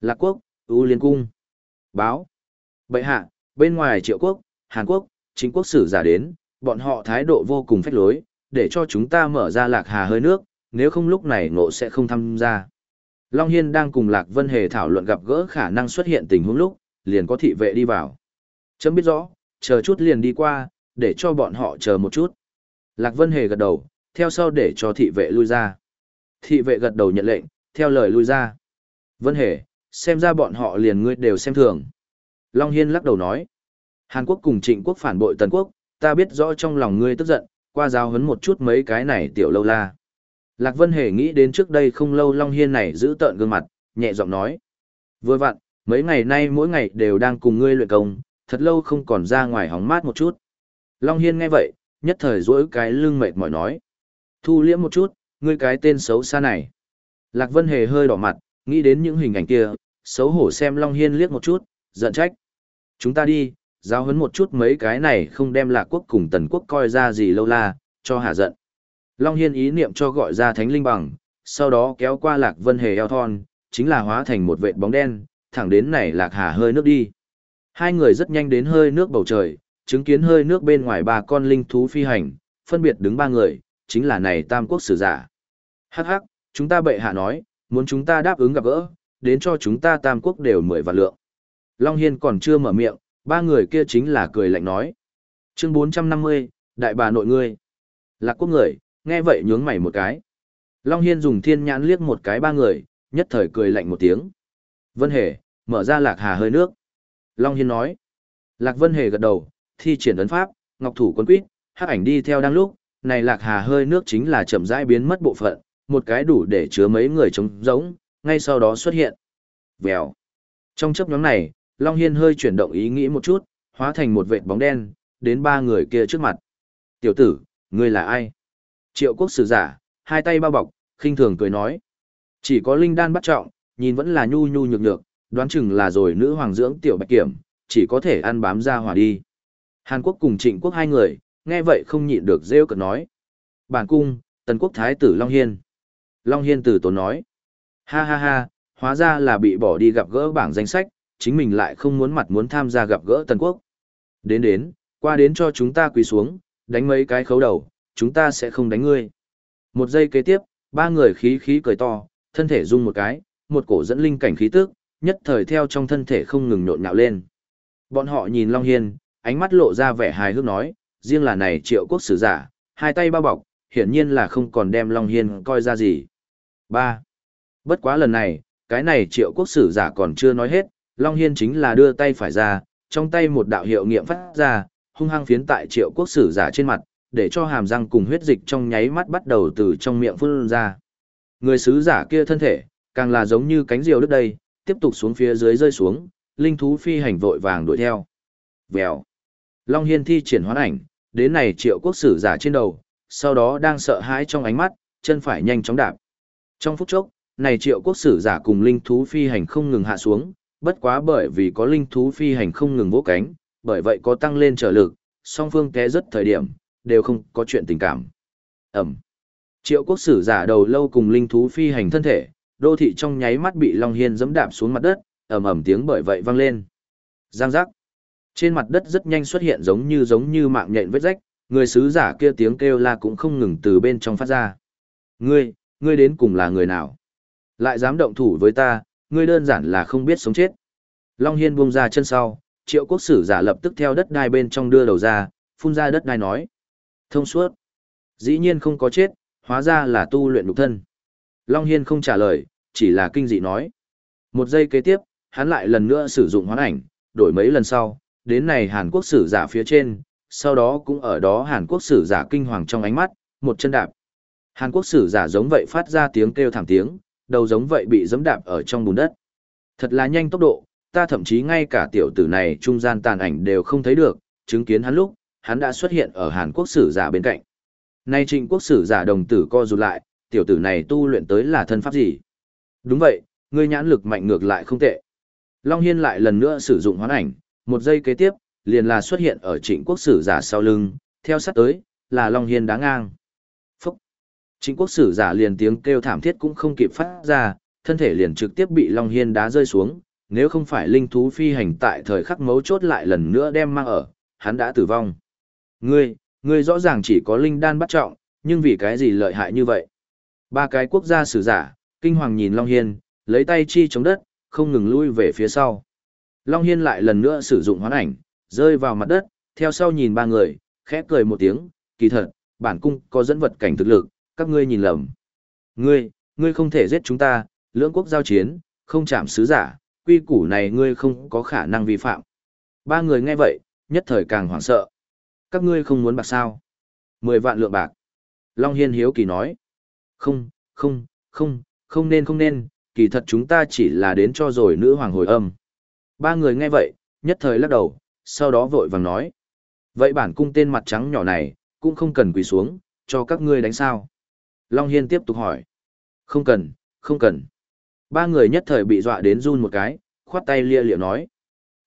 Lạc quốc, U Liên Cung. Báo. Bệ hạ, bên ngoài triệu quốc, Hàn Quốc, chính quốc sử giả đến, bọn họ thái độ vô cùng phách lối, để cho chúng ta mở ra lạc hà hơi nước, nếu không lúc này ngộ sẽ không tham gia. Long Hiên đang cùng Lạc Vân Hề thảo luận gặp gỡ khả năng xuất hiện tình huống lúc, liền có thị vệ đi vào. Chấm biết rõ, chờ chút liền đi qua, để cho bọn họ chờ một chút. Lạc Vân Hề gật đầu, theo sau để cho thị vệ lui ra. Thị vệ gật đầu nhận lệnh, theo lời lui ra. Vân Hề, xem ra bọn họ liền ngươi đều xem thường. Long Hiên lắc đầu nói. Hàn Quốc cùng trịnh quốc phản bội Tần Quốc, ta biết rõ trong lòng ngươi tức giận, qua giáo hấn một chút mấy cái này tiểu lâu la. Lạc Vân Hề nghĩ đến trước đây không lâu Long Hiên này giữ tợn gương mặt, nhẹ giọng nói. Vừa vặn, mấy ngày nay mỗi ngày đều đang cùng ngươi luyện công, thật lâu không còn ra ngoài hóng mát một chút. Long Hiên nghe vậy, nhất thời rỗi cái lưng mệt mỏi nói. Thu liễm một chút, ngươi cái tên xấu xa này. Lạc Vân Hề hơi đỏ mặt, nghĩ đến những hình ảnh kia, xấu hổ xem Long Hiên liếc một chút, giận trách. Chúng ta đi, giao hấn một chút mấy cái này không đem lạc quốc cùng tần quốc coi ra gì lâu la, cho hạ giận. Long Hiên ý niệm cho gọi ra thánh linh bằng, sau đó kéo qua lạc vân hề eo thon, chính là hóa thành một vệt bóng đen, thẳng đến này lạc hà hơi nước đi. Hai người rất nhanh đến hơi nước bầu trời, chứng kiến hơi nước bên ngoài ba con linh thú phi hành, phân biệt đứng ba người, chính là này tam quốc sử giả. Hắc hắc, chúng ta bệ hạ nói, muốn chúng ta đáp ứng gặp gỡ, đến cho chúng ta tam quốc đều mười vạn lượng. Long Hiên còn chưa mở miệng, ba người kia chính là cười lạnh nói. Chương 450, Đại bà nội ngươi. Lạc quốc người, nghe vậy nhướng mày một cái. Long Hiên dùng thiên nhãn liếc một cái ba người, nhất thời cười lạnh một tiếng. Vân Hề, mở ra lạc hà hơi nước. Long Hiên nói. Lạc Vân Hề gật đầu, thi triển ấn pháp, ngọc thủ quân quýt, hắc ảnh đi theo đang lúc, này lạc hà hơi nước chính là chậm rãi biến mất bộ phận, một cái đủ để chứa mấy người trống giống, ngay sau đó xuất hiện. Vèo. Trong chấp nhóm này, Long Hiên hơi chuyển động ý nghĩ một chút, hóa thành một vệt bóng đen, đến ba người kia trước mặt. Tiểu tử, ngươi là ai? Triệu quốc sử giả, hai tay bao bọc, khinh thường cười nói. Chỉ có linh đan bắt trọng, nhìn vẫn là nhu nhu nhược nhược, đoán chừng là rồi nữ hoàng dưỡng tiểu bạch kiểm, chỉ có thể ăn bám ra hỏa đi. Hàn Quốc cùng trịnh quốc hai người, nghe vậy không nhịn được rêu cực nói. Bản cung, tần quốc thái tử Long Hiên. Long Hiên tử tổ nói. Ha ha ha, hóa ra là bị bỏ đi gặp gỡ bảng danh sách, chính mình lại không muốn mặt muốn tham gia gặp gỡ tần quốc. Đến đến, qua đến cho chúng ta quỳ xuống, đánh mấy cái khấu đầu, chúng ta sẽ không đánh ngươi. Một giây kế tiếp, ba người khí khí cười to, thân thể rung một cái, một cổ dẫn linh cảnh khí tức, nhất thời theo trong thân thể không ngừng nhộn nhạo lên. Bọn họ nhìn Long Hiên, ánh mắt lộ ra vẻ hài hước nói, riêng là này triệu quốc sử giả, hai tay bao bọc, hiển nhiên là không còn đem Long Hiên coi ra gì. 3. Bất quá lần này, cái này triệu quốc sử giả còn chưa nói hết, Long Hiên chính là đưa tay phải ra, trong tay một đạo hiệu nghiệm phát ra, hung hăng phiến tại triệu quốc sử giả trên mặt, để cho hàm răng cùng huyết dịch trong nháy mắt bắt đầu từ trong miệng phun ra. Người sứ giả kia thân thể, càng là giống như cánh diều đứt đây, tiếp tục xuống phía dưới rơi xuống, linh thú phi hành vội vàng đuổi theo. Vèo. Long Hiên thi triển hoán ảnh, đến này triệu quốc sử giả trên đầu, sau đó đang sợ hãi trong ánh mắt, chân phải nhanh chóng đạp. Trong phút chốc, này triệu quốc sử giả cùng linh thú phi hành không ngừng hạ xuống, bất quá bởi vì có linh thú phi hành không ngừng vỗ cánh, bởi vậy có tăng lên trở lực, song phương té rất thời điểm, đều không có chuyện tình cảm. Ẩm. Triệu quốc sử giả đầu lâu cùng linh thú phi hành thân thể, đô thị trong nháy mắt bị Long Hiên giẫm đạp xuống mặt đất, ầm ầm tiếng bởi vậy vang lên. Giang giác. Trên mặt đất rất nhanh xuất hiện giống như giống như mạng nhện vết rách, người sứ giả kia tiếng kêu la cũng không ngừng từ bên trong phát ra. Ngươi, ngươi đến cùng là người nào? Lại dám động thủ với ta, ngươi đơn giản là không biết sống chết. Long Hiên buông ra chân sau, triệu quốc sử giả lập tức theo đất đai bên trong đưa đầu ra, phun ra đất đai nói. Thông suốt. Dĩ nhiên không có chết, hóa ra là tu luyện nhục thân. Long Hiên không trả lời, chỉ là kinh dị nói. Một giây kế tiếp, hắn lại lần nữa sử dụng hoán ảnh, đổi mấy lần sau, đến này Hàn Quốc sử giả phía trên, sau đó cũng ở đó Hàn Quốc sử giả kinh hoàng trong ánh mắt, một chân đạp. Hàn Quốc sử giả giống vậy phát ra tiếng kêu thảm tiếng, đầu giống vậy bị giẫm đạp ở trong bùn đất. Thật là nhanh tốc độ, ta thậm chí ngay cả tiểu tử này trung gian tàn ảnh đều không thấy được, chứng kiến hắn lúc, hắn đã xuất hiện ở Hàn Quốc sử giả bên cạnh. Nay trịnh quốc sử giả đồng tử co rụt lại, tiểu tử này tu luyện tới là thân pháp gì? Đúng vậy, ngươi nhãn lực mạnh ngược lại không tệ. Long Hiên lại lần nữa sử dụng hoán ảnh, một giây kế tiếp, liền là xuất hiện ở trịnh quốc sử giả sau lưng, theo sát tới, là Long Hiên đá ngang. Trịnh quốc sử giả liền tiếng kêu thảm thiết cũng không kịp phát ra, thân thể liền trực tiếp bị Long Hiên đá rơi xuống, nếu không phải linh thú phi hành tại thời khắc mấu chốt lại lần nữa đem mang ở, hắn đã tử vong. Ngươi, ngươi rõ ràng chỉ có linh đan bắt trọng, nhưng vì cái gì lợi hại như vậy? Ba cái quốc gia sử giả, kinh hoàng nhìn Long Hiên, lấy tay chi chống đất, không ngừng lui về phía sau. Long Hiên lại lần nữa sử dụng hoán ảnh, rơi vào mặt đất, theo sau nhìn ba người, khẽ cười một tiếng, kỳ thật, bản cung có dẫn vật cảnh thực lực, các ngươi nhìn lầm. Ngươi, ngươi không thể giết chúng ta, lưỡng quốc giao chiến, không chạm sứ giả, quy củ này ngươi không có khả năng vi phạm. Ba người nghe vậy, nhất thời càng hoảng sợ. Các ngươi không muốn bạc sao? Mười vạn lượng bạc. Long Hiên hiếu kỳ nói. Không, không, không, không nên không nên, kỳ thật chúng ta chỉ là đến cho rồi nữ hoàng hồi âm. Ba người nghe vậy, nhất thời lắc đầu, sau đó vội vàng nói. Vậy bản cung tên mặt trắng nhỏ này, cũng không cần quỳ xuống, cho các ngươi đánh sao. Long Hiên tiếp tục hỏi. Không cần, không cần. Ba người nhất thời bị dọa đến run một cái, khoát tay lia liệu nói.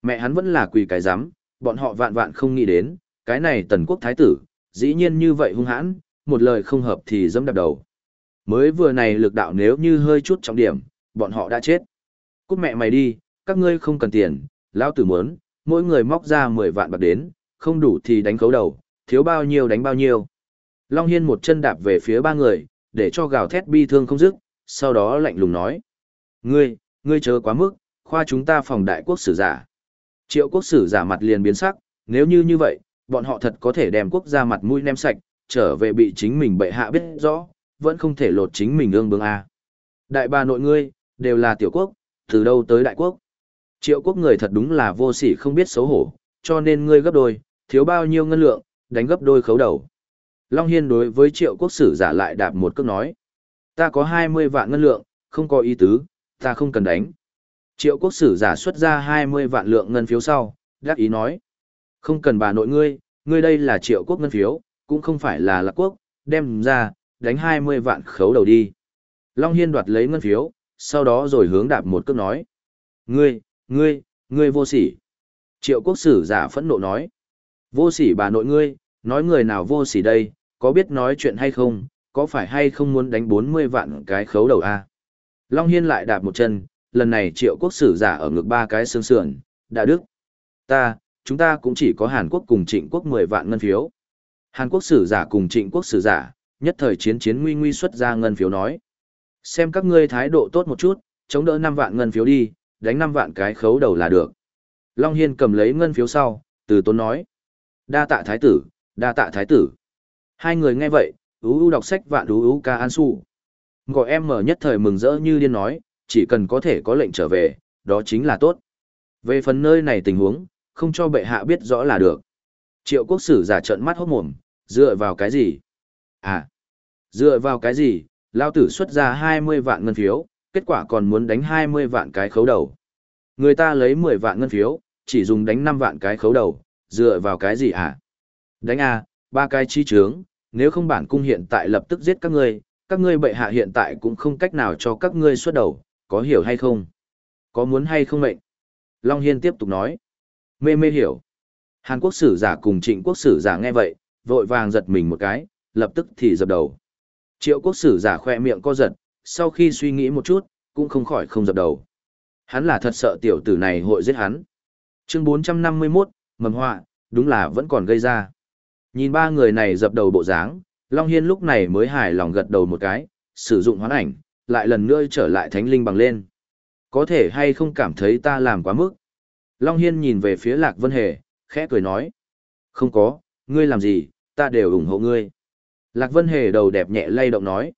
Mẹ hắn vẫn là quỳ cái giám, bọn họ vạn vạn không nghĩ đến, cái này tần quốc thái tử, dĩ nhiên như vậy hung hãn, một lời không hợp thì dẫm đạp đầu. Mới vừa này lực đạo nếu như hơi chút trọng điểm, bọn họ đã chết. Cút mẹ mày đi, các ngươi không cần tiền, lão tử muốn, mỗi người móc ra 10 vạn bạc đến, không đủ thì đánh khấu đầu, thiếu bao nhiêu đánh bao nhiêu. Long Hiên một chân đạp về phía ba người, để cho gào thét bi thương không dứt, sau đó lạnh lùng nói. Ngươi, ngươi chớ quá mức, khoa chúng ta phòng đại quốc sử giả. Triệu quốc sử giả mặt liền biến sắc, nếu như như vậy, bọn họ thật có thể đem quốc gia mặt mũi nem sạch, trở về bị chính mình bệ hạ biết rõ, vẫn không thể lột chính mình ương bướng A. Đại bà nội ngươi, đều là tiểu quốc, từ đâu tới đại quốc. Triệu quốc người thật đúng là vô sỉ không biết xấu hổ, cho nên ngươi gấp đôi, thiếu bao nhiêu ngân lượng, đánh gấp đôi khấu đầu. Long Hiên đối với triệu quốc sử giả lại đạp một cước nói. Ta có 20 vạn ngân lượng, không có ý tứ, ta không cần đánh. Triệu quốc sử giả xuất ra 20 vạn lượng ngân phiếu sau, đắc ý nói. Không cần bà nội ngươi, ngươi đây là triệu quốc ngân phiếu, cũng không phải là lạc quốc, đem ra, đánh 20 vạn khấu đầu đi. Long Hiên đoạt lấy ngân phiếu, sau đó rồi hướng đạp một cước nói. Ngươi, ngươi, ngươi vô sỉ. Triệu quốc sử giả phẫn nộ nói. Vô sỉ bà nội ngươi, nói người nào vô sỉ đây, có biết nói chuyện hay không, có phải hay không muốn đánh 40 vạn cái khấu đầu a Long Hiên lại đạp một chân, lần này triệu quốc sử giả ở ngực ba cái xương sườn, đã đức. Ta, chúng ta cũng chỉ có Hàn Quốc cùng trịnh quốc 10 vạn ngân phiếu. Hàn Quốc sử giả cùng trịnh quốc sử giả, nhất thời chiến chiến nguy nguy xuất ra ngân phiếu nói. Xem các ngươi thái độ tốt một chút, chống đỡ 5 vạn ngân phiếu đi, đánh 5 vạn cái khấu đầu là được. Long Hiên cầm lấy ngân phiếu sau, từ tốn nói. Đa tạ thái tử, đa tạ thái tử. Hai người nghe vậy, ú ú đọc sách vạn ú ú ca an su. Gọi em mở nhất thời mừng rỡ như điên nói, chỉ cần có thể có lệnh trở về, đó chính là tốt. Về phần nơi này tình huống, không cho bệ hạ biết rõ là được. Triệu quốc sử giả trợn mắt hốt mồm, dựa vào cái gì? À, dựa vào cái gì? Lao tử xuất ra 20 vạn ngân phiếu, kết quả còn muốn đánh 20 vạn cái khấu đầu. Người ta lấy 10 vạn ngân phiếu, chỉ dùng đánh 5 vạn cái khấu đầu, dựa vào cái gì hả? À? Đánh à, ba cái chi trướng, nếu không bản cung hiện tại lập tức giết các ngươi, các ngươi bệ hạ hiện tại cũng không cách nào cho các ngươi xuất đầu, có hiểu hay không? Có muốn hay không mệnh? Long Hiên tiếp tục nói. Mê mê hiểu. Hàn Quốc sử giả cùng trịnh quốc sử giả nghe vậy, vội vàng giật mình một cái, lập tức thì dập đầu. Triệu quốc sử giả khoe miệng co giật, sau khi suy nghĩ một chút, cũng không khỏi không dập đầu. Hắn là thật sợ tiểu tử này hội giết hắn. Chương 451, mầm họa, đúng là vẫn còn gây ra. Nhìn ba người này dập đầu bộ dáng, Long Hiên lúc này mới hài lòng gật đầu một cái, sử dụng hoán ảnh, lại lần nữa trở lại thánh linh bằng lên. Có thể hay không cảm thấy ta làm quá mức? Long Hiên nhìn về phía Lạc Vân Hề, khẽ cười nói. Không có, ngươi làm gì, ta đều ủng hộ ngươi. Lạc Vân Hề đầu đẹp nhẹ lay động nói.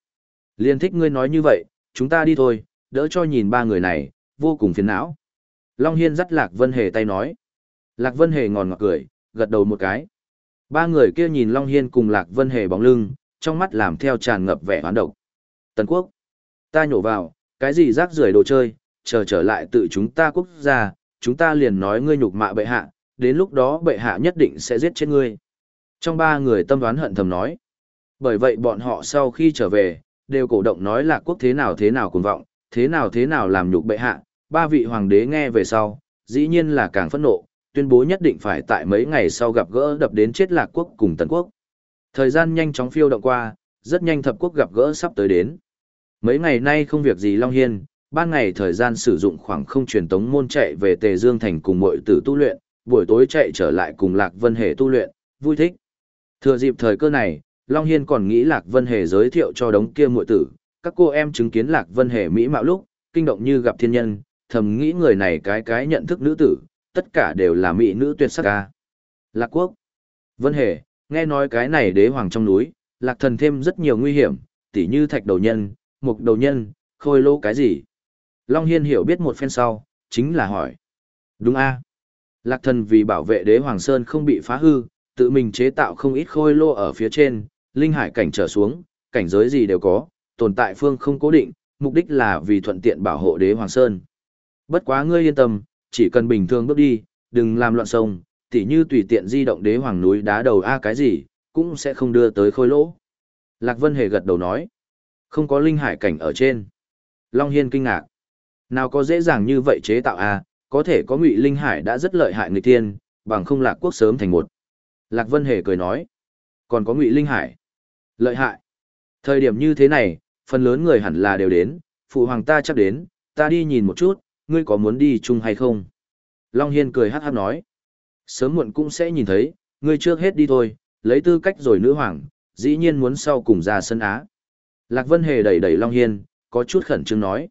Liên thích ngươi nói như vậy, chúng ta đi thôi, đỡ cho nhìn ba người này, vô cùng phiền não. Long Hiên dắt Lạc Vân Hề tay nói. Lạc Vân Hề ngòn ngọt cười, gật đầu một cái. Ba người kia nhìn Long Hiên cùng Lạc Vân Hề bóng lưng, trong mắt làm theo tràn ngập vẻ hoán độc. Tần quốc, ta nhổ vào, cái gì rác rưởi đồ chơi, chờ trở lại tự chúng ta quốc gia, chúng ta liền nói ngươi nhục mạ bệ hạ, đến lúc đó bệ hạ nhất định sẽ giết chết ngươi. Trong ba người tâm đoán hận thầm nói. Bởi vậy bọn họ sau khi trở về, đều cổ động nói là quốc thế nào thế nào cuồng vọng, thế nào thế nào làm nhục bệ hạ, ba vị hoàng đế nghe về sau, dĩ nhiên là càng phẫn nộ, tuyên bố nhất định phải tại mấy ngày sau gặp gỡ đập đến chết lạc quốc cùng tần quốc. Thời gian nhanh chóng phiêu động qua, rất nhanh thập quốc gặp gỡ sắp tới đến. Mấy ngày nay không việc gì Long Hiên, ban ngày thời gian sử dụng khoảng không truyền tống môn chạy về Tề Dương Thành cùng mọi tử tu luyện, buổi tối chạy trở lại cùng Lạc Vân Hề tu luyện, vui thích. Thừa dịp thời cơ này, Long Hiên còn nghĩ Lạc Vân Hề giới thiệu cho đống kia muội tử, các cô em chứng kiến Lạc Vân Hề mỹ mạo lúc, kinh động như gặp thiên nhân, thầm nghĩ người này cái cái nhận thức nữ tử, tất cả đều là mỹ nữ tuyệt sắc ca. Lạc Quốc Vân Hề, nghe nói cái này đế hoàng trong núi, Lạc Thần thêm rất nhiều nguy hiểm, tỉ như thạch đầu nhân, mục đầu nhân, khôi lô cái gì. Long Hiên hiểu biết một phen sau, chính là hỏi. Đúng a Lạc Thần vì bảo vệ đế hoàng sơn không bị phá hư, tự mình chế tạo không ít khôi lô ở phía trên, linh hải cảnh trở xuống, cảnh giới gì đều có, tồn tại phương không cố định, mục đích là vì thuận tiện bảo hộ đế Hoàng Sơn. Bất quá ngươi yên tâm, chỉ cần bình thường bước đi, đừng làm loạn sông, tỉ như tùy tiện di động đế hoàng núi đá đầu a cái gì, cũng sẽ không đưa tới khôi lỗ. Lạc Vân Hề gật đầu nói, không có linh hải cảnh ở trên. Long Hiên kinh ngạc, nào có dễ dàng như vậy chế tạo a, có thể có ngụy linh hải đã rất lợi hại người tiên, bằng không lạc quốc sớm thành một. Lạc Vân Hề cười nói, còn có ngụy linh hải. Lợi hại. Thời điểm như thế này, phần lớn người hẳn là đều đến, phụ hoàng ta chắc đến, ta đi nhìn một chút, ngươi có muốn đi chung hay không? Long Hiên cười hát hát nói. Sớm muộn cũng sẽ nhìn thấy, ngươi trước hết đi thôi, lấy tư cách rồi nữ hoàng, dĩ nhiên muốn sau cùng ra sân á. Lạc Vân Hề đẩy đẩy Long Hiên, có chút khẩn trương nói.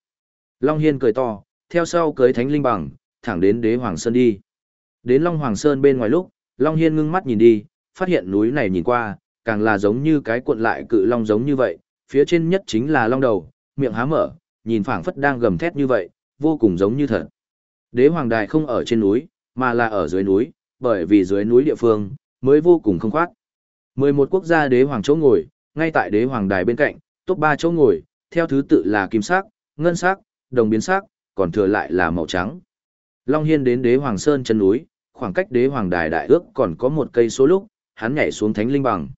Long Hiên cười to, theo sau cưới Thánh Linh Bằng, thẳng đến đế Hoàng Sơn đi. Đến Long Hoàng Sơn bên ngoài lúc, Long Hiên ngưng mắt nhìn đi, phát hiện núi này nhìn qua, càng là giống như cái cuộn lại cự long giống như vậy, phía trên nhất chính là long đầu, miệng há mở, nhìn phảng phất đang gầm thét như vậy, vô cùng giống như thật. Đế hoàng đài không ở trên núi, mà là ở dưới núi, bởi vì dưới núi địa phương mới vô cùng không khoát. 11 quốc gia đế hoàng chỗ ngồi, ngay tại đế hoàng đài bên cạnh, top 3 chỗ ngồi, theo thứ tự là kim sắc, ngân sắc, đồng biến sắc, còn thừa lại là màu trắng. Long Hiên đến đế hoàng sơn chân núi, khoảng cách đế hoàng đài đại ước còn có một cây số lúc, hắn nhảy xuống thánh linh bằng.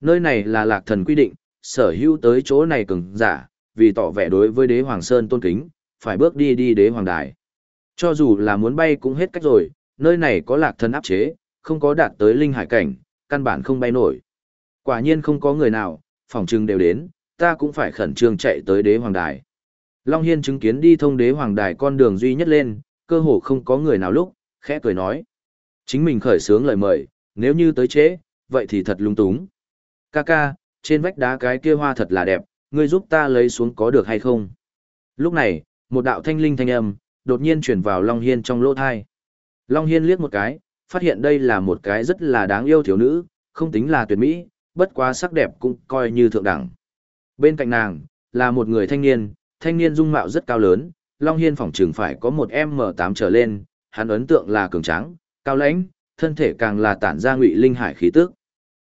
Nơi này là lạc thần quy định, sở hữu tới chỗ này cường giả, vì tỏ vẻ đối với đế Hoàng Sơn tôn kính, phải bước đi đi đế Hoàng Đài. Cho dù là muốn bay cũng hết cách rồi, nơi này có lạc thần áp chế, không có đạt tới linh hải cảnh, căn bản không bay nổi. Quả nhiên không có người nào, phòng trưng đều đến, ta cũng phải khẩn trương chạy tới đế Hoàng Đài. Long Hiên chứng kiến đi thông đế Hoàng Đài con đường duy nhất lên, cơ hồ không có người nào lúc, khẽ cười nói. Chính mình khởi sướng lời mời, nếu như tới chế, vậy thì thật lung túng. Ca ca, trên vách đá cái kia hoa thật là đẹp, ngươi giúp ta lấy xuống có được hay không? Lúc này, một đạo thanh linh thanh âm, đột nhiên chuyển vào Long Hiên trong lỗ thai. Long Hiên liếc một cái, phát hiện đây là một cái rất là đáng yêu thiếu nữ, không tính là tuyệt mỹ, bất quá sắc đẹp cũng coi như thượng đẳng. Bên cạnh nàng, là một người thanh niên, thanh niên dung mạo rất cao lớn, Long Hiên phỏng trường phải có một M8 trở lên, hắn ấn tượng là cường tráng, cao lãnh, thân thể càng là tản ra ngụy linh hải khí tức.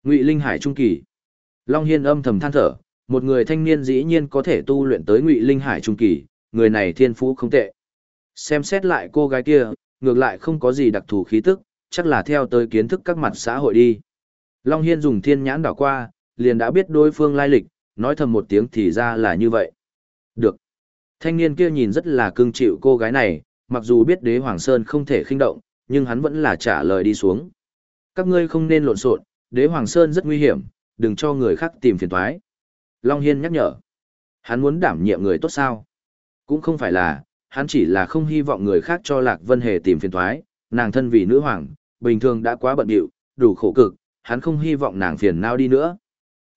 Ngụy linh hải trung kỳ. Long Hiên âm thầm than thở, một người thanh niên dĩ nhiên có thể tu luyện tới Ngụy Linh Hải trung kỳ, người này thiên phú không tệ. Xem xét lại cô gái kia, ngược lại không có gì đặc thù khí tức, chắc là theo tới kiến thức các mặt xã hội đi. Long Hiên dùng thiên nhãn đảo qua, liền đã biết đối phương lai lịch, nói thầm một tiếng thì ra là như vậy. Được. Thanh niên kia nhìn rất là cưng chịu cô gái này, mặc dù biết đế Hoàng Sơn không thể khinh động, nhưng hắn vẫn là trả lời đi xuống. Các ngươi không nên lộn xộn, đế Hoàng Sơn rất nguy hiểm, đừng cho người khác tìm phiền toái. Long Hiên nhắc nhở. Hắn muốn đảm nhiệm người tốt sao? Cũng không phải là, hắn chỉ là không hy vọng người khác cho Lạc Vân Hề tìm phiền toái, nàng thân vì nữ hoàng, bình thường đã quá bận điệu, đủ khổ cực, hắn không hy vọng nàng phiền nao đi nữa.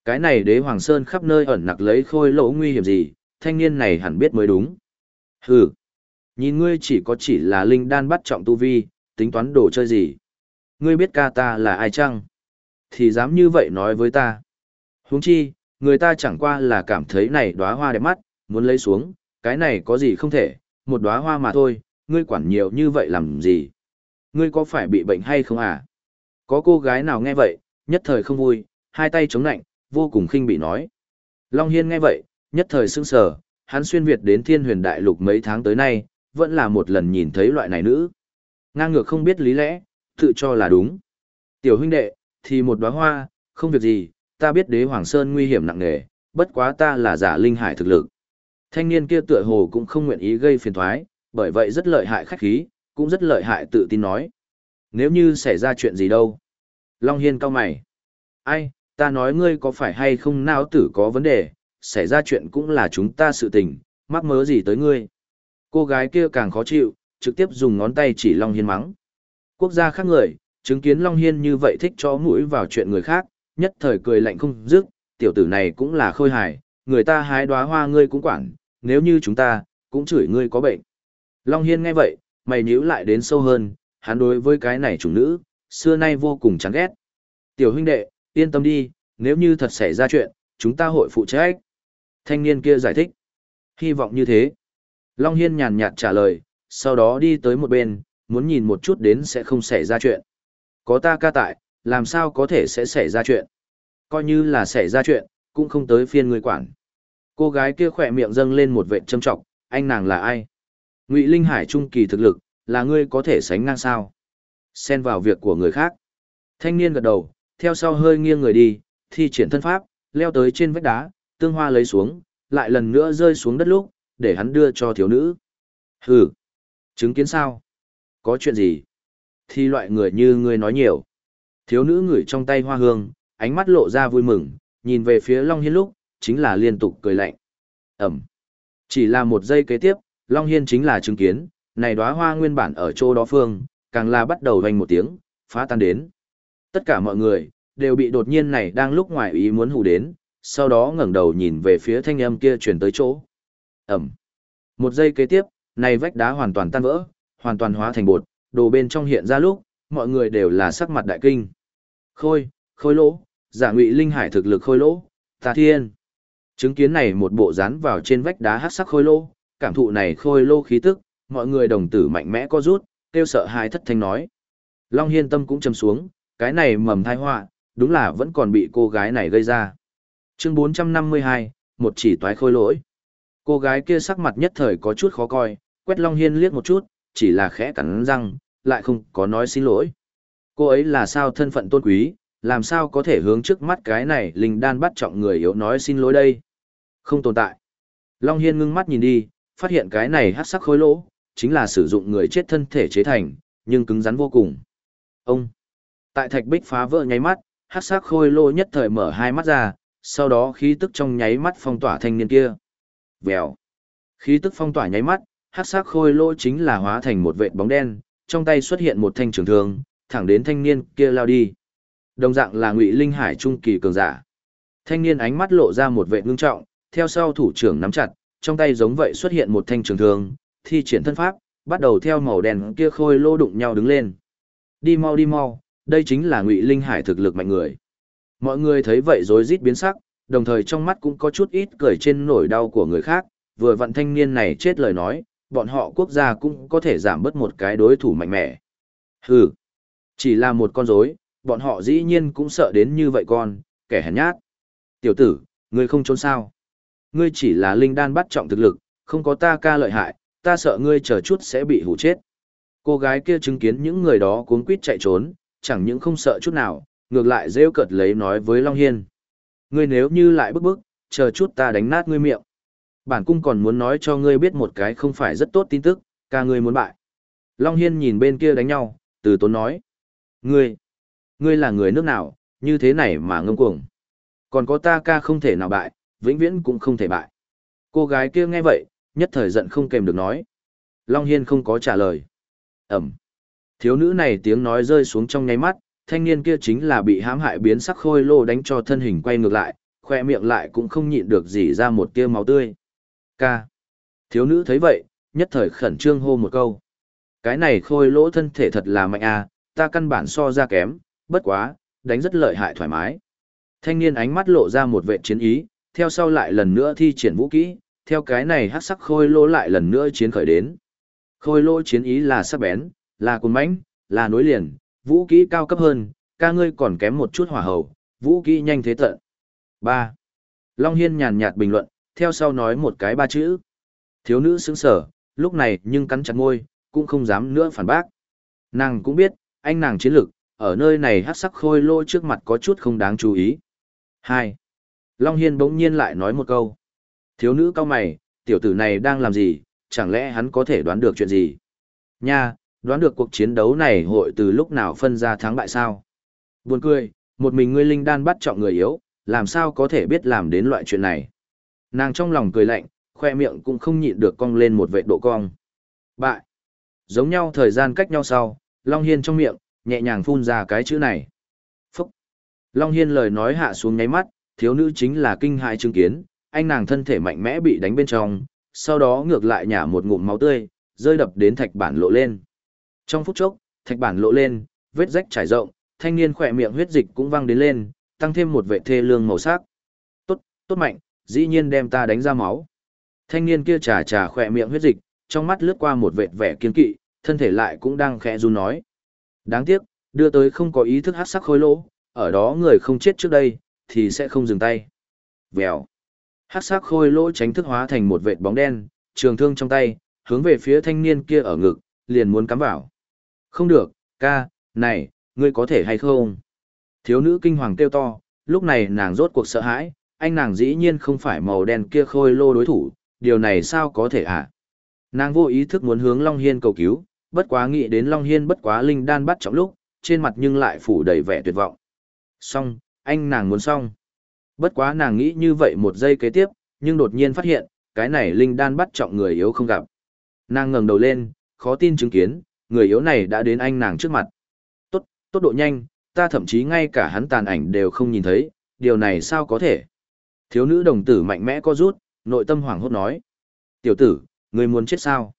Cái này đế Hoàng Sơn khắp nơi ẩn nặc lấy khôi lỗ nguy hiểm gì, thanh niên này hẳn biết mới đúng. Hừ, nhìn ngươi chỉ có chỉ là linh đan bắt trọng tu vi, tính toán đồ chơi gì. Ngươi biết ca ta là ai chăng? thì dám như vậy nói với ta. Huống chi, người ta chẳng qua là cảm thấy này đóa hoa đẹp mắt, muốn lấy xuống, cái này có gì không thể, một đóa hoa mà thôi, ngươi quản nhiều như vậy làm gì? Ngươi có phải bị bệnh hay không à? Có cô gái nào nghe vậy, nhất thời không vui, hai tay chống lạnh, vô cùng khinh bị nói. Long Hiên nghe vậy, nhất thời sững sờ, hắn xuyên Việt đến thiên huyền đại lục mấy tháng tới nay, vẫn là một lần nhìn thấy loại này nữ. Ngang ngược không biết lý lẽ, tự cho là đúng. Tiểu huynh đệ, thì một đóa hoa, không việc gì, ta biết đế Hoàng Sơn nguy hiểm nặng nề, bất quá ta là giả linh hải thực lực. Thanh niên kia tựa hồ cũng không nguyện ý gây phiền toái, bởi vậy rất lợi hại khách khí, cũng rất lợi hại tự tin nói. Nếu như xảy ra chuyện gì đâu? Long Hiên cao mày. Ai, ta nói ngươi có phải hay không nào tử có vấn đề, xảy ra chuyện cũng là chúng ta sự tình, mắc mớ gì tới ngươi. Cô gái kia càng khó chịu, trực tiếp dùng ngón tay chỉ Long Hiên mắng. Quốc gia khác người, chứng kiến Long Hiên như vậy thích cho mũi vào chuyện người khác, nhất thời cười lạnh không dứt, tiểu tử này cũng là khôi hài, người ta hái đóa hoa ngươi cũng quản, nếu như chúng ta, cũng chửi ngươi có bệnh. Long Hiên nghe vậy, mày nhíu lại đến sâu hơn, hắn đối với cái này chủ nữ, xưa nay vô cùng chán ghét. Tiểu huynh đệ, yên tâm đi, nếu như thật xảy ra chuyện, chúng ta hội phụ trách. Thanh niên kia giải thích. Hy vọng như thế. Long Hiên nhàn nhạt trả lời, sau đó đi tới một bên, muốn nhìn một chút đến sẽ không xảy ra chuyện. Có ta ca tại, làm sao có thể sẽ xảy ra chuyện. Coi như là xảy ra chuyện, cũng không tới phiên người quản. Cô gái kia khỏe miệng dâng lên một vệ châm trọng, anh nàng là ai? Ngụy Linh Hải trung kỳ thực lực, là ngươi có thể sánh ngang sao? Xen vào việc của người khác. Thanh niên gật đầu, theo sau hơi nghiêng người đi, thi triển thân pháp, leo tới trên vách đá, tương hoa lấy xuống, lại lần nữa rơi xuống đất lúc, để hắn đưa cho thiếu nữ. Hừ, chứng kiến sao? Có chuyện gì? Thì loại người như ngươi nói nhiều. Thiếu nữ ngửi trong tay hoa hương, ánh mắt lộ ra vui mừng, nhìn về phía Long Hiên lúc, chính là liên tục cười lạnh. Ẩm. Chỉ là một giây kế tiếp, Long Hiên chính là chứng kiến, này đóa hoa nguyên bản ở chỗ đó phương, càng là bắt đầu vành một tiếng, phá tan đến. Tất cả mọi người, đều bị đột nhiên này đang lúc ngoài ý muốn hù đến, sau đó ngẩng đầu nhìn về phía thanh âm kia chuyển tới chỗ. Ẩm. Một giây kế tiếp, này vách đá hoàn toàn tan vỡ, hoàn toàn hóa thành bột, đồ bên trong hiện ra lúc, mọi người đều là sắc mặt đại kinh. Khôi, khôi lỗ, giả ngụy linh hải thực lực khôi lỗ, tà thiên. Chứng kiến này một bộ dán vào trên vách đá hắc sắc khôi lô, cảm thụ này khôi lô khí tức, mọi người đồng tử mạnh mẽ co rút, kêu sợ hãi thất thanh nói. Long Hiên tâm cũng chầm xuống, cái này mầm thai họa đúng là vẫn còn bị cô gái này gây ra. Chương 452, một chỉ toái khôi lỗi. Cô gái kia sắc mặt nhất thời có chút khó coi, quét Long Hiên liếc một chút, chỉ là khẽ cắn răng, lại không có nói xin lỗi. Cô ấy là sao thân phận tôn quý, làm sao có thể hướng trước mắt cái này linh đan bắt trọng người yếu nói xin lỗi đây. Không tồn tại. Long Hiên ngưng mắt nhìn đi, phát hiện cái này hát sắc khối lỗ, chính là sử dụng người chết thân thể chế thành, nhưng cứng rắn vô cùng. Ông! Tại thạch bích phá vỡ nháy mắt, hát sắc khôi lỗ nhất thời mở hai mắt ra, sau đó khí tức trong nháy mắt phong tỏa thanh niên kia. Vèo! Khí tức phong tỏa nháy mắt, hát sắc khôi lỗ chính là hóa thành một vệt bóng đen, trong tay xuất hiện một thanh trường thương, thẳng đến thanh niên kia lao đi. Đồng dạng là Ngụy Linh Hải trung kỳ cường giả. Thanh niên ánh mắt lộ ra một vẻ ngưng trọng, theo sau thủ trưởng nắm chặt, trong tay giống vậy xuất hiện một thanh trường thương, thi triển thân pháp, bắt đầu theo màu đen kia khôi lô đụng nhau đứng lên. Đi mau đi mau, đây chính là Ngụy Linh Hải thực lực mạnh người. Mọi người thấy vậy rối rít biến sắc, đồng thời trong mắt cũng có chút ít cười trên nỗi đau của người khác, vừa vặn thanh niên này chết lời nói, bọn họ quốc gia cũng có thể giảm bớt một cái đối thủ mạnh mẽ. Hừ, chỉ là một con rối, bọn họ dĩ nhiên cũng sợ đến như vậy con, kẻ hèn nhát. Tiểu tử, ngươi không trốn sao? Ngươi chỉ là linh đan bắt trọng thực lực, không có ta ca lợi hại, ta sợ ngươi chờ chút sẽ bị hủ chết. Cô gái kia chứng kiến những người đó cuống quýt chạy trốn, chẳng những không sợ chút nào, ngược lại rêu cợt lấy nói với Long Hiên. Ngươi nếu như lại bức bức, chờ chút ta đánh nát ngươi miệng. Bản cung còn muốn nói cho ngươi biết một cái không phải rất tốt tin tức, ca ngươi muốn bại. Long Hiên nhìn bên kia đánh nhau, từ tốn nói. Ngươi, ngươi là người nước nào, như thế này mà ngông cuồng. Còn có ta ca không thể nào bại, vĩnh viễn cũng không thể bại. Cô gái kia nghe vậy, nhất thời giận không kèm được nói. Long Hiên không có trả lời. Ẩm. Thiếu nữ này tiếng nói rơi xuống trong nháy mắt, thanh niên kia chính là bị hãm hại biến sắc khôi lô đánh cho thân hình quay ngược lại, khoe miệng lại cũng không nhịn được gì ra một tia máu tươi. Ca. Thiếu nữ thấy vậy, nhất thời khẩn trương hô một câu. Cái này khôi lỗ thân thể thật là mạnh à, ta căn bản so ra kém, bất quá, đánh rất lợi hại thoải mái. Thanh niên ánh mắt lộ ra một vệ chiến ý, theo sau lại lần nữa thi triển vũ kỹ, theo cái này hắc sắc khôi lỗ lại lần nữa chiến khởi đến. Khôi lỗ chiến ý là sắc bén, là cuồng mãnh, là nối liền, vũ kỹ cao cấp hơn, ca ngươi còn kém một chút hỏa hầu, vũ kỹ nhanh thế tận. 3. Long Hiên nhàn nhạt bình luận, theo sau nói một cái ba chữ. Thiếu nữ sững sở, lúc này nhưng cắn chặt môi, cũng không dám nữa phản bác. Nàng cũng biết, anh nàng chiến lực, ở nơi này hát sắc khôi lô trước mặt có chút không đáng chú ý. 2. Long Hiên bỗng nhiên lại nói một câu. Thiếu nữ cao mày, tiểu tử này đang làm gì, chẳng lẽ hắn có thể đoán được chuyện gì? Nha, đoán được cuộc chiến đấu này hội từ lúc nào phân ra thắng bại sao? Buồn cười, một mình ngươi linh đan bắt trọng người yếu, làm sao có thể biết làm đến loại chuyện này? Nàng trong lòng cười lạnh, khoe miệng cũng không nhịn được cong lên một vệ độ cong. Bại. Giống nhau thời gian cách nhau sau, Long Hiên trong miệng, nhẹ nhàng phun ra cái chữ này. Phúc. Long Hiên lời nói hạ xuống nháy mắt, thiếu nữ chính là kinh hại chứng kiến, anh nàng thân thể mạnh mẽ bị đánh bên trong, sau đó ngược lại nhả một ngụm máu tươi, rơi đập đến thạch bản lộ lên. Trong phút chốc, thạch bản lộ lên, vết rách trải rộng, thanh niên khỏe miệng huyết dịch cũng văng đến lên, tăng thêm một vệ thê lương màu sắc. Tốt, tốt mạnh, dĩ nhiên đem ta đánh ra máu. Thanh niên kia trà trà khỏe miệng huyết dịch, trong mắt lướt qua một vệt vẻ kiên kỵ, thân thể lại cũng đang khẽ run nói. Đáng tiếc, đưa tới không có ý thức hát sắc khối lỗ, ở đó người không chết trước đây, thì sẽ không dừng tay. Vèo. Hắc sắc khôi lỗ tránh thức hóa thành một vệt bóng đen, trường thương trong tay, hướng về phía thanh niên kia ở ngực, liền muốn cắm vào. Không được, ca, này, ngươi có thể hay không? Thiếu nữ kinh hoàng kêu to, lúc này nàng rốt cuộc sợ hãi, anh nàng dĩ nhiên không phải màu đen kia khôi lô đối thủ, điều này sao có thể ạ? À? Nàng vô ý thức muốn hướng Long Hiên cầu cứu, bất quá nghĩ đến Long Hiên bất quá linh đan bắt trọng lúc, trên mặt nhưng lại phủ đầy vẻ tuyệt vọng. Xong, anh nàng muốn xong. Bất quá nàng nghĩ như vậy một giây kế tiếp, nhưng đột nhiên phát hiện, cái này linh đan bắt trọng người yếu không gặp. Nàng ngẩng đầu lên, khó tin chứng kiến, người yếu này đã đến anh nàng trước mặt. Tốt, tốt độ nhanh, ta thậm chí ngay cả hắn tàn ảnh đều không nhìn thấy, điều này sao có thể. Thiếu nữ đồng tử mạnh mẽ co rút, nội tâm hoảng hốt nói. Tiểu tử, ngươi muốn chết sao?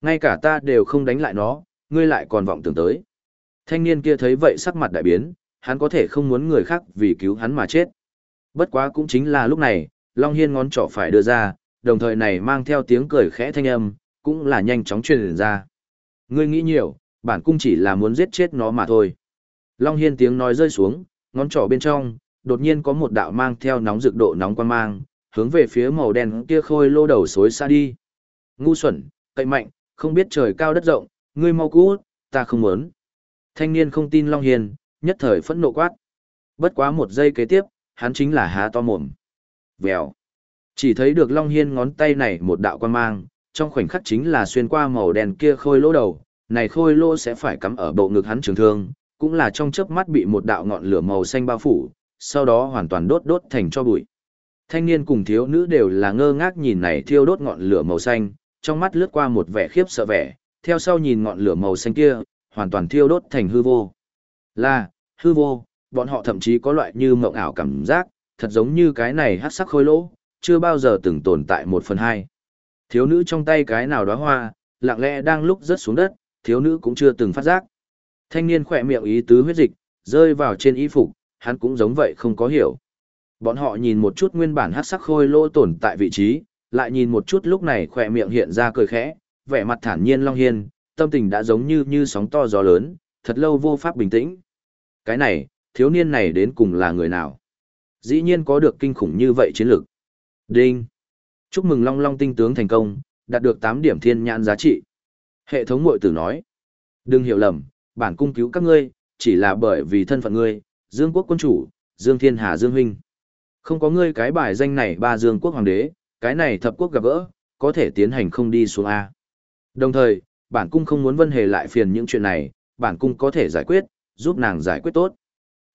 Ngay cả ta đều không đánh lại nó, ngươi lại còn vọng tưởng tới. Thanh niên kia thấy vậy sắc mặt đại biến, hắn có thể không muốn người khác vì cứu hắn mà chết. Bất quá cũng chính là lúc này, Long Hiên ngón trỏ phải đưa ra, đồng thời này mang theo tiếng cười khẽ thanh âm, cũng là nhanh chóng truyền ra. Ngươi nghĩ nhiều, bản cung chỉ là muốn giết chết nó mà thôi. Long Hiên tiếng nói rơi xuống, ngón trỏ bên trong, đột nhiên có một đạo mang theo nóng rực độ nóng quan mang, hướng về phía màu đen kia khôi lô đầu xối xa đi. Ngu xuẩn, cậy mạnh, không biết trời cao đất rộng, ngươi mau cút, ta không muốn. Thanh niên không tin Long Hiên, nhất thời phẫn nộ quát. Bất quá một giây kế tiếp, hắn chính là há to mồm. Vèo. Chỉ thấy được Long Hiên ngón tay này một đạo quan mang, trong khoảnh khắc chính là xuyên qua màu đen kia khôi lỗ đầu, này khôi lỗ sẽ phải cắm ở bộ ngực hắn trường thương, cũng là trong chớp mắt bị một đạo ngọn lửa màu xanh bao phủ, sau đó hoàn toàn đốt đốt thành cho bụi. Thanh niên cùng thiếu nữ đều là ngơ ngác nhìn này thiêu đốt ngọn lửa màu xanh, trong mắt lướt qua một vẻ khiếp sợ vẻ, theo sau nhìn ngọn lửa màu xanh kia, hoàn toàn thiêu đốt thành hư vô. Là, hư vô, bọn họ thậm chí có loại như mộng ảo cảm giác, thật giống như cái này hát sắc khôi lỗ, chưa bao giờ từng tồn tại một phần hai. Thiếu nữ trong tay cái nào đóa hoa, lặng lẽ đang lúc rớt xuống đất, thiếu nữ cũng chưa từng phát giác. Thanh niên khỏe miệng ý tứ huyết dịch, rơi vào trên y phục, hắn cũng giống vậy không có hiểu. Bọn họ nhìn một chút nguyên bản hát sắc khôi lỗ tồn tại vị trí, lại nhìn một chút lúc này khỏe miệng hiện ra cười khẽ, vẻ mặt thản nhiên long hiên, tâm tình đã giống như như sóng to gió lớn, thật lâu vô pháp bình tĩnh. Cái này, thiếu niên này đến cùng là người nào? Dĩ nhiên có được kinh khủng như vậy chiến lược. Đinh! Chúc mừng Long Long tinh tướng thành công, đạt được 8 điểm thiên nhãn giá trị. Hệ thống mội tử nói. Đừng hiểu lầm, bản cung cứu các ngươi, chỉ là bởi vì thân phận ngươi, Dương quốc quân chủ, Dương Thiên Hà Dương Huynh. Không có ngươi cái bài danh này ba Dương quốc hoàng đế, cái này thập quốc gặp gỡ, có thể tiến hành không đi xuống A. Đồng thời, bản cung không muốn vân hề lại phiền những chuyện này, bản cung có thể giải quyết, giúp nàng giải quyết tốt.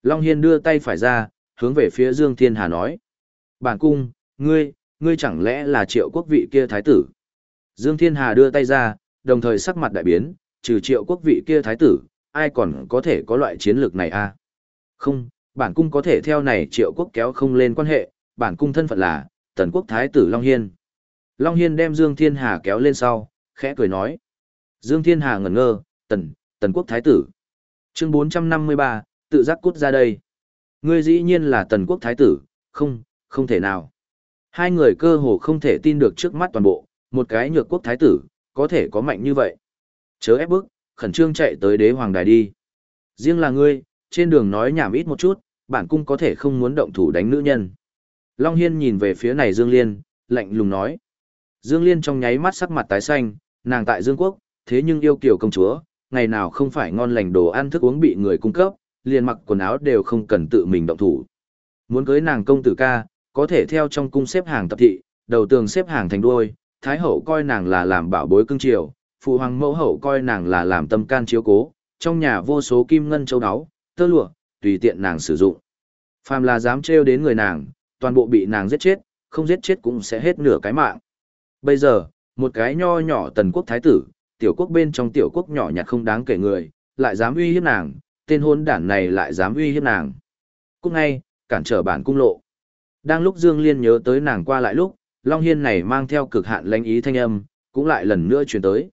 Long Hiên đưa tay phải ra, hướng về phía Dương Thiên Hà nói. Bản cung, ngươi, ngươi chẳng lẽ là triệu quốc vị kia thái tử? Dương Thiên Hà đưa tay ra, đồng thời sắc mặt đại biến, trừ triệu quốc vị kia thái tử, ai còn có thể có loại chiến lược này a? Không, bản cung có thể theo này triệu quốc kéo không lên quan hệ, bản cung thân phận là, tần quốc thái tử Long Hiên. Long Hiên đem Dương Thiên Hà kéo lên sau, khẽ cười nói. Dương Thiên Hà ngẩn ngơ, tần, tần quốc thái tử. Chương 453, tự giác cút ra đây. Ngươi dĩ nhiên là tần quốc thái tử, không, không thể nào. Hai người cơ hồ không thể tin được trước mắt toàn bộ, một cái nhược quốc thái tử, có thể có mạnh như vậy. Chớ ép bức, khẩn trương chạy tới đế hoàng đài đi. Riêng là ngươi, trên đường nói nhảm ít một chút, bản cung có thể không muốn động thủ đánh nữ nhân. Long Hiên nhìn về phía này Dương Liên, lạnh lùng nói. Dương Liên trong nháy mắt sắc mặt tái xanh, nàng tại Dương Quốc, thế nhưng yêu kiểu công chúa, ngày nào không phải ngon lành đồ ăn thức uống bị người cung cấp, liền mặc quần áo đều không cần tự mình động thủ. Muốn cưới nàng công tử ca, có thể theo trong cung xếp hàng tập thị, đầu tường xếp hàng thành đuôi, thái hậu coi nàng là làm bảo bối cưng chiều, phụ hoàng mẫu hậu coi nàng là làm tâm can chiếu cố, trong nhà vô số kim ngân châu áo, tơ lụa, tùy tiện nàng sử dụng. Phàm là dám trêu đến người nàng, toàn bộ bị nàng giết chết, không giết chết cũng sẽ hết nửa cái mạng. Bây giờ, một cái nho nhỏ tần quốc thái tử, tiểu quốc bên trong tiểu quốc nhỏ nhặt không đáng kể người, lại dám uy hiếp nàng, tên hôn đản này lại dám uy hiếp nàng. Cúc ngay, cản trở bản cung lộ. Đang lúc Dương Liên nhớ tới nàng qua lại lúc, Long Hiên này mang theo cực hạn lãnh ý thanh âm, cũng lại lần nữa truyền tới.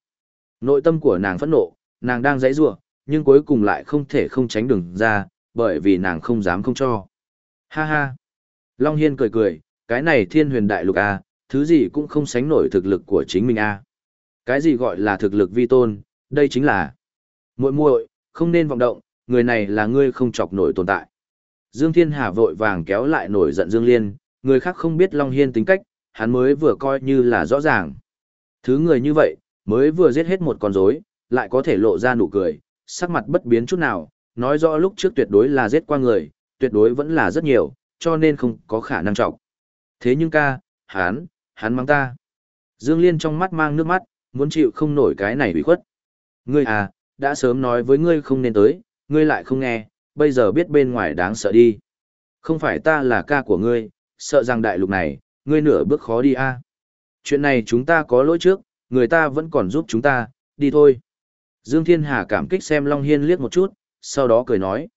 Nội tâm của nàng phẫn nộ, nàng đang dãy rủa, nhưng cuối cùng lại không thể không tránh đường ra, bởi vì nàng không dám không cho. Ha ha. Long Hiên cười cười, cái này thiên huyền đại lục A, thứ gì cũng không sánh nổi thực lực của chính mình A. Cái gì gọi là thực lực vi tôn, đây chính là muội muội không nên vọng động, người này là ngươi không chọc nổi tồn tại. Dương Thiên Hà vội vàng kéo lại nổi giận Dương Liên, người khác không biết Long Hiên tính cách, hắn mới vừa coi như là rõ ràng. Thứ người như vậy, mới vừa giết hết một con rối, lại có thể lộ ra nụ cười, sắc mặt bất biến chút nào, nói rõ lúc trước tuyệt đối là giết qua người, tuyệt đối vẫn là rất nhiều, cho nên không có khả năng trọng. Thế nhưng ca, hắn, hắn mang ta. Dương Liên trong mắt mang nước mắt, muốn chịu không nổi cái này bị khuất. Ngươi à, đã sớm nói với ngươi không nên tới, ngươi lại không nghe, bây giờ biết bên ngoài đáng sợ đi. Không phải ta là ca của ngươi, sợ rằng đại lục này, ngươi nửa bước khó đi a. Chuyện này chúng ta có lỗi trước, người ta vẫn còn giúp chúng ta, đi thôi. Dương Thiên Hà cảm kích xem Long Hiên liếc một chút, sau đó cười nói.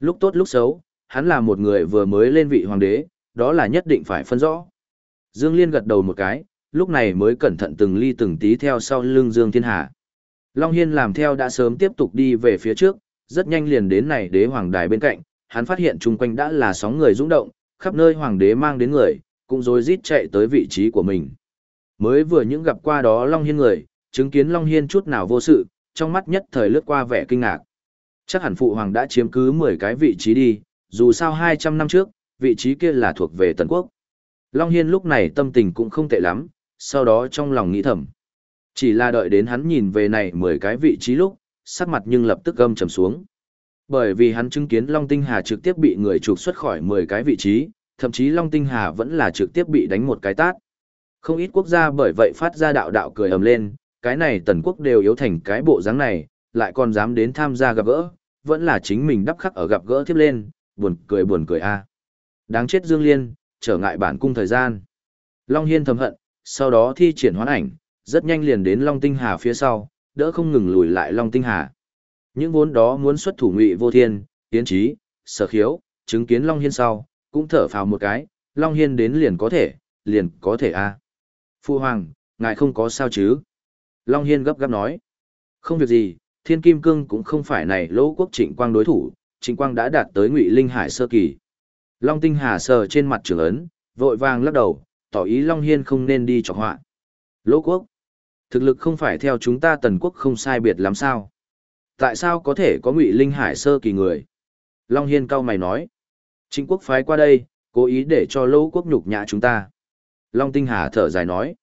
Lúc tốt lúc xấu, hắn là một người vừa mới lên vị hoàng đế, đó là nhất định phải phân rõ. Dương Liên gật đầu một cái, lúc này mới cẩn thận từng ly từng tí theo sau lưng Dương Thiên Hà. Long Hiên làm theo đã sớm tiếp tục đi về phía trước, rất nhanh liền đến này đế hoàng đài bên cạnh, hắn phát hiện chung quanh đã là sóng người rung động, khắp nơi hoàng đế mang đến người, cũng rồi rít chạy tới vị trí của mình. Mới vừa những gặp qua đó Long Hiên người, chứng kiến Long Hiên chút nào vô sự, trong mắt nhất thời lướt qua vẻ kinh ngạc. Chắc hẳn phụ hoàng đã chiếm cứ 10 cái vị trí đi, dù sao 200 năm trước, vị trí kia là thuộc về Tần Quốc. Long Hiên lúc này tâm tình cũng không tệ lắm, sau đó trong lòng nghĩ thầm. Chỉ là đợi đến hắn nhìn về này 10 cái vị trí lúc, sắc mặt nhưng lập tức gâm trầm xuống. Bởi vì hắn chứng kiến Long Tinh Hà trực tiếp bị người trục xuất khỏi 10 cái vị trí, thậm chí Long Tinh Hà vẫn là trực tiếp bị đánh một cái tát. Không ít quốc gia bởi vậy phát ra đạo đạo cười ầm lên, cái này tần quốc đều yếu thành cái bộ dáng này, lại còn dám đến tham gia gặp gỡ, vẫn là chính mình đắp khắc ở gặp gỡ tiếp lên, buồn cười buồn cười a. Đáng chết Dương Liên, trở ngại bản cung thời gian. Long Hiên thầm hận, sau đó thi triển hoán ảnh, rất nhanh liền đến Long Tinh Hà phía sau, đỡ không ngừng lùi lại Long Tinh Hà. Những vốn đó muốn xuất thủ ngụy vô thiên, tiến trí, sở khiếu, chứng kiến Long Hiên sau, cũng thở phào một cái, Long Hiên đến liền có thể, liền có thể a Phu Hoàng, ngài không có sao chứ? Long Hiên gấp gáp nói. Không việc gì, Thiên Kim Cương cũng không phải này lỗ quốc trịnh quang đối thủ, trịnh quang đã đạt tới ngụy linh hải sơ kỳ. Long Tinh Hà sờ trên mặt trưởng ấn, vội vàng lắc đầu, tỏ ý Long Hiên không nên đi chọc họa. Lỗ quốc, thực lực không phải theo chúng ta tần quốc không sai biệt lắm sao? Tại sao có thể có ngụy linh hải sơ kỳ người? Long Hiên cao mày nói. Trịnh quốc phái qua đây, cố ý để cho lỗ quốc nhục nhã chúng ta. Long Tinh Hà thở dài nói.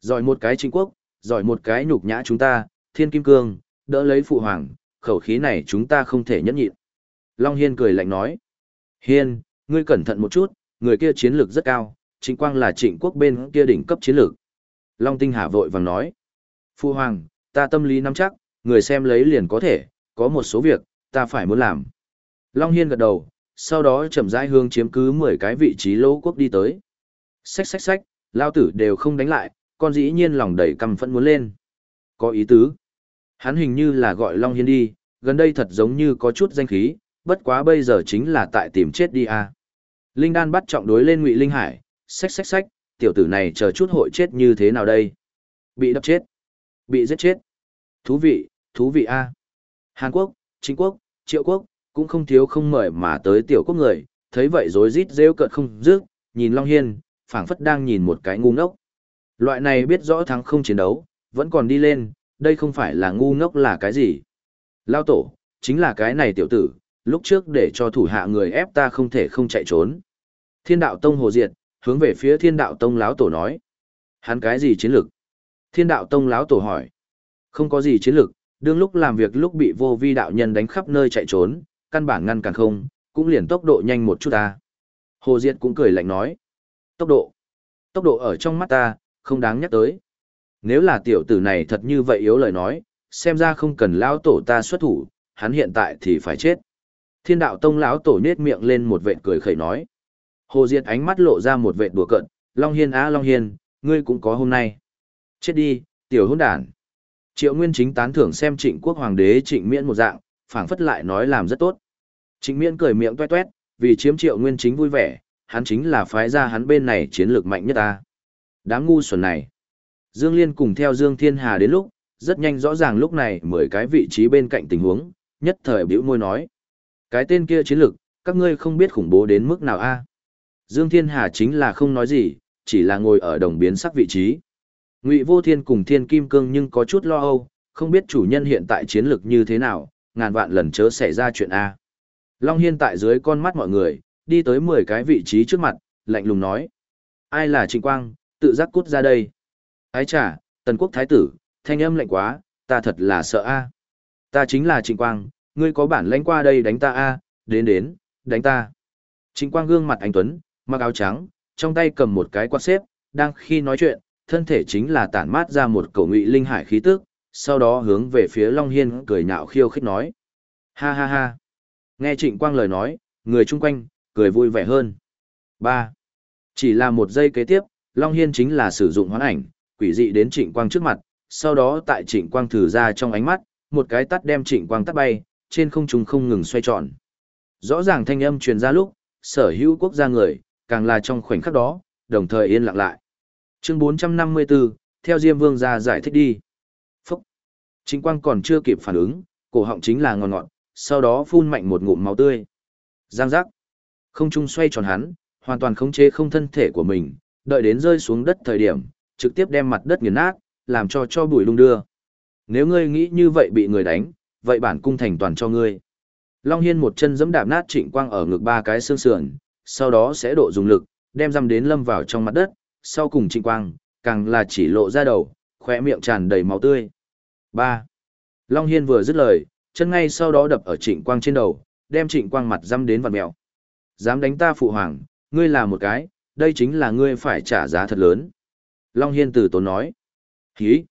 Giỏi một cái trịnh quốc, giỏi một cái nhục nhã chúng ta, thiên kim cương, đỡ lấy phụ hoàng, khẩu khí này chúng ta không thể nhẫn nhịn. Long Hiên cười lạnh nói. Hiên, ngươi cẩn thận một chút, người kia chiến lược rất cao, Trịnh quang là trịnh quốc bên kia đỉnh cấp chiến lược. Long Tinh Hà vội vàng nói. Phu Hoàng, ta tâm lý nắm chắc, người xem lấy liền có thể, có một số việc, ta phải muốn làm. Long Hiên gật đầu, sau đó chậm rãi hướng chiếm cứ 10 cái vị trí lỗ quốc đi tới. Xách xách xách, lao tử đều không đánh lại, con dĩ nhiên lòng đầy căm phẫn muốn lên. Có ý tứ. Hắn hình như là gọi Long Hiên đi, gần đây thật giống như có chút danh khí, bất quá bây giờ chính là tại tìm chết đi à. Linh đan bắt trọng đối lên Ngụy Linh Hải, xách xách xách, tiểu tử này chờ chút hội chết như thế nào đây? Bị đập chết, bị giết chết. Thú vị, thú vị a. Hàn Quốc, Chính Quốc, Triệu Quốc, cũng không thiếu không mời mà tới tiểu quốc người, thấy vậy rối rít rêu cợt không dứt, nhìn Long Hiên, phảng phất đang nhìn một cái ngu ngốc. Loại này biết rõ thắng không chiến đấu, vẫn còn đi lên, đây không phải là ngu ngốc là cái gì. Lao tổ, chính là cái này tiểu tử, lúc trước để cho thủ hạ người ép ta không thể không chạy trốn. Thiên đạo tông hồ diệt, hướng về phía thiên đạo tông lão tổ nói. Hắn cái gì chiến lược? Thiên đạo tông lão tổ hỏi. Không có gì chiến lược, đương lúc làm việc lúc bị vô vi đạo nhân đánh khắp nơi chạy trốn, căn bản ngăn cản không, cũng liền tốc độ nhanh một chút ta. Hồ Diệt cũng cười lạnh nói. Tốc độ. Tốc độ ở trong mắt ta, không đáng nhắc tới. Nếu là tiểu tử này thật như vậy yếu lời nói, xem ra không cần lão tổ ta xuất thủ, hắn hiện tại thì phải chết. Thiên đạo tông lão tổ nết miệng lên một vệt cười khẩy nói. Hồ Diệt ánh mắt lộ ra một vệt đùa cợt. Long Hiên á Long Hiên, ngươi cũng có hôm nay. Chết đi, tiểu hôn đản. Triệu Nguyên chính tán thưởng xem trịnh quốc hoàng đế trịnh miễn một dạng, phảng phất lại nói làm rất tốt. Trịnh miễn cười miệng tuét tuét, vì chiếm triệu nguyên chính vui vẻ, hắn chính là phái ra hắn bên này chiến lược mạnh nhất ta. Đám ngu xuẩn này. Dương Liên cùng theo Dương Thiên Hà đến lúc, rất nhanh rõ ràng lúc này mười cái vị trí bên cạnh tình huống, nhất thời bĩu môi nói. Cái tên kia chiến lược, các ngươi không biết khủng bố đến mức nào a Dương Thiên Hà chính là không nói gì, chỉ là ngồi ở đồng biến sắc vị trí. Ngụy Vô Thiên cùng Thiên Kim Cương nhưng có chút lo âu, không biết chủ nhân hiện tại chiến lược như thế nào, ngàn vạn lần chớ xảy ra chuyện A. Long Hiên tại dưới con mắt mọi người, đi tới 10 cái vị trí trước mặt, lạnh lùng nói. Ai là Trịnh Quang, tự giác cút ra đây. Ái chà, Tần Quốc Thái Tử, thanh âm lạnh quá, ta thật là sợ A. Ta chính là Trịnh Quang, ngươi có bản lãnh qua đây đánh ta A, đến đến, đánh ta. Trịnh Quang gương mặt anh Tuấn, mặc áo trắng, trong tay cầm một cái quạt xếp, đang khi nói chuyện, thân thể chính là tản mát ra một cầu ngụy linh hải khí tức, sau đó hướng về phía Long Hiên cười nhạo khiêu khích nói. Ha ha ha. Nghe Trịnh Quang lời nói, người chung quanh, cười vui vẻ hơn. 3. Chỉ là một giây kế tiếp, Long Hiên chính là sử dụng hoán ảnh, quỷ dị đến Trịnh Quang trước mặt, sau đó tại Trịnh Quang thử ra trong ánh mắt, một cái tắt đem Trịnh Quang tắt bay, trên không trung không ngừng xoay tròn. Rõ ràng thanh âm truyền ra lúc, sở hữu quốc gia người, càng là trong khoảnh khắc đó, đồng thời yên lặng lại. Chương 454, theo Diêm Vương ra giải thích đi. Phúc! Trịnh Quang còn chưa kịp phản ứng, cổ họng chính là ngọt ngọt, sau đó phun mạnh một ngụm máu tươi. Giang giác. Không trung xoay tròn hắn, hoàn toàn khống chế không thân thể của mình, đợi đến rơi xuống đất thời điểm, trực tiếp đem mặt đất nghiền nát, làm cho cho bụi lung đưa. Nếu ngươi nghĩ như vậy bị người đánh, vậy bản cung thành toàn cho ngươi. Long Hiên một chân giẫm đạp nát Trịnh Quang ở ngực ba cái xương sườn, sau đó sẽ độ dùng lực, đem răm đến lâm vào trong mặt đất, sau cùng Trịnh Quang, càng là chỉ lộ ra đầu, khỏe miệng tràn đầy máu tươi. 3. Long Hiên vừa dứt lời, chân ngay sau đó đập ở trịnh quang trên đầu, đem trịnh quang mặt răm đến vặt mẹo. Dám đánh ta phụ hoàng, ngươi là một cái, đây chính là ngươi phải trả giá thật lớn. Long Hiên từ tốn nói. Khí.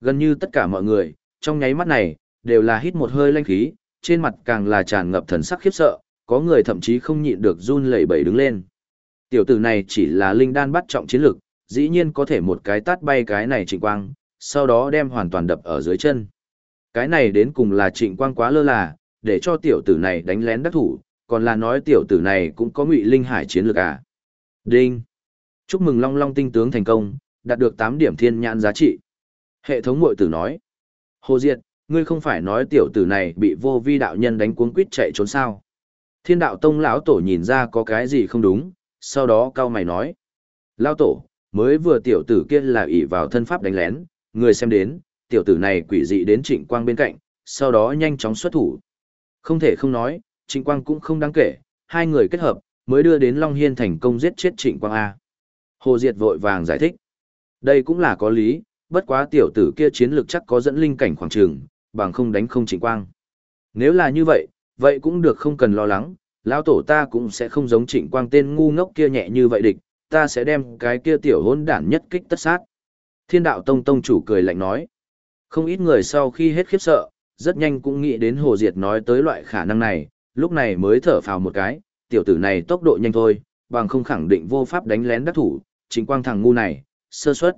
Gần như tất cả mọi người, trong nháy mắt này, đều là hít một hơi lanh khí, trên mặt càng là tràn ngập thần sắc khiếp sợ, có người thậm chí không nhịn được run lẩy bẩy đứng lên. Tiểu tử này chỉ là linh đan bắt trọng chiến lực, dĩ nhiên có thể một cái tát bay cái này trịnh quang, sau đó đem hoàn toàn đập ở dưới chân. Cái này đến cùng là trịnh quang quá lơ là, để cho tiểu tử này đánh lén đắc thủ, còn là nói tiểu tử này cũng có ngụy linh hải chiến lược à. Đinh! Chúc mừng Long Long tinh tướng thành công, đạt được 8 điểm thiên nhãn giá trị. Hệ thống mội tử nói. Hồ Diệt, ngươi không phải nói tiểu tử này bị vô vi đạo nhân đánh cuống quýt chạy trốn sao. Thiên đạo tông lão tổ nhìn ra có cái gì không đúng, sau đó cao mày nói. Lão tổ, mới vừa tiểu tử kia là ỷ vào thân pháp đánh lén, người xem đến, tiểu tử này quỷ dị đến trịnh quang bên cạnh, sau đó nhanh chóng xuất thủ. Không thể không nói, trịnh quang cũng không đáng kể, hai người kết hợp, mới đưa đến Long Hiên thành công giết chết trịnh quang A. Hồ Diệt vội vàng giải thích. Đây cũng là có lý, bất quá tiểu tử kia chiến lược chắc có dẫn linh cảnh khoảng trường, bằng không đánh không trịnh quang. Nếu là như vậy, vậy cũng được không cần lo lắng, lão tổ ta cũng sẽ không giống trịnh quang tên ngu ngốc kia nhẹ như vậy địch, ta sẽ đem cái kia tiểu hôn đản nhất kích tất sát. Thiên đạo tông tông chủ cười lạnh nói. Không ít người sau khi hết khiếp sợ, rất nhanh cũng nghĩ đến Hồ Diệt nói tới loại khả năng này, lúc này mới thở phào một cái, tiểu tử này tốc độ nhanh thôi, bằng không khẳng định vô pháp đánh lén đắc thủ, chính quang thằng ngu này, sơ suất.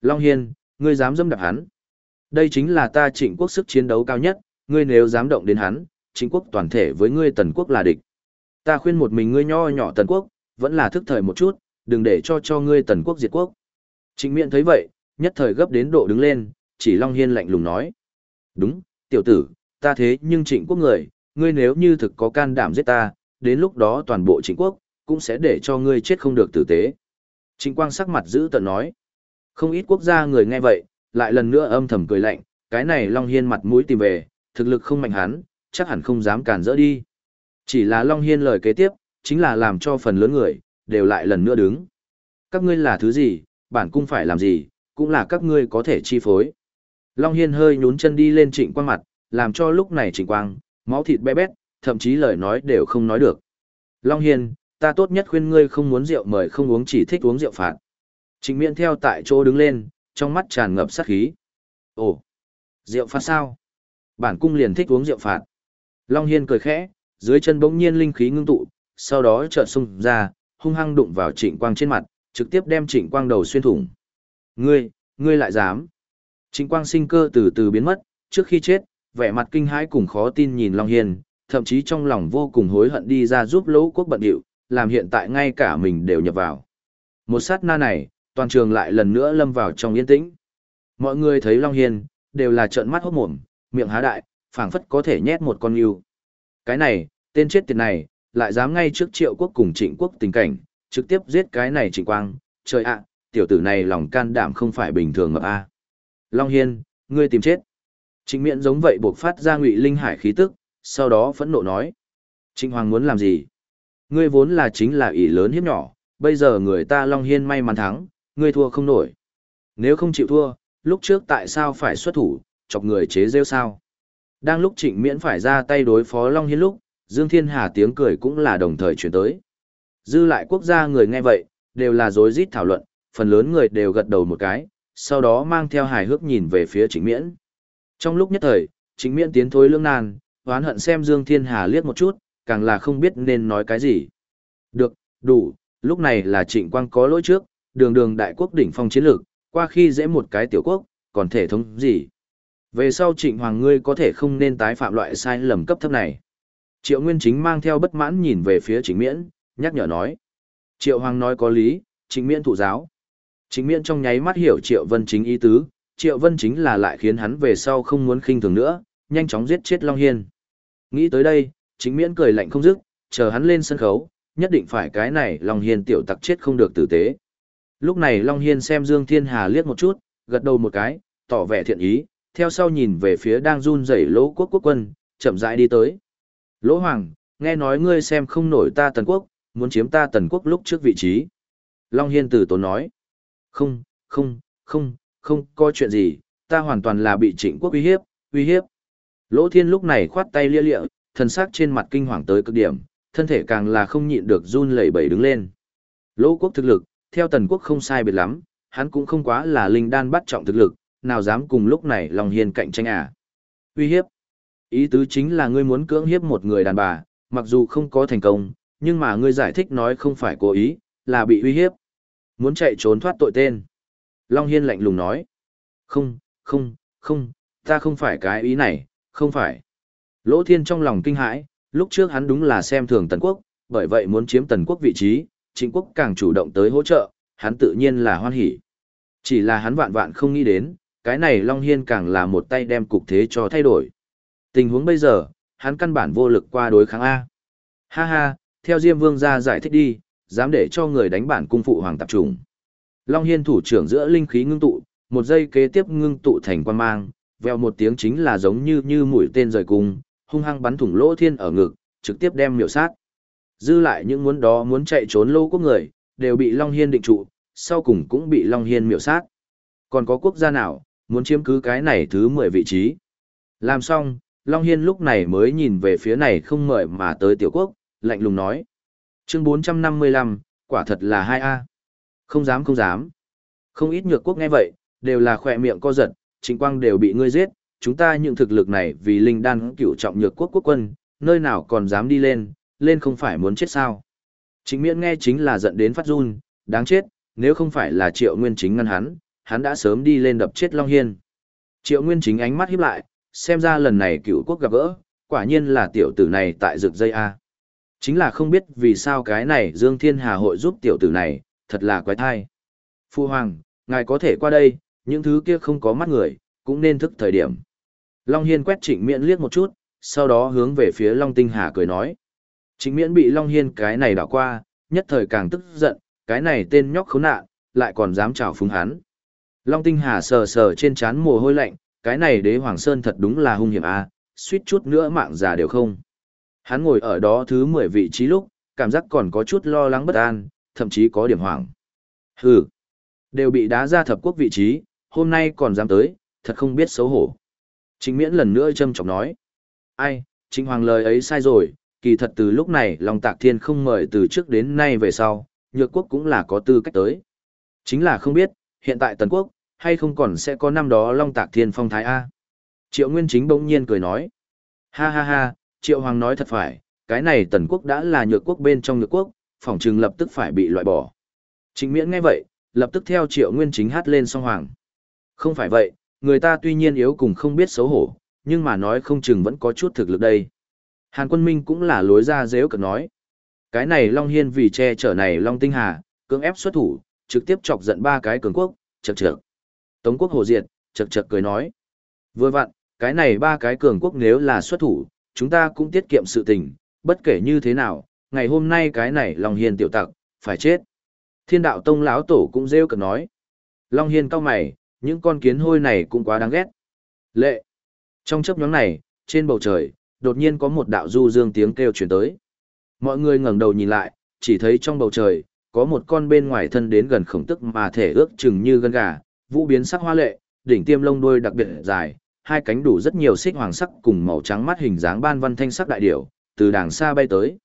Long Hiên, ngươi dám dâm đạp hắn. Đây chính là ta trịnh quốc sức chiến đấu cao nhất, ngươi nếu dám động đến hắn, chính quốc toàn thể với ngươi tần quốc là địch. Ta khuyên một mình ngươi nho nhỏ tần quốc, vẫn là thức thời một chút, đừng để cho cho ngươi tần quốc diệt quốc. Trịnh Miện thấy vậy, nhất thời gấp đến độ đứng lên, chỉ Long Hiên lạnh lùng nói. Đúng, tiểu tử, ta thế nhưng trịnh quốc người, ngươi nếu như thực có can đảm giết ta, đến lúc đó toàn bộ trịnh quốc, cũng sẽ để cho ngươi chết không được tử tế. Trịnh quang sắc mặt giữ tận nói. Không ít quốc gia người nghe vậy, lại lần nữa âm thầm cười lạnh, cái này Long Hiên mặt mũi tìm về, thực lực không mạnh hắn, chắc hẳn không dám cản rỡ đi. Chỉ là Long Hiên lời kế tiếp, chính là làm cho phần lớn người, đều lại lần nữa đứng. Các ngươi là thứ gì, bản cung phải làm gì, cũng là các ngươi có thể chi phối. Long Hiên hơi nhún chân đi lên trịnh quang mặt, làm cho lúc này trịnh quang, máu thịt bé bét, thậm chí lời nói đều không nói được. Long Hiên, ta tốt nhất khuyên ngươi không muốn rượu mời không uống chỉ thích uống rượu phạt. Trịnh miễn theo tại chỗ đứng lên, trong mắt tràn ngập sát khí. Ồ, rượu phạt sao? Bản cung liền thích uống rượu phạt. Long Hiên cười khẽ, dưới chân bỗng nhiên linh khí ngưng tụ, sau đó chợt xung ra, hung hăng đụng vào trịnh quang trên mặt, trực tiếp đem trịnh quang đầu xuyên thủng. Ngươi, ngươi lại dám. Trịnh Quang sinh cơ từ từ biến mất, trước khi chết, vẻ mặt kinh hãi cùng khó tin nhìn Long Hiên, thậm chí trong lòng vô cùng hối hận đi ra giúp lỗ quốc bận điệu, làm hiện tại ngay cả mình đều nhập vào. Một sát na này, toàn trường lại lần nữa lâm vào trong yên tĩnh. Mọi người thấy Long Hiên, đều là trợn mắt hốt mồm, miệng há đại, phảng phất có thể nhét một con yêu. Cái này, tên chết tiệt này, lại dám ngay trước triệu quốc cùng trịnh quốc tình cảnh, trực tiếp giết cái này trịnh quang, trời ạ, tiểu tử này lòng can đảm không phải bình thường ngập a. Long Hiên, ngươi tìm chết. Trịnh miễn giống vậy buộc phát ra ngụy linh hải khí tức, sau đó phẫn nộ nói. Trịnh Hoàng muốn làm gì? Ngươi vốn là chính là ỷ lớn hiếp nhỏ, bây giờ người ta Long Hiên may mắn thắng, ngươi thua không nổi. Nếu không chịu thua, lúc trước tại sao phải xuất thủ, chọc người chế rêu sao? Đang lúc trịnh miễn phải ra tay đối phó Long Hiên lúc, Dương Thiên Hà tiếng cười cũng là đồng thời chuyển tới. Dư lại quốc gia người nghe vậy, đều là dối rít thảo luận, phần lớn người đều gật đầu một cái, sau đó mang theo hài hước nhìn về phía trịnh miễn. Trong lúc nhất thời, trịnh miễn tiến thối lương nan, oán hận xem Dương Thiên Hà liếc một chút, càng là không biết nên nói cái gì. Được, đủ, lúc này là trịnh quang có lỗi trước, đường đường đại quốc đỉnh phong chiến lược, qua khi dễ một cái tiểu quốc, còn thể thống gì. Về sau trịnh hoàng ngươi có thể không nên tái phạm loại sai lầm cấp thấp này. Triệu Nguyên Chính mang theo bất mãn nhìn về phía trịnh miễn, nhắc nhở nói. Triệu Hoàng nói có lý, trịnh miễn thụ giáo. Trịnh miễn trong nháy mắt hiểu Triệu Vân Chính ý tứ, Triệu Vân Chính là lại khiến hắn về sau không muốn khinh thường nữa, nhanh chóng giết chết Long Hiên. Nghĩ tới đây, trịnh miễn cười lạnh không dứt, chờ hắn lên sân khấu, nhất định phải cái này Long Hiên tiểu tặc chết không được tử tế. Lúc này Long Hiên xem Dương Thiên Hà liếc một chút, gật đầu một cái, tỏ vẻ thiện ý, theo sau nhìn về phía đang run rẩy lỗ quốc quốc quân, chậm rãi đi tới. Lỗ Hoàng, nghe nói ngươi xem không nổi ta tần quốc, muốn chiếm ta tần quốc lúc trước vị trí. Long Hiên tử tốn nói. Không, không, không, không có chuyện gì, ta hoàn toàn là bị trịnh quốc uy hiếp, uy hiếp. Lỗ Thiên lúc này khoát tay lia lịa, thần sắc trên mặt kinh hoàng tới cực điểm, thân thể càng là không nhịn được run lẩy bẩy đứng lên. Lỗ quốc thực lực, theo tần quốc không sai biệt lắm, hắn cũng không quá là linh đan bắt trọng thực lực, nào dám cùng lúc này Long Hiên cạnh tranh à. Uy hiếp. Ý tứ chính là ngươi muốn cưỡng hiếp một người đàn bà, mặc dù không có thành công, nhưng mà ngươi giải thích nói không phải cố ý, là bị uy hiếp. Muốn chạy trốn thoát tội tên. Long Hiên lạnh lùng nói. Không, không, không, ta không phải cái ý này, không phải. Lỗ Thiên trong lòng kinh hãi, lúc trước hắn đúng là xem thường Tần Quốc, bởi vậy muốn chiếm Tần Quốc vị trí, chính quốc càng chủ động tới hỗ trợ, hắn tự nhiên là hoan hỉ. Chỉ là hắn vạn vạn không nghĩ đến, cái này Long Hiên càng là một tay đem cục thế cho thay đổi. Tình huống bây giờ, hắn căn bản vô lực qua đối kháng A. Ha ha, theo Diêm Vương ra giải thích đi, dám để cho người đánh bản cung phụ hoàng tập trùng. Long Hiên thủ trưởng giữa linh khí ngưng tụ, một giây kế tiếp ngưng tụ thành quan mang, veo một tiếng chính là giống như như mũi tên rời cung, hung hăng bắn thủng lỗ thiên ở ngực, trực tiếp đem miểu sát. Dư lại những muốn đó muốn chạy trốn lô quốc người, đều bị Long Hiên định trụ, sau cùng cũng bị Long Hiên miểu sát. Còn có quốc gia nào, muốn chiếm cứ cái này thứ 10 vị trí. Làm xong, Long Hiên lúc này mới nhìn về phía này không mời mà tới tiểu quốc, lạnh lùng nói. Chương 455, quả thật là 2A. Không dám không dám. Không ít nhược quốc nghe vậy, đều là khỏe miệng co giật, chính quang đều bị ngươi giết, chúng ta những thực lực này vì linh đan cửu trọng nhược quốc quốc quân, nơi nào còn dám đi lên, lên không phải muốn chết sao. Chính miễn nghe chính là giận đến phát run, đáng chết, nếu không phải là triệu nguyên chính ngăn hắn, hắn đã sớm đi lên đập chết Long Hiên. Triệu nguyên chính ánh mắt híp lại, xem ra lần này cựu quốc gặp gỡ, quả nhiên là tiểu tử này tại rực dây A. Chính là không biết vì sao cái này Dương Thiên Hà hội giúp tiểu tử này, thật là quái thai. Phu Hoàng, ngài có thể qua đây, những thứ kia không có mắt người, cũng nên thức thời điểm. Long Hiên quét trịnh miễn liếc một chút, sau đó hướng về phía Long Tinh Hà cười nói. Trịnh miễn bị Long Hiên cái này đảo qua, nhất thời càng tức giận, cái này tên nhóc khốn nạn, lại còn dám chào phúng hắn. Long Tinh Hà sờ sờ trên trán mồ hôi lạnh, cái này đế Hoàng Sơn thật đúng là hung hiểm a, suýt chút nữa mạng già đều không. Hắn ngồi ở đó thứ 10 vị trí lúc, cảm giác còn có chút lo lắng bất an, thậm chí có điểm hoảng. Hừ, đều bị đá ra thập quốc vị trí, hôm nay còn dám tới, thật không biết xấu hổ. Chính miễn lần nữa châm trọng nói. Ai, Trịnh Hoàng lời ấy sai rồi, kỳ thật từ lúc này Long Tạc Thiên không mời từ trước đến nay về sau, nhược quốc cũng là có tư cách tới. Chính là không biết, hiện tại Tần Quốc, hay không còn sẽ có năm đó Long Tạc Thiên phong thái A. Triệu Nguyên Chính bỗng nhiên cười nói. Ha ha ha, Triệu Hoàng nói thật phải, cái này Tần Quốc đã là nhược quốc bên trong nhược quốc, phỏng chừng lập tức phải bị loại bỏ. Chính miễn nghe vậy, lập tức theo Triệu Nguyên Chính hát lên song hoàng. Không phải vậy, người ta tuy nhiên yếu cùng không biết xấu hổ, nhưng mà nói không chừng vẫn có chút thực lực đây. Hàn quân minh cũng là lối ra dễ cực nói. Cái này Long Hiên vì che chở này Long Tinh Hà, cưỡng ép xuất thủ, trực tiếp chọc giận ba cái cường quốc, chật chật. Tống quốc hồ diệt, chật chật cười nói. Vừa vặn, cái này ba cái cường quốc nếu là xuất thủ, chúng ta cũng tiết kiệm sự tình, bất kể như thế nào, ngày hôm nay cái này Long Hiên tiểu tặc, phải chết. Thiên đạo tông lão tổ cũng rêu cực nói. Long Hiên cao mày, những con kiến hôi này cũng quá đáng ghét. Lệ. Trong chấp nhóm này, trên bầu trời, đột nhiên có một đạo du dương tiếng kêu chuyển tới. Mọi người ngẩng đầu nhìn lại, chỉ thấy trong bầu trời, có một con bên ngoài thân đến gần khổng tức mà thể ước chừng như gân gà, vũ biến sắc hoa lệ, đỉnh tiêm lông đuôi đặc biệt dài, hai cánh đủ rất nhiều xích hoàng sắc cùng màu trắng mắt hình dáng ban văn thanh sắc đại điểu, từ đàng xa bay tới.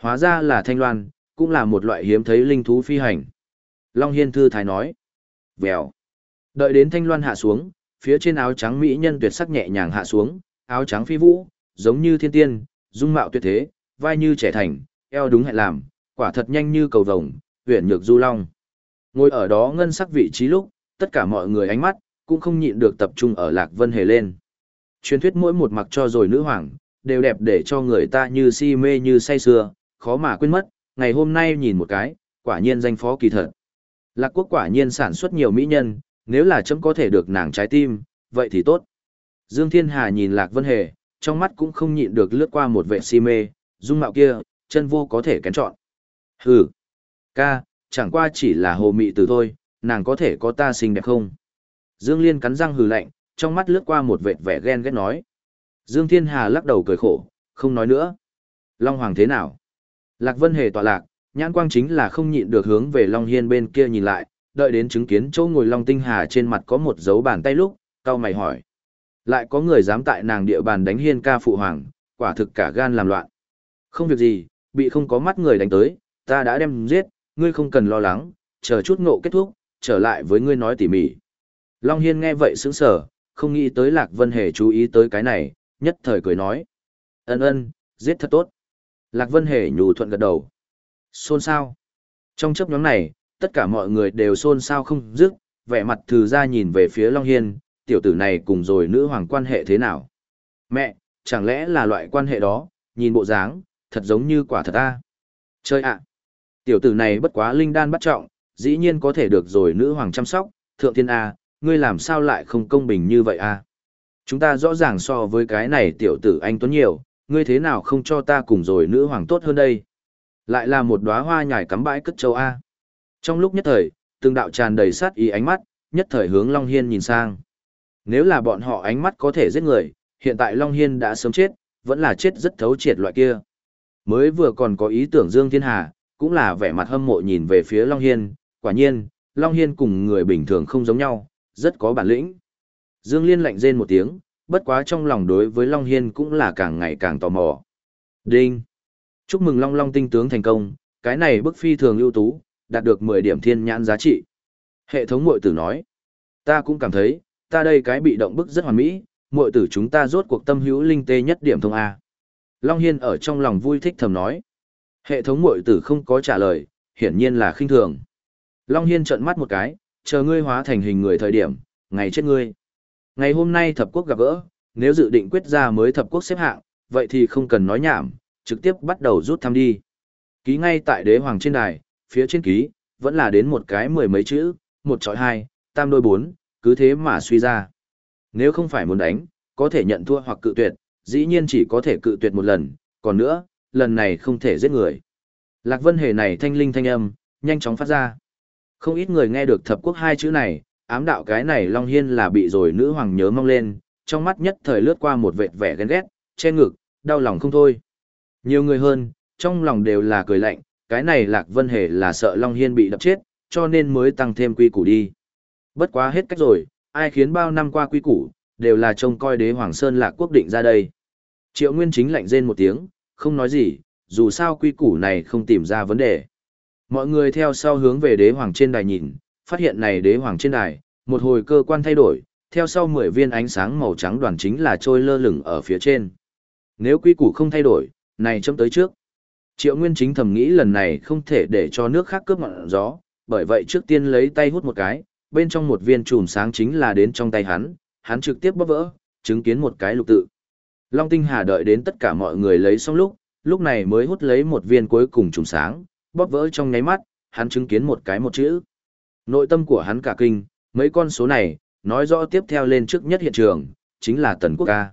Hóa ra là thanh loan, cũng là một loại hiếm thấy linh thú phi hành. Long Hiên Thư Thái nói. Vèo. Đợi đến thanh loan hạ xuống, phía trên áo trắng mỹ nhân tuyệt sắc nhẹ nhàng hạ xuống, áo trắng phi vũ, giống như thiên tiên, dung mạo tuyệt thế, vai như trẻ thành, eo đúng hẹn làm, quả thật nhanh như cầu vồng, huyền nhược du long. Ngồi ở đó ngân sắc vị trí lúc, tất cả mọi người ánh mắt, cũng không nhịn được tập trung ở Lạc Vân Hề lên. Truyền thuyết mỗi một mặc cho rồi nữ hoàng, đều đẹp để cho người ta như si mê như say sưa, khó mà quên mất, ngày hôm nay nhìn một cái, quả nhiên danh phó kỳ thật. Lạc quốc quả nhiên sản xuất nhiều mỹ nhân, nếu là chấm có thể được nàng trái tim, vậy thì tốt. Dương Thiên Hà nhìn Lạc Vân Hề, trong mắt cũng không nhịn được lướt qua một vẻ si mê, dung mạo kia, chân vô có thể kén chọn. Hừ, ca, chẳng qua chỉ là hồ mị từ thôi, nàng có thể có ta xinh đẹp không? Dương Liên cắn răng hừ lạnh, trong mắt lướt qua một vệt vẻ ghen ghét nói. Dương Thiên Hà lắc đầu cười khổ, không nói nữa. Long Hoàng thế nào? Lạc Vân Hề tọa lạc, nhãn quang chính là không nhịn được hướng về Long Hiên bên kia nhìn lại, đợi đến chứng kiến chỗ ngồi Long Tinh Hà trên mặt có một dấu bàn tay lúc, cao mày hỏi. Lại có người dám tại nàng địa bàn đánh Hiên ca phụ hoàng, quả thực cả gan làm loạn. Không việc gì, bị không có mắt người đánh tới, ta đã đem giết, ngươi không cần lo lắng, chờ chút ngộ kết thúc, trở lại với ngươi nói tỉ mỉ. Long Hiên nghe vậy sững sờ, không nghĩ tới Lạc Vân Hề chú ý tới cái này, nhất thời cười nói. Ân ân, giết thật tốt. Lạc Vân Hề nhù thuận gật đầu. Xôn sao? Trong chấp nhóm này, tất cả mọi người đều xôn xao không dứt, vẻ mặt thừ ra nhìn về phía Long Hiên, tiểu tử này cùng rồi nữ hoàng quan hệ thế nào? Mẹ, chẳng lẽ là loại quan hệ đó, nhìn bộ dáng, thật giống như quả thật ta. Chơi ạ! Tiểu tử này bất quá linh đan bắt trọng, dĩ nhiên có thể được rồi nữ hoàng chăm sóc, thượng thiên A, ngươi làm sao lại không công bình như vậy A? Chúng ta rõ ràng so với cái này tiểu tử anh tuấn nhiều, ngươi thế nào không cho ta cùng rồi nữ hoàng tốt hơn đây? Lại là một đóa hoa nhài cắm bãi cất châu A. Trong lúc nhất thời, từng đạo tràn đầy sát ý ánh mắt, nhất thời hướng Long Hiên nhìn sang. Nếu là bọn họ ánh mắt có thể giết người, hiện tại Long Hiên đã sớm chết, vẫn là chết rất thấu triệt loại kia. Mới vừa còn có ý tưởng Dương Thiên Hà, cũng là vẻ mặt hâm mộ nhìn về phía Long Hiên, quả nhiên, Long Hiên cùng người bình thường không giống nhau, rất có bản lĩnh. Dương Liên lạnh rên một tiếng, bất quá trong lòng đối với Long Hiên cũng là càng ngày càng tò mò. Đinh! Chúc mừng Long Long tinh tướng thành công, cái này bức phi thường ưu tú, đạt được 10 điểm thiên nhãn giá trị. Hệ thống mội tử nói, ta cũng cảm thấy, ta đây cái bị động bức rất hoàn mỹ, mội tử chúng ta rốt cuộc tâm hữu linh tê nhất điểm thông A. Long Hiên ở trong lòng vui thích thầm nói. Hệ thống muội tử không có trả lời, hiển nhiên là khinh thường. Long Hiên trợn mắt một cái, chờ ngươi hóa thành hình người thời điểm, ngày chết ngươi. Ngày hôm nay thập quốc gặp gỡ, nếu dự định quyết ra mới thập quốc xếp hạng, vậy thì không cần nói nhảm, trực tiếp bắt đầu rút thăm đi. Ký ngay tại đế hoàng trên đài, phía trên ký, vẫn là đến một cái mười mấy chữ, một chọi hai, tam đôi bốn, cứ thế mà suy ra. Nếu không phải muốn đánh, có thể nhận thua hoặc cự tuyệt, dĩ nhiên chỉ có thể cự tuyệt một lần, còn nữa, lần này không thể giết người. Lạc Vân Hề này thanh linh thanh âm, nhanh chóng phát ra. Không ít người nghe được thập quốc hai chữ này, ám đạo cái này Long Hiên là bị rồi nữ hoàng nhớ mong lên, trong mắt nhất thời lướt qua một vệt vẻ ghen ghét, che ngực, đau lòng không thôi. Nhiều người hơn, trong lòng đều là cười lạnh, cái này Lạc Vân Hề là sợ Long Hiên bị đập chết, cho nên mới tăng thêm quy củ đi. Bất quá hết cách rồi, ai khiến bao năm qua quy củ, đều là trông coi đế Hoàng Sơn Lạc Quốc định ra đây. Triệu Nguyên chính lạnh rên một tiếng, không nói gì, dù sao quy củ này không tìm ra vấn đề. Mọi người theo sau hướng về đế hoàng trên đài nhìn, phát hiện này đế hoàng trên đài, một hồi cơ quan thay đổi, theo sau 10 viên ánh sáng màu trắng đoàn chính là trôi lơ lửng ở phía trên. Nếu quy củ không thay đổi, này chấm tới trước. Triệu Nguyên chính thầm nghĩ lần này không thể để cho nước khác cướp ngọn gió, bởi vậy trước tiên lấy tay hút một cái, bên trong một viên chùm sáng chính là đến trong tay hắn, hắn trực tiếp bóp vỡ, chứng kiến một cái lục tự. Long Tinh Hà đợi đến tất cả mọi người lấy xong lúc, lúc này mới hút lấy một viên cuối cùng trùng sáng, bóp vỡ trong nháy mắt, hắn chứng kiến một cái một chữ. Nội tâm của hắn cả kinh, mấy con số này, nói rõ tiếp theo lên trước nhất hiện trường, chính là Tần Quốc ca.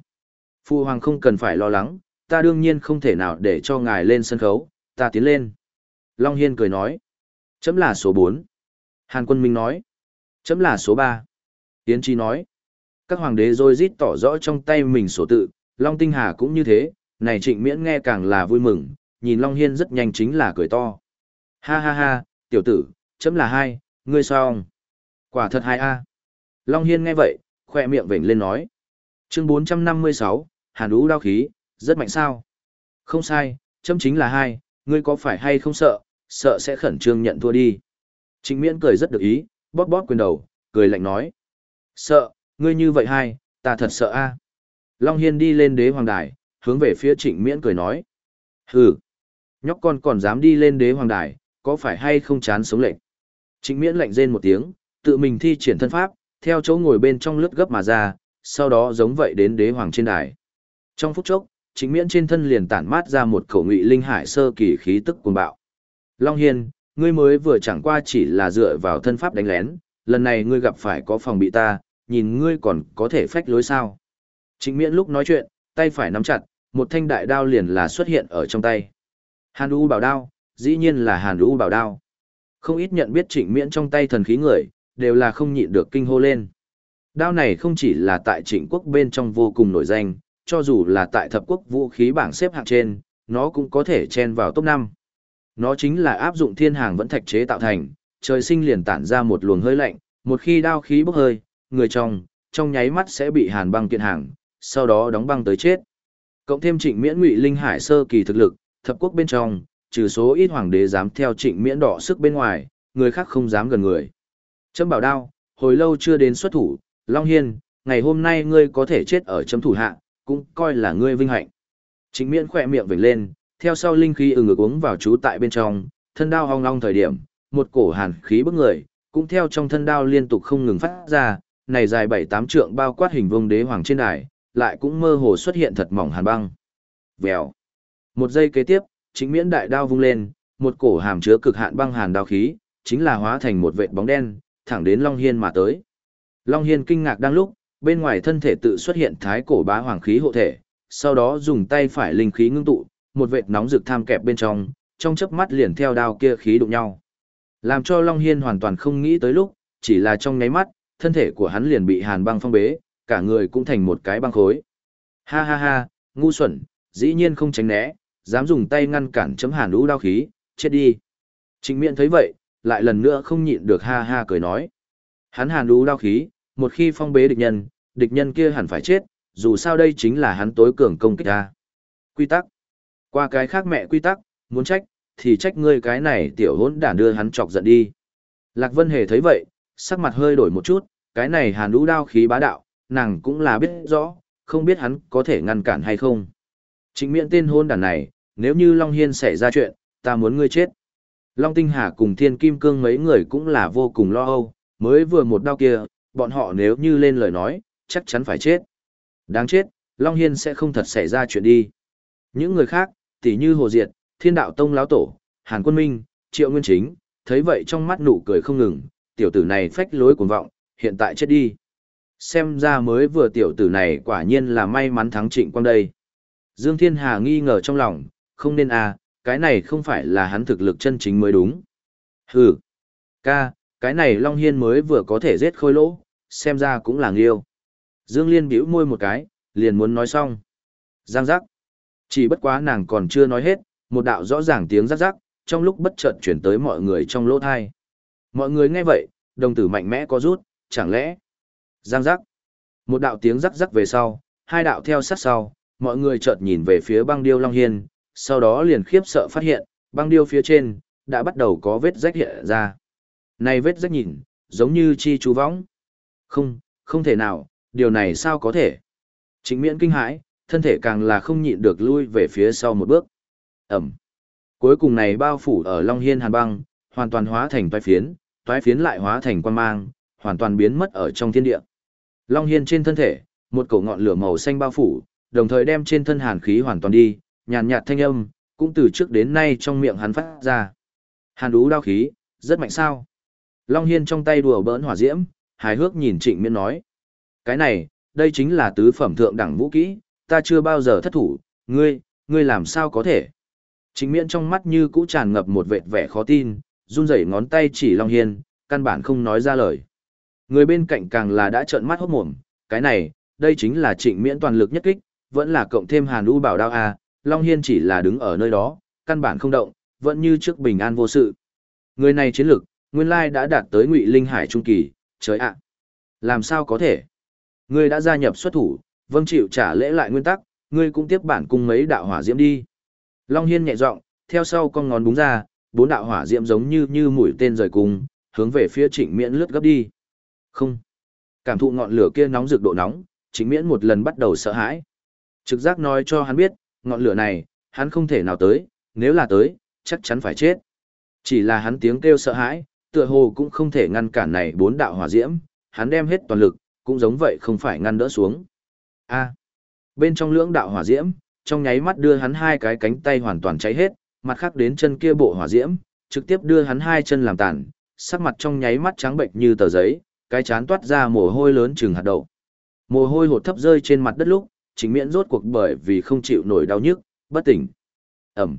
Phu Hoàng không cần phải lo lắng, ta đương nhiên không thể nào để cho ngài lên sân khấu, ta tiến lên. Long Hiên cười nói. Chấm là số 4. Hàn Quân Minh nói. Chấm là số 3. Tiến Chi nói. Các hoàng đế rồi rít tỏ rõ trong tay mình số tự, Long Tinh Hà cũng như thế, này trịnh miễn nghe càng là vui mừng, nhìn Long Hiên rất nhanh chính là cười to. Ha ha ha, tiểu tử, chấm là hai, ngươi sao Quả thật hai a Long Hiên nghe vậy, khoe miệng vểnh lên nói. Chương 456, Hàn Ú đau khí, rất mạnh sao? Không sai, chấm chính là hai, ngươi có phải hay không sợ, sợ sẽ khẩn trương nhận thua đi. Trịnh miễn cười rất được ý, bóp bóp quyền đầu, cười lạnh nói. Sợ, ngươi như vậy hai, ta thật sợ a Long Hiên đi lên đế hoàng đài, hướng về phía trịnh miễn cười nói. Hừ, nhóc con còn dám đi lên đế hoàng đài, có phải hay không chán sống lệnh? Trịnh miễn lạnh rên một tiếng, tự mình thi triển thân pháp, theo chỗ ngồi bên trong lướt gấp mà ra, sau đó giống vậy đến đế hoàng trên đài. Trong phút chốc, trịnh miễn trên thân liền tản mát ra một khẩu ngụy linh hải sơ kỳ khí tức cuồng bạo. Long Hiên, ngươi mới vừa chẳng qua chỉ là dựa vào thân pháp đánh lén, lần này ngươi gặp phải có phòng bị ta, nhìn ngươi còn có thể phách lối sao. Trịnh miễn lúc nói chuyện, tay phải nắm chặt, một thanh đại đao liền là xuất hiện ở trong tay. Hàn U bảo đao, dĩ nhiên là Hàn U bảo đao. Không ít nhận biết trịnh miễn trong tay thần khí người, đều là không nhịn được kinh hô lên. Đao này không chỉ là tại trịnh quốc bên trong vô cùng nổi danh, cho dù là tại thập quốc vũ khí bảng xếp hạng trên, nó cũng có thể chen vào top 5. Nó chính là áp dụng thiên hàng vẫn thạch chế tạo thành, trời sinh liền tản ra một luồng hơi lạnh, một khi đao khí bốc hơi, người trong, trong nháy mắt sẽ bị hàn băng kiện hàng, sau đó đóng băng tới chết. Cộng thêm trịnh miễn ngụy linh hải sơ kỳ thực lực, thập quốc bên trong, trừ số ít hoàng đế dám theo trịnh miễn đỏ sức bên ngoài, người khác không dám gần người. Trâm bảo đao, hồi lâu chưa đến xuất thủ, Long Hiên, ngày hôm nay ngươi có thể chết ở chấm thủ hạ, cũng coi là ngươi vinh hạnh. Trịnh miễn khỏe miệng vểnh lên, theo sau linh khí ừ ngược uống vào trú tại bên trong, thân đao hong long thời điểm, một cổ hàn khí bức người, cũng theo trong thân đao liên tục không ngừng phát ra, này dài bảy tám trượng bao quát hình vương đế hoàng trên đài, lại cũng mơ hồ xuất hiện thật mỏng hàn băng. Vèo. Một giây kế tiếp, chính miễn đại đao vung lên, một cổ hàm chứa cực hạn băng hàn đao khí, chính là hóa thành một vệt bóng đen, thẳng đến Long Hiên mà tới. Long Hiên kinh ngạc đang lúc, bên ngoài thân thể tự xuất hiện thái cổ bá hoàng khí hộ thể, sau đó dùng tay phải linh khí ngưng tụ, một vệt nóng rực tham kẹp bên trong, trong chớp mắt liền theo đao kia khí đụng nhau. Làm cho Long Hiên hoàn toàn không nghĩ tới lúc, chỉ là trong nháy mắt, thân thể của hắn liền bị hàn băng phong bế, cả người cũng thành một cái băng khối. Ha ha ha, ngu xuẩn, dĩ nhiên không tránh né, dám dùng tay ngăn cản chấm hàn lũ đao khí, chết đi. Trịnh miệng thấy vậy, lại lần nữa không nhịn được ha ha cười nói. Hắn hàn lũ đao khí, một khi phong bế địch nhân, địch nhân kia hẳn phải chết, dù sao đây chính là hắn tối cường công kích ta Quy tắc. Qua cái khác mẹ quy tắc, muốn trách, thì trách ngươi cái này tiểu hỗn đản đưa hắn chọc giận đi. Lạc Vân Hề thấy vậy, sắc mặt hơi đổi một chút, cái này hàn lũ đao khí bá đạo, nàng cũng là biết rõ, không biết hắn có thể ngăn cản hay không. Chính miệng tên hôn đàn này, nếu như Long Hiên xảy ra chuyện, ta muốn ngươi chết. Long Tinh Hà cùng Thiên Kim Cương mấy người cũng là vô cùng lo âu, mới vừa một đao kia, bọn họ nếu như lên lời nói, chắc chắn phải chết. Đáng chết, Long Hiên sẽ không thật xảy ra chuyện đi. Những người khác, tỉ như Hồ Diệt, Thiên Đạo Tông Láo Tổ, Hàn Quân Minh, Triệu Nguyên Chính, thấy vậy trong mắt nụ cười không ngừng, tiểu tử này phách lối cuồng vọng, hiện tại chết đi. Xem ra mới vừa tiểu tử này quả nhiên là may mắn thắng trịnh quang đây. Dương Thiên Hà nghi ngờ trong lòng, không nên à, cái này không phải là hắn thực lực chân chính mới đúng. Hừ, ca, cái này Long Hiên mới vừa có thể giết khôi lỗ, xem ra cũng là nghiêu. Dương Liên bĩu môi một cái, liền muốn nói xong. Giang giác. Chỉ bất quá nàng còn chưa nói hết, một đạo rõ ràng tiếng rắc rắc, trong lúc bất chợt chuyển tới mọi người trong lỗ thai. Mọi người nghe vậy, đồng tử mạnh mẽ có rút, chẳng lẽ... Giang rắc. Một đạo tiếng rắc rắc về sau, hai đạo theo sát sau, mọi người chợt nhìn về phía băng điêu Long Hiên, sau đó liền khiếp sợ phát hiện, băng điêu phía trên, đã bắt đầu có vết rách hiện ra. Này vết rách nhìn, giống như chi chú võng. Không, không thể nào, điều này sao có thể? Chính miễn kinh hãi, thân thể càng là không nhịn được lui về phía sau một bước. Ẩm. Cuối cùng này bao phủ ở Long Hiên hàn băng, hoàn toàn hóa thành toái phiến, toái phiến lại hóa thành quan mang, hoàn toàn biến mất ở trong thiên địa. Long Hiên trên thân thể, một cổ ngọn lửa màu xanh bao phủ, đồng thời đem trên thân hàn khí hoàn toàn đi, nhàn nhạt thanh âm, cũng từ trước đến nay trong miệng hắn phát ra. Hàn đú đao khí, rất mạnh sao. Long Hiên trong tay đùa bỡn hỏa diễm, hài hước nhìn trịnh miễn nói. Cái này, đây chính là tứ phẩm thượng đẳng vũ kỹ, ta chưa bao giờ thất thủ, ngươi, ngươi làm sao có thể. Trịnh miễn trong mắt như cũ tràn ngập một vệt vẻ khó tin, run rẩy ngón tay chỉ Long Hiên, căn bản không nói ra lời. Người bên cạnh càng là đã trợn mắt hốt mồm, cái này, đây chính là trịnh miễn toàn lực nhất kích, vẫn là cộng thêm hàn u bảo đao A, Long Hiên chỉ là đứng ở nơi đó, căn bản không động, vẫn như trước bình an vô sự. Người này chiến lực, nguyên lai đã đạt tới ngụy linh hải trung kỳ, trời ạ. Làm sao có thể? Ngươi đã gia nhập xuất thủ, vâng chịu trả lễ lại nguyên tắc, ngươi cũng tiếp bản cung mấy đạo hỏa diễm đi. Long Hiên nhẹ giọng, theo sau con ngón búng ra, bốn đạo hỏa diễm giống như như mũi tên rời cung, hướng về phía Trịnh Miễn lướt gấp đi. Không. Cảm thụ ngọn lửa kia nóng rực độ nóng, chính Miễn một lần bắt đầu sợ hãi. Trực giác nói cho hắn biết, ngọn lửa này, hắn không thể nào tới, nếu là tới, chắc chắn phải chết. Chỉ là hắn tiếng kêu sợ hãi, tựa hồ cũng không thể ngăn cản này bốn đạo hỏa diễm, hắn đem hết toàn lực, cũng giống vậy không phải ngăn đỡ xuống. A. bên trong lưỡng đạo hỏa diễm, trong nháy mắt đưa hắn hai cái cánh tay hoàn toàn cháy hết, mặt khác đến chân kia bộ hỏa diễm, trực tiếp đưa hắn hai chân làm tàn, sắc mặt trong nháy mắt trắng bệnh như tờ giấy, cái chán toát ra mồ hôi lớn chừng hạt đậu. Mồ hôi hột thấp rơi trên mặt đất lúc, Trịnh Miễn rốt cuộc bởi vì không chịu nổi đau nhức, bất tỉnh. Ẩm.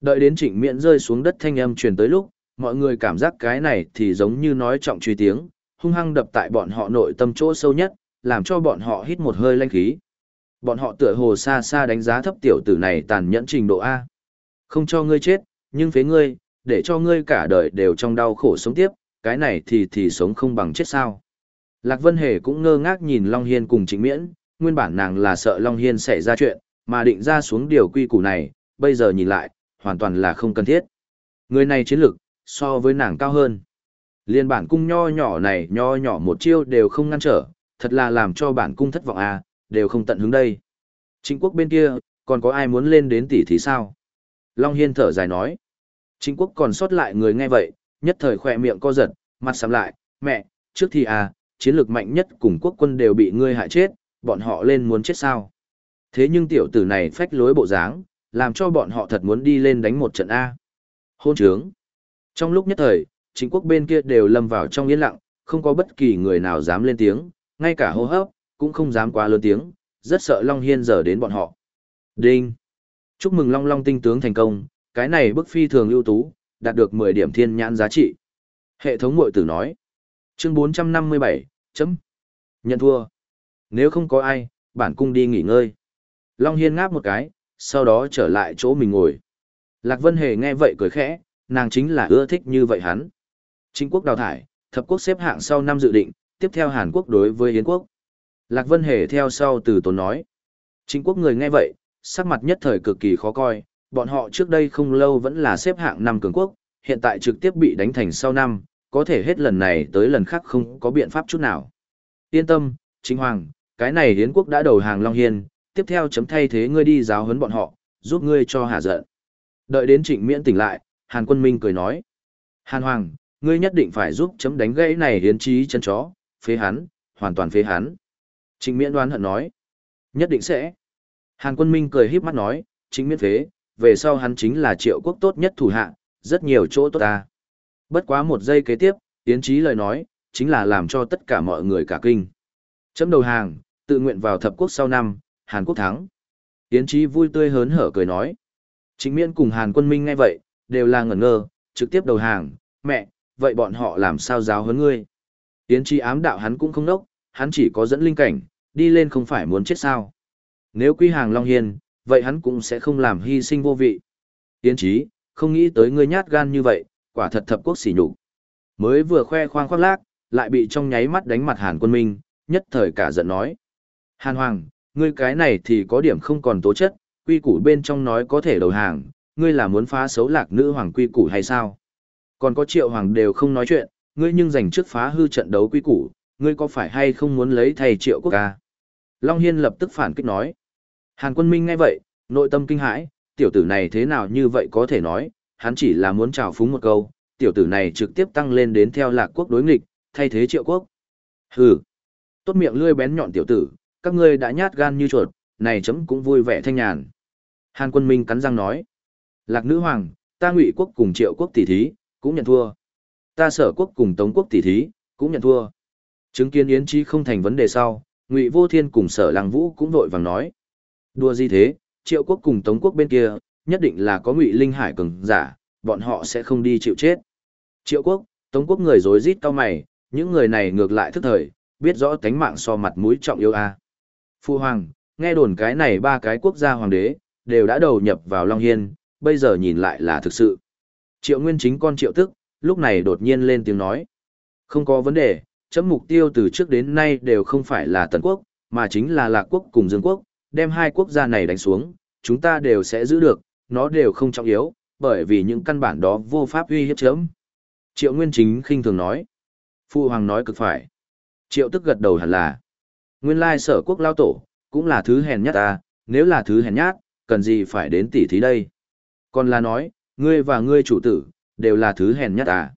Đợi đến Trịnh Miễn rơi xuống đất thanh âm truyền tới lúc, mọi người cảm giác cái này thì giống như nói trọng truy tiếng, hung hăng đập tại bọn họ nội tâm chỗ sâu nhất, làm cho bọn họ hít một hơi lanh khí. Bọn họ tựa hồ xa xa đánh giá thấp tiểu tử này tàn nhẫn trình độ A. Không cho ngươi chết, nhưng phế ngươi, để cho ngươi cả đời đều trong đau khổ sống tiếp, cái này thì thì sống không bằng chết sao. Lạc Vân Hề cũng ngơ ngác nhìn Long Hiên cùng Trịnh Miễn, nguyên bản nàng là sợ Long Hiên xảy ra chuyện, mà định ra xuống điều quy củ này, bây giờ nhìn lại, hoàn toàn là không cần thiết. Người này chiến lực, so với nàng cao hơn. Liên bản cung nho nhỏ này nho nhỏ một chiêu đều không ngăn trở, thật là làm cho bản cung thất vọng à, đều không tận hứng đây. Trịnh quốc bên kia, còn có ai muốn lên đến tỷ thì sao? Long Hiên thở dài nói. Trịnh quốc còn sót lại người nghe vậy, nhất thời khỏe miệng co giật, mặt sầm lại, mẹ, trước thì à, chiến lược mạnh nhất cùng quốc quân đều bị ngươi hại chết, bọn họ lên muốn chết sao. Thế nhưng tiểu tử này phách lối bộ dáng, làm cho bọn họ thật muốn đi lên đánh một trận A. Hôn trướng. Trong lúc nhất thời, chính quốc bên kia đều lâm vào trong yên lặng, không có bất kỳ người nào dám lên tiếng, ngay cả hô hấp, cũng không dám quá lớn tiếng, rất sợ Long Hiên giờ đến bọn họ. Đinh! Chúc mừng Long Long tinh tướng thành công, cái này bức phi thường ưu tú, đạt được 10 điểm thiên nhãn giá trị. Hệ thống mội tử nói. Chương 457, chấm. Nhận thua. Nếu không có ai, bản cung đi nghỉ ngơi. Long Hiên ngáp một cái, sau đó trở lại chỗ mình ngồi. Lạc Vân Hề nghe vậy cười khẽ, nàng chính là ưa thích như vậy hắn. Chính quốc đào thải, thập quốc xếp hạng sau năm dự định, tiếp theo Hàn Quốc đối với Yến quốc. Lạc Vân Hề theo sau từ tốn nói. Chính quốc người nghe vậy, sắc mặt nhất thời cực kỳ khó coi, bọn họ trước đây không lâu vẫn là xếp hạng năm cường quốc, hiện tại trực tiếp bị đánh thành sau năm, có thể hết lần này tới lần khác không có biện pháp chút nào. Yên tâm, chính hoàng, cái này hiến quốc đã đầu hàng Long Hiên, tiếp theo chấm thay thế ngươi đi giáo huấn bọn họ, giúp ngươi cho hạ giận. Đợi đến trịnh miễn tỉnh lại, Hàn quân minh cười nói. Hàn hoàng, ngươi nhất định phải giúp chấm đánh gãy này hiến trí chân chó, phế hắn, hoàn toàn phế hắn. Trịnh miễn đoán hận nói. Nhất định sẽ. Hàn quân minh cười híp mắt nói, chính miễn phế, về sau hắn chính là triệu quốc tốt nhất thủ hạ, rất nhiều chỗ tốt ta. Bất quá một giây kế tiếp, Yến Chí lời nói, chính là làm cho tất cả mọi người cả kinh. Chấm đầu hàng, tự nguyện vào thập quốc sau năm, Hàn Quốc thắng. Yến Chí vui tươi hớn hở cười nói. Chính miễn cùng Hàn quân minh ngay vậy, đều là ngẩn ngơ, trực tiếp đầu hàng, mẹ, vậy bọn họ làm sao giáo huấn ngươi? Yến Chí ám đạo hắn cũng không nốc, hắn chỉ có dẫn linh cảnh, đi lên không phải muốn chết sao. Nếu quy hàng Long Hiên, vậy hắn cũng sẽ không làm hy sinh vô vị. Yến Chí, không nghĩ tới ngươi nhát gan như vậy, quả thật thập quốc xỉ nhục. Mới vừa khoe khoang khoác lác, lại bị trong nháy mắt đánh mặt Hàn Quân Minh, nhất thời cả giận nói. Hàn Hoàng, ngươi cái này thì có điểm không còn tố chất, quy củ bên trong nói có thể đầu hàng, ngươi là muốn phá xấu lạc nữ hoàng quy củ hay sao? Còn có triệu hoàng đều không nói chuyện, ngươi nhưng giành trước phá hư trận đấu quy củ, ngươi có phải hay không muốn lấy thầy triệu quốc ca? Long Hiên lập tức phản kích nói. Hàn quân minh ngay vậy, nội tâm kinh hãi, tiểu tử này thế nào như vậy có thể nói, hắn chỉ là muốn chào phúng một câu, tiểu tử này trực tiếp tăng lên đến theo lạc quốc đối nghịch, thay thế triệu quốc. Hừ, Tốt miệng lươi bén nhọn tiểu tử, các ngươi đã nhát gan như chuột, này chấm cũng vui vẻ thanh nhàn. Hàn quân minh cắn răng nói. Lạc nữ hoàng, ta ngụy quốc cùng triệu quốc tỷ thí, cũng nhận thua. Ta sở quốc cùng tống quốc tỷ thí, cũng nhận thua. Chứng kiến yến trí không thành vấn đề sau, ngụy vô thiên cùng sở làng vũ cũng vội vàng nói. Đua gì thế, triệu quốc cùng tống quốc bên kia, nhất định là có ngụy linh hải cường giả, bọn họ sẽ không đi chịu chết. Triệu quốc, tống quốc người rối rít cao mày, những người này ngược lại thức thời, biết rõ tánh mạng so mặt mũi trọng yêu a. Phu hoàng, nghe đồn cái này ba cái quốc gia hoàng đế, đều đã đầu nhập vào Long Hiên, bây giờ nhìn lại là thực sự. Triệu Nguyên chính con Triệu Tức, lúc này đột nhiên lên tiếng nói. Không có vấn đề, chấm mục tiêu từ trước đến nay đều không phải là Tần Quốc, mà chính là Lạc Quốc cùng Dương Quốc, đem hai quốc gia này đánh xuống, chúng ta đều sẽ giữ được, nó đều không trọng yếu, bởi vì những căn bản đó vô pháp uy hiếp chấm. Triệu Nguyên chính khinh thường nói. Phu Hoàng nói cực phải. Triệu Tức gật đầu hẳn là. Nguyên lai sở quốc lao tổ, cũng là thứ hèn nhát ta, nếu là thứ hèn nhát, cần gì phải đến tỉ thí đây. Còn là nói, ngươi và ngươi chủ tử, đều là thứ hèn nhát à.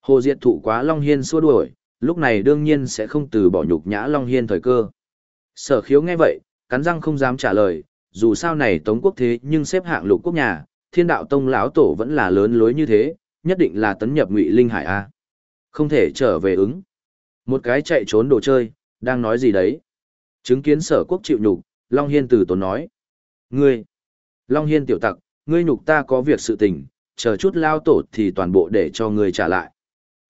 Hồ Diệt thụ quá Long Hiên xua đuổi, lúc này đương nhiên sẽ không từ bỏ nhục nhã Long Hiên thời cơ. Sở khiếu nghe vậy, cắn răng không dám trả lời, dù sao này Tống quốc thế nhưng xếp hạng lục quốc nhà, thiên đạo tông lão tổ vẫn là lớn lối như thế, nhất định là tấn nhập ngụy linh hải A. Không thể trở về ứng. Một cái chạy trốn đồ chơi, đang nói gì đấy? Chứng kiến sở quốc chịu nhục, Long Hiên từ tốn nói. Ngươi! Long Hiên tiểu tặc, ngươi nhục ta có việc sự tình, chờ chút lao tổ thì toàn bộ để cho ngươi trả lại.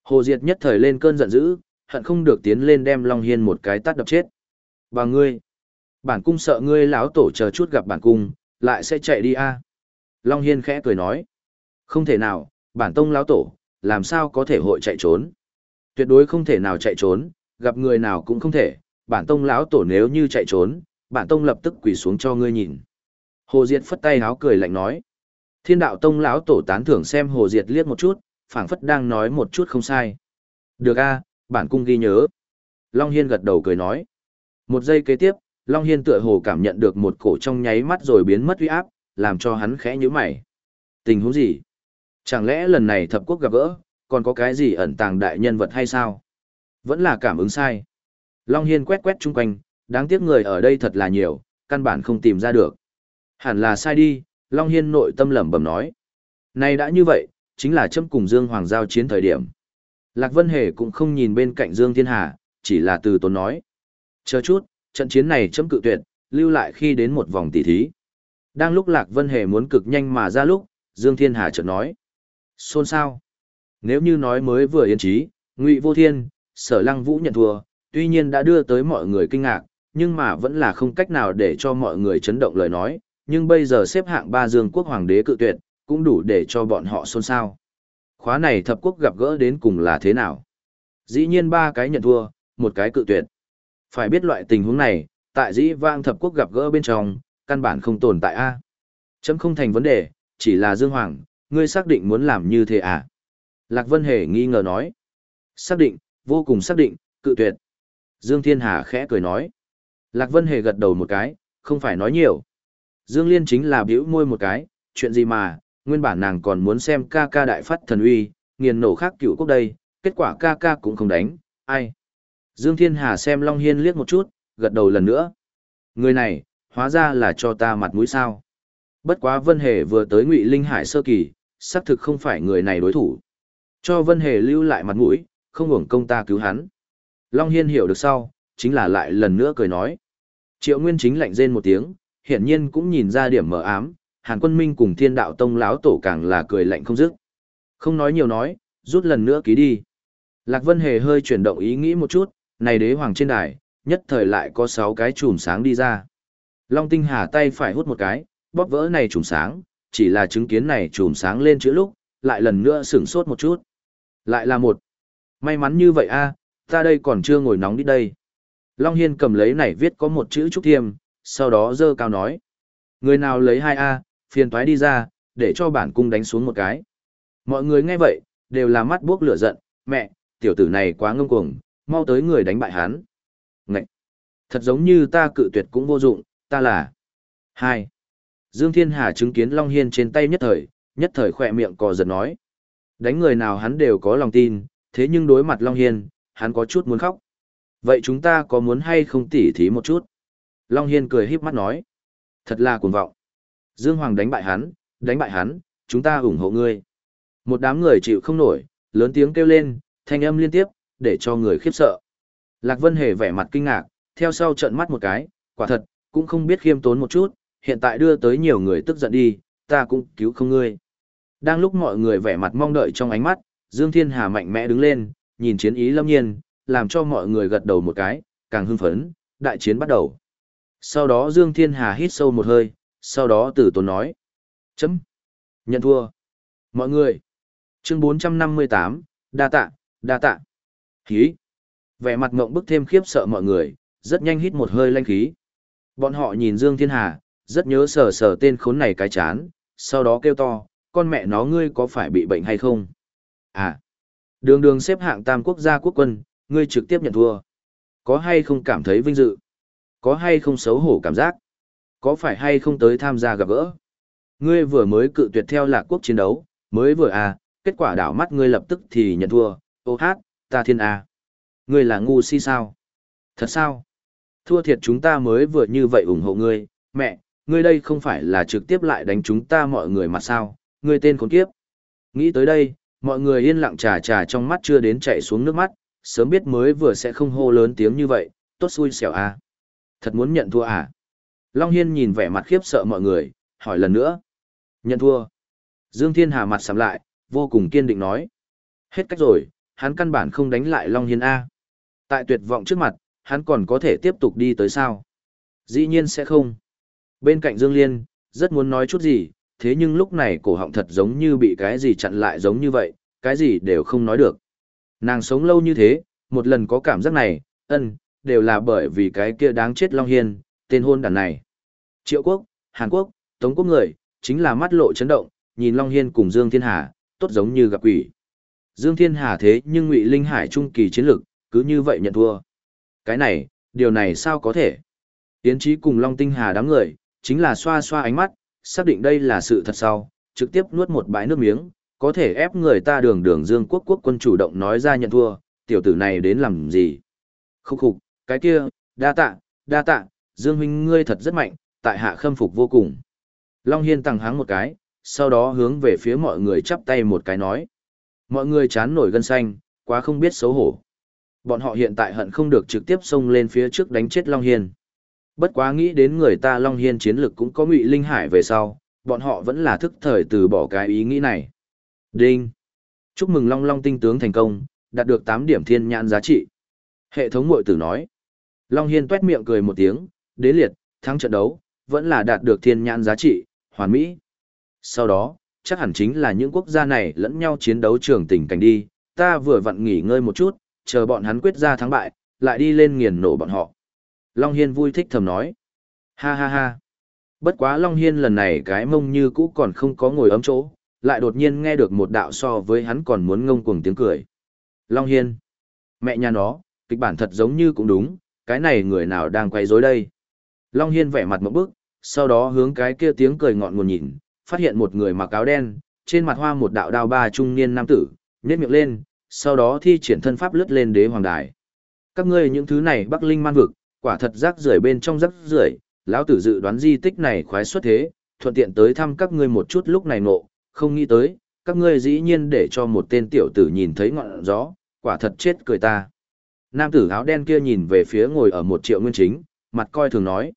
Hồ Diệt nhất thời lên cơn giận dữ, hận không được tiến lên đem Long Hiên một cái tát đập chết. Và ngươi! Bản cung sợ ngươi lão tổ chờ chút gặp bản cung, lại sẽ chạy đi a Long Hiên khẽ cười nói. Không thể nào, bản tông lão tổ, làm sao có thể hội chạy trốn. Tuyệt đối không thể nào chạy trốn, gặp người nào cũng không thể, bản tông lão tổ nếu như chạy trốn, bản tông lập tức quỳ xuống cho ngươi nhìn. Hồ Diệt phất tay háo cười lạnh nói. Thiên đạo tông lão tổ tán thưởng xem Hồ Diệt liếc một chút, phảng phất đang nói một chút không sai. Được a, bản cung ghi nhớ. Long Hiên gật đầu cười nói. Một giây kế tiếp, Long Hiên tựa hồ cảm nhận được một cổ trong nháy mắt rồi biến mất uy áp, làm cho hắn khẽ nhíu mày. Tình huống gì? Chẳng lẽ lần này thập quốc gặp gỡ, còn có cái gì ẩn tàng đại nhân vật hay sao? Vẫn là cảm ứng sai. Long Hiên quét quét chung quanh, đáng tiếc người ở đây thật là nhiều, căn bản không tìm ra được. Hẳn là sai đi, Long Hiên nội tâm lẩm bẩm nói. Này đã như vậy, chính là châm cùng Dương Hoàng giao chiến thời điểm. Lạc Vân Hề cũng không nhìn bên cạnh Dương Thiên Hà, chỉ là từ tốn nói. Chờ chút, trận chiến này chấm cự tuyệt, lưu lại khi đến một vòng tỷ thí. Đang lúc Lạc Vân Hề muốn cực nhanh mà ra lúc, Dương Thiên Hà chợt nói. Xôn sao? Nếu như nói mới vừa yên trí, Ngụy Vô Thiên, Sở Lăng Vũ nhận thua, tuy nhiên đã đưa tới mọi người kinh ngạc, nhưng mà vẫn là không cách nào để cho mọi người chấn động lời nói, nhưng bây giờ xếp hạng ba dương quốc hoàng đế cự tuyệt, cũng đủ để cho bọn họ xôn xao. Khóa này thập quốc gặp gỡ đến cùng là thế nào? Dĩ nhiên ba cái nhận thua, một cái cự tuyệt. Phải biết loại tình huống này, tại dĩ vang thập quốc gặp gỡ bên trong, căn bản không tồn tại a. Chấm không thành vấn đề, chỉ là Dương Hoàng, ngươi xác định muốn làm như thế à? Lạc Vân Hề nghi ngờ nói. Xác định, vô cùng xác định, cự tuyệt. Dương Thiên Hà khẽ cười nói. Lạc Vân Hề gật đầu một cái, không phải nói nhiều. Dương Liên chính là biểu môi một cái, chuyện gì mà, nguyên bản nàng còn muốn xem ca ca đại phát thần uy, nghiền nổ khác cựu quốc đây, kết quả ca ca cũng không đánh, ai. Dương Thiên Hà xem Long Hiên liếc một chút, gật đầu lần nữa. Người này, hóa ra là cho ta mặt mũi sao. Bất quá Vân Hề vừa tới Ngụy Linh Hải sơ kỳ, xác thực không phải người này đối thủ. Cho Vân Hề lưu lại mặt mũi, không hưởng công ta cứu hắn. Long Hiên hiểu được sau, chính là lại lần nữa cười nói. Triệu Nguyên chính lạnh rên một tiếng, hiển nhiên cũng nhìn ra điểm mờ ám, Hàn Quân Minh cùng Thiên Đạo Tông lão tổ càng là cười lạnh không dứt. Không nói nhiều nói, rút lần nữa ký đi. Lạc Vân Hề hơi chuyển động ý nghĩ một chút, này đế hoàng trên đài, nhất thời lại có 6 cái chùm sáng đi ra. Long Tinh Hà tay phải hút một cái, bóp vỡ này chùm sáng, chỉ là chứng kiến này chùm sáng lên chữ lúc, lại lần nữa sửng sốt một chút. Lại là một. May mắn như vậy a, ta đây còn chưa ngồi nóng đi đây. Long Hiên cầm lấy này viết có một chữ trúc thiêm, sau đó dơ cao nói. Người nào lấy hai a phiền toái đi ra, để cho bản cung đánh xuống một cái. Mọi người nghe vậy, đều là mắt buốc lửa giận, mẹ, tiểu tử này quá ngông cuồng, mau tới người đánh bại hắn. Ngậy! Thật giống như ta cự tuyệt cũng vô dụng, ta là... hai Dương Thiên Hà chứng kiến Long Hiên trên tay nhất thời, nhất thời khỏe miệng cò giật nói. Đánh người nào hắn đều có lòng tin, thế nhưng đối mặt Long Hiên, hắn có chút muốn khóc. Vậy chúng ta có muốn hay không tỉ thí một chút? Long Hiên cười híp mắt nói. Thật là cuồng vọng. Dương Hoàng đánh bại hắn, đánh bại hắn, chúng ta ủng hộ ngươi. Một đám người chịu không nổi, lớn tiếng kêu lên, thanh âm liên tiếp, để cho người khiếp sợ. Lạc Vân Hề vẻ mặt kinh ngạc, theo sau trận mắt một cái, quả thật, cũng không biết khiêm tốn một chút, hiện tại đưa tới nhiều người tức giận đi, ta cũng cứu không ngươi. Đang lúc mọi người vẻ mặt mong đợi trong ánh mắt, Dương Thiên Hà mạnh mẽ đứng lên, nhìn chiến ý lâm nhiên, làm cho mọi người gật đầu một cái, càng hưng phấn, đại chiến bắt đầu. Sau đó Dương Thiên Hà hít sâu một hơi, sau đó tử tốn nói. Chấm. Nhận thua. Mọi người. Chương 458, đa tạ, đa tạ. Hí! Vẻ mặt ngộng bức thêm khiếp sợ mọi người, rất nhanh hít một hơi lanh khí. Bọn họ nhìn Dương Thiên Hà, rất nhớ sờ sờ tên khốn này cái chán, sau đó kêu to, con mẹ nó ngươi có phải bị bệnh hay không? À, đường đường xếp hạng tam quốc gia quốc quân, ngươi trực tiếp nhận thua. Có hay không cảm thấy vinh dự? Có hay không xấu hổ cảm giác? Có phải hay không tới tham gia gặp gỡ? Ngươi vừa mới cự tuyệt theo lạc quốc chiến đấu, mới vừa à, kết quả đảo mắt ngươi lập tức thì nhận thua, ô hát, ta thiên à. Ngươi là ngu si sao? Thật sao? Thua thiệt chúng ta mới vừa như vậy ủng hộ ngươi, mẹ, ngươi đây không phải là trực tiếp lại đánh chúng ta mọi người mà sao, ngươi tên khốn kiếp. Nghĩ tới đây, mọi người yên lặng trà trà trong mắt chưa đến chạy xuống nước mắt, sớm biết mới vừa sẽ không hô lớn tiếng như vậy, tốt xui xẻo à. Thật muốn nhận thua à? Long Hiên nhìn vẻ mặt khiếp sợ mọi người, hỏi lần nữa. Nhận thua. Dương Thiên Hà mặt sầm lại, vô cùng kiên định nói. Hết cách rồi, hắn căn bản không đánh lại Long Hiên A. Tại tuyệt vọng trước mặt, hắn còn có thể tiếp tục đi tới sao? Dĩ nhiên sẽ không. Bên cạnh Dương Liên, rất muốn nói chút gì, thế nhưng lúc này cổ họng thật giống như bị cái gì chặn lại giống như vậy, cái gì đều không nói được. Nàng sống lâu như thế, một lần có cảm giác này, ân, đều là bởi vì cái kia đáng chết Long Hiên, tên hôn đàn này. Triệu Quốc, Hàn Quốc, Tống Quốc người, chính là mắt lộ chấn động, nhìn Long Hiên cùng Dương Thiên Hà, tốt giống như gặp quỷ. Dương Thiên Hà thế nhưng Ngụy Linh Hải trung kỳ chiến lực, cứ như vậy nhận thua. Cái này, điều này sao có thể? Yến Chí cùng Long Tinh Hà đám người, chính là xoa xoa ánh mắt, xác định đây là sự thật sau, trực tiếp nuốt một bãi nước miếng, có thể ép người ta đường đường Dương quốc quốc quân chủ động nói ra nhận thua, tiểu tử này đến làm gì? Khúc khục, cái kia, đa tạ, đa tạ, Dương huynh ngươi thật rất mạnh, tại hạ khâm phục vô cùng. Long Hiên tăng háng một cái, sau đó hướng về phía mọi người chắp tay một cái nói. Mọi người chán nổi gân xanh, quá không biết xấu hổ. Bọn họ hiện tại hận không được trực tiếp xông lên phía trước đánh chết Long Hiên. Bất quá nghĩ đến người ta Long Hiên chiến lực cũng có ngụy linh hải về sau, bọn họ vẫn là thức thời từ bỏ cái ý nghĩ này. Đinh! Chúc mừng Long Long tinh tướng thành công, đạt được 8 điểm thiên nhãn giá trị. Hệ thống mội tử nói. Long Hiên tuét miệng cười một tiếng, đế liệt, thắng trận đấu, vẫn là đạt được thiên nhãn giá trị, hoàn mỹ. Sau đó, chắc hẳn chính là những quốc gia này lẫn nhau chiến đấu trường tình cảnh đi, ta vừa vặn nghỉ ngơi một chút, chờ bọn hắn quyết ra thắng bại, lại đi lên nghiền nổ bọn họ. Long Hiên vui thích thầm nói. Ha ha ha. Bất quá Long Hiên lần này cái mông như cũ còn không có ngồi ấm chỗ, lại đột nhiên nghe được một đạo so với hắn còn muốn ngông cuồng tiếng cười. Long Hiên. Mẹ nhà nó, kịch bản thật giống như cũng đúng, cái này người nào đang quay rối đây. Long Hiên vẻ mặt một bức, sau đó hướng cái kia tiếng cười ngọn nguồn nhìn, phát hiện một người mặc áo đen, trên mặt hoa một đạo đao ba trung niên nam tử, nhếch miệng lên, sau đó thi triển thân pháp lướt lên đế hoàng đài. Các ngươi những thứ này Bắc Linh man vực, quả thật rác rưởi bên trong rác rưởi, lão tử dự đoán di tích này khoái xuất thế, thuận tiện tới thăm các ngươi một chút lúc này nộ, không nghĩ tới, các ngươi dĩ nhiên để cho một tên tiểu tử nhìn thấy ngọn gió, quả thật chết cười ta. Nam tử áo đen kia nhìn về phía ngồi ở một triệu nguyên chính, mặt coi thường nói.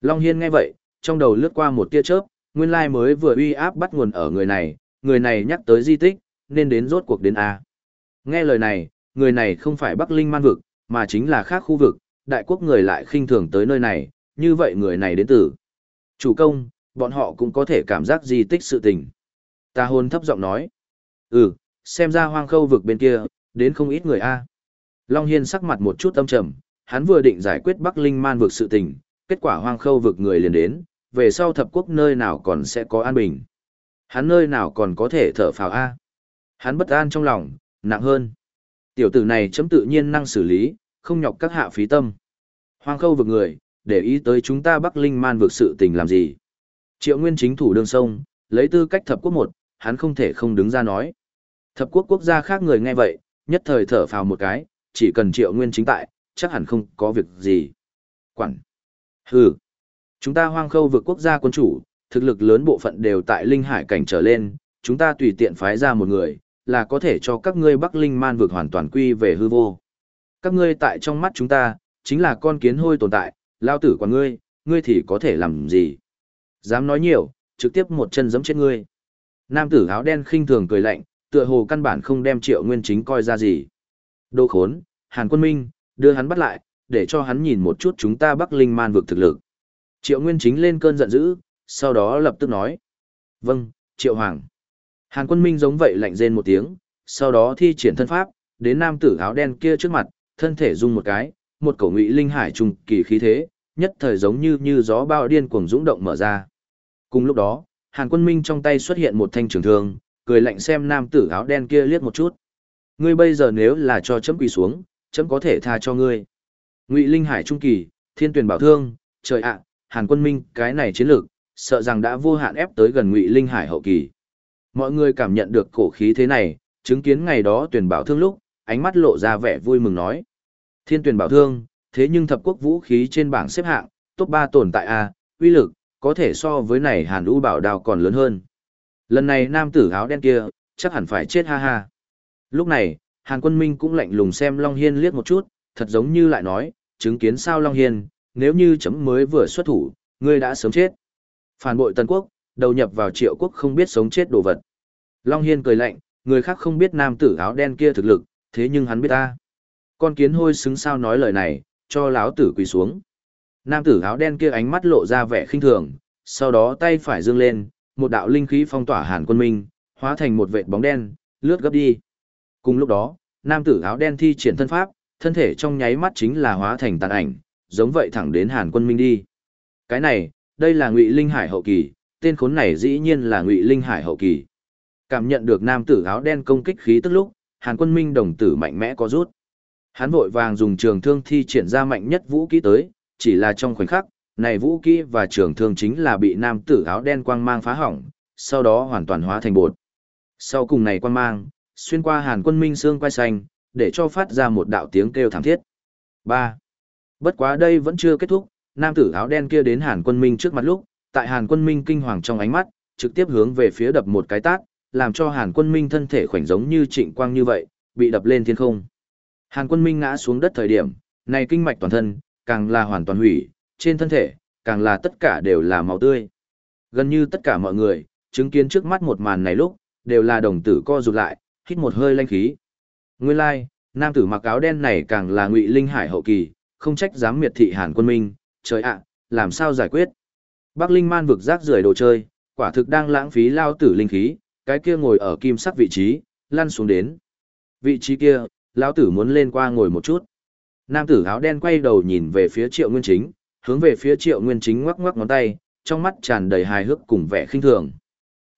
Long Hiên nghe vậy, trong đầu lướt qua một tia chớp, nguyên lai mới vừa uy áp bắt nguồn ở người này, người này nhắc tới di tích, nên đến rốt cuộc đến A. Nghe lời này, người này không phải Bắc Linh man vực, mà chính là khác khu vực, đại quốc người lại khinh thường tới nơi này, như vậy người này đến từ. Chủ công, bọn họ cũng có thể cảm giác di tích sự tình. Ta hôn thấp giọng nói. Ừ, xem ra hoang khâu vực bên kia, đến không ít người A. Long Hiên sắc mặt một chút âm trầm, hắn vừa định giải quyết Bắc Linh man vực sự tình, kết quả hoang khâu vực người liền đến, về sau thập quốc nơi nào còn sẽ có an bình. Hắn nơi nào còn có thể thở phào A. Hắn bất an trong lòng, nặng hơn. Tiểu tử này chấm tự nhiên năng xử lý, không nhọc các hạ phí tâm. Hoang khâu vực người, để ý tới chúng ta Bắc Linh man vực sự tình làm gì. Triệu Nguyên chính thủ đường sông, lấy tư cách thập quốc một, hắn không thể không đứng ra nói. Thập quốc quốc gia khác người nghe vậy, nhất thời thở phào một cái, chỉ cần Triệu Nguyên chính tại, chắc hẳn không có việc gì. Quản. Hừ. Chúng ta hoang khâu vượt quốc gia quân chủ, thực lực lớn bộ phận đều tại linh hải cảnh trở lên, chúng ta tùy tiện phái ra một người, là có thể cho các ngươi Bắc Linh Man vượt hoàn toàn quy về hư vô. Các ngươi tại trong mắt chúng ta, chính là con kiến hôi tồn tại, lao tử của ngươi, ngươi thì có thể làm gì? Dám nói nhiều, trực tiếp một chân giẫm chết ngươi. Nam tử áo đen khinh thường cười lạnh, tựa hồ căn bản không đem Triệu Nguyên Chính coi ra gì. Đồ khốn, Hàn Quân Minh, đưa hắn bắt lại, để cho hắn nhìn một chút chúng ta Bắc Linh Man vực thực lực. Triệu Nguyên Chính lên cơn giận dữ, sau đó lập tức nói. Vâng, Triệu Hoàng. Hàn Quân Minh giống vậy lạnh rên một tiếng, sau đó thi triển thân pháp, đến nam tử áo đen kia trước mặt, thân thể rung một cái, một cổ ngụy linh hải trùng kỳ khí thế, nhất thời giống như như gió bao điên cuồng dũng động mở ra. Cùng lúc đó, Hàn Quân Minh trong tay xuất hiện một thanh trường thương, cười lạnh xem nam tử áo đen kia liếc một chút. Ngươi bây giờ nếu là cho chấm quỳ xuống, chấm có thể tha cho ngươi. Ngụy Linh Hải trung kỳ, Thiên Tuyển Bảo Thương, trời ạ, Hàn Quân Minh, cái này chiến lược, sợ rằng đã vô hạn ép tới gần Ngụy Linh Hải hậu kỳ. Mọi người cảm nhận được cổ khí thế này, chứng kiến ngày đó Tuyển Bảo Thương lúc, ánh mắt lộ ra vẻ vui mừng nói: Thiên Tuyển Bảo Thương, thế nhưng thập quốc vũ khí trên bảng xếp hạng, top 3 tồn tại a, uy lực có thể so với này Hàn Vũ Bảo Đao còn lớn hơn. Lần này nam tử áo đen kia, chắc hẳn phải chết ha ha. Lúc này, Hàn Quân Minh cũng lạnh lùng xem Long Hiên liếc một chút, thật giống như lại nói, chứng kiến sao Long Hiên, nếu như chấm mới vừa xuất thủ, ngươi đã sớm chết. Phản bội Tân Quốc, đầu nhập vào triệu quốc không biết sống chết đồ vật. Long Hiên cười lạnh, người khác không biết nam tử áo đen kia thực lực, thế nhưng hắn biết ta. Con kiến hôi xứng sao nói lời này, cho láo tử quỳ xuống. Nam tử áo đen kia ánh mắt lộ ra vẻ khinh thường, sau đó tay phải dương lên, một đạo linh khí phong tỏa Hàn Quân Minh, hóa thành một vệt bóng đen, lướt gấp đi. Cùng lúc đó, nam tử áo đen thi triển thân pháp, thân thể trong nháy mắt chính là hóa thành tàn ảnh, giống vậy thẳng đến Hàn Quân Minh đi. Cái này, đây là Ngụy Linh Hải hậu kỳ, tên khốn này dĩ nhiên là Ngụy Linh Hải hậu kỳ. Cảm nhận được nam tử áo đen công kích khí tức lúc, Hàn Quân Minh đồng tử mạnh mẽ có rút. Hắn vội vàng dùng trường thương thi triển ra mạnh nhất vũ kỹ tới, chỉ là trong khoảnh khắc, này vũ kỹ và trường thương chính là bị nam tử áo đen quang mang phá hỏng, sau đó hoàn toàn hóa thành bột. Sau cùng này quang mang, xuyên qua hàn quân minh xương quay xanh, để cho phát ra một đạo tiếng kêu thảm thiết. 3. Bất quá đây vẫn chưa kết thúc, nam tử áo đen kia đến hàn quân minh trước mặt lúc, tại hàn quân minh kinh hoàng trong ánh mắt, trực tiếp hướng về phía đập một cái tát, làm cho hàn quân minh thân thể khoảnh giống như trịnh quang như vậy, bị đập lên thiên không. Hàn quân minh ngã xuống đất thời điểm, này kinh mạch toàn thân, càng là hoàn toàn hủy, trên thân thể, càng là tất cả đều là máu tươi. Gần như tất cả mọi người, chứng kiến trước mắt một màn này lúc, đều là đồng tử co rụt lại, hít một hơi lanh khí. Nguyên lai, like, nam tử mặc áo đen này càng là ngụy linh hải hậu kỳ, không trách dám miệt thị Hàn quân minh, trời ạ, làm sao giải quyết? Bắc Linh Man vực rác rưởi đồ chơi, quả thực đang lãng phí lao tử linh khí, cái kia ngồi ở kim sắc vị trí, lăn xuống đến. Vị trí kia, lão tử muốn lên qua ngồi một chút. Nam tử áo đen quay đầu nhìn về phía Triệu Nguyên Chính, hướng về phía Triệu Nguyên Chính ngoắc ngoắc ngón tay, trong mắt tràn đầy hài hước cùng vẻ khinh thường.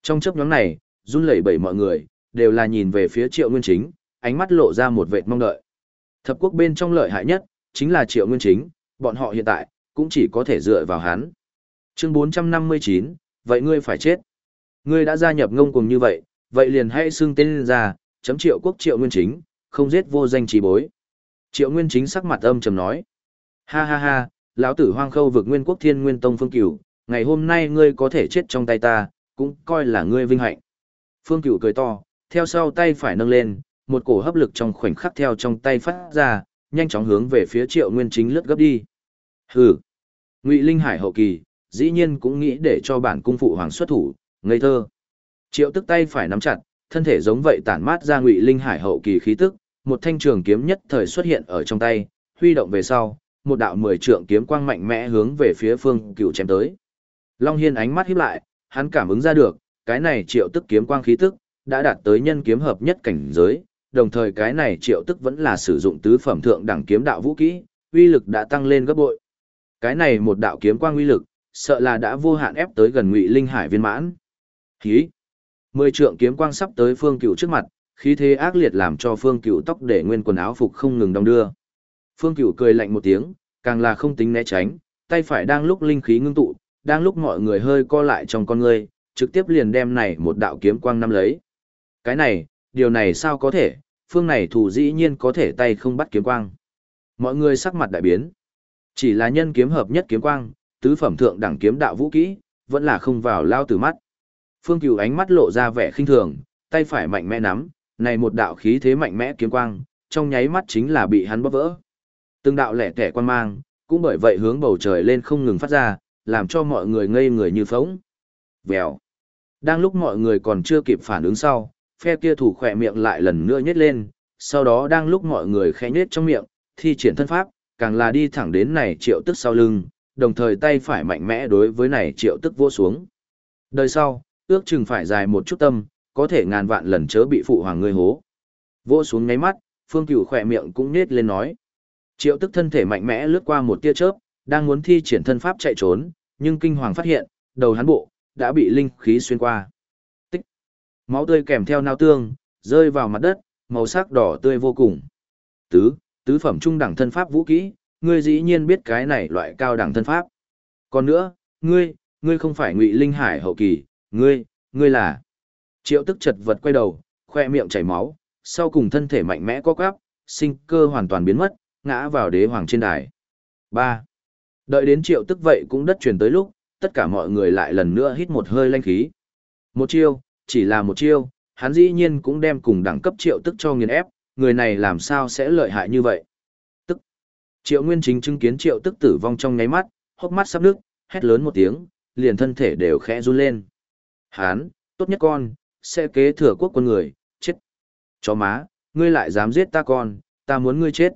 Trong chớp nhoáng này, run lẩy bẩy mọi người, đều là nhìn về phía Triệu Nguyên Chính, ánh mắt lộ ra một vệt mong đợi. Thập quốc bên trong lợi hại nhất, chính là Triệu Nguyên Chính, bọn họ hiện tại, cũng chỉ có thể dựa vào hắn. Chương 459, vậy ngươi phải chết. Ngươi đã gia nhập ngông cùng như vậy, vậy liền hãy xưng tên ra, chấm Triệu quốc Triệu Nguyên Chính, không giết vô danh trí bối. Triệu Nguyên Chính sắc mặt âm trầm nói. Ha ha ha, lão tử hoang khâu vực nguyên quốc thiên nguyên tông phương cửu, ngày hôm nay ngươi có thể chết trong tay ta, cũng coi là ngươi vinh hạnh. Phương cửu cười to, theo sau tay phải nâng lên, một cổ hấp lực trong khoảnh khắc theo trong tay phát ra, nhanh chóng hướng về phía triệu nguyên chính lướt gấp đi. Hừ, ngụy linh hải hậu kỳ, dĩ nhiên cũng nghĩ để cho bản cung phụ hoàng xuất thủ, ngây thơ. Triệu tức tay phải nắm chặt, thân thể giống vậy tản mát ra ngụy linh hải hậu kỳ khí tức, một thanh trường kiếm nhất thời xuất hiện ở trong tay, huy động về sau, một đạo mười trượng kiếm quang mạnh mẽ hướng về phía phương cựu chém tới. Long Hiên ánh mắt híp lại, hắn cảm ứng ra được, cái này triệu tức kiếm quang khí tức, đã đạt tới nhân kiếm hợp nhất cảnh giới, đồng thời cái này triệu tức vẫn là sử dụng tứ phẩm thượng đẳng kiếm đạo vũ kỹ, uy lực đã tăng lên gấp bội. Cái này một đạo kiếm quang uy lực, sợ là đã vô hạn ép tới gần Ngụy Linh Hải viên mãn. Khí. Mười trượng kiếm quang sắp tới Phương Cửu trước mặt, khí thế ác liệt làm cho Phương Cửu tóc để nguyên quần áo phục không ngừng đong đưa. Phương Cửu cười lạnh một tiếng, càng là không tính né tránh, tay phải đang lúc linh khí ngưng tụ, đang lúc mọi người hơi co lại trong con người, trực tiếp liền đem này một đạo kiếm quang năm lấy. Cái này, điều này sao có thể, phương này thủ dĩ nhiên có thể tay không bắt kiếm quang. Mọi người sắc mặt đại biến. Chỉ là nhân kiếm hợp nhất kiếm quang, tứ phẩm thượng đẳng kiếm đạo vũ kỹ, vẫn là không vào lao từ mắt. Phương Cửu ánh mắt lộ ra vẻ khinh thường, tay phải mạnh mẽ nắm, này một đạo khí thế mạnh mẽ kiếm quang, trong nháy mắt chính là bị hắn bóp vỡ. Từng đạo lẻ tẻ quan mang, cũng bởi vậy hướng bầu trời lên không ngừng phát ra, làm cho mọi người ngây người như phóng. Vèo. Đang lúc mọi người còn chưa kịp phản ứng sau, phe kia thủ khỏe miệng lại lần nữa nhét lên, sau đó đang lúc mọi người khẽ nhét trong miệng, thi triển thân pháp, càng là đi thẳng đến này triệu tức sau lưng, đồng thời tay phải mạnh mẽ đối với này triệu tức vô xuống. Đời sau, ước chừng phải dài một chút tâm, có thể ngàn vạn lần chớ bị phụ hoàng ngươi hố. Vô xuống ngáy mắt, phương cửu khỏe miệng cũng nhét lên nói. Triệu tức thân thể mạnh mẽ lướt qua một tia chớp, đang muốn thi triển thân pháp chạy trốn, nhưng kinh hoàng phát hiện, đầu hắn bộ, đã bị linh khí xuyên qua. Máu tươi kèm theo nao tương, rơi vào mặt đất, màu sắc đỏ tươi vô cùng. Tứ, tứ phẩm trung đẳng thân pháp vũ kỹ, ngươi dĩ nhiên biết cái này loại cao đẳng thân pháp. Còn nữa, ngươi, ngươi không phải ngụy linh hải hậu kỳ, ngươi, ngươi là. Triệu tức chật vật quay đầu, khoe miệng chảy máu, sau cùng thân thể mạnh mẽ co quắp, sinh cơ hoàn toàn biến mất, ngã vào đế hoàng trên đài. 3. Đợi đến triệu tức vậy cũng đất truyền tới lúc, tất cả mọi người lại lần nữa hít một hơi lanh khí. Một chiêu, chỉ là một chiêu, hắn dĩ nhiên cũng đem cùng đẳng cấp triệu tức cho nghiền ép, người này làm sao sẽ lợi hại như vậy. Tức. Triệu Nguyên Chính chứng kiến triệu tức tử vong trong nháy mắt, hốc mắt sắp nước, hét lớn một tiếng, liền thân thể đều khẽ run lên. Hán, tốt nhất con, sẽ kế thừa quốc quân người, chết. Chó má, ngươi lại dám giết ta con, ta muốn ngươi chết.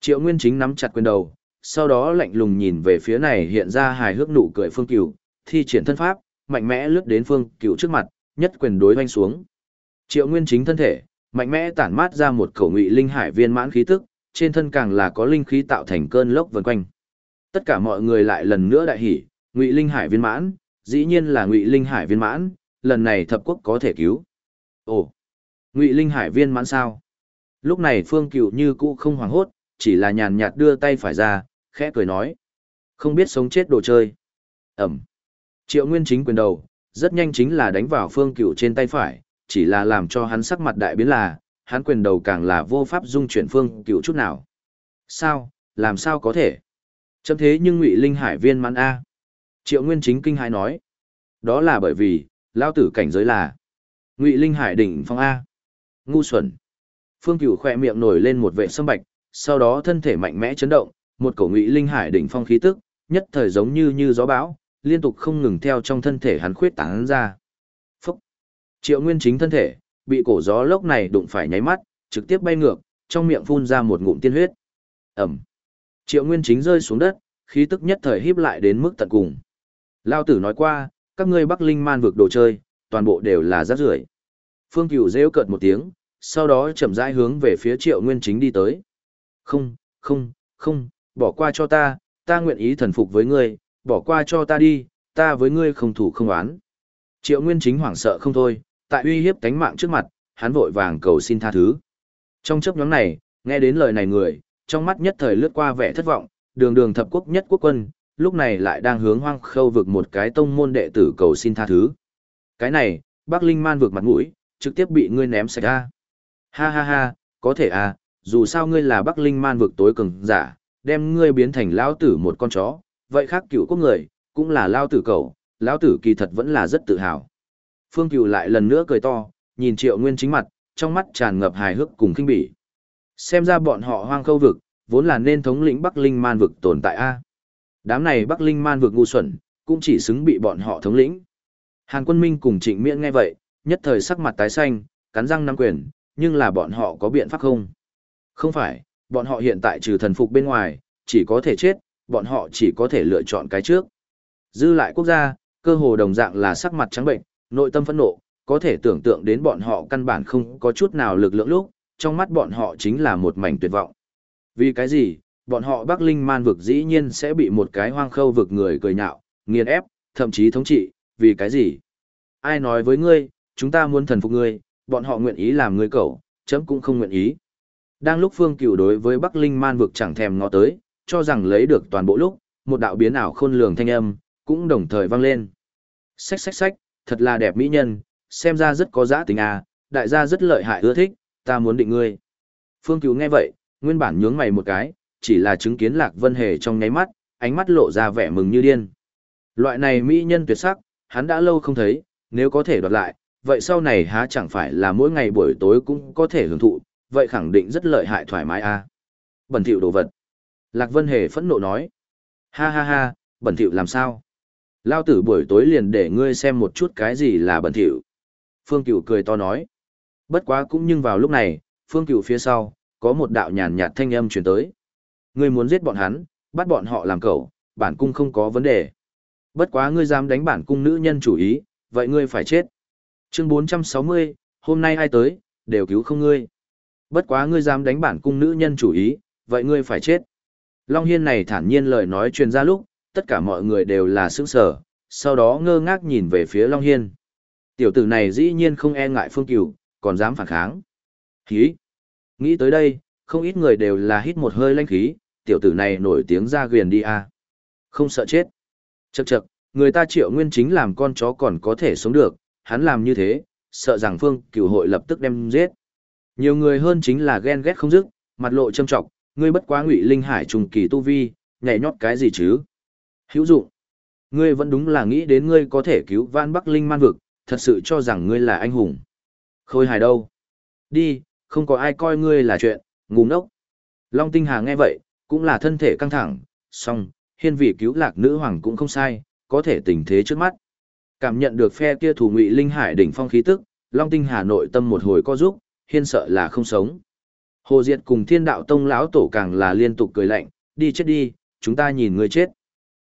Triệu Nguyên Chính nắm chặt quyền đầu, sau đó lạnh lùng nhìn về phía này hiện ra hài hước nụ cười Phương Cửu, thi triển thân pháp, mạnh mẽ lướt đến Phương Cửu trước mặt, nhất quyền đối hoanh xuống. Triệu Nguyên Chính thân thể, mạnh mẽ tản mát ra một khẩu ngụy linh hải viên mãn khí tức, trên thân càng là có linh khí tạo thành cơn lốc vần quanh. Tất cả mọi người lại lần nữa đại hỉ, ngụy linh hải viên mãn, dĩ nhiên là ngụy linh hải viên mãn, lần này thập quốc có thể cứu. Ồ, ngụy linh hải viên mãn sao? Lúc này Phương Cựu như cũ không hoảng hốt, chỉ là nhàn nhạt đưa tay phải ra, khẽ cười nói. Không biết sống chết đồ chơi. Ẩm. Triệu Nguyên chính quyền đầu, rất nhanh chính là đánh vào Phương Cựu trên tay phải, chỉ là làm cho hắn sắc mặt đại biến là, hắn quyền đầu càng là vô pháp dung chuyển Phương Cựu chút nào. Sao, làm sao có thể? Chấm thế nhưng ngụy linh hải viên mãn A. Triệu Nguyên chính kinh hãi nói. Đó là bởi vì, lao tử cảnh giới là ngụy linh hải đỉnh phong A. Ngu xuẩn. Phương Cửu khỏe miệng nổi lên một vệ sâm bạch, sau đó thân thể mạnh mẽ chấn động, một cổ ngụy linh hải đỉnh phong khí tức, nhất thời giống như như gió bão, liên tục không ngừng theo trong thân thể hắn khuyết tán ra. Phúc! Triệu Nguyên chính thân thể, bị cổ gió lốc này đụng phải nháy mắt, trực tiếp bay ngược, trong miệng phun ra một ngụm tiên huyết. Ẩm! Triệu Nguyên chính rơi xuống đất, khí tức nhất thời híp lại đến mức tận cùng. Lao tử nói qua, các ngươi Bắc Linh man vực đồ chơi, toàn bộ đều là rác rưởi. Phương Cửu rêu cợt một tiếng, sau đó chậm rãi hướng về phía Triệu Nguyên Chính đi tới. Không, không, không, bỏ qua cho ta, ta nguyện ý thần phục với ngươi, bỏ qua cho ta đi, ta với ngươi không thủ không oán. Triệu Nguyên Chính hoảng sợ không thôi, tại uy hiếp tánh mạng trước mặt, hắn vội vàng cầu xin tha thứ. Trong chấp nhóm này, nghe đến lời này người, trong mắt nhất thời lướt qua vẻ thất vọng, đường đường thập quốc nhất quốc quân, lúc này lại đang hướng hoang khâu vực một cái tông môn đệ tử cầu xin tha thứ. Cái này, Bắc Linh man vực mặt mũi, trực tiếp bị ngươi ném sạch ra. Ha ha ha, có thể à, dù sao ngươi là Bắc Linh man vực tối cường giả, đem ngươi biến thành lão tử một con chó, vậy khác cửu quốc người, cũng là lao tử cầu, lão tử kỳ thật vẫn là rất tự hào. Phương cửu lại lần nữa cười to, nhìn Triệu Nguyên chính mặt, trong mắt tràn ngập hài hước cùng kinh bỉ. Xem ra bọn họ hoang khâu vực, vốn là nên thống lĩnh Bắc Linh man vực tồn tại a. Đám này Bắc Linh man vực ngu xuẩn, cũng chỉ xứng bị bọn họ thống lĩnh. Hàn Quân Minh cùng Trịnh Miễn nghe vậy, nhất thời sắc mặt tái xanh, cắn răng nắm quyền, nhưng là bọn họ có biện pháp không? Không phải, bọn họ hiện tại trừ thần phục bên ngoài, chỉ có thể chết, bọn họ chỉ có thể lựa chọn cái trước. Dư lại quốc gia, cơ hồ đồng dạng là sắc mặt trắng bệnh, nội tâm phẫn nộ, có thể tưởng tượng đến bọn họ căn bản không có chút nào lực lượng lúc, trong mắt bọn họ chính là một mảnh tuyệt vọng. Vì cái gì, bọn họ Bắc Linh man vực dĩ nhiên sẽ bị một cái hoang khâu vực người cười nhạo, nghiền ép, thậm chí thống trị, vì cái gì? Ai nói với ngươi, chúng ta muốn thần phục ngươi, bọn họ nguyện ý làm ngươi cẩu, chấm cũng không nguyện ý. Đang lúc Phương Cửu đối với Bắc Linh Man vực chẳng thèm ngó tới, cho rằng lấy được toàn bộ lúc, một đạo biến ảo khôn lường thanh âm, cũng đồng thời vang lên. Xách xách xách, thật là đẹp mỹ nhân, xem ra rất có giá tình à, đại gia rất lợi hại ưa thích, ta muốn định ngươi. Phương cứu nghe vậy, nguyên bản nhướng mày một cái, chỉ là chứng kiến Lạc Vân Hề trong nháy mắt, ánh mắt lộ ra vẻ mừng như điên. Loại này mỹ nhân tuyệt sắc, hắn đã lâu không thấy, nếu có thể đoạt lại, vậy sau này há chẳng phải là mỗi ngày buổi tối cũng có thể hưởng thụ, vậy khẳng định rất lợi hại thoải mái a. À? Bẩn thỉu đồ vật. Lạc Vân Hề phẫn nộ nói. Ha ha ha, bẩn thỉu làm sao? Lao tử buổi tối liền để ngươi xem một chút cái gì là bẩn thỉu. Phương Cửu cười to nói. Bất quá cũng nhưng vào lúc này, Phương Cửu phía sau, có một đạo nhàn nhạt thanh âm truyền tới. Ngươi muốn giết bọn hắn, bắt bọn họ làm cẩu, bản cung không có vấn đề. Bất quá ngươi dám đánh bản cung nữ nhân chủ ý, vậy ngươi phải chết. Chương 460, hôm nay ai tới, đều cứu không ngươi. Bất quá ngươi dám đánh bản cung nữ nhân chủ ý, vậy ngươi phải chết. Long Hiên này thản nhiên lời nói truyền ra lúc, tất cả mọi người đều là sững sở, sau đó ngơ ngác nhìn về phía Long Hiên. Tiểu tử này dĩ nhiên không e ngại phương cửu, còn dám phản kháng. Khí. Nghĩ tới đây, không ít người đều là hít một hơi lanh khí, tiểu tử này nổi tiếng ra quyền đi à. Không sợ chết. Chậc chậc, người ta triệu nguyên chính làm con chó còn có thể sống được, hắn làm như thế, sợ rằng phương cửu hội lập tức đem giết. Nhiều người hơn chính là ghen ghét không dứt, mặt lộ châm trọng, ngươi bất quá ngụy linh hải trùng kỳ tu vi, nhảy nhót cái gì chứ? Hữu dụng. Ngươi vẫn đúng là nghĩ đến ngươi có thể cứu Vãn Bắc Linh man vực, thật sự cho rằng ngươi là anh hùng. Khôi hài đâu? Đi, không có ai coi ngươi là chuyện, ngu ngốc. Long Tinh Hà nghe vậy, cũng là thân thể căng thẳng, song, hiên vị cứu lạc nữ hoàng cũng không sai, có thể tình thế trước mắt. Cảm nhận được phe kia thủ ngụy linh hải đỉnh phong khí tức, Long Tinh Hà nội tâm một hồi co giúp, hiên sợ là không sống. Hồ Diệt cùng Thiên Đạo Tông lão tổ càng là liên tục cười lạnh, đi chết đi, chúng ta nhìn người chết.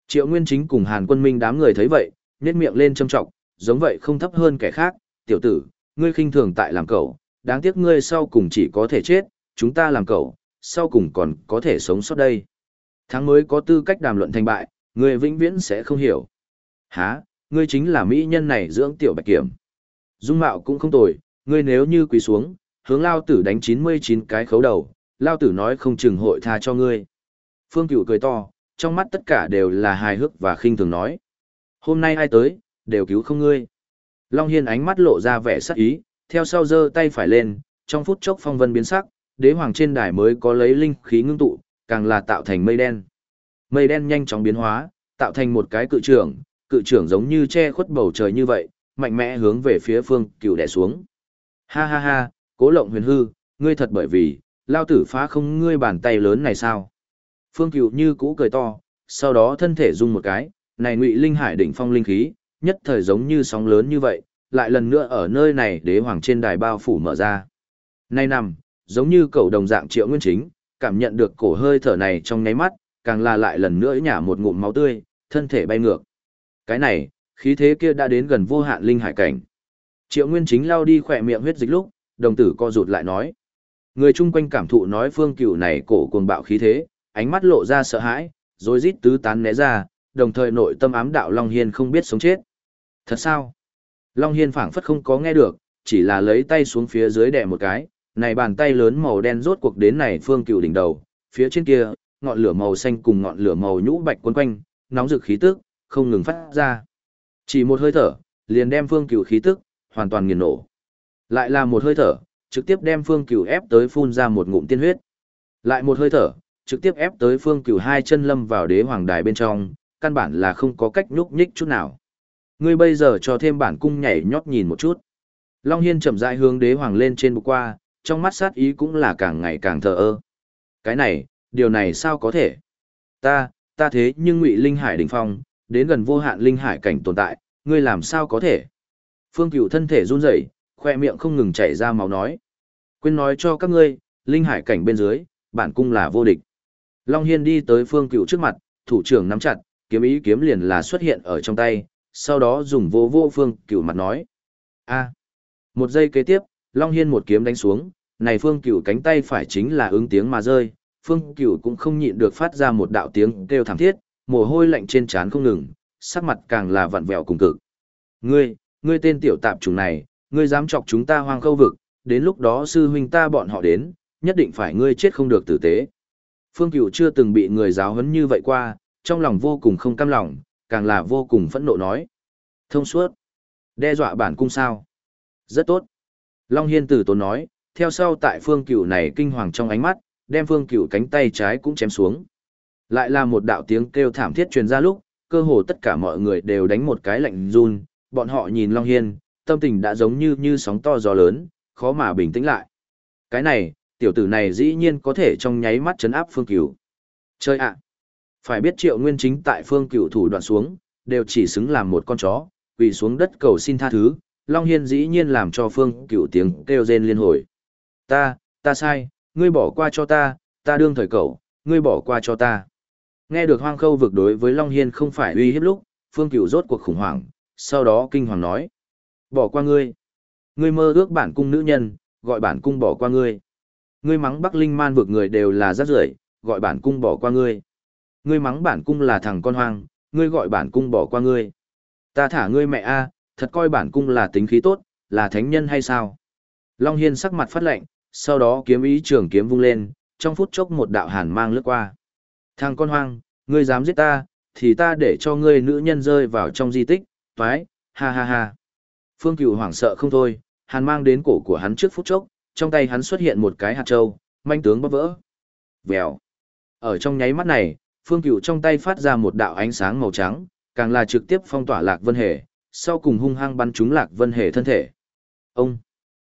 Triệu Nguyên Chính cùng Hàn Quân Minh đám người thấy vậy, nhếch miệng lên châm trọng, giống vậy không thấp hơn kẻ khác, "Tiểu tử, ngươi khinh thường tại làm cậu, đáng tiếc ngươi sau cùng chỉ có thể chết, chúng ta làm cậu, sau cùng còn có thể sống sót đây." Thắng mới có tư cách đàm luận thành bại, ngươi vĩnh viễn sẽ không hiểu. "Hả? Ngươi chính là mỹ nhân này dưỡng tiểu Bạch Kiểm." Dung mạo cũng không tồi, ngươi nếu như quỳ xuống, hướng lao tử đánh 99 cái khấu đầu, lao tử nói không chừng hội tha cho ngươi. Phương Cửu cười to, trong mắt tất cả đều là hài hước và khinh thường nói. Hôm nay ai tới, đều cứu không ngươi. Long Hiên ánh mắt lộ ra vẻ sắc ý, theo sau giơ tay phải lên, trong phút chốc phong vân biến sắc, đế hoàng trên đài mới có lấy linh khí ngưng tụ, càng là tạo thành mây đen. Mây đen nhanh chóng biến hóa, tạo thành một cái cự trưởng, cự trưởng giống như che khuất bầu trời như vậy, mạnh mẽ hướng về phía phương cửu đè xuống. Ha ha ha, cố lộng huyền hư, ngươi thật bởi vì, lao tử phá không ngươi bàn tay lớn này sao? Phương Cựu như cũ cười to, sau đó thân thể rung một cái, này ngụy linh hải đỉnh phong linh khí, nhất thời giống như sóng lớn như vậy, lại lần nữa ở nơi này đế hoàng trên đài bao phủ mở ra. Nay nằm, giống như cầu đồng dạng triệu nguyên chính, cảm nhận được cổ hơi thở này trong nháy mắt, càng là lại lần nữa nhả một ngụm máu tươi, thân thể bay ngược. Cái này, khí thế kia đã đến gần vô hạn linh hải cảnh. Triệu Nguyên Chính lao đi khỏe miệng huyết dịch lúc, đồng tử co rụt lại nói. Người chung quanh cảm thụ nói phương cửu này cổ cuồng bạo khí thế, ánh mắt lộ ra sợ hãi, rồi rít tứ tán né ra, đồng thời nội tâm ám đạo Long Hiên không biết sống chết. Thật sao? Long Hiên phảng phất không có nghe được, chỉ là lấy tay xuống phía dưới đè một cái, này bàn tay lớn màu đen rốt cuộc đến này phương cửu đỉnh đầu, phía trên kia, ngọn lửa màu xanh cùng ngọn lửa màu nhũ bạch quấn quanh, nóng rực khí tức, không ngừng phát ra. Chỉ một hơi thở, liền đem phương cửu khí tức, hoàn toàn nghiền nổ. Lại là một hơi thở, trực tiếp đem phương cửu ép tới phun ra một ngụm tiên huyết. Lại một hơi thở, trực tiếp ép tới phương cửu hai chân lâm vào đế hoàng đài bên trong, căn bản là không có cách nhúc nhích chút nào. Ngươi bây giờ cho thêm bản cung nhảy nhót nhìn một chút. Long Hiên chậm rãi hướng đế hoàng lên trên bục qua, trong mắt sát ý cũng là càng ngày càng thờ ơ. Cái này, điều này sao có thể? Ta, ta thế nhưng ngụy linh hải đỉnh phong, đến gần vô hạn linh hải cảnh tồn tại, ngươi làm sao có thể? Phương Cửu thân thể run rẩy, khoe miệng không ngừng chảy ra máu nói. Quên nói cho các ngươi, linh hải cảnh bên dưới, bản cung là vô địch. Long Hiên đi tới Phương Cửu trước mặt, thủ trưởng nắm chặt, kiếm ý kiếm liền là xuất hiện ở trong tay, sau đó dùng vô vô Phương Cửu mặt nói. a Một giây kế tiếp, Long Hiên một kiếm đánh xuống, này Phương Cửu cánh tay phải chính là ứng tiếng mà rơi, Phương Cửu cũng không nhịn được phát ra một đạo tiếng kêu thảm thiết, mồ hôi lạnh trên trán không ngừng, sắc mặt càng là vặn vẹo cùng cực. Ngươi, ngươi tên tiểu tạp chủng này, ngươi dám chọc chúng ta hoang khâu vực, đến lúc đó sư huynh ta bọn họ đến, nhất định phải ngươi chết không được tử tế. Phương Cửu chưa từng bị người giáo huấn như vậy qua, trong lòng vô cùng không cam lòng, càng là vô cùng phẫn nộ nói. Thông suốt. Đe dọa bản cung sao. Rất tốt. Long Hiên tử tốn nói, theo sau tại Phương Cửu này kinh hoàng trong ánh mắt, đem phương cửu cánh tay trái cũng chém xuống. Lại là một đạo tiếng kêu thảm thiết truyền ra lúc, cơ hồ tất cả mọi người đều đánh một cái lạnh run, bọn họ nhìn Long Hiên, tâm tình đã giống như như sóng to gió lớn, khó mà bình tĩnh lại. Cái này, tiểu tử này dĩ nhiên có thể trong nháy mắt chấn áp phương cửu. Chơi ạ! Phải biết triệu nguyên chính tại phương cửu thủ đoạn xuống, đều chỉ xứng làm một con chó, quỳ xuống đất cầu xin tha thứ, Long Hiên dĩ nhiên làm cho phương cửu tiếng kêu rên liên hồi. Ta, ta sai, ngươi bỏ qua cho ta, ta đương thời cậu, ngươi bỏ qua cho ta. Nghe được hoang khâu vực đối với Long Hiên không phải uy hiếp lúc, phương cửu rốt cuộc khủng hoảng, sau đó kinh hoàng nói. Bỏ qua ngươi. Ngươi mơ ước bản cung nữ nhân, gọi bản cung bỏ qua ngươi. Ngươi mắng Bắc Linh man vực người đều là rác rưởi, gọi bản cung bỏ qua ngươi. Ngươi mắng bản cung là thằng con hoang, ngươi gọi bản cung bỏ qua ngươi. Ta thả ngươi mẹ a, thật coi bản cung là tính khí tốt, là thánh nhân hay sao? Long Hiên sắc mặt phát lạnh, sau đó kiếm ý trường kiếm vung lên, trong phút chốc một đạo hàn mang lướt qua. Thằng con hoang, ngươi dám giết ta, thì ta để cho ngươi nữ nhân rơi vào trong di tích, toái, ha ha ha. Phương Cửu hoảng sợ không thôi, hàn mang đến cổ của hắn trước phút chốc, trong tay hắn xuất hiện một cái hạt châu, manh tướng bóp vỡ. Vèo. Ở trong nháy mắt này, Phương Cửu trong tay phát ra một đạo ánh sáng màu trắng, càng là trực tiếp phong tỏa Lạc Vân Hề, sau cùng hung hăng bắn trúng Lạc Vân Hề thân thể. Ông.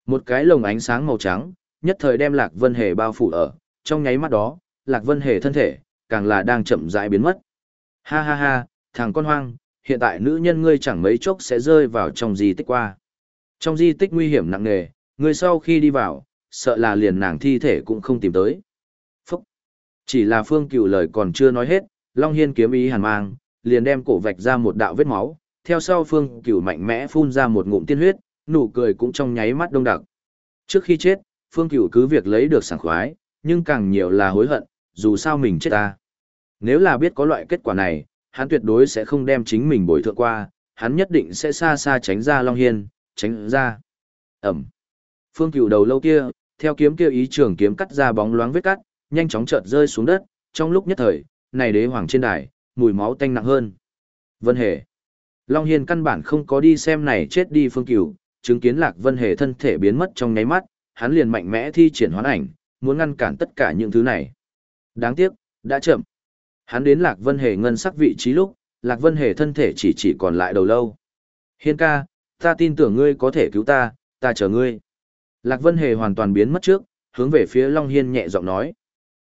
Một cái lồng ánh sáng màu trắng, nhất thời đem Lạc Vân Hề bao phủ ở, trong nháy mắt đó, Lạc Vân Hề thân thể, càng là đang chậm rãi biến mất. Ha ha ha, thằng con hoang, hiện tại nữ nhân ngươi chẳng mấy chốc sẽ rơi vào trong di tích qua. Trong di tích nguy hiểm nặng nề, ngươi sau khi đi vào, sợ là liền nàng thi thể cũng không tìm tới. Phúc! Chỉ là phương cửu lời còn chưa nói hết, Long Hiên kiếm ý hàn mang, liền đem cổ vạch ra một đạo vết máu, theo sau phương cửu mạnh mẽ phun ra một ngụm tiên huyết, nụ cười cũng trong nháy mắt đông đặc. Trước khi chết, phương cửu cứ việc lấy được sảng khoái, nhưng càng nhiều là hối hận, dù sao mình chết ta. Nếu là biết có loại kết quả này, hắn tuyệt đối sẽ không đem chính mình bồi thượng qua, hắn nhất định sẽ xa xa tránh ra Long Hiên, tránh ra. Ẩm. Phương Cửu đầu lâu kia, theo kiếm kia ý trường kiếm cắt ra bóng loáng vết cắt, nhanh chóng chợt rơi xuống đất, trong lúc nhất thời, này đế hoàng trên đài, mùi máu tanh nặng hơn. Vân Hề. Long Hiên căn bản không có đi xem này chết đi phương cửu, chứng kiến Lạc Vân Hề thân thể biến mất trong nháy mắt, hắn liền mạnh mẽ thi triển hoán ảnh, muốn ngăn cản tất cả những thứ này. Đáng tiếc, đã chậm. Hắn đến Lạc Vân Hề ngân sắc vị trí lúc, Lạc Vân Hề thân thể chỉ chỉ còn lại đầu lâu. Hiên ca, ta tin tưởng ngươi có thể cứu ta, ta chờ ngươi. Lạc Vân Hề hoàn toàn biến mất trước, hướng về phía Long Hiên nhẹ giọng nói.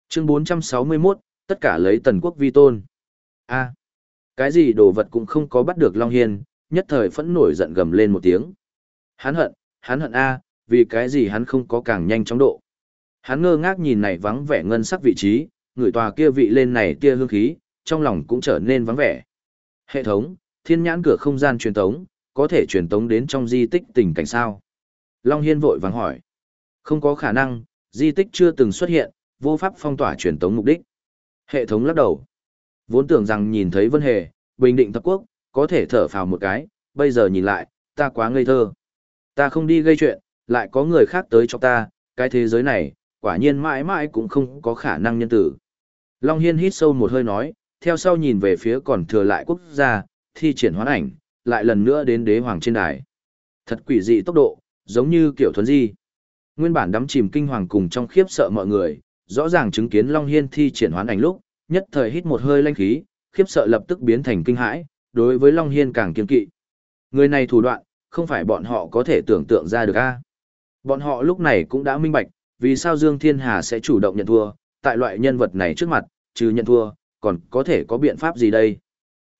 Chương 461, tất cả lấy tần quốc vi tôn. a cái gì đồ vật cũng không có bắt được Long Hiên, nhất thời phẫn nổi giận gầm lên một tiếng. Hắn hận, hắn hận a vì cái gì hắn không có càng nhanh chóng độ. Hắn ngơ ngác nhìn này vắng vẻ ngân sắc vị trí, người tòa kia vị lên này tia hương khí, trong lòng cũng trở nên vắng vẻ. Hệ thống, thiên nhãn cửa không gian truyền tống, có thể truyền tống đến trong di tích tình cảnh sao? Long Hiên vội vàng hỏi. Không có khả năng, di tích chưa từng xuất hiện, vô pháp phong tỏa truyền tống mục đích. Hệ thống lắc đầu. Vốn tưởng rằng nhìn thấy Vân Hề, Bình Định Thập Quốc, có thể thở phào một cái, bây giờ nhìn lại, ta quá ngây thơ. Ta không đi gây chuyện, lại có người khác tới cho ta, cái thế giới này, quả nhiên mãi mãi cũng không có khả năng nhân tử. Long Hiên hít sâu một hơi nói, theo sau nhìn về phía còn thừa lại quốc gia, thi triển hoán ảnh, lại lần nữa đến đế hoàng trên đài. Thật quỷ dị tốc độ, giống như kiểu thuần di. Nguyên bản đắm chìm kinh hoàng cùng trong khiếp sợ mọi người, rõ ràng chứng kiến Long Hiên thi triển hoán ảnh lúc, nhất thời hít một hơi lanh khí, khiếp sợ lập tức biến thành kinh hãi, đối với Long Hiên càng kiên kỵ. Người này thủ đoạn, không phải bọn họ có thể tưởng tượng ra được a Bọn họ lúc này cũng đã minh bạch, vì sao Dương Thiên Hà sẽ chủ động nhận thua, tại loại nhân vật này trước mặt, trừ nhận thua, còn có thể có biện pháp gì đây?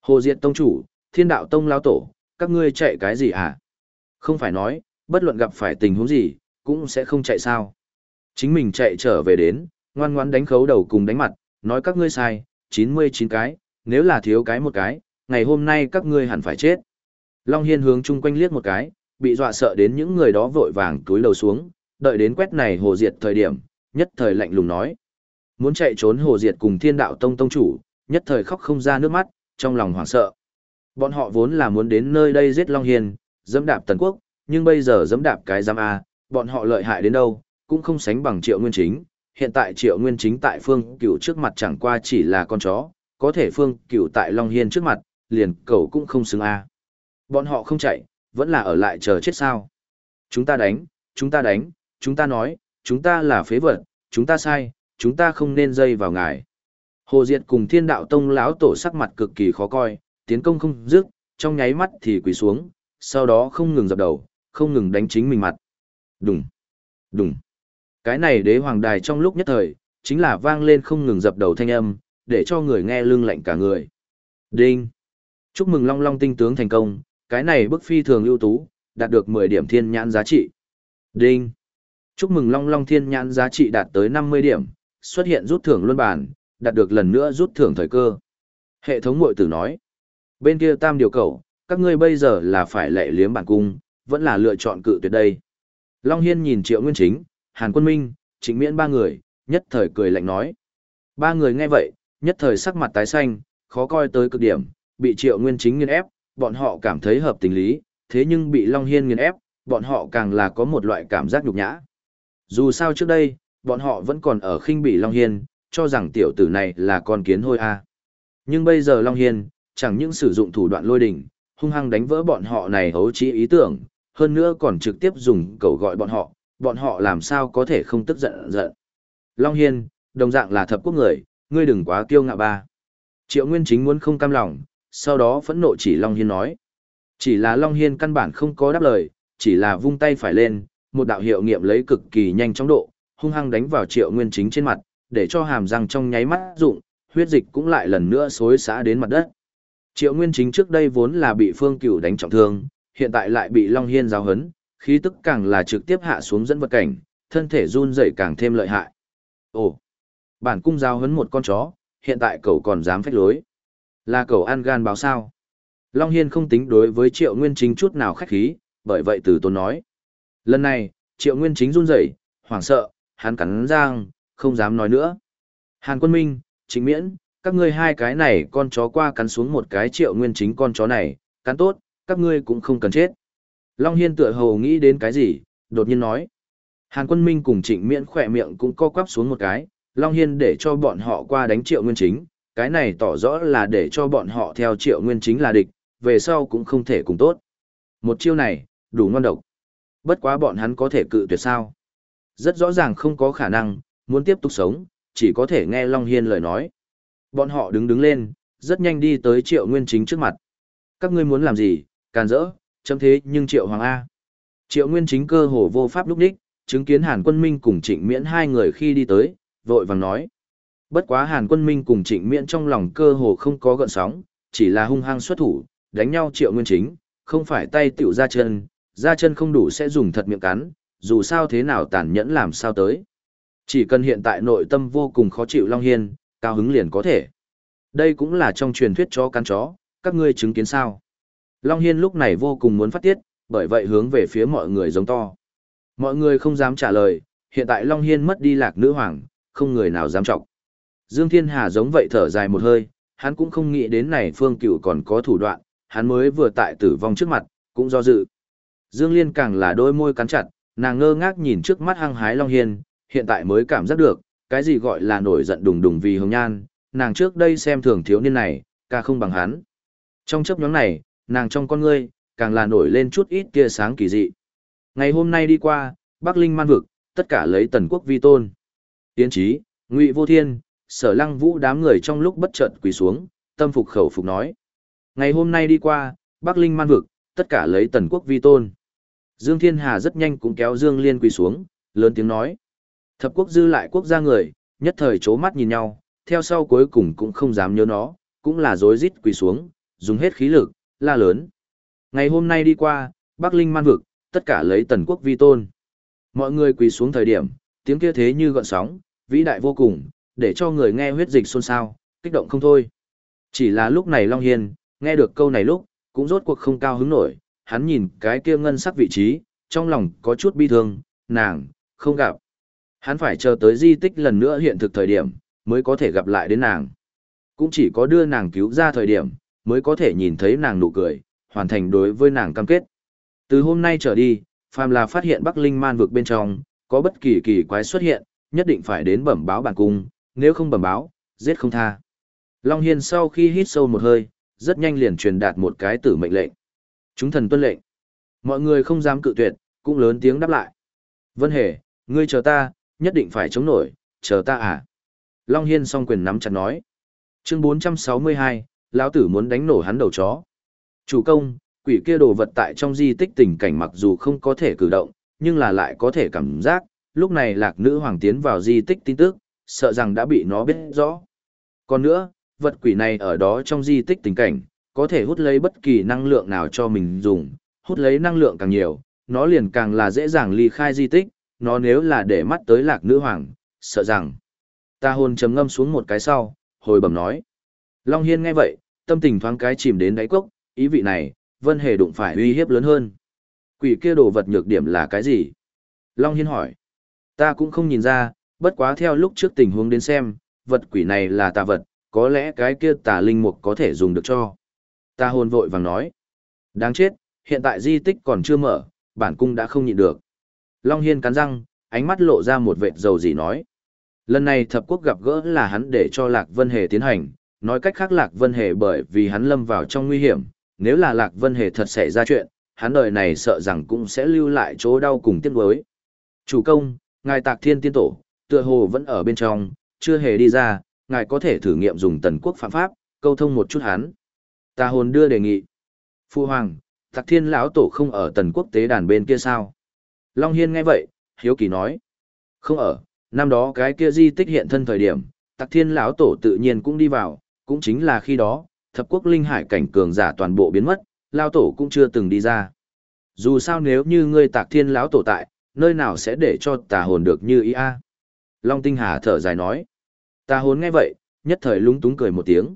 Hồ Diệt Tông Chủ, Thiên Đạo Tông Lao Tổ, các ngươi chạy cái gì hả? Không phải nói, bất luận gặp phải tình huống gì, cũng sẽ không chạy sao. Chính mình chạy trở về đến, ngoan ngoãn đánh khấu đầu cùng đánh mặt, nói các ngươi sai, 99 cái, nếu là thiếu cái một cái, ngày hôm nay các ngươi hẳn phải chết. Long Hiên hướng chung quanh liếc một cái, bị dọa sợ đến những người đó vội vàng túi lầu xuống, đợi đến quét này hồ diệt thời điểm, nhất thời lạnh lùng nói. Muốn chạy trốn hồ diệt cùng thiên đạo tông tông chủ, nhất thời khóc không ra nước mắt, trong lòng hoảng sợ. Bọn họ vốn là muốn đến nơi đây giết Long hiền dẫm đạp tần quốc, nhưng bây giờ dẫm đạp cái giam A, bọn họ lợi hại đến đâu, cũng không sánh bằng triệu nguyên chính. Hiện tại triệu nguyên chính tại phương cửu trước mặt chẳng qua chỉ là con chó, có thể phương cửu tại Long Hiên trước mặt, liền cầu cũng không xứng A. Bọn họ không chạy, vẫn là ở lại chờ chết sao. Chúng ta đánh, chúng ta đánh, chúng ta nói, chúng ta là phế vật, chúng ta sai, chúng ta không nên dây vào ngài. Hồ Diệt cùng Thiên Đạo Tông lão tổ sắc mặt cực kỳ khó coi, tiến công không dứt, trong nháy mắt thì quỳ xuống, sau đó không ngừng dập đầu, không ngừng đánh chính mình mặt. Đùng, đùng. Cái này đế hoàng đài trong lúc nhất thời, chính là vang lên không ngừng dập đầu thanh âm, để cho người nghe lưng lạnh cả người. Đinh. Chúc mừng Long Long tinh tướng thành công, cái này bức phi thường ưu tú, đạt được 10 điểm thiên nhãn giá trị. Đinh. Chúc mừng Long Long thiên nhãn giá trị đạt tới 50 điểm, xuất hiện rút thưởng luân bản, đạt được lần nữa rút thưởng thời cơ. Hệ thống mội tử nói. Bên kia tam điều cầu, các ngươi bây giờ là phải lệ liếm bản cung, vẫn là lựa chọn cự tuyệt đây. Long Hiên nhìn Triệu Nguyên Chính, Hàn Quân Minh, Trịnh Miễn ba người, nhất thời cười lạnh nói. Ba người nghe vậy, nhất thời sắc mặt tái xanh, khó coi tới cực điểm, bị Triệu Nguyên Chính nghiên ép, bọn họ cảm thấy hợp tình lý, thế nhưng bị Long Hiên nghiên ép, bọn họ càng là có một loại cảm giác nhục nhã. Dù sao trước đây, bọn họ vẫn còn ở khinh Bỉ Long Hiên, cho rằng tiểu tử này là con kiến hôi a. Nhưng bây giờ Long Hiên, chẳng những sử dụng thủ đoạn lôi đỉnh, hung hăng đánh vỡ bọn họ này hấu trí ý tưởng, hơn nữa còn trực tiếp dùng cầu gọi bọn họ, bọn họ làm sao có thể không tức giận giận. Long Hiên, đồng dạng là thập quốc người, ngươi đừng quá kiêu ngạo ba. Triệu Nguyên chính muốn không cam lòng, sau đó phẫn nộ chỉ Long Hiên nói. Chỉ là Long Hiên căn bản không có đáp lời, chỉ là vung tay phải lên, một đạo hiệu nghiệm lấy cực kỳ nhanh chóng độ, hung hăng đánh vào Triệu Nguyên chính trên mặt, để cho hàm răng trong nháy mắt rụng, huyết dịch cũng lại lần nữa xối xả đến mặt đất. Triệu Nguyên chính trước đây vốn là bị Phương Cửu đánh trọng thương, hiện tại lại bị Long Hiên giáo hấn, khí tức càng là trực tiếp hạ xuống dẫn vật cảnh, thân thể run rẩy càng thêm lợi hại. Ồ, bản cung giáo hấn một con chó, hiện tại cậu còn dám phách lối. Là cậu ăn gan báo sao? Long Hiên không tính đối với Triệu Nguyên chính chút nào khách khí, bởi vậy từ tôn nói. Lần này, Triệu Nguyên chính run rẩy, hoảng sợ, hắn cắn răng, không dám nói nữa. Hàn Quân Minh, Trịnh Miễn, các ngươi hai cái này con chó qua cắn xuống một cái triệu nguyên chính con chó này, cắn tốt, các ngươi cũng không cần chết. Long Hiên tựa hồ nghĩ đến cái gì, đột nhiên nói. Hàn quân minh cùng trịnh miễn khỏe miệng cũng co quắp xuống một cái, Long Hiên để cho bọn họ qua đánh triệu nguyên chính, cái này tỏ rõ là để cho bọn họ theo triệu nguyên chính là địch, về sau cũng không thể cùng tốt. Một chiêu này, đủ ngon độc. Bất quá bọn hắn có thể cự tuyệt sao. Rất rõ ràng không có khả năng, muốn tiếp tục sống, chỉ có thể nghe Long Hiên lời nói. Bọn họ đứng đứng lên, rất nhanh đi tới triệu nguyên chính trước mặt. Các ngươi muốn làm gì, càn rỡ, chấm thế nhưng triệu hoàng A. Triệu nguyên chính cơ hồ vô pháp lúc đích, chứng kiến Hàn quân minh cùng trịnh miễn hai người khi đi tới, vội vàng nói. Bất quá Hàn quân minh cùng trịnh miễn trong lòng cơ hồ không có gợn sóng, chỉ là hung hăng xuất thủ, đánh nhau triệu nguyên chính, không phải tay tiểu ra chân, da chân không đủ sẽ dùng thật miệng cắn, dù sao thế nào tàn nhẫn làm sao tới. Chỉ cần hiện tại nội tâm vô cùng khó chịu Long Hiên, cao hứng liền có thể. Đây cũng là trong truyền thuyết chó cắn chó, các ngươi chứng kiến sao. Long Hiên lúc này vô cùng muốn phát tiết, bởi vậy hướng về phía mọi người giống to. Mọi người không dám trả lời, hiện tại Long Hiên mất đi lạc nữ hoàng, không người nào dám trọng. Dương Thiên Hà giống vậy thở dài một hơi, hắn cũng không nghĩ đến này Phương Cửu còn có thủ đoạn, hắn mới vừa tại tử vong trước mặt, cũng do dự. Dương Liên càng là đôi môi cắn chặt, nàng ngơ ngác nhìn trước mắt hăng hái Long Hiên, hiện tại mới cảm giác được, cái gì gọi là nổi giận đùng đùng vì hồng nhan, nàng trước đây xem thường thiếu niên này, ca không bằng hắn. Trong chấp nhóm này, nàng trong con ngươi, càng là nổi lên chút ít tia sáng kỳ dị. Ngày hôm nay đi qua, Bắc Linh man vực, tất cả lấy tần quốc vi tôn. Tiến trí, Ngụy Vô Thiên, Sở Lăng Vũ đám người trong lúc bất chợt quỳ xuống, tâm phục khẩu phục nói. Ngày hôm nay đi qua, Bắc Linh man vực, tất cả lấy tần quốc vi tôn. Dương Thiên Hà rất nhanh cũng kéo Dương Liên quỳ xuống, lớn tiếng nói. Thập quốc dư lại quốc gia người, nhất thời chố mắt nhìn nhau, theo sau cuối cùng cũng không dám nhớ nó, cũng là rối rít quỳ xuống, dùng hết khí lực, la lớn. Ngày hôm nay đi qua, Bắc Linh man vực, tất cả lấy tần quốc vi tôn. Mọi người quỳ xuống thời điểm, tiếng kia thế như gọn sóng, vĩ đại vô cùng, để cho người nghe huyết dịch xôn xao, kích động không thôi. Chỉ là lúc này Long Hiên, nghe được câu này lúc, cũng rốt cuộc không cao hứng nổi, hắn nhìn cái kia ngân sắc vị trí, trong lòng có chút bi thương, nàng, không gặp. Hắn phải chờ tới di tích lần nữa hiện thực thời điểm, mới có thể gặp lại đến nàng. Cũng chỉ có đưa nàng cứu ra thời điểm, mới có thể nhìn thấy nàng nụ cười, hoàn thành đối với nàng cam kết. Từ hôm nay trở đi, phàm là phát hiện Bắc Linh man vực bên trong, có bất kỳ kỳ quái xuất hiện, nhất định phải đến bẩm báo bản cung, nếu không bẩm báo, giết không tha. Long Hiên sau khi hít sâu một hơi, rất nhanh liền truyền đạt một cái tử mệnh lệnh. Chúng thần tuân lệnh. Mọi người không dám cự tuyệt, cũng lớn tiếng đáp lại. Vân Hề, ngươi chờ ta, nhất định phải chống nổi, chờ ta à. Long Hiên song quyền nắm chặt nói. Chương 462, lão tử muốn đánh nổ hắn đầu chó. Chủ công, quỷ kia đồ vật tại trong di tích tình cảnh mặc dù không có thể cử động, nhưng là lại có thể cảm giác, lúc này lạc nữ hoàng tiến vào di tích tin tức, sợ rằng đã bị nó biết rõ. Còn nữa, vật quỷ này ở đó trong di tích tình cảnh, có thể hút lấy bất kỳ năng lượng nào cho mình dùng, hút lấy năng lượng càng nhiều, nó liền càng là dễ dàng ly khai di tích, nó nếu là để mắt tới lạc nữ hoàng, sợ rằng. Ta hồn chấm ngâm xuống một cái sau, hồi bẩm nói. Long Hiên nghe vậy, tâm tình thoáng cái chìm đến đáy cốc, ý vị này, Vân Hề đụng phải uy hiếp lớn hơn. Quỷ kia đồ vật nhược điểm là cái gì? Long Hiên hỏi. Ta cũng không nhìn ra, bất quá theo lúc trước tình huống đến xem, vật quỷ này là tà vật, có lẽ cái kia tà linh mục có thể dùng được cho. Ta hồn vội vàng nói. Đáng chết, hiện tại di tích còn chưa mở, bản cung đã không nhịn được. Long Hiên cắn răng, ánh mắt lộ ra một vệt dầu gì nói. Lần này thập quốc gặp gỡ là hắn để cho Lạc Vân Hề tiến hành, nói cách khác Lạc Vân Hề bởi vì hắn lâm vào trong nguy hiểm, nếu là Lạc Vân Hề thật xảy ra chuyện, hắn đời này sợ rằng cũng sẽ lưu lại chỗ đau cùng tiếc nuối. Chủ công, ngài Tạc Thiên Tiên Tổ, tựa hồ vẫn ở bên trong, chưa hề đi ra, ngài có thể thử nghiệm dùng tần quốc phạm pháp, câu thông một chút hắn. Ta hồn đưa đề nghị. Phu Hoàng, Tặc Thiên lão tổ không ở tần quốc tế đàn bên kia sao? Long Hiên nghe vậy, hiếu kỳ nói. Không ở, năm đó cái kia di tích hiện thân thời điểm, Tặc Thiên lão tổ tự nhiên cũng đi vào, cũng chính là khi đó, thập quốc linh hải cảnh cường giả toàn bộ biến mất, lão tổ cũng chưa từng đi ra. Dù sao nếu như ngươi Tạc Thiên lão tổ tại, nơi nào sẽ để cho tà hồn được như ý a? Long Tinh Hà thở dài nói. Tà hồn nghe vậy, nhất thời lúng túng cười một tiếng.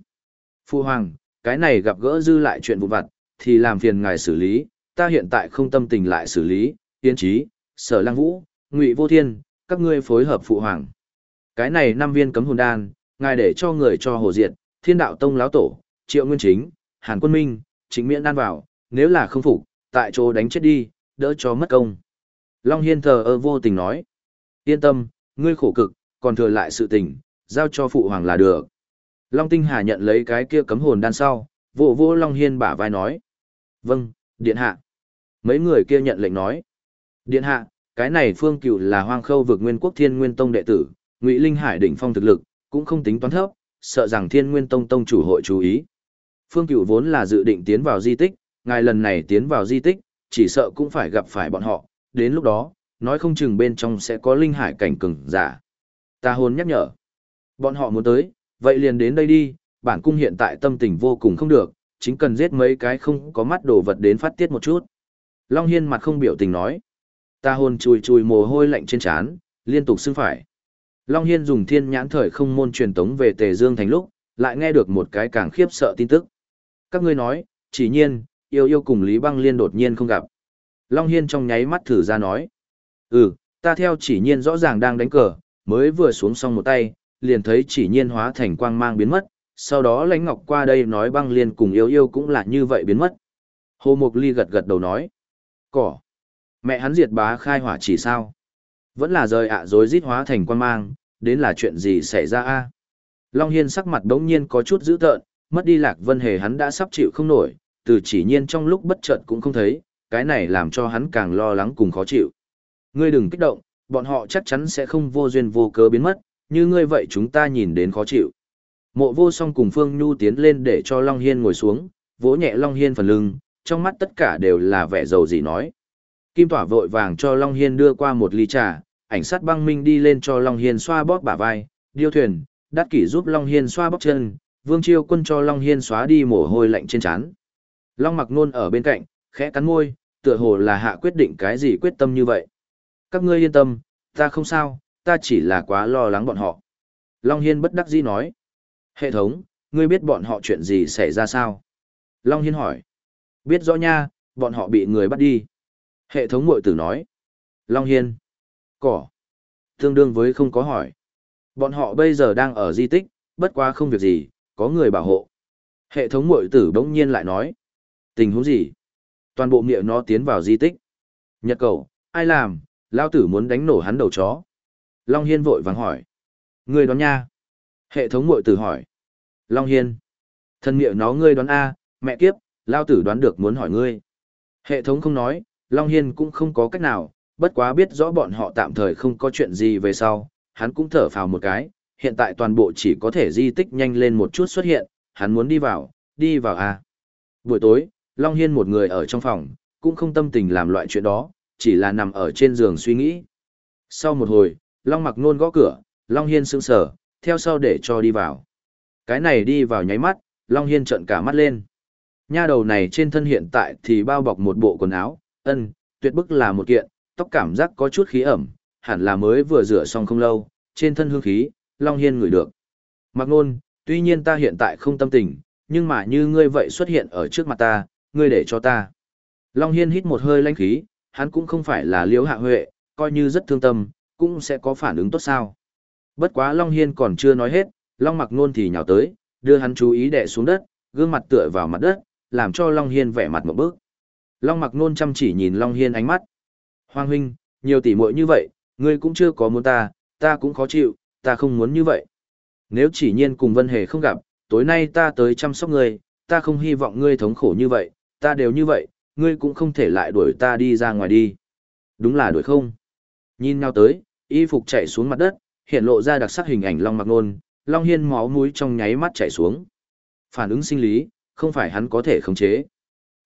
Phu Hoàng, cái này gặp gỡ dư lại chuyện vụ vặt, thì làm phiền ngài xử lý, ta hiện tại không tâm tình lại xử lý, tiến trí, sở lang vũ, ngụy vô thiên, các ngươi phối hợp phụ hoàng. Cái này năm viên cấm hồn đan, ngài để cho người cho hồ diệt, thiên đạo tông láo tổ, triệu nguyên chính, hàn quân minh, chính miễn đan vào, nếu là không phục, tại chỗ đánh chết đi, đỡ cho mất công. Long Hiên thờ ơ vô tình nói, yên tâm, ngươi khổ cực, còn thừa lại sự tình, giao cho phụ hoàng là được. Long Tinh Hà nhận lấy cái kia cấm hồn đan sau, vỗ vô Long Hiên bả vai nói. Vâng, điện hạ. Mấy người kia nhận lệnh nói. Điện hạ, cái này Phương Cựu là hoang khâu vực nguyên quốc thiên nguyên tông đệ tử, ngụy Linh Hải đỉnh phong thực lực, cũng không tính toán thấp, sợ rằng thiên nguyên tông tông chủ hội chú ý. Phương Cựu vốn là dự định tiến vào di tích, ngài lần này tiến vào di tích, chỉ sợ cũng phải gặp phải bọn họ, đến lúc đó, nói không chừng bên trong sẽ có linh hải cảnh cường giả. Ta hồn nhắc nhở. Bọn họ muốn tới, vậy liền đến đây đi, bản cung hiện tại tâm tình vô cùng không được, chính cần giết mấy cái không có mắt đồ vật đến phát tiết một chút. Long Hiên mặt không biểu tình nói. Ta hồn chùi chùi mồ hôi lạnh trên trán, liên tục xưng phải. Long Hiên dùng thiên nhãn thời không môn truyền tống về Tề Dương thành lúc, lại nghe được một cái càng khiếp sợ tin tức. Các ngươi nói, chỉ nhiên, yêu yêu cùng Lý Băng Liên đột nhiên không gặp. Long Hiên trong nháy mắt thử ra nói. Ừ, ta theo chỉ nhiên rõ ràng đang đánh cờ, mới vừa xuống xong một tay, liền thấy chỉ nhiên hóa thành quang mang biến mất, sau đó lãnh ngọc qua đây nói băng liên cùng yêu yêu cũng là như vậy biến mất. Hồ Mục Ly gật gật đầu nói. Cỏ. Mẹ hắn diệt bá khai hỏa chỉ sao? Vẫn là rời ạ à dối rít hóa thành quan mang, đến là chuyện gì xảy ra a Long Hiên sắc mặt đống nhiên có chút dữ tợn, mất đi lạc vân hề hắn đã sắp chịu không nổi, từ chỉ nhiên trong lúc bất chợt cũng không thấy, cái này làm cho hắn càng lo lắng cùng khó chịu. Ngươi đừng kích động, bọn họ chắc chắn sẽ không vô duyên vô cớ biến mất, như ngươi vậy chúng ta nhìn đến khó chịu. Mộ vô song cùng Phương Nhu tiến lên để cho Long Hiên ngồi xuống, vỗ nhẹ Long Hiên phần lưng, trong mắt tất cả đều là vẻ dầu gì nói. Kim Tỏa vội vàng cho Long Hiên đưa qua một ly trà, ảnh sát băng minh đi lên cho Long Hiên xoa bóp bả vai, điêu thuyền, đắt kỷ giúp Long Hiên xoa bóp chân, Vương Chiêu quân cho Long Hiên xóa đi mồ hôi lạnh trên trán. Long mặc nôn ở bên cạnh, khẽ cắn môi, tựa hồ là hạ quyết định cái gì quyết tâm như vậy. Các ngươi yên tâm, ta không sao, ta chỉ là quá lo lắng bọn họ. Long Hiên bất đắc dĩ nói. Hệ thống, ngươi biết bọn họ chuyện gì xảy ra sao? Long Hiên hỏi. Biết rõ nha, bọn họ bị người bắt đi. Hệ thống mội tử nói. Long Hiên. Cỏ. Tương đương với không có hỏi. Bọn họ bây giờ đang ở di tích, bất quá không việc gì, có người bảo hộ. Hệ thống mội tử bỗng nhiên lại nói. Tình huống gì? Toàn bộ miệng nó tiến vào di tích. Nhật cầu, ai làm, lao tử muốn đánh nổ hắn đầu chó. Long Hiên vội vàng hỏi. Người đoán nha. Hệ thống mội tử hỏi. Long Hiên. Thân miệng nó ngươi đoán A, mẹ kiếp, lao tử đoán được muốn hỏi ngươi. Hệ thống không nói, Long Hiên cũng không có cách nào, bất quá biết rõ bọn họ tạm thời không có chuyện gì về sau, hắn cũng thở phào một cái, hiện tại toàn bộ chỉ có thể di tích nhanh lên một chút xuất hiện, hắn muốn đi vào, đi vào à. Buổi tối, Long Hiên một người ở trong phòng, cũng không tâm tình làm loại chuyện đó, chỉ là nằm ở trên giường suy nghĩ. Sau một hồi, Long mặc nôn gõ cửa, Long Hiên sững sờ, theo sau để cho đi vào. Cái này đi vào nháy mắt, Long Hiên trợn cả mắt lên. Nha đầu này trên thân hiện tại thì bao bọc một bộ quần áo, ân, tuyệt bức là một kiện, tóc cảm giác có chút khí ẩm, hẳn là mới vừa rửa xong không lâu, trên thân hương khí, Long Hiên ngửi được. Mặc nôn, tuy nhiên ta hiện tại không tâm tình, nhưng mà như ngươi vậy xuất hiện ở trước mặt ta, ngươi để cho ta. Long Hiên hít một hơi lãnh khí, hắn cũng không phải là liễu hạ huệ, coi như rất thương tâm, cũng sẽ có phản ứng tốt sao. Bất quá Long Hiên còn chưa nói hết, Long mặc nôn thì nhào tới, đưa hắn chú ý đè xuống đất, gương mặt tựa vào mặt đất, làm cho Long Hiên vẻ mặt một bước. Long mặc nôn chăm chỉ nhìn Long Hiên ánh mắt. Hoàng huynh, nhiều tỷ muội như vậy, ngươi cũng chưa có muốn ta, ta cũng khó chịu, ta không muốn như vậy. Nếu chỉ nhiên cùng Vân Hề không gặp, tối nay ta tới chăm sóc ngươi, ta không hy vọng ngươi thống khổ như vậy, ta đều như vậy, ngươi cũng không thể lại đuổi ta đi ra ngoài đi. Đúng là đuổi không? Nhìn nhau tới, y phục chạy xuống mặt đất, hiện lộ ra đặc sắc hình ảnh Long Mặc Nôn, Long Hiên máu mũi trong nháy mắt chảy xuống. Phản ứng sinh lý, không phải hắn có thể khống chế.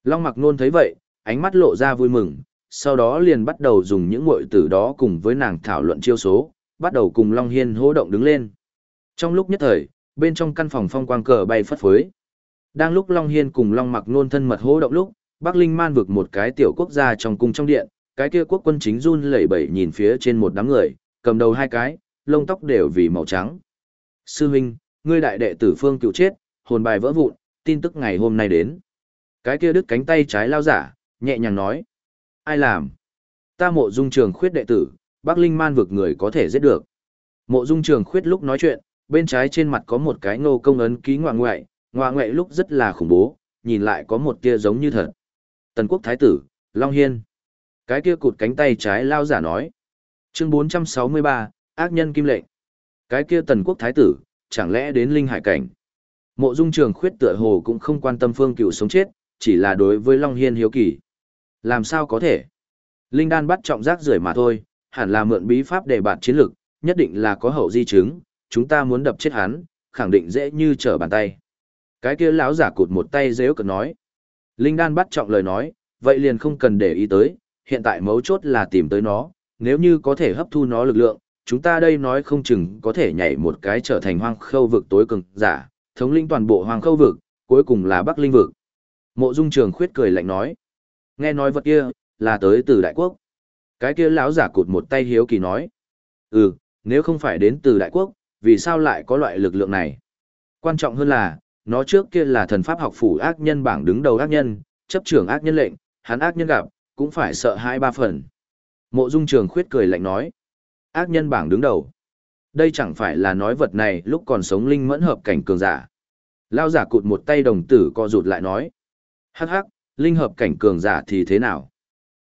Long Mặc Nôn thấy vậy, ánh mắt lộ ra vui mừng, sau đó liền bắt đầu dùng những muội tử đó cùng với nàng thảo luận chiêu số, bắt đầu cùng Long Hiên hô động đứng lên. Trong lúc nhất thời, bên trong căn phòng phong quang cờ bay phất phới. Đang lúc Long Hiên cùng Long Mặc Nôn thân mật hô động lúc, Bắc Linh Man vực một cái tiểu quốc gia trong cung trong điện, cái kia quốc quân chính run lẩy bẩy nhìn phía trên một đám người, cầm đầu hai cái, lông tóc đều vì màu trắng. Sư huynh, ngươi đại đệ tử Phương Cựu chết, hồn bài vỡ vụn, tin tức ngày hôm nay đến. Cái kia đứt cánh tay trái lao giả, nhẹ nhàng nói. Ai làm? Ta mộ dung trường khuyết đệ tử, Bắc Linh Man vực người có thể giết được. Mộ dung trường khuyết lúc nói chuyện, bên trái trên mặt có một cái ngô công ấn ký ngoại ngoại, ngoại ngoại lúc rất là khủng bố, nhìn lại có một tia giống như thật. Tần quốc thái tử, Long Hiên. Cái kia cụt cánh tay trái lao giả nói. Chương 463, ác nhân kim lệnh. Cái kia tần quốc thái tử, chẳng lẽ đến linh hải cảnh. Mộ dung trường khuyết tựa hồ cũng không quan tâm phương cựu sống chết, chỉ là đối với Long Hiên hiếu kỳ. Làm sao có thể? Linh đan bắt trọng rác rưởi mà thôi, hẳn là mượn bí pháp để bạn chiến lực, nhất định là có hậu di chứng, chúng ta muốn đập chết hắn, khẳng định dễ như trở bàn tay. Cái kia lão giả cụt một tay dễ cực nói. Linh đan bắt trọng lời nói, vậy liền không cần để ý tới, hiện tại mấu chốt là tìm tới nó, nếu như có thể hấp thu nó lực lượng, chúng ta đây nói không chừng có thể nhảy một cái trở thành hoang khâu vực tối cường giả, thống lĩnh toàn bộ hoang khâu vực, cuối cùng là Bắc Linh vực. Mộ Dung Trường khuyết cười lạnh nói, nghe nói vật kia là tới từ đại quốc. Cái kia lão giả cụt một tay hiếu kỳ nói, ừ, nếu không phải đến từ đại quốc, vì sao lại có loại lực lượng này? Quan trọng hơn là, nó trước kia là thần pháp học phủ ác nhân bảng đứng đầu ác nhân, chấp trưởng ác nhân lệnh, hắn ác nhân gặp, cũng phải sợ hai ba phần. Mộ Dung Trường khuyết cười lạnh nói, ác nhân bảng đứng đầu. Đây chẳng phải là nói vật này lúc còn sống linh mẫn hợp cảnh cường giả. Lao giả cụt một tay đồng tử co rụt lại nói. Hắc hắc, linh hợp cảnh cường giả thì thế nào?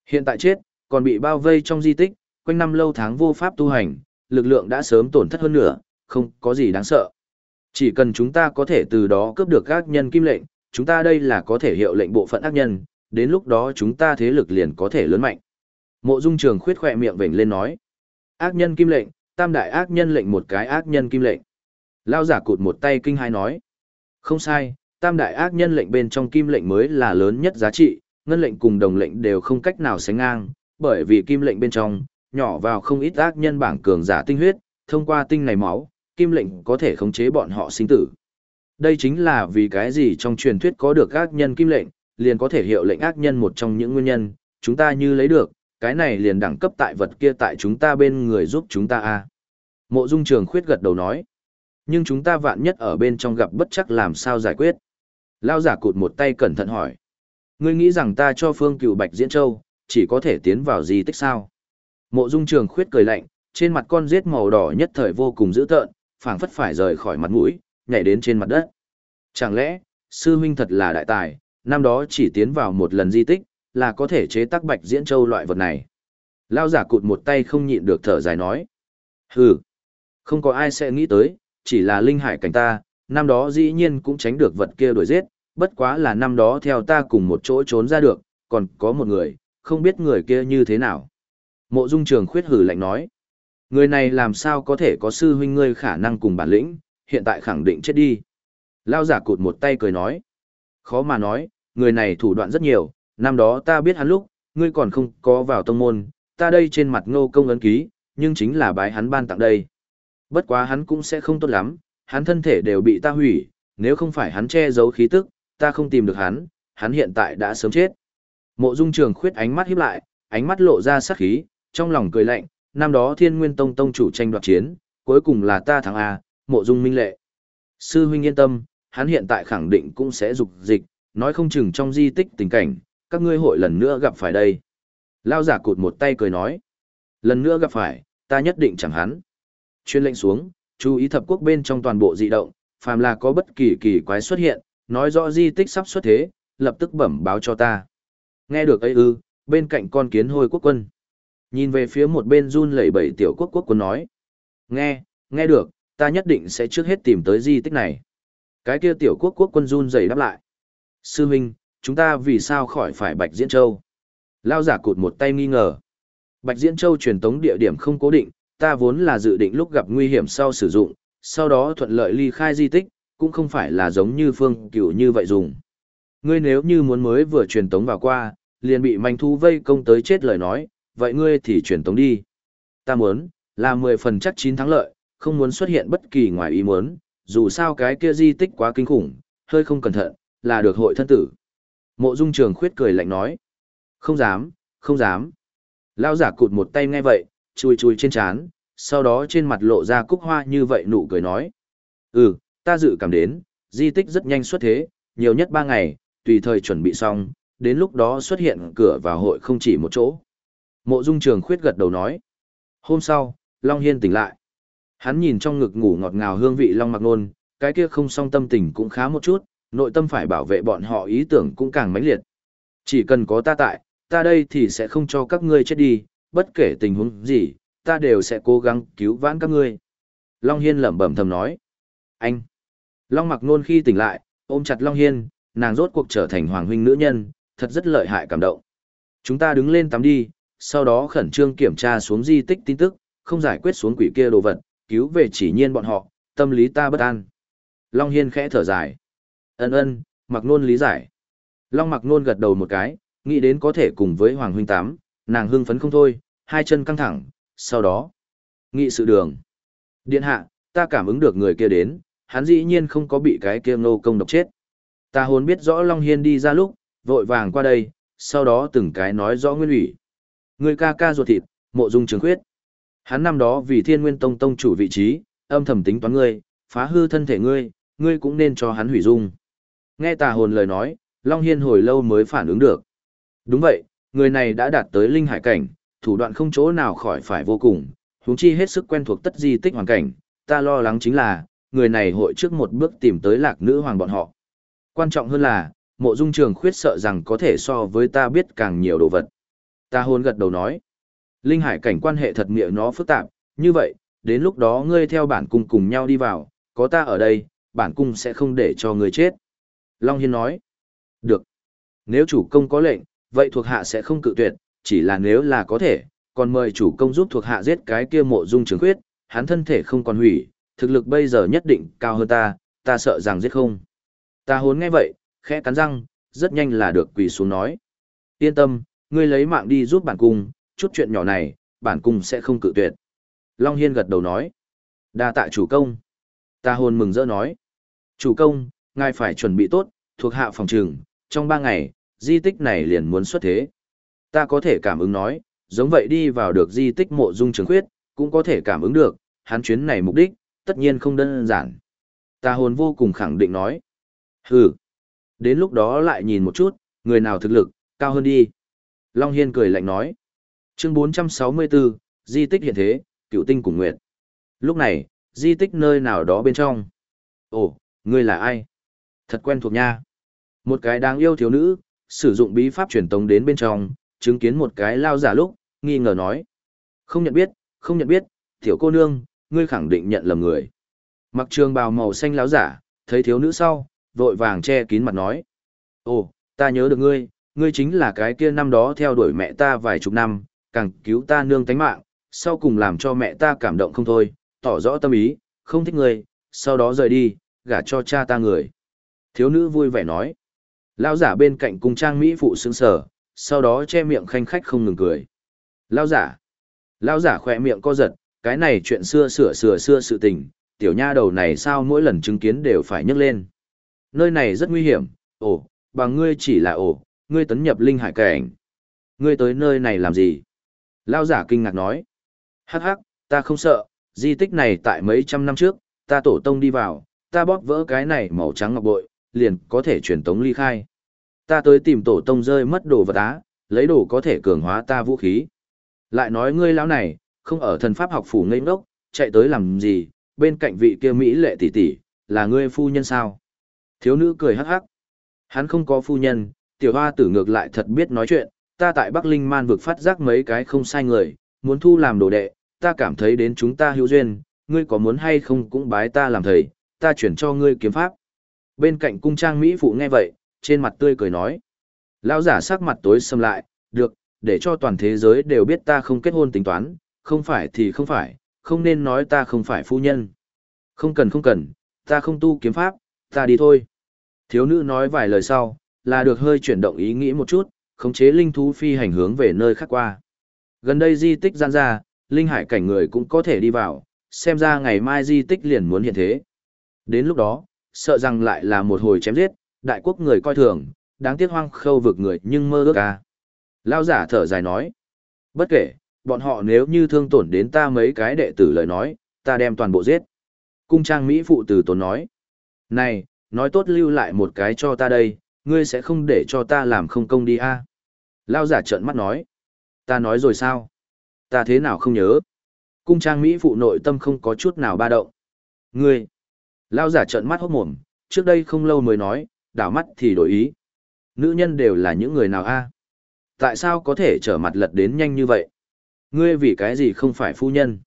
Hiện tại chết, còn bị bao vây trong di tích, quanh năm lâu tháng vô pháp tu hành, lực lượng đã sớm tổn thất hơn nữa, không có gì đáng sợ. Chỉ cần chúng ta có thể từ đó cướp được ác nhân kim lệnh, chúng ta đây là có thể hiệu lệnh bộ phận ác nhân, đến lúc đó chúng ta thế lực liền có thể lớn mạnh. Mộ Dung Trường khuyết khỏe miệng vểnh lên nói. Ác nhân kim lệnh, tam đại ác nhân lệnh một cái ác nhân kim lệnh. Lao giả cụt một tay kinh hai nói. Không sai, tam đại ác nhân lệnh bên trong kim lệnh mới là lớn nhất giá trị, ngân lệnh cùng đồng lệnh đều không cách nào sánh ngang, bởi vì kim lệnh bên trong, nhỏ vào không ít ác nhân bảng cường giả tinh huyết, thông qua tinh này máu, kim lệnh có thể khống chế bọn họ sinh tử. Đây chính là vì cái gì trong truyền thuyết có được ác nhân kim lệnh, liền có thể hiệu lệnh ác nhân một trong những nguyên nhân, chúng ta như lấy được, cái này liền đẳng cấp tại vật kia tại chúng ta bên người giúp chúng ta a. Mộ Dung Trường khuyết gật đầu nói, nhưng chúng ta vạn nhất ở bên trong gặp bất chắc làm sao giải quyết. Lao giả cụt một tay cẩn thận hỏi, ngươi nghĩ rằng ta cho Phương Cựu Bạch Diễn Châu, chỉ có thể tiến vào di tích sao? Mộ Dung Trường khuyết cười lạnh, trên mặt con rết màu đỏ nhất thời vô cùng dữ tợn, phảng phất phải rời khỏi mặt mũi, nhảy đến trên mặt đất. Chẳng lẽ, sư huynh thật là đại tài, năm đó chỉ tiến vào một lần di tích, là có thể chế tác bạch diễn châu loại vật này. Lao giả cụt một tay không nhịn được thở dài nói. Hừ, không có ai sẽ nghĩ tới, chỉ là linh hải cảnh ta, năm đó dĩ nhiên cũng tránh được vật kia đuổi giết, bất quá là năm đó theo ta cùng một chỗ trốn ra được, còn có một người, không biết người kia như thế nào. Mộ dung trường khuyết hử lạnh nói. Người này làm sao có thể có sư huynh ngươi khả năng cùng bản lĩnh, hiện tại khẳng định chết đi. Lao giả cụt một tay cười nói. Khó mà nói, người này thủ đoạn rất nhiều, năm đó ta biết hắn lúc, ngươi còn không có vào tông môn, ta đây trên mặt ngô công ấn ký, nhưng chính là bái hắn ban tặng đây. Bất quá hắn cũng sẽ không tốt lắm, hắn thân thể đều bị ta hủy, nếu không phải hắn che giấu khí tức, ta không tìm được hắn, hắn hiện tại đã sớm chết. Mộ Dung Trường khuyết ánh mắt híp lại, ánh mắt lộ ra sát khí, trong lòng cười lạnh, năm đó Thiên Nguyên Tông tông chủ tranh đoạt chiến, cuối cùng là ta thắng a, Mộ Dung Minh Lệ. Sư huynh yên tâm, hắn hiện tại khẳng định cũng sẽ dục dịch, nói không chừng trong di tích tình cảnh, các ngươi hội lần nữa gặp phải đây. Lao giả cụt một tay cười nói. Lần nữa gặp phải, ta nhất định chẳng hắn. Chuyên lệnh xuống, chú ý thập quốc bên trong toàn bộ dị động, phàm là có bất kỳ kỳ quái xuất hiện, nói rõ di tích sắp xuất thế, lập tức bẩm báo cho ta. Nghe được ấy ư, bên cạnh con kiến hôi quốc quân. Nhìn về phía một bên run lẩy bẩy tiểu quốc quốc quân nói. Nghe, nghe được, ta nhất định sẽ trước hết tìm tới di tích này. Cái kia tiểu quốc quốc quân run rẩy đáp lại. Sư huynh, chúng ta vì sao khỏi phải Bạch Diễn Châu? Lao giả cụt một tay nghi ngờ. Bạch Diễn Châu truyền tống địa điểm không cố định, ta vốn là dự định lúc gặp nguy hiểm sau sử dụng, sau đó thuận lợi ly khai di tích, cũng không phải là giống như phương cửu như vậy dùng. Ngươi nếu như muốn mới vừa truyền tống vào qua, liền bị manh thu vây công tới chết lời nói, vậy ngươi thì truyền tống đi. Ta muốn, là 10 phần chắc chín thắng lợi, không muốn xuất hiện bất kỳ ngoài ý muốn, dù sao cái kia di tích quá kinh khủng, hơi không cẩn thận, là được hội thân tử. Mộ Dung Trường khuyết cười lạnh nói. Không dám, không dám. Lao giả cụt một tay nghe vậy, chui chui trên trán, sau đó trên mặt lộ ra cúc hoa như vậy nụ cười nói. Ừ, ta dự cảm đến, di tích rất nhanh xuất thế, nhiều nhất ba ngày, tùy thời chuẩn bị xong, đến lúc đó xuất hiện cửa vào hội không chỉ một chỗ. Mộ Dung Trường khuyết gật đầu nói. Hôm sau, Long Hiên tỉnh lại. Hắn nhìn trong ngực ngủ ngọt ngào hương vị Long Mặc Nôn, cái kia không song tâm tình cũng khá một chút, nội tâm phải bảo vệ bọn họ ý tưởng cũng càng mãnh liệt. Chỉ cần có ta tại, ta đây thì sẽ không cho các ngươi chết đi, bất kể tình huống gì, ta đều sẽ cố gắng cứu vãn các ngươi. Long Hiên lẩm bẩm thầm nói. Anh! Long mặc nôn khi tỉnh lại, ôm chặt Long Hiên, nàng rốt cuộc trở thành hoàng huynh nữ nhân, thật rất lợi hại cảm động. Chúng ta đứng lên tắm đi, sau đó khẩn trương kiểm tra xuống di tích tin tức, không giải quyết xuống quỷ kia đồ vật, cứu về chỉ nhiên bọn họ, tâm lý ta bất an. Long Hiên khẽ thở dài. Ân ân, mặc nôn lý giải. Long mặc nôn gật đầu một cái, nghĩ đến có thể cùng với Hoàng huynh tám, nàng hưng phấn không thôi, hai chân căng thẳng, sau đó. Nghị sự đường. Điện hạ, ta cảm ứng được người kia đến, hắn dĩ nhiên không có bị cái kia ngô công độc chết. Ta hồn biết rõ Long Hiên đi ra lúc, vội vàng qua đây, sau đó từng cái nói rõ nguyên ủy. Người ca ca ruột thịt, mộ dung trường khuyết. Hắn năm đó vì thiên nguyên tông tông chủ vị trí, âm thầm tính toán ngươi, phá hư thân thể ngươi, ngươi cũng nên cho hắn hủy dung. Nghe tà hồn lời nói, Long Hiên hồi lâu mới phản ứng được. Đúng vậy, người này đã đạt tới linh hải cảnh, thủ đoạn không chỗ nào khỏi phải vô cùng, huống chi hết sức quen thuộc tất di tích hoàn cảnh, ta lo lắng chính là, người này hội trước một bước tìm tới lạc nữ hoàng bọn họ. Quan trọng hơn là, mộ dung trường khuyết sợ rằng có thể so với ta biết càng nhiều đồ vật. Ta hôn gật đầu nói, linh hải cảnh quan hệ thật miệng nó phức tạp, như vậy, đến lúc đó ngươi theo bản cung cùng nhau đi vào, có ta ở đây, bản cung sẽ không để cho ngươi chết. Long Hiên nói, được. Nếu chủ công có lệnh, vậy thuộc hạ sẽ không cự tuyệt, chỉ là nếu là có thể, còn mời chủ công giúp thuộc hạ giết cái kia mộ dung trường khuyết, hắn thân thể không còn hủy, thực lực bây giờ nhất định cao hơn ta, ta sợ rằng giết không. Ta hốn nghe vậy, khẽ cắn răng, rất nhanh là được quỳ xuống nói. Yên tâm, ngươi lấy mạng đi giúp bản cung, chút chuyện nhỏ này, bản cung sẽ không cự tuyệt. Long Hiên gật đầu nói. đa tạ chủ công. Ta hồn mừng rỡ nói. Chủ công, ngài phải chuẩn bị tốt, thuộc hạ phòng trường, trong ba ngày, di tích này liền muốn xuất thế. Ta có thể cảm ứng nói, giống vậy đi vào được di tích mộ dung trường khuyết, cũng có thể cảm ứng được, hắn chuyến này mục đích, tất nhiên không đơn giản. Ta hồn vô cùng khẳng định nói. Hừ, đến lúc đó lại nhìn một chút, người nào thực lực, cao hơn đi. Long Hiên cười lạnh nói. Chương 464, di tích hiện thế, cựu tinh cùng nguyệt. Lúc này, di tích nơi nào đó bên trong. Ồ, ngươi là ai? Thật quen thuộc nha. Một cái đáng yêu thiếu nữ, sử dụng bí pháp truyền tống đến bên trong, chứng kiến một cái lao giả lúc, nghi ngờ nói. Không nhận biết, không nhận biết, tiểu cô nương, ngươi khẳng định nhận lầm người. Mặc trường bào màu xanh láo giả, thấy thiếu nữ sau, vội vàng che kín mặt nói. Ồ, ta nhớ được ngươi, ngươi chính là cái kia năm đó theo đuổi mẹ ta vài chục năm, càng cứu ta nương tánh mạng, sau cùng làm cho mẹ ta cảm động không thôi, tỏ rõ tâm ý, không thích người, sau đó rời đi, gả cho cha ta người. Thiếu nữ vui vẻ nói. Lao giả bên cạnh cung trang Mỹ phụ sững sờ, sau đó che miệng khanh khách không ngừng cười. Lao giả. Lao giả khỏe miệng co giật, cái này chuyện xưa sửa sửa xưa sự tình, tiểu nha đầu này sao mỗi lần chứng kiến đều phải nhấc lên. Nơi này rất nguy hiểm, ồ, bằng ngươi chỉ là ồ, ngươi tấn nhập linh hải cảnh. Ngươi tới nơi này làm gì? Lao giả kinh ngạc nói. Hắc hắc, ta không sợ, di tích này tại mấy trăm năm trước, ta tổ tông đi vào, ta bóp vỡ cái này màu trắng ngọc bội, liền có thể truyền tống ly khai. Ta tới tìm tổ tông rơi mất đồ vật á, lấy đồ có thể cường hóa ta vũ khí. Lại nói ngươi lão này, không ở thần pháp học phủ ngây ngốc, chạy tới làm gì, bên cạnh vị kia Mỹ lệ tỷ tỷ, là ngươi phu nhân sao? Thiếu nữ cười hắc hắc. Hắn không có phu nhân, tiểu hoa tử ngược lại thật biết nói chuyện, ta tại Bắc Linh Man vực phát giác mấy cái không sai người, muốn thu làm đồ đệ, ta cảm thấy đến chúng ta hữu duyên, ngươi có muốn hay không cũng bái ta làm thầy, ta chuyển cho ngươi kiếm pháp. Bên cạnh cung trang Mỹ phụ nghe vậy, trên mặt tươi cười nói. Lão giả sắc mặt tối xâm lại, được, để cho toàn thế giới đều biết ta không kết hôn tính toán, không phải thì không phải, không nên nói ta không phải phu nhân. Không cần không cần, ta không tu kiếm pháp, ta đi thôi. Thiếu nữ nói vài lời sau, là được hơi chuyển động ý nghĩ một chút, khống chế linh thú phi hành hướng về nơi khác qua. Gần đây di tích gian ra, linh hải cảnh người cũng có thể đi vào, xem ra ngày mai di tích liền muốn hiện thế. Đến lúc đó, sợ rằng lại là một hồi chém giết, đại quốc người coi thường, đáng tiếc hoang khâu vực người nhưng mơ ước à. ca. Lao giả thở dài nói. Bất kể, bọn họ nếu như thương tổn đến ta mấy cái đệ tử lời nói, ta đem toàn bộ giết. Cung trang Mỹ phụ tử tốn nói. Này, nói tốt lưu lại một cái cho ta đây, ngươi sẽ không để cho ta làm không công đi a à? Lao giả trợn mắt nói. Ta nói rồi sao? Ta thế nào không nhớ? Cung trang Mỹ phụ nội tâm không có chút nào ba động. Ngươi! Lao giả trợn mắt hốc mồm, trước đây không lâu mới nói, đảo mắt thì đổi ý. Nữ nhân đều là những người nào a? Tại sao có thể trở mặt lật đến nhanh như vậy? Ngươi vì cái gì không phải phu nhân?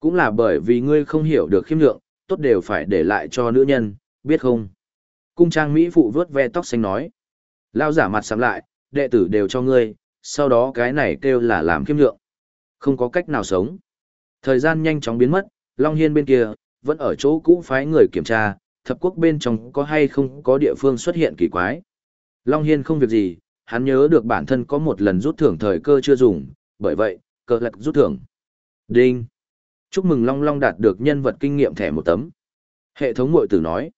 Cũng là bởi vì ngươi không hiểu được khiêm lượng, tốt đều phải để lại cho nữ nhân, biết không? Cung trang Mỹ phụ vớt ve tóc xanh nói. Lao giả mặt sắm lại, đệ tử đều cho ngươi, sau đó cái này kêu là làm khiêm lượng. Không có cách nào sống. Thời gian nhanh chóng biến mất, Long Hiên bên kia, vẫn ở chỗ cũ phái người kiểm tra, thập quốc bên trong có hay không có địa phương xuất hiện kỳ quái. Long Hiên không việc gì, hắn nhớ được bản thân có một lần rút thưởng thời cơ chưa dùng, bởi vậy, cơ lạc rút thưởng. Đinh! Chúc mừng Long Long đạt được nhân vật kinh nghiệm thẻ một tấm. Hệ thống mội tử nói.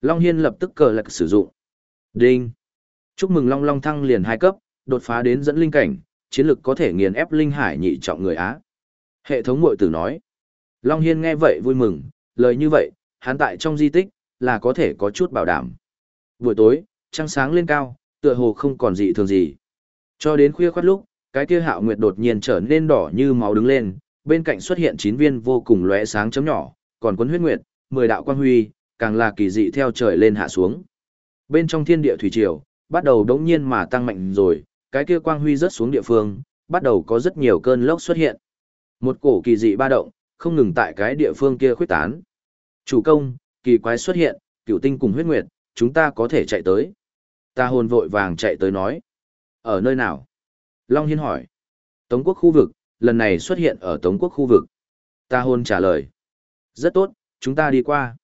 Long Hiên lập tức cờ lạc sử dụng. Đinh! Chúc mừng Long Long thăng liền hai cấp, đột phá đến dẫn linh cảnh, chiến lực có thể nghiền ép linh hải nhị trọng người Á. Hệ thống mội tử nói. Long Hiên nghe vậy vui mừng, lời như vậy, hắn tại trong di tích, là có thể có chút bảo đảm. Buổi tối, trăng sáng lên cao, tựa hồ không còn gì thường gì. Cho đến khuya khoát lúc, cái kia hạo nguyệt đột nhiên trở nên đỏ như máu đứng lên, bên cạnh xuất hiện chín viên vô cùng lóe sáng chấm nhỏ, còn cuốn huyết nguyệt, mười đạo quang huy, càng là kỳ dị theo trời lên hạ xuống. Bên trong thiên địa thủy triều, bắt đầu đống nhiên mà tăng mạnh rồi, cái kia quang huy rớt xuống địa phương, bắt đầu có rất nhiều cơn lốc xuất hiện. Một cổ kỳ dị ba động, không ngừng tại cái địa phương kia khuyết tán. Chủ công, kỳ quái xuất hiện, cửu tinh cùng huyết nguyệt, chúng ta có thể chạy tới. Ta hồn vội vàng chạy tới nói. Ở nơi nào? Long Hiên hỏi. Tống quốc khu vực, lần này xuất hiện ở Tống quốc khu vực. Ta hồn trả lời. Rất tốt, chúng ta đi qua.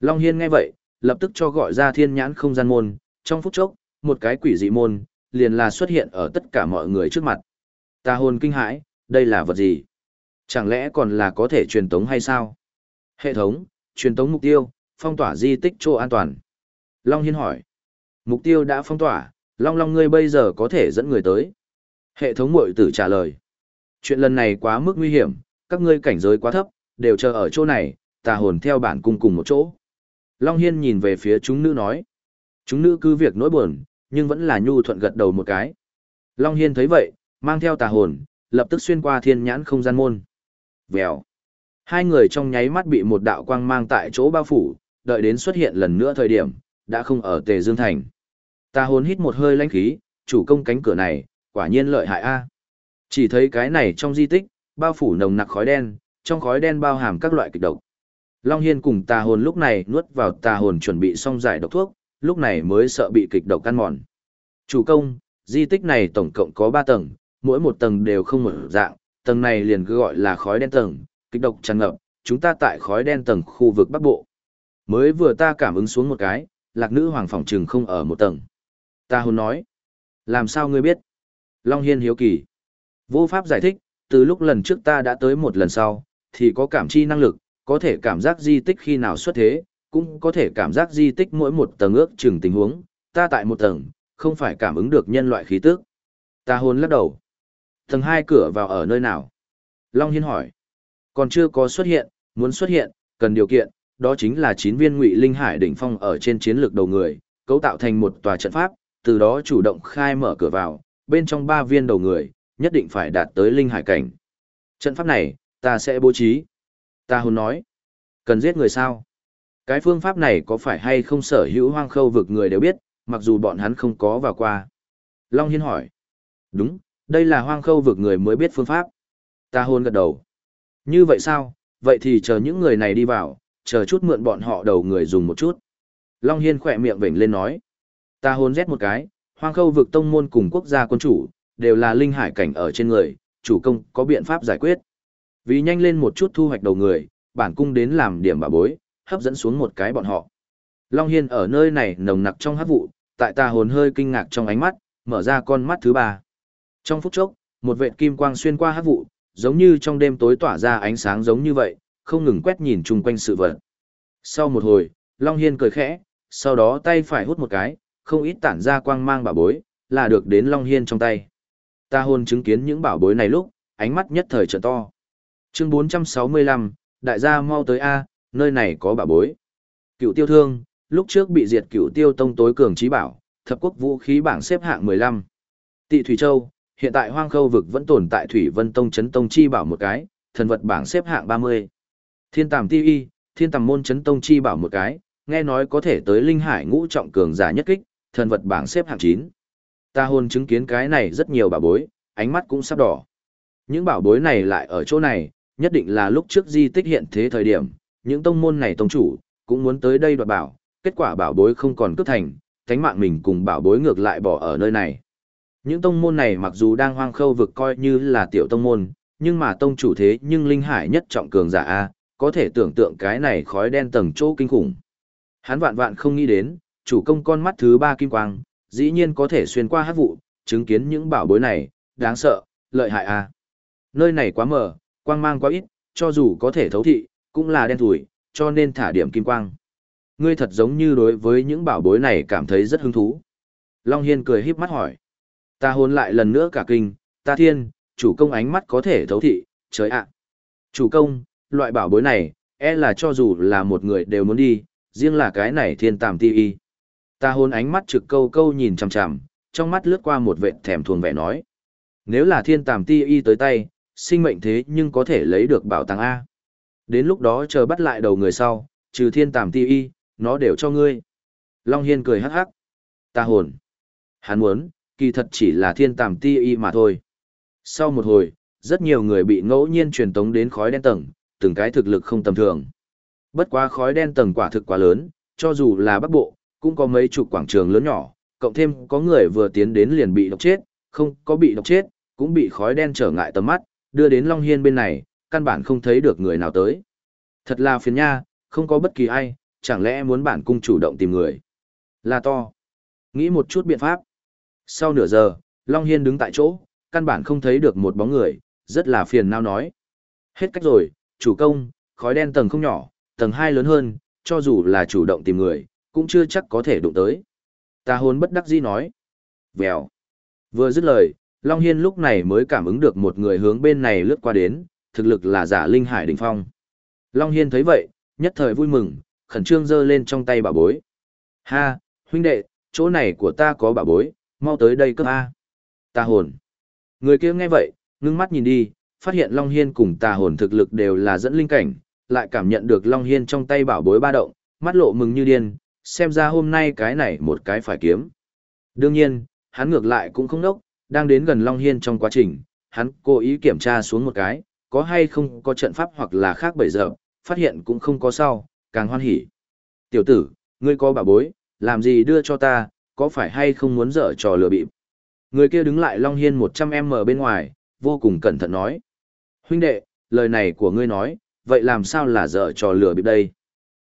Long Hiên nghe vậy, lập tức cho gọi ra thiên nhãn không gian môn, trong phút chốc, một cái quỷ dị môn, liền là xuất hiện ở tất cả mọi người trước mặt. Ta hồn kinh hãi, đây là vật gì? Chẳng lẽ còn là có thể truyền tống hay sao? Hệ thống, truyền tống mục tiêu, phong tỏa di tích chỗ an toàn. Long Hiên hỏi. Mục tiêu đã phong tỏa, Long Long ngươi bây giờ có thể dẫn người tới. Hệ thống mội tử trả lời. Chuyện lần này quá mức nguy hiểm, các ngươi cảnh giới quá thấp, đều chờ ở chỗ này, Ta hồn theo bản cung cùng một chỗ. Long Hiên nhìn về phía chúng nữ nói. Chúng nữ cứ việc nỗi buồn, nhưng vẫn là nhu thuận gật đầu một cái. Long Hiên thấy vậy, mang theo tà hồn, lập tức xuyên qua thiên nhãn không gian môn. Vèo. Hai người trong nháy mắt bị một đạo quang mang tại chỗ bao phủ, đợi đến xuất hiện lần nữa thời điểm, đã không ở Tề Dương Thành. Tà hồn hít một hơi lãnh khí, chủ công cánh cửa này, quả nhiên lợi hại a. Chỉ thấy cái này trong di tích, bao phủ nồng nặc khói đen, trong khói đen bao hàm các loại kịch độc. Long Hiên cùng tà hồn lúc này nuốt vào tà hồn chuẩn bị xong giải độc thuốc, lúc này mới sợ bị kịch độc căn mòn. Chủ công, di tích này tổng cộng có 3 tầng, mỗi một tầng đều không một dạng, tầng này liền cứ gọi là khói đen tầng, kịch độc tràn ngập, chúng ta tại khói đen tầng khu vực Bắc Bộ. Mới vừa ta cảm ứng xuống một cái, lạc nữ hoàng phòng trừng không ở một tầng. Ta hồn nói, làm sao ngươi biết? Long Hiên hiếu kỳ. Vô pháp giải thích, từ lúc lần trước ta đã tới một lần sau, thì có cảm chi năng lực, có thể cảm giác di tích khi nào xuất thế, cũng có thể cảm giác di tích mỗi một tầng ước chừng tình huống, ta tại một tầng, không phải cảm ứng được nhân loại khí tức. Ta hồn lắc đầu. Tầng hai cửa vào ở nơi nào? Long Hiên hỏi. Còn chưa có xuất hiện, muốn xuất hiện, cần điều kiện, đó chính là chín viên ngụy linh hải đỉnh phong ở trên chiến lược đầu người, cấu tạo thành một tòa trận pháp, từ đó chủ động khai mở cửa vào, bên trong ba viên đầu người, nhất định phải đạt tới linh hải cảnh. Trận pháp này, ta sẽ bố trí. Ta hồn nói, cần giết người sao? Cái phương pháp này có phải hay không sở hữu hoang khâu vực người đều biết, mặc dù bọn hắn không có vào qua. Long Hiên hỏi, đúng, đây là hoang khâu vực người mới biết phương pháp. Ta hồn gật đầu. Như vậy sao, vậy thì chờ những người này đi vào, chờ chút mượn bọn họ đầu người dùng một chút. Long Hiên khỏe miệng vểnh lên nói. Ta hồn rét một cái, hoang khâu vực tông môn cùng quốc gia quân chủ, đều là linh hải cảnh ở trên người, chủ công có biện pháp giải quyết. Vì nhanh lên một chút thu hoạch đầu người, bản cung đến làm điểm bà bối, hấp dẫn xuống một cái bọn họ. Long Hiên ở nơi này nồng nặc trong hát vụ, tại ta hồn hơi kinh ngạc trong ánh mắt, mở ra con mắt thứ ba. Trong phút chốc, một vệt kim quang xuyên qua hát vụ, giống như trong đêm tối tỏa ra ánh sáng giống như vậy, không ngừng quét nhìn chung quanh sự vật. Sau một hồi, Long Hiên cười khẽ, sau đó tay phải hút một cái, không ít tản ra quang mang bảo bối, là được đến Long Hiên trong tay. Ta hôn chứng kiến những bảo bối này lúc, ánh mắt nhất thời trợ to. Chương 465, đại gia mau tới A, nơi này có bà bối. Cựu tiêu thương, lúc trước bị diệt cựu tiêu tông tối cường trí bảo, thập quốc vũ khí bảng xếp hạng 15. Tị Thủy Châu, hiện tại hoang khâu vực vẫn tồn tại Thủy Vân Tông chấn tông chi bảo một cái, thần vật bảng xếp hạng 30. Thiên Tàm Ti Y, Thiên Tàm môn chấn tông chi bảo một cái, nghe nói có thể tới linh hải ngũ trọng cường giả nhất kích, thần vật bảng xếp hạng 9. Ta hôn chứng kiến cái này rất nhiều bảo bối, ánh mắt cũng sắp đỏ. Những bảo bối này lại ở chỗ này, nhất định là lúc trước di tích hiện thế thời điểm, những tông môn này tông chủ, cũng muốn tới đây đoạt bảo, kết quả bảo bối không còn cướp thành, thánh mạng mình cùng bảo bối ngược lại bỏ ở nơi này. Những tông môn này mặc dù đang hoang khâu vực coi như là tiểu tông môn, nhưng mà tông chủ thế nhưng linh hải nhất trọng cường giả A, có thể tưởng tượng cái này khói đen tầng chỗ kinh khủng. Hắn vạn vạn không nghĩ đến, chủ công con mắt thứ ba kim quang, dĩ nhiên có thể xuyên qua hát vụ, chứng kiến những bảo bối này, đáng sợ, lợi hại A. Nơi này quá mờ, quang mang quá ít, cho dù có thể thấu thị, cũng là đen thủi, cho nên thả điểm kim quang. Ngươi thật giống như đối với những bảo bối này cảm thấy rất hứng thú. Long Hiên cười híp mắt hỏi. Ta hôn lại lần nữa cả kinh, ta thiên, chủ công ánh mắt có thể thấu thị, trời ạ. Chủ công, loại bảo bối này, e là cho dù là một người đều muốn đi, riêng là cái này thiên tàm ti y. Ta hôn ánh mắt trực câu câu nhìn chằm chằm, trong mắt lướt qua một vệt thèm thuồng vẻ nói. Nếu là thiên tàm ti y tới tay, sinh mệnh thế nhưng có thể lấy được bảo tàng A. Đến lúc đó chờ bắt lại đầu người sau, trừ thiên tàm ti y, nó đều cho ngươi. Long Hiên cười hắc hắc. Ta hồn. Hắn muốn, kỳ thật chỉ là thiên tàm ti y mà thôi. Sau một hồi, rất nhiều người bị ngẫu nhiên truyền tống đến khói đen tầng, từng cái thực lực không tầm thường. Bất quá khói đen tầng quả thực quá lớn, cho dù là bắc bộ, cũng có mấy chục quảng trường lớn nhỏ, cộng thêm có người vừa tiến đến liền bị độc chết, không có bị độc chết, cũng bị khói đen trở ngại tầm mắt, đưa đến Long Hiên bên này, căn bản không thấy được người nào tới. Thật là phiền nha, không có bất kỳ ai, chẳng lẽ muốn bản cung chủ động tìm người. Là to. Nghĩ một chút biện pháp. Sau nửa giờ, Long Hiên đứng tại chỗ, căn bản không thấy được một bóng người, rất là phiền nào nói. Hết cách rồi, chủ công, khói đen tầng không nhỏ, tầng 2 lớn hơn, cho dù là chủ động tìm người, cũng chưa chắc có thể đụng tới. Ta hồn bất đắc dĩ nói. Vèo. Vừa dứt lời, Long Hiên lúc này mới cảm ứng được một người hướng bên này lướt qua đến, thực lực là giả linh hải đỉnh phong. Long Hiên thấy vậy, nhất thời vui mừng, khẩn trương giơ lên trong tay bảo bối. Ha, huynh đệ, chỗ này của ta có bảo bối, mau tới đây cấp A. Tà hồn. Người kia nghe vậy, ngưng mắt nhìn đi, phát hiện Long Hiên cùng tà hồn thực lực đều là dẫn linh cảnh, lại cảm nhận được Long Hiên trong tay bảo bối ba động, mắt lộ mừng như điên, xem ra hôm nay cái này một cái phải kiếm. Đương nhiên, hắn ngược lại cũng không nốc, đang đến gần Long Hiên trong quá trình, hắn cố ý kiểm tra xuống một cái, có hay không có trận pháp hoặc là khác bởi giờ, phát hiện cũng không có sao, càng hoan hỉ. Tiểu tử, ngươi có bảo bối, làm gì đưa cho ta, có phải hay không muốn dở trò lừa bịp? Người kia đứng lại Long Hiên 100m bên ngoài, vô cùng cẩn thận nói. Huynh đệ, lời này của ngươi nói, vậy làm sao là dở trò lừa bịp đây?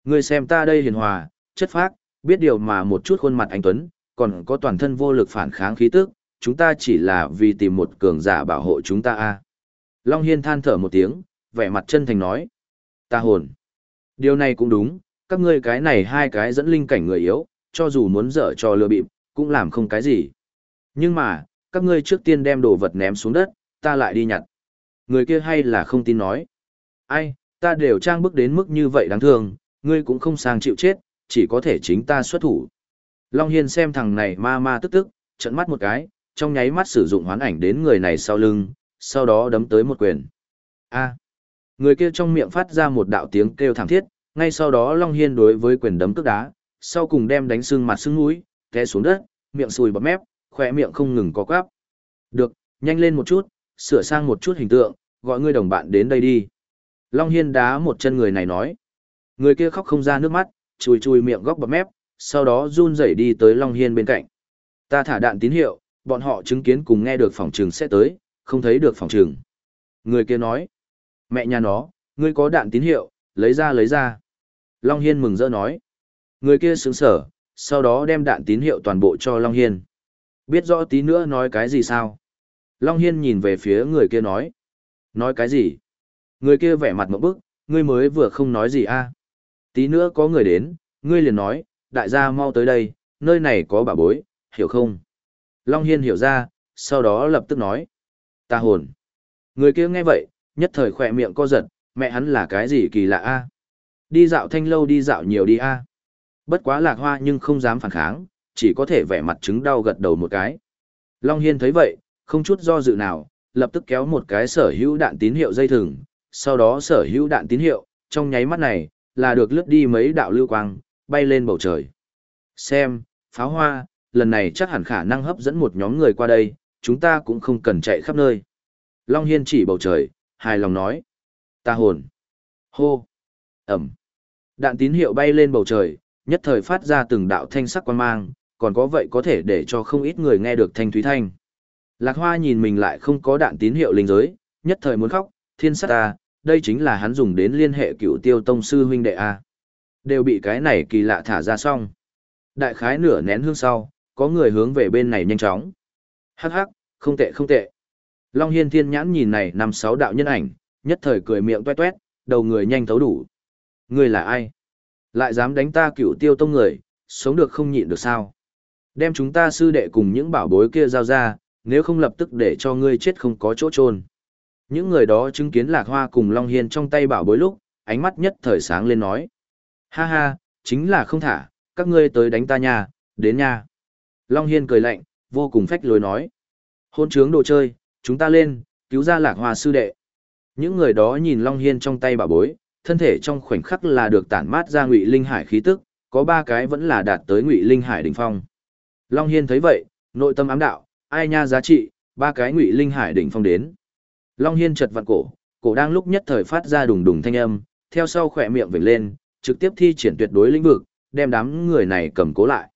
Ngươi xem ta đây hiền hòa, chất phác, biết điều mà một chút khuôn mặt anh Tuấn, còn có toàn thân vô lực phản kháng khí tức, chúng ta chỉ là vì tìm một cường giả bảo hộ chúng ta a. Long Hiên than thở một tiếng, vẻ mặt chân thành nói. Ta hồn. Điều này cũng đúng, các ngươi cái này hai cái dẫn linh cảnh người yếu, cho dù muốn dở trò lừa bịp, cũng làm không cái gì. Nhưng mà, các ngươi trước tiên đem đồ vật ném xuống đất, ta lại đi nhặt. Người kia hay là không tin nói. Ai, ta đều trang bức đến mức như vậy đáng thương, ngươi cũng không sang chịu chết, chỉ có thể chính ta xuất thủ. Long Hiên xem thằng này ma ma tức tức, trận mắt một cái, trong nháy mắt sử dụng hoán ảnh đến người này sau lưng, sau đó đấm tới một quyền. A. người kia trong miệng phát ra một đạo tiếng kêu thảm thiết, ngay sau đó Long Hiên đối với quyền đấm cước đá, sau cùng đem đánh xương mặt xương mũi, té xuống đất, miệng sùi bọt mép, khỏe miệng không ngừng có quắp. Được, nhanh lên một chút, sửa sang một chút hình tượng, gọi ngươi đồng bạn đến đây đi. Long Hiên đá một chân người này nói. Người kia khóc không ra nước mắt, chùi chùi miệng góc bọt mép, sau đó run rẩy đi tới Long Hiên bên cạnh. Ta thả đạn tín hiệu, bọn họ chứng kiến cùng nghe được phòng trường sẽ tới, không thấy được phòng trường. Người kia nói. Mẹ nhà nó, ngươi có đạn tín hiệu, lấy ra lấy ra. Long Hiên mừng rỡ nói. Người kia sướng sở, sau đó đem đạn tín hiệu toàn bộ cho Long Hiên. Biết rõ tí nữa nói cái gì sao? Long Hiên nhìn về phía người kia nói. Nói cái gì? Người kia vẻ mặt một bức, ngươi mới vừa không nói gì a à? Tí nữa có người đến, ngươi liền nói, đại gia mau tới đây, nơi này có bà bối, hiểu không? Long Hiên hiểu ra, sau đó lập tức nói. Ta hồn. Người kia nghe vậy, nhất thời khỏe miệng co giật, mẹ hắn là cái gì kỳ lạ a Đi dạo thanh lâu đi dạo nhiều đi a Bất quá lạc hoa nhưng không dám phản kháng, chỉ có thể vẻ mặt chứng đau gật đầu một cái. Long Hiên thấy vậy, không chút do dự nào, lập tức kéo một cái sở hữu đạn tín hiệu dây thừng, sau đó sở hữu đạn tín hiệu, trong nháy mắt này, là được lướt đi mấy đạo lưu quang, bay lên bầu trời. Xem, pháo hoa, lần này chắc hẳn khả năng hấp dẫn một nhóm người qua đây, chúng ta cũng không cần chạy khắp nơi. Long Hiên chỉ bầu trời, hài lòng nói. Ta hồn. Hô. Ẩm. Đạn tín hiệu bay lên bầu trời, nhất thời phát ra từng đạo thanh sắc quan mang, còn có vậy có thể để cho không ít người nghe được thanh thúy thanh. Lạc Hoa nhìn mình lại không có đạn tín hiệu linh giới, nhất thời muốn khóc, thiên sát ta, đây chính là hắn dùng đến liên hệ cựu tiêu tông sư huynh đệ A. Đều bị cái này kỳ lạ thả ra xong. Đại khái nửa nén hương sau, có người hướng về bên này nhanh chóng. Hắc hắc, không tệ không tệ. Long Hiên thiên nhãn nhìn này năm sáu đạo nhân ảnh, nhất thời cười miệng tuét tuét, đầu người nhanh thấu đủ. Người là ai? Lại dám đánh ta cửu tiêu tông người, sống được không nhịn được sao? Đem chúng ta sư đệ cùng những bảo bối kia giao ra, nếu không lập tức để cho ngươi chết không có chỗ trôn. Những người đó chứng kiến lạc hoa cùng Long Hiên trong tay bảo bối lúc, ánh mắt nhất thời sáng lên nói. Ha ha, chính là không thả, các ngươi tới đánh ta nha, đến nha. Long Hiên cười lạnh, vô cùng phách lối nói. Hôn trướng đồ chơi, chúng ta lên, cứu ra lạc hoa sư đệ. Những người đó nhìn Long Hiên trong tay bảo bối, thân thể trong khoảnh khắc là được tản mát ra ngụy linh hải khí tức, có ba cái vẫn là đạt tới ngụy linh hải đỉnh phong. Long Hiên thấy vậy, nội tâm ám đạo, ai nha giá trị, ba cái ngụy linh hải đỉnh phong đến. Long Hiên chật vặn cổ, cổ đang lúc nhất thời phát ra đùng đùng thanh âm, theo sau khỏe miệng vểnh lên, trực tiếp thi triển tuyệt đối lĩnh vực, đem đám người này cầm cố lại.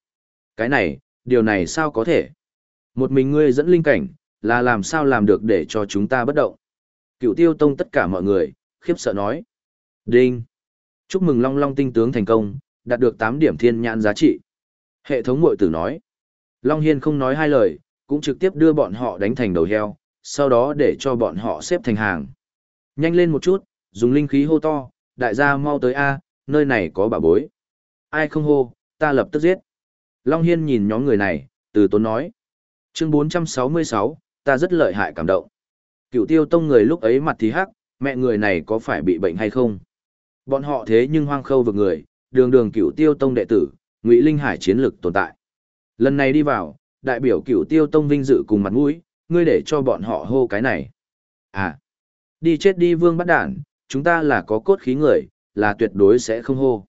Cái này, điều này sao có thể? Một mình ngươi dẫn linh cảnh, là làm sao làm được để cho chúng ta bất động? Cựu tiêu tông tất cả mọi người, khiếp sợ nói. Đinh! Chúc mừng Long Long tinh tướng thành công, đạt được 8 điểm thiên nhãn giá trị. Hệ thống mội tử nói. Long Hiên không nói hai lời, cũng trực tiếp đưa bọn họ đánh thành đầu heo, sau đó để cho bọn họ xếp thành hàng. Nhanh lên một chút, dùng linh khí hô to, đại gia mau tới A, nơi này có bà bối. Ai không hô, ta lập tức giết. Long Hiên nhìn nhóm người này, từ tốn nói. Chương 466, ta rất lợi hại cảm động. Cựu tiêu tông người lúc ấy mặt thì hắc, mẹ người này có phải bị bệnh hay không? Bọn họ thế nhưng hoang khâu vực người, đường đường cựu tiêu tông đệ tử, ngụy Linh Hải chiến lực tồn tại. Lần này đi vào, đại biểu cựu tiêu tông vinh dự cùng mặt mũi, ngươi để cho bọn họ hô cái này. À, đi chết đi vương bắt đản, chúng ta là có cốt khí người, là tuyệt đối sẽ không hô.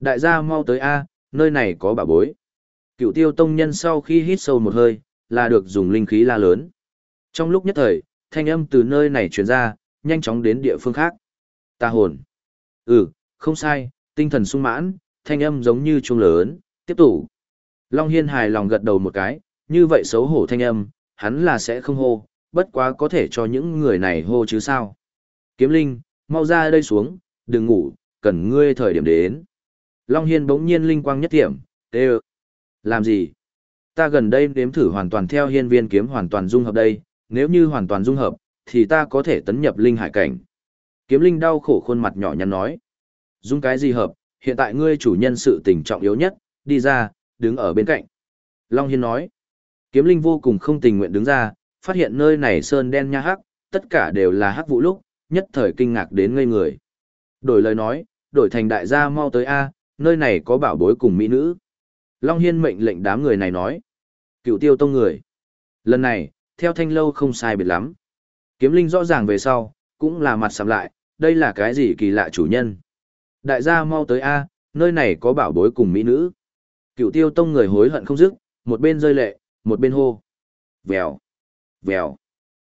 Đại gia mau tới A, nơi này có bà bối. Cựu tiêu tông nhân sau khi hít sâu một hơi, là được dùng linh khí la lớn. Trong lúc nhất thời, thanh âm từ nơi này truyền ra, nhanh chóng đến địa phương khác. Ta hồn. Ừ, không sai, tinh thần sung mãn, thanh âm giống như chuông lớn, tiếp tục. Long Hiên hài lòng gật đầu một cái, như vậy xấu hổ thanh âm, hắn là sẽ không hô, bất quá có thể cho những người này hô chứ sao. Kiếm linh, mau ra đây xuống, đừng ngủ, cần ngươi thời điểm đến. Long Hiên bỗng nhiên linh quang nhất điểm, tê làm gì? Ta gần đây nếm thử hoàn toàn theo hiên viên kiếm hoàn toàn dung hợp đây, nếu như hoàn toàn dung hợp, thì ta có thể tấn nhập linh hải cảnh. Kiếm linh đau khổ khuôn mặt nhỏ nhắn nói. Dung cái gì hợp, hiện tại ngươi chủ nhân sự tình trọng yếu nhất, đi ra, đứng ở bên cạnh. Long Hiên nói. Kiếm linh vô cùng không tình nguyện đứng ra, phát hiện nơi này sơn đen nha hắc, tất cả đều là hắc vụ lúc, nhất thời kinh ngạc đến ngây người. Đổi lời nói, đổi thành đại gia mau tới A, nơi này có bảo bối cùng mỹ nữ. Long Hiên mệnh lệnh đám người này nói. Cựu tiêu tông người. Lần này, theo thanh lâu không sai biệt lắm. Kiếm linh rõ ràng về sau, cũng là mặt sầm lại, đây là cái gì kỳ lạ chủ nhân. Đại gia mau tới A, nơi này có bảo bối cùng mỹ nữ. Cựu tiêu tông người hối hận không dứt, một bên rơi lệ, một bên hô. Vèo, vèo,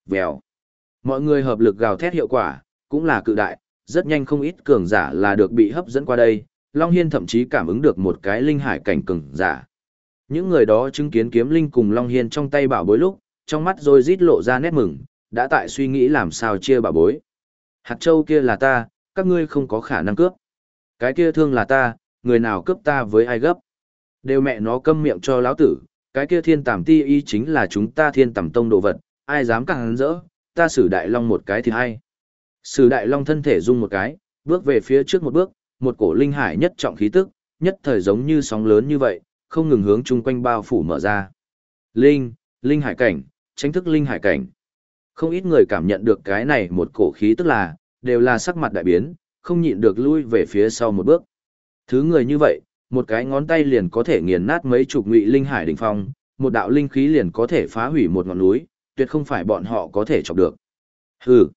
vèo. Mọi người hợp lực gào thét hiệu quả, cũng là cự đại, rất nhanh không ít cường giả là được bị hấp dẫn qua đây, Long Hiên thậm chí cảm ứng được một cái linh hải cảnh cường giả. Những người đó chứng kiến kiếm linh cùng Long Hiên trong tay bảo bối lúc, trong mắt rồi rít lộ ra nét mừng, đã tại suy nghĩ làm sao chia bảo bối. Hạt châu kia là ta, các ngươi không có khả năng cướp. Cái kia thương là ta, người nào cướp ta với ai gấp. Đều mẹ nó câm miệng cho lão tử, cái kia thiên tàm ti y chính là chúng ta thiên tàm tông đồ vật, ai dám càng hắn rỡ, ta xử đại long một cái thì hay. Sử đại long thân thể rung một cái, bước về phía trước một bước, một cổ linh hải nhất trọng khí tức, nhất thời giống như sóng lớn như vậy, không ngừng hướng chung quanh bao phủ mở ra. Linh, linh hải cảnh, tránh thức linh hải cảnh. Không ít người cảm nhận được cái này một cổ khí tức là, đều là sắc mặt đại biến, không nhịn được lui về phía sau một bước. Thứ người như vậy, một cái ngón tay liền có thể nghiền nát mấy chục ngụy linh hải đỉnh phong, một đạo linh khí liền có thể phá hủy một ngọn núi, tuyệt không phải bọn họ có thể chọc được. Hừ,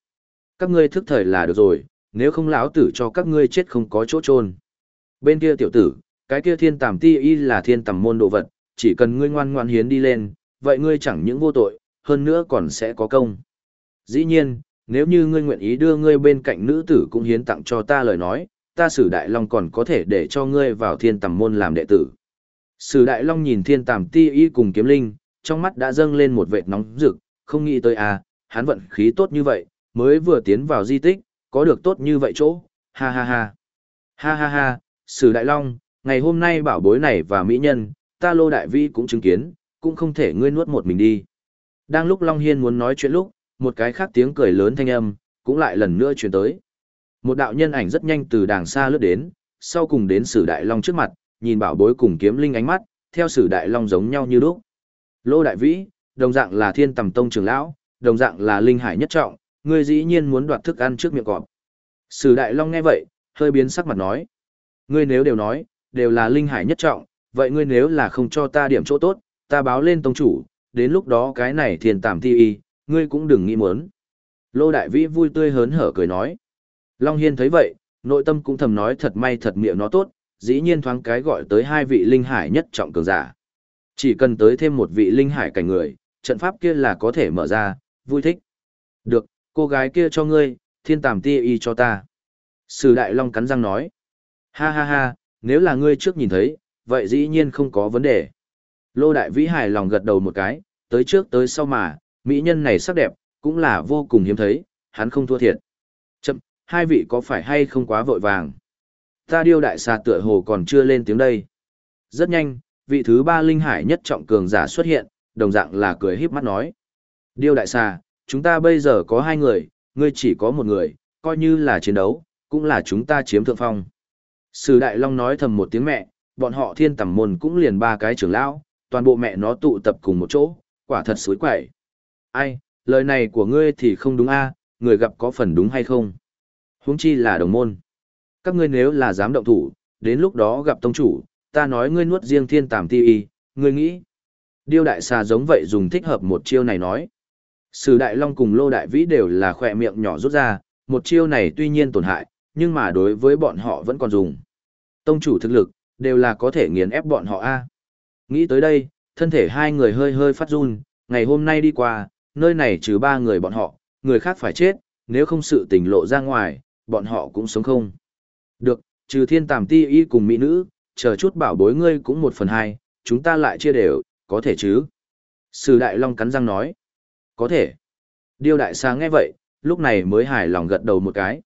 các ngươi thức thời là được rồi, nếu không lão tử cho các ngươi chết không có chỗ chôn. Bên kia tiểu tử, cái kia thiên tàm ti y là thiên tầm môn đồ vật, chỉ cần ngươi ngoan ngoan hiến đi lên, vậy ngươi chẳng những vô tội, hơn nữa còn sẽ có công. Dĩ nhiên, nếu như ngươi nguyện ý đưa ngươi bên cạnh nữ tử cũng hiến tặng cho ta lời nói, ta sử đại long còn có thể để cho ngươi vào thiên tầm môn làm đệ tử. Sử đại long nhìn thiên tàm ti y cùng kiếm linh, trong mắt đã dâng lên một vệt nóng rực, không nghĩ tới à, hắn vận khí tốt như vậy, mới vừa tiến vào di tích, có được tốt như vậy chỗ, ha ha ha. Ha ha ha, Sử Đại Long, ngày hôm nay bảo bối này và mỹ nhân, ta lô đại vi cũng chứng kiến, cũng không thể ngươi nuốt một mình đi. Đang lúc Long Hiên muốn nói chuyện lúc, một cái khác tiếng cười lớn thanh âm, cũng lại lần nữa truyền tới. Một đạo nhân ảnh rất nhanh từ đàng xa lướt đến, sau cùng đến Sử Đại Long trước mặt, nhìn bảo bối cùng kiếm linh ánh mắt, theo Sử Đại Long giống nhau như lúc. Lô Đại Vĩ, đồng dạng là thiên tầm tông trưởng lão, đồng dạng là linh hải nhất trọng, ngươi dĩ nhiên muốn đoạt thức ăn trước miệng cọp. Sử Đại Long nghe vậy, hơi biến sắc mặt nói. Ngươi nếu đều nói, đều là linh hải nhất trọng, vậy ngươi nếu là không cho ta điểm chỗ tốt, ta báo lên tông chủ, đến lúc đó cái này thiền tạm thi y, ngươi cũng đừng nghĩ muốn. Lô Đại Vĩ vui tươi hớn hở cười nói. Long Hiên thấy vậy, nội tâm cũng thầm nói thật may thật miệng nó tốt, dĩ nhiên thoáng cái gọi tới hai vị linh hải nhất trọng cường giả. Chỉ cần tới thêm một vị linh hải cảnh người, trận pháp kia là có thể mở ra, vui thích. Được, cô gái kia cho ngươi, thiên tàm tia y cho ta. Sử Đại Long cắn răng nói. Ha ha ha, nếu là ngươi trước nhìn thấy, vậy dĩ nhiên không có vấn đề. Lô Đại Vĩ hài lòng gật đầu một cái, tới trước tới sau mà, mỹ nhân này sắc đẹp, cũng là vô cùng hiếm thấy, hắn không thua thiệt. Chậm, hai vị có phải hay không quá vội vàng? Ta điêu đại xà tựa hồ còn chưa lên tiếng đây. Rất nhanh, vị thứ ba linh hải nhất trọng cường giả xuất hiện, đồng dạng là cười híp mắt nói. Điêu đại xà, chúng ta bây giờ có hai người, ngươi chỉ có một người, coi như là chiến đấu, cũng là chúng ta chiếm thượng phong. Sử Đại Long nói thầm một tiếng mẹ, bọn họ thiên tầm môn cũng liền ba cái trưởng lão, toàn bộ mẹ nó tụ tập cùng một chỗ, quả thật suối quẩy. Ai, lời này của ngươi thì không đúng a, người gặp có phần đúng hay không? Huống chi là đồng môn. Các ngươi nếu là dám động thủ, đến lúc đó gặp tông chủ, ta nói ngươi nuốt riêng thiên tàm ti y, ngươi nghĩ. Điêu đại xà giống vậy dùng thích hợp một chiêu này nói. Sử đại long cùng lô đại vĩ đều là khỏe miệng nhỏ rút ra, một chiêu này tuy nhiên tổn hại, nhưng mà đối với bọn họ vẫn còn dùng. Tông chủ thực lực, đều là có thể nghiền ép bọn họ a. Nghĩ tới đây, thân thể hai người hơi hơi phát run, ngày hôm nay đi qua, nơi này trừ ba người bọn họ, người khác phải chết, nếu không sự tình lộ ra ngoài, bọn họ cũng sống không. Được, trừ thiên tàm ti y cùng mỹ nữ, chờ chút bảo bối ngươi cũng một phần hai, chúng ta lại chia đều, có thể chứ? Sử Đại Long cắn răng nói. Có thể. Điêu Đại sáng nghe vậy, lúc này mới hài lòng gật đầu một cái.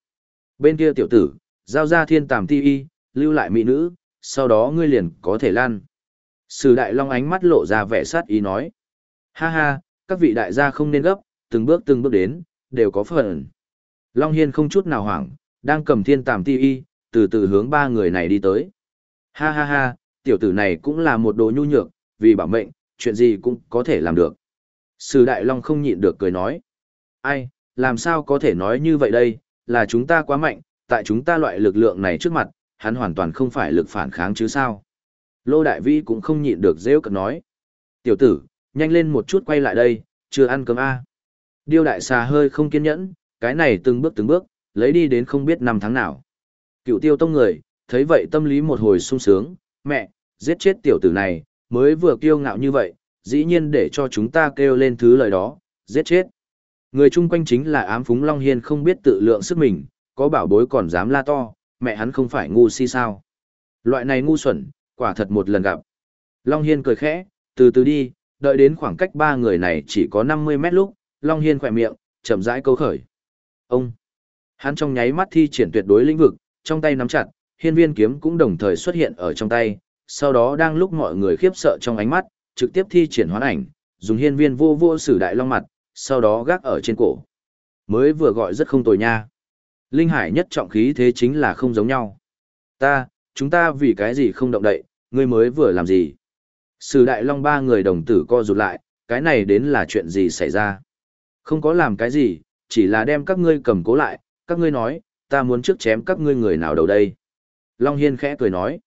Bên kia tiểu tử, giao ra thiên tàm ti y, lưu lại mỹ nữ, sau đó ngươi liền có thể lan. Sử đại long ánh mắt lộ ra vẻ sát ý nói. Ha ha, các vị đại gia không nên gấp, từng bước từng bước đến, đều có phần. Long Hiên không chút nào hoảng, đang cầm thiên tàm ti y, từ từ hướng ba người này đi tới. Ha ha ha, tiểu tử này cũng là một đồ nhu nhược, vì bảo mệnh, chuyện gì cũng có thể làm được. Sử đại long không nhịn được cười nói. Ai, làm sao có thể nói như vậy đây, là chúng ta quá mạnh, tại chúng ta loại lực lượng này trước mặt, hắn hoàn toàn không phải lực phản kháng chứ sao. Lô Đại Vĩ cũng không nhịn được rêu cực nói. Tiểu tử, nhanh lên một chút quay lại đây, chưa ăn cơm a à. Điêu đại xà hơi không kiên nhẫn, cái này từng bước từng bước, lấy đi đến không biết năm tháng nào. Cựu tiêu tông người, thấy vậy tâm lý một hồi sung sướng, mẹ, giết chết tiểu tử này, mới vừa kiêu ngạo như vậy, dĩ nhiên để cho chúng ta kêu lên thứ lời đó, giết chết. Người chung quanh chính là ám phúng Long Hiên không biết tự lượng sức mình, có bảo bối còn dám la to, mẹ hắn không phải ngu si sao. Loại này ngu xuẩn, quả thật một lần gặp. Long Hiên cười khẽ, từ từ đi, đợi đến khoảng cách ba người này chỉ có 50 mét lúc, Long Hiên khỏe miệng, chậm rãi câu khởi. Ông! Hắn trong nháy mắt thi triển tuyệt đối lĩnh vực, trong tay nắm chặt, hiên viên kiếm cũng đồng thời xuất hiện ở trong tay, sau đó đang lúc mọi người khiếp sợ trong ánh mắt, trực tiếp thi triển hoán ảnh, dùng hiên viên vô vô sử đại long mặt, sau đó gác ở trên cổ. Mới vừa gọi rất không tồi nha. Linh hải nhất trọng khí thế chính là không giống nhau. Ta, chúng ta vì cái gì không động đậy, ngươi mới vừa làm gì? Sử đại long ba người đồng tử co rụt lại, cái này đến là chuyện gì xảy ra? Không có làm cái gì, chỉ là đem các ngươi cầm cố lại, các ngươi nói, ta muốn trước chém các ngươi người nào đầu đây. Long Hiên khẽ cười nói,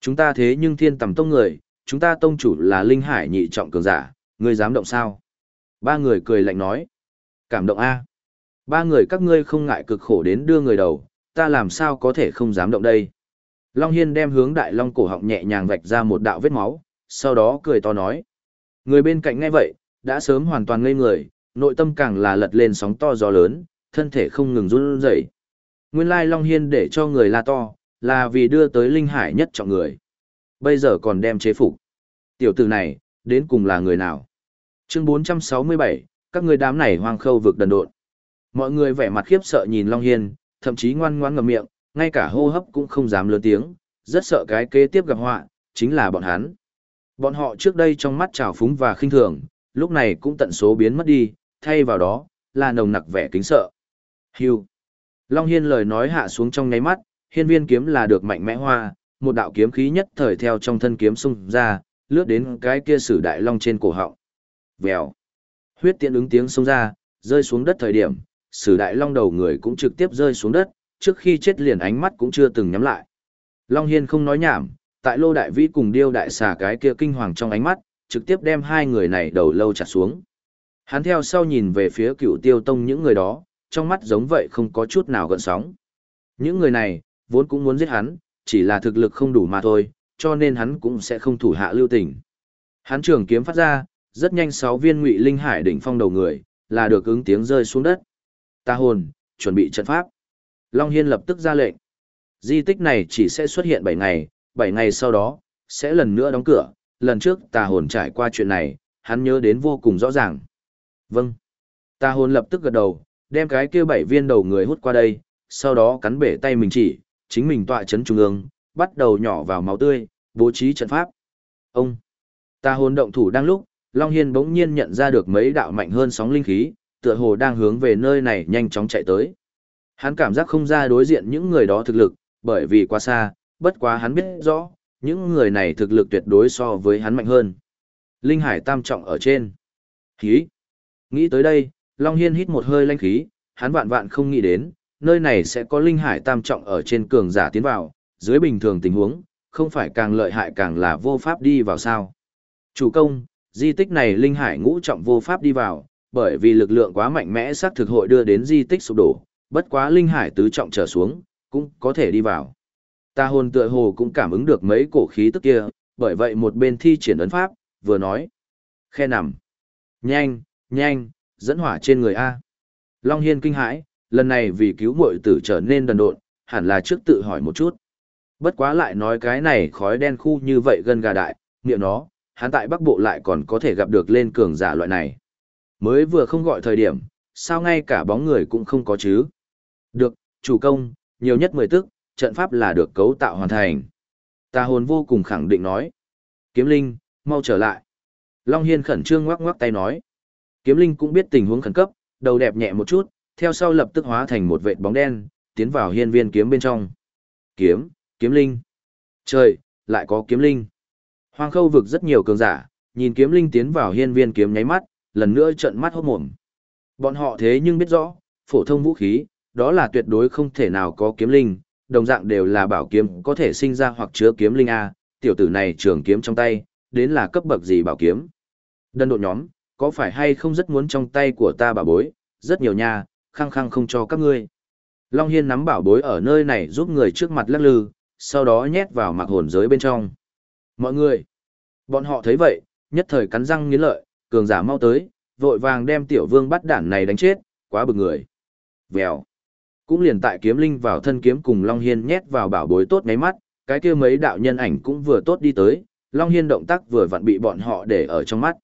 chúng ta thế nhưng thiên tầm tông người, chúng ta tông chủ là linh hải nhị trọng cường giả, ngươi dám động sao? Ba người cười lạnh nói, cảm động a Ba người các ngươi không ngại cực khổ đến đưa người đầu, ta làm sao có thể không dám động đây. Long Hiên đem hướng đại long cổ họng nhẹ nhàng vạch ra một đạo vết máu, sau đó cười to nói. Người bên cạnh ngay vậy, đã sớm hoàn toàn ngây người, nội tâm càng là lật lên sóng to gió lớn, thân thể không ngừng run rẩy. Nguyên lai Long Hiên để cho người la to, là vì đưa tới linh hải nhất trọng người. Bây giờ còn đem chế phục. Tiểu tử này, đến cùng là người nào? Chương 467, các người đám này hoang khâu vực đần độn. Mọi người vẻ mặt khiếp sợ nhìn Long Hiên, thậm chí ngoan ngoãn ngậm miệng, ngay cả hô hấp cũng không dám lớn tiếng, rất sợ cái kế tiếp gặp họa, chính là bọn hắn. Bọn họ trước đây trong mắt trào phúng và khinh thường, lúc này cũng tận số biến mất đi, thay vào đó, là nồng nặc vẻ kính sợ. Hưu. Long Hiên lời nói hạ xuống trong nháy mắt, hiên viên kiếm là được mạnh mẽ hoa, một đạo kiếm khí nhất thời theo trong thân kiếm xung ra, lướt đến cái kia sử đại long trên cổ họng. Vèo. Huyết tiện ứng tiếng xông ra, rơi xuống đất thời điểm, sử đại long đầu người cũng trực tiếp rơi xuống đất, trước khi chết liền ánh mắt cũng chưa từng nhắm lại. Long Hiên không nói nhảm, tại lô đại vĩ cùng điêu đại xà cái kia kinh hoàng trong ánh mắt, trực tiếp đem hai người này đầu lâu chặt xuống. Hắn theo sau nhìn về phía cựu tiêu tông những người đó, trong mắt giống vậy không có chút nào gợn sóng. Những người này, vốn cũng muốn giết hắn, chỉ là thực lực không đủ mà thôi, cho nên hắn cũng sẽ không thủ hạ lưu tình. Hắn trường kiếm phát ra, rất nhanh sáu viên ngụy linh hải đỉnh phong đầu người, là được ứng tiếng rơi xuống đất. Ta hồn, chuẩn bị trận pháp. Long Hiên lập tức ra lệnh. Di tích này chỉ sẽ xuất hiện 7 ngày, 7 ngày sau đó, sẽ lần nữa đóng cửa. Lần trước tà hồn trải qua chuyện này, hắn nhớ đến vô cùng rõ ràng. Vâng. Tà hồn lập tức gật đầu, đem cái kia bảy viên đầu người hút qua đây, sau đó cắn bể tay mình chỉ, chính mình tọa chấn trung ương, bắt đầu nhỏ vào máu tươi, bố trí trận pháp. Ông. ta hồn động thủ đang lúc, Long Hiên bỗng nhiên nhận ra được mấy đạo mạnh hơn sóng linh khí, tựa hồ đang hướng về nơi này nhanh chóng chạy tới. Hắn cảm giác không ra đối diện những người đó thực lực, bởi vì quá xa, bất quá hắn biết rõ, những người này thực lực tuyệt đối so với hắn mạnh hơn. Linh Hải tam trọng ở trên. Khí. Nghĩ tới đây, Long Hiên hít một hơi lanh khí, hắn vạn vạn không nghĩ đến, nơi này sẽ có Linh Hải tam trọng ở trên cường giả tiến vào, dưới bình thường tình huống, không phải càng lợi hại càng là vô pháp đi vào sao. Chủ công, di tích này Linh Hải ngũ trọng vô pháp đi vào, bởi vì lực lượng quá mạnh mẽ xác thực hội đưa đến di tích sụp đổ, bất quá linh hải tứ trọng trở xuống, cũng có thể đi vào. Ta hồn tựa hồ cũng cảm ứng được mấy cổ khí tức kia, bởi vậy một bên thi triển ấn pháp, vừa nói. Khe nằm. Nhanh, nhanh, dẫn hỏa trên người A. Long Hiên kinh hãi, lần này vì cứu muội tử trở nên đần độn, hẳn là trước tự hỏi một chút. Bất quá lại nói cái này khói đen khu như vậy gần gà đại, niệm nó, hắn tại Bắc Bộ lại còn có thể gặp được lên cường giả loại này. Mới vừa không gọi thời điểm, sao ngay cả bóng người cũng không có chứ? Được, chủ công, nhiều nhất 10 tức, trận pháp là được cấu tạo hoàn thành. ta hồn vô cùng khẳng định nói. Kiếm linh, mau trở lại. Long Hiên khẩn trương ngoắc ngoắc tay nói. Kiếm linh cũng biết tình huống khẩn cấp, đầu đẹp nhẹ một chút, theo sau lập tức hóa thành một vệt bóng đen, tiến vào hiên viên kiếm bên trong. Kiếm, kiếm linh. Trời, lại có kiếm linh. Hoang khâu vực rất nhiều cường giả, nhìn kiếm linh tiến vào hiên viên kiếm nháy mắt, lần nữa trợn mắt hốt mồm. Bọn họ thế nhưng biết rõ, phổ thông vũ khí, đó là tuyệt đối không thể nào có kiếm linh, đồng dạng đều là bảo kiếm có thể sinh ra hoặc chứa kiếm linh A, tiểu tử này trường kiếm trong tay, đến là cấp bậc gì bảo kiếm. Đơn độ nhóm, có phải hay không rất muốn trong tay của ta bảo bối, rất nhiều nha, khăng khăng không cho các ngươi. Long Hiên nắm bảo bối ở nơi này giúp người trước mặt lắc lư, sau đó nhét vào mặc hồn giới bên trong. Mọi người, bọn họ thấy vậy, nhất thời cắn răng nghiến lợi, cường giả mau tới, vội vàng đem tiểu vương bắt đản này đánh chết, quá bực người. Vèo. Cũng liền tại kiếm linh vào thân kiếm cùng Long Hiên nhét vào bảo bối tốt mấy mắt, cái kia mấy đạo nhân ảnh cũng vừa tốt đi tới, Long Hiên động tác vừa vặn bị bọn họ để ở trong mắt.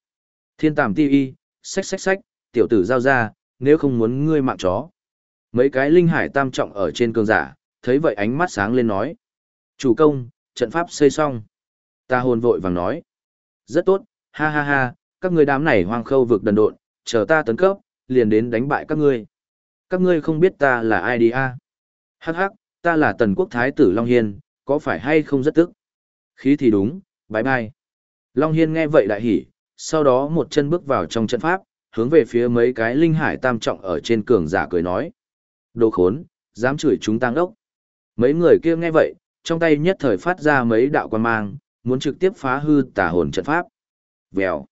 Thiên tàm ti y, xách xách xách, tiểu tử giao ra, nếu không muốn ngươi mạng chó. Mấy cái linh hải tam trọng ở trên cường giả, thấy vậy ánh mắt sáng lên nói. Chủ công, trận pháp xây xong. Ta hồn vội vàng nói. Rất tốt, ha ha ha, các ngươi đám này hoang khâu vực đần độn, chờ ta tấn cấp, liền đến đánh bại các ngươi. Các ngươi không biết ta là ai đi à? Hắc hắc, ta là tần quốc thái tử Long Hiên, có phải hay không rất tức? Khí thì đúng, bye bye. Long Hiên nghe vậy đại hỉ, sau đó một chân bước vào trong trận pháp, hướng về phía mấy cái linh hải tam trọng ở trên cường giả cười nói. Đồ khốn, dám chửi chúng tăng ốc. Mấy người kia nghe vậy, trong tay nhất thời phát ra mấy đạo quan mang, muốn trực tiếp phá hư tà hồn trận pháp. Vèo.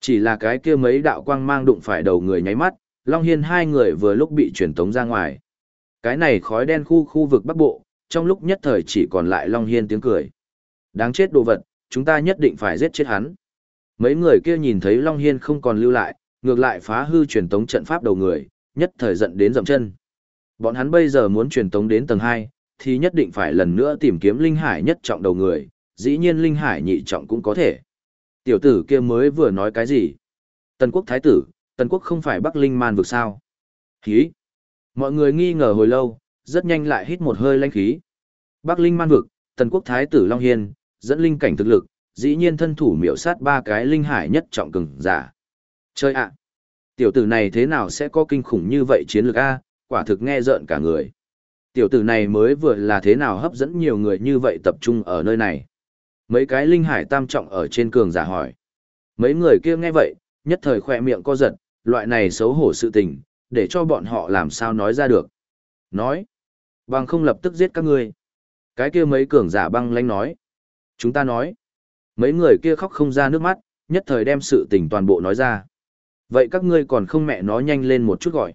Chỉ là cái kia mấy đạo quang mang đụng phải đầu người nháy mắt, Long Hiên hai người vừa lúc bị truyền tống ra ngoài. Cái này khói đen khu khu vực bắc bộ, trong lúc nhất thời chỉ còn lại Long Hiên tiếng cười. Đáng chết đồ vật, chúng ta nhất định phải giết chết hắn. Mấy người kia nhìn thấy Long Hiên không còn lưu lại, ngược lại phá hư truyền tống trận pháp đầu người, nhất thời giận đến dậm chân. Bọn hắn bây giờ muốn truyền tống đến tầng 2, thì nhất định phải lần nữa tìm kiếm linh hải nhất trọng đầu người, dĩ nhiên linh hải nhị trọng cũng có thể. Tiểu tử kia mới vừa nói cái gì? Tần quốc thái tử, tần quốc không phải Bắc Linh man vực sao? Khí! Mọi người nghi ngờ hồi lâu, rất nhanh lại hít một hơi lãnh khí. Bắc Linh man vực, tần quốc thái tử Long Hiên, dẫn linh cảnh thực lực, dĩ nhiên thân thủ miểu sát ba cái linh hải nhất trọng cường giả. Chơi ạ! Tiểu tử này thế nào sẽ có kinh khủng như vậy chiến lược A, quả thực nghe rợn cả người. Tiểu tử này mới vừa là thế nào hấp dẫn nhiều người như vậy tập trung ở nơi này. Mấy cái linh hải tam trọng ở trên cường giả hỏi. Mấy người kia nghe vậy, nhất thời khỏe miệng co giật, loại này xấu hổ sự tình, để cho bọn họ làm sao nói ra được. Nói, bằng không lập tức giết các ngươi. Cái kia mấy cường giả băng lánh nói. Chúng ta nói, mấy người kia khóc không ra nước mắt, nhất thời đem sự tình toàn bộ nói ra. Vậy các ngươi còn không mẹ nó nhanh lên một chút gọi.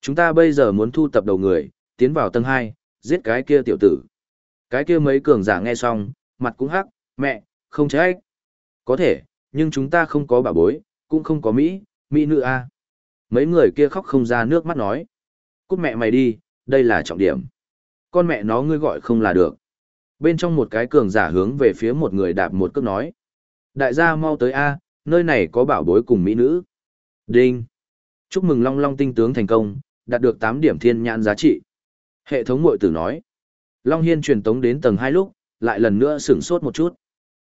Chúng ta bây giờ muốn thu tập đầu người, tiến vào tầng 2, giết cái kia tiểu tử. Cái kia mấy cường giả nghe xong, mặt cũng hắc, mẹ, không trách. Có thể, nhưng chúng ta không có bà bối, cũng không có Mỹ, Mỹ nữ a. Mấy người kia khóc không ra nước mắt nói. Cút mẹ mày đi, đây là trọng điểm. Con mẹ nó ngươi gọi không là được. Bên trong một cái cường giả hướng về phía một người đạp một cước nói. Đại gia mau tới A, nơi này có bảo bối cùng Mỹ nữ. Đinh. Chúc mừng Long Long tinh tướng thành công, đạt được 8 điểm thiên nhãn giá trị. Hệ thống mội tử nói. Long Hiên truyền tống đến tầng 2 lúc, lại lần nữa sửng sốt một chút.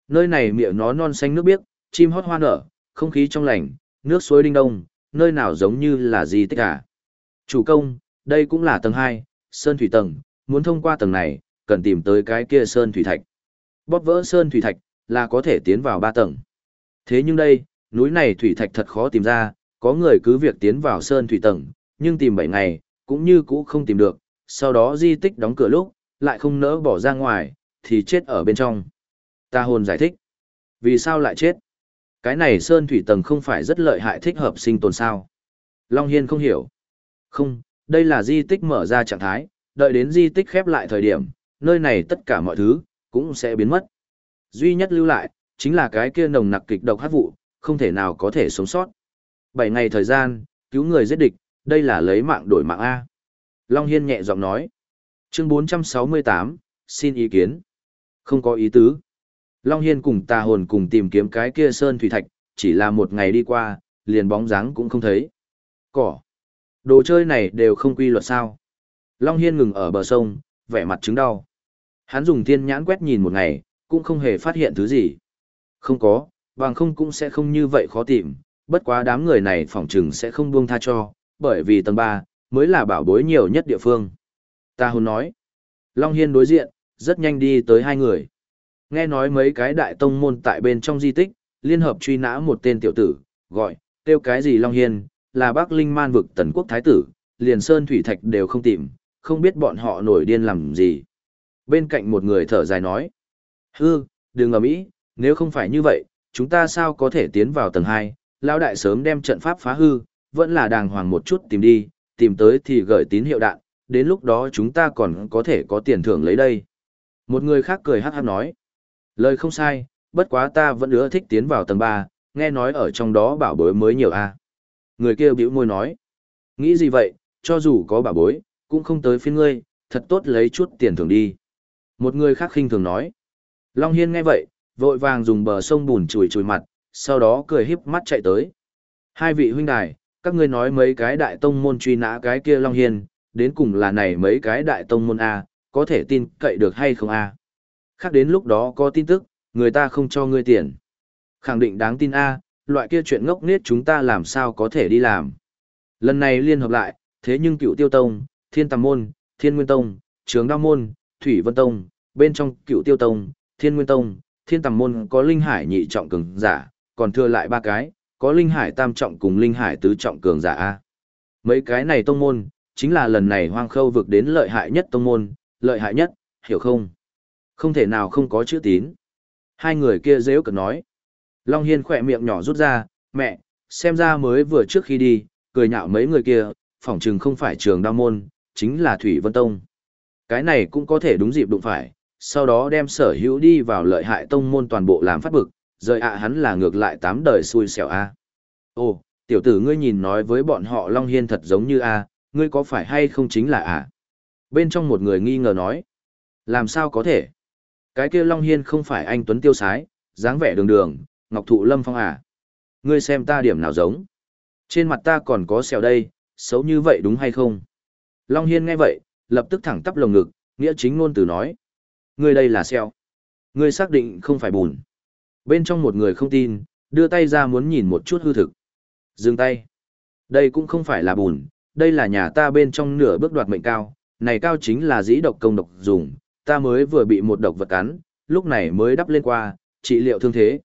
Nơi này miệng nó non xanh nước biếc, chim hót hoa nở, không khí trong lành, nước suối đinh đông, nơi nào giống như là gì tích cả. Chủ công, đây cũng là tầng 2, sơn thủy tầng, muốn thông qua tầng này, cần tìm tới cái kia sơn thủy thạch. Bóp vỡ sơn thủy thạch, là có thể tiến vào 3 tầng. Thế nhưng đây, núi này thủy thạch thật khó tìm ra, có người cứ việc tiến vào sơn thủy tầng, nhưng tìm 7 ngày, cũng như cũ không tìm được, sau đó di tích đóng cửa lúc, lại không nỡ bỏ ra ngoài, thì chết ở bên trong. Ta hồn giải thích. Vì sao lại chết? Cái này sơn thủy tầng không phải rất lợi hại thích hợp sinh tồn sao? Long Hiên không hiểu. Không, đây là di tích mở ra trạng thái, đợi đến di tích khép lại thời điểm, nơi này tất cả mọi thứ, cũng sẽ biến mất. Duy nhất lưu lại, chính là cái kia nồng nặc kịch độc hát vụ, không thể nào có thể sống sót. 7 ngày thời gian, cứu người giết địch, đây là lấy mạng đổi mạng A. Long Hiên nhẹ giọng nói. Chương 468, xin ý kiến. Không có ý tứ. Long Hiên cùng tà hồn cùng tìm kiếm cái kia sơn thủy thạch, chỉ là một ngày đi qua, liền bóng dáng cũng không thấy. Cỏ. Đồ chơi này đều không quy luật sao. Long Hiên ngừng ở bờ sông, vẻ mặt chứng đau. Hắn dùng thiên nhãn quét nhìn một ngày, cũng không hề phát hiện thứ gì. Không có, bằng không cũng sẽ không như vậy khó tìm, bất quá đám người này phỏng chừng sẽ không buông tha cho, bởi vì tầng 3, mới là bảo bối nhiều nhất địa phương. Ta hồn nói. Long Hiên đối diện, rất nhanh đi tới hai người. Nghe nói mấy cái đại tông môn tại bên trong di tích, liên hợp truy nã một tên tiểu tử, gọi, tiêu cái gì Long Hiên, là bác Linh Man vực tần quốc thái tử, liền sơn thủy thạch đều không tìm, không biết bọn họ nổi điên làm gì. Bên cạnh một người thở dài nói, hư, đừng ầm ý, nếu không phải như vậy, chúng ta sao có thể tiến vào tầng 2, lão đại sớm đem trận pháp phá hư, vẫn là đàng hoàng một chút tìm đi, tìm tới thì gửi tín hiệu đạn, đến lúc đó chúng ta còn có thể có tiền thưởng lấy đây. Một người khác cười hát hát nói, lời không sai, bất quá ta vẫn ưa thích tiến vào tầng 3, nghe nói ở trong đó bảo bối mới nhiều a. Người kia bĩu môi nói, nghĩ gì vậy, cho dù có bảo bối, cũng không tới phiên ngươi, thật tốt lấy chút tiền thưởng đi. Một người khác khinh thường nói, Long Hiên nghe vậy, vội vàng dùng bờ sông bùn chùi chùi mặt, sau đó cười híp mắt chạy tới. Hai vị huynh đài, các ngươi nói mấy cái đại tông môn truy nã cái kia Long Hiên, đến cùng là này mấy cái đại tông môn A, có thể tin cậy được hay không A. Khác đến lúc đó có tin tức, người ta không cho ngươi tiền. Khẳng định đáng tin A, loại kia chuyện ngốc nghếch chúng ta làm sao có thể đi làm. Lần này liên hợp lại, thế nhưng cựu tiêu tông, thiên tàm môn, thiên nguyên tông, trường đao môn, thủy vân tông, bên trong cựu tiêu tông, thiên nguyên tông, thiên tàm môn có linh hải nhị trọng cường giả, còn thừa lại ba cái, có linh hải tam trọng cùng linh hải tứ trọng cường giả A. Mấy cái này tông môn, chính là lần này hoang khâu vực đến lợi hại nhất tông môn, lợi hại nhất, hiểu không? Không thể nào không có chữ tín. Hai người kia dễ cực nói. Long Hiên khỏe miệng nhỏ rút ra, mẹ, xem ra mới vừa trước khi đi, cười nhạo mấy người kia, phỏng chừng không phải trường đao môn, chính là Thủy Vân Tông. Cái này cũng có thể đúng dịp đụng phải, sau đó đem sở hữu đi vào lợi hại tông môn toàn bộ làm phát bực, rời ạ hắn là ngược lại tám đời xui xẻo a. Ồ, tiểu tử ngươi nhìn nói với bọn họ Long Hiên thật giống như a, ngươi có phải hay không chính là à? Bên trong một người nghi ngờ nói. Làm sao có thể? Cái kia Long Hiên không phải anh Tuấn Tiêu Sái, dáng vẻ đường đường, Ngọc Thụ Lâm Phong à? Ngươi xem ta điểm nào giống? Trên mặt ta còn có sẹo đây, xấu như vậy đúng hay không? Long Hiên nghe vậy, lập tức thẳng tắp lồng ngực, nghĩa chính ngôn từ nói. Ngươi đây là sẹo. Ngươi xác định không phải bùn. Bên trong một người không tin, đưa tay ra muốn nhìn một chút hư thực. Dừng tay. Đây cũng không phải là bùn, đây là nhà ta bên trong nửa bước đoạt mệnh cao, này cao chính là dĩ độc công độc dùng, ta mới vừa bị một độc vật cắn, lúc này mới đắp lên qua, trị liệu thương thế.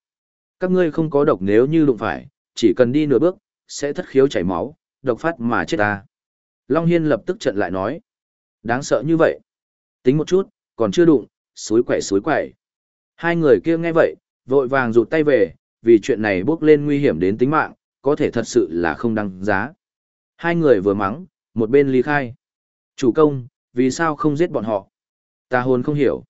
Các ngươi không có độc nếu như đụng phải, chỉ cần đi nửa bước, sẽ thất khiếu chảy máu, độc phát mà chết ta. Long Hiên lập tức trận lại nói. Đáng sợ như vậy. Tính một chút, còn chưa đụng, suối quậy suối quậy. Hai người kia nghe vậy, vội vàng rụt tay về, vì chuyện này bước lên nguy hiểm đến tính mạng, có thể thật sự là không đăng giá. Hai người vừa mắng, một bên ly khai. Chủ công, vì sao không giết bọn họ? Ta hồn không hiểu.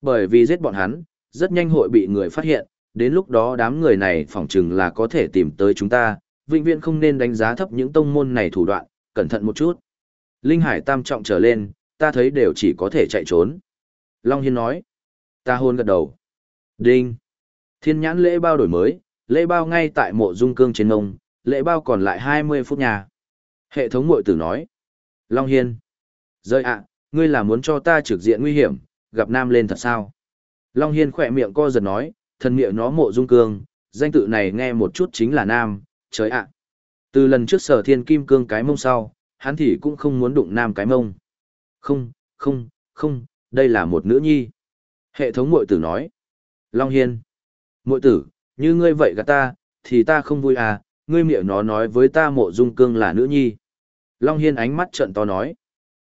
Bởi vì giết bọn hắn, rất nhanh hội bị người phát hiện, đến lúc đó đám người này phỏng chừng là có thể tìm tới chúng ta, vĩnh viễn không nên đánh giá thấp những tông môn này thủ đoạn, cẩn thận một chút. Linh Hải tam trọng trở lên, ta thấy đều chỉ có thể chạy trốn. Long Hiên nói. Ta hôn gật đầu. Đinh. Thiên nhãn lễ bao đổi mới, lễ bao ngay tại mộ dung cương trên ngông, lễ bao còn lại 20 phút nhà. Hệ thống mội tử nói. Long Hiên. Rơi ạ, ngươi là muốn cho ta trực diện nguy hiểm, gặp nam lên thật sao? Long Hiên khỏe miệng co giật nói, thần miệng nó mộ dung cương, danh tự này nghe một chút chính là nam, trời ạ. Từ lần trước sở thiên kim cương cái mông sau, hắn thì cũng không muốn đụng nam cái mông. Không, không, không, đây là một nữ nhi. Hệ thống mội tử nói. Long Hiên. Mội tử, như ngươi vậy gạt ta, thì ta không vui à, ngươi miệng nó nói với ta mộ dung cương là nữ nhi. Long Hiên ánh mắt trận to nói.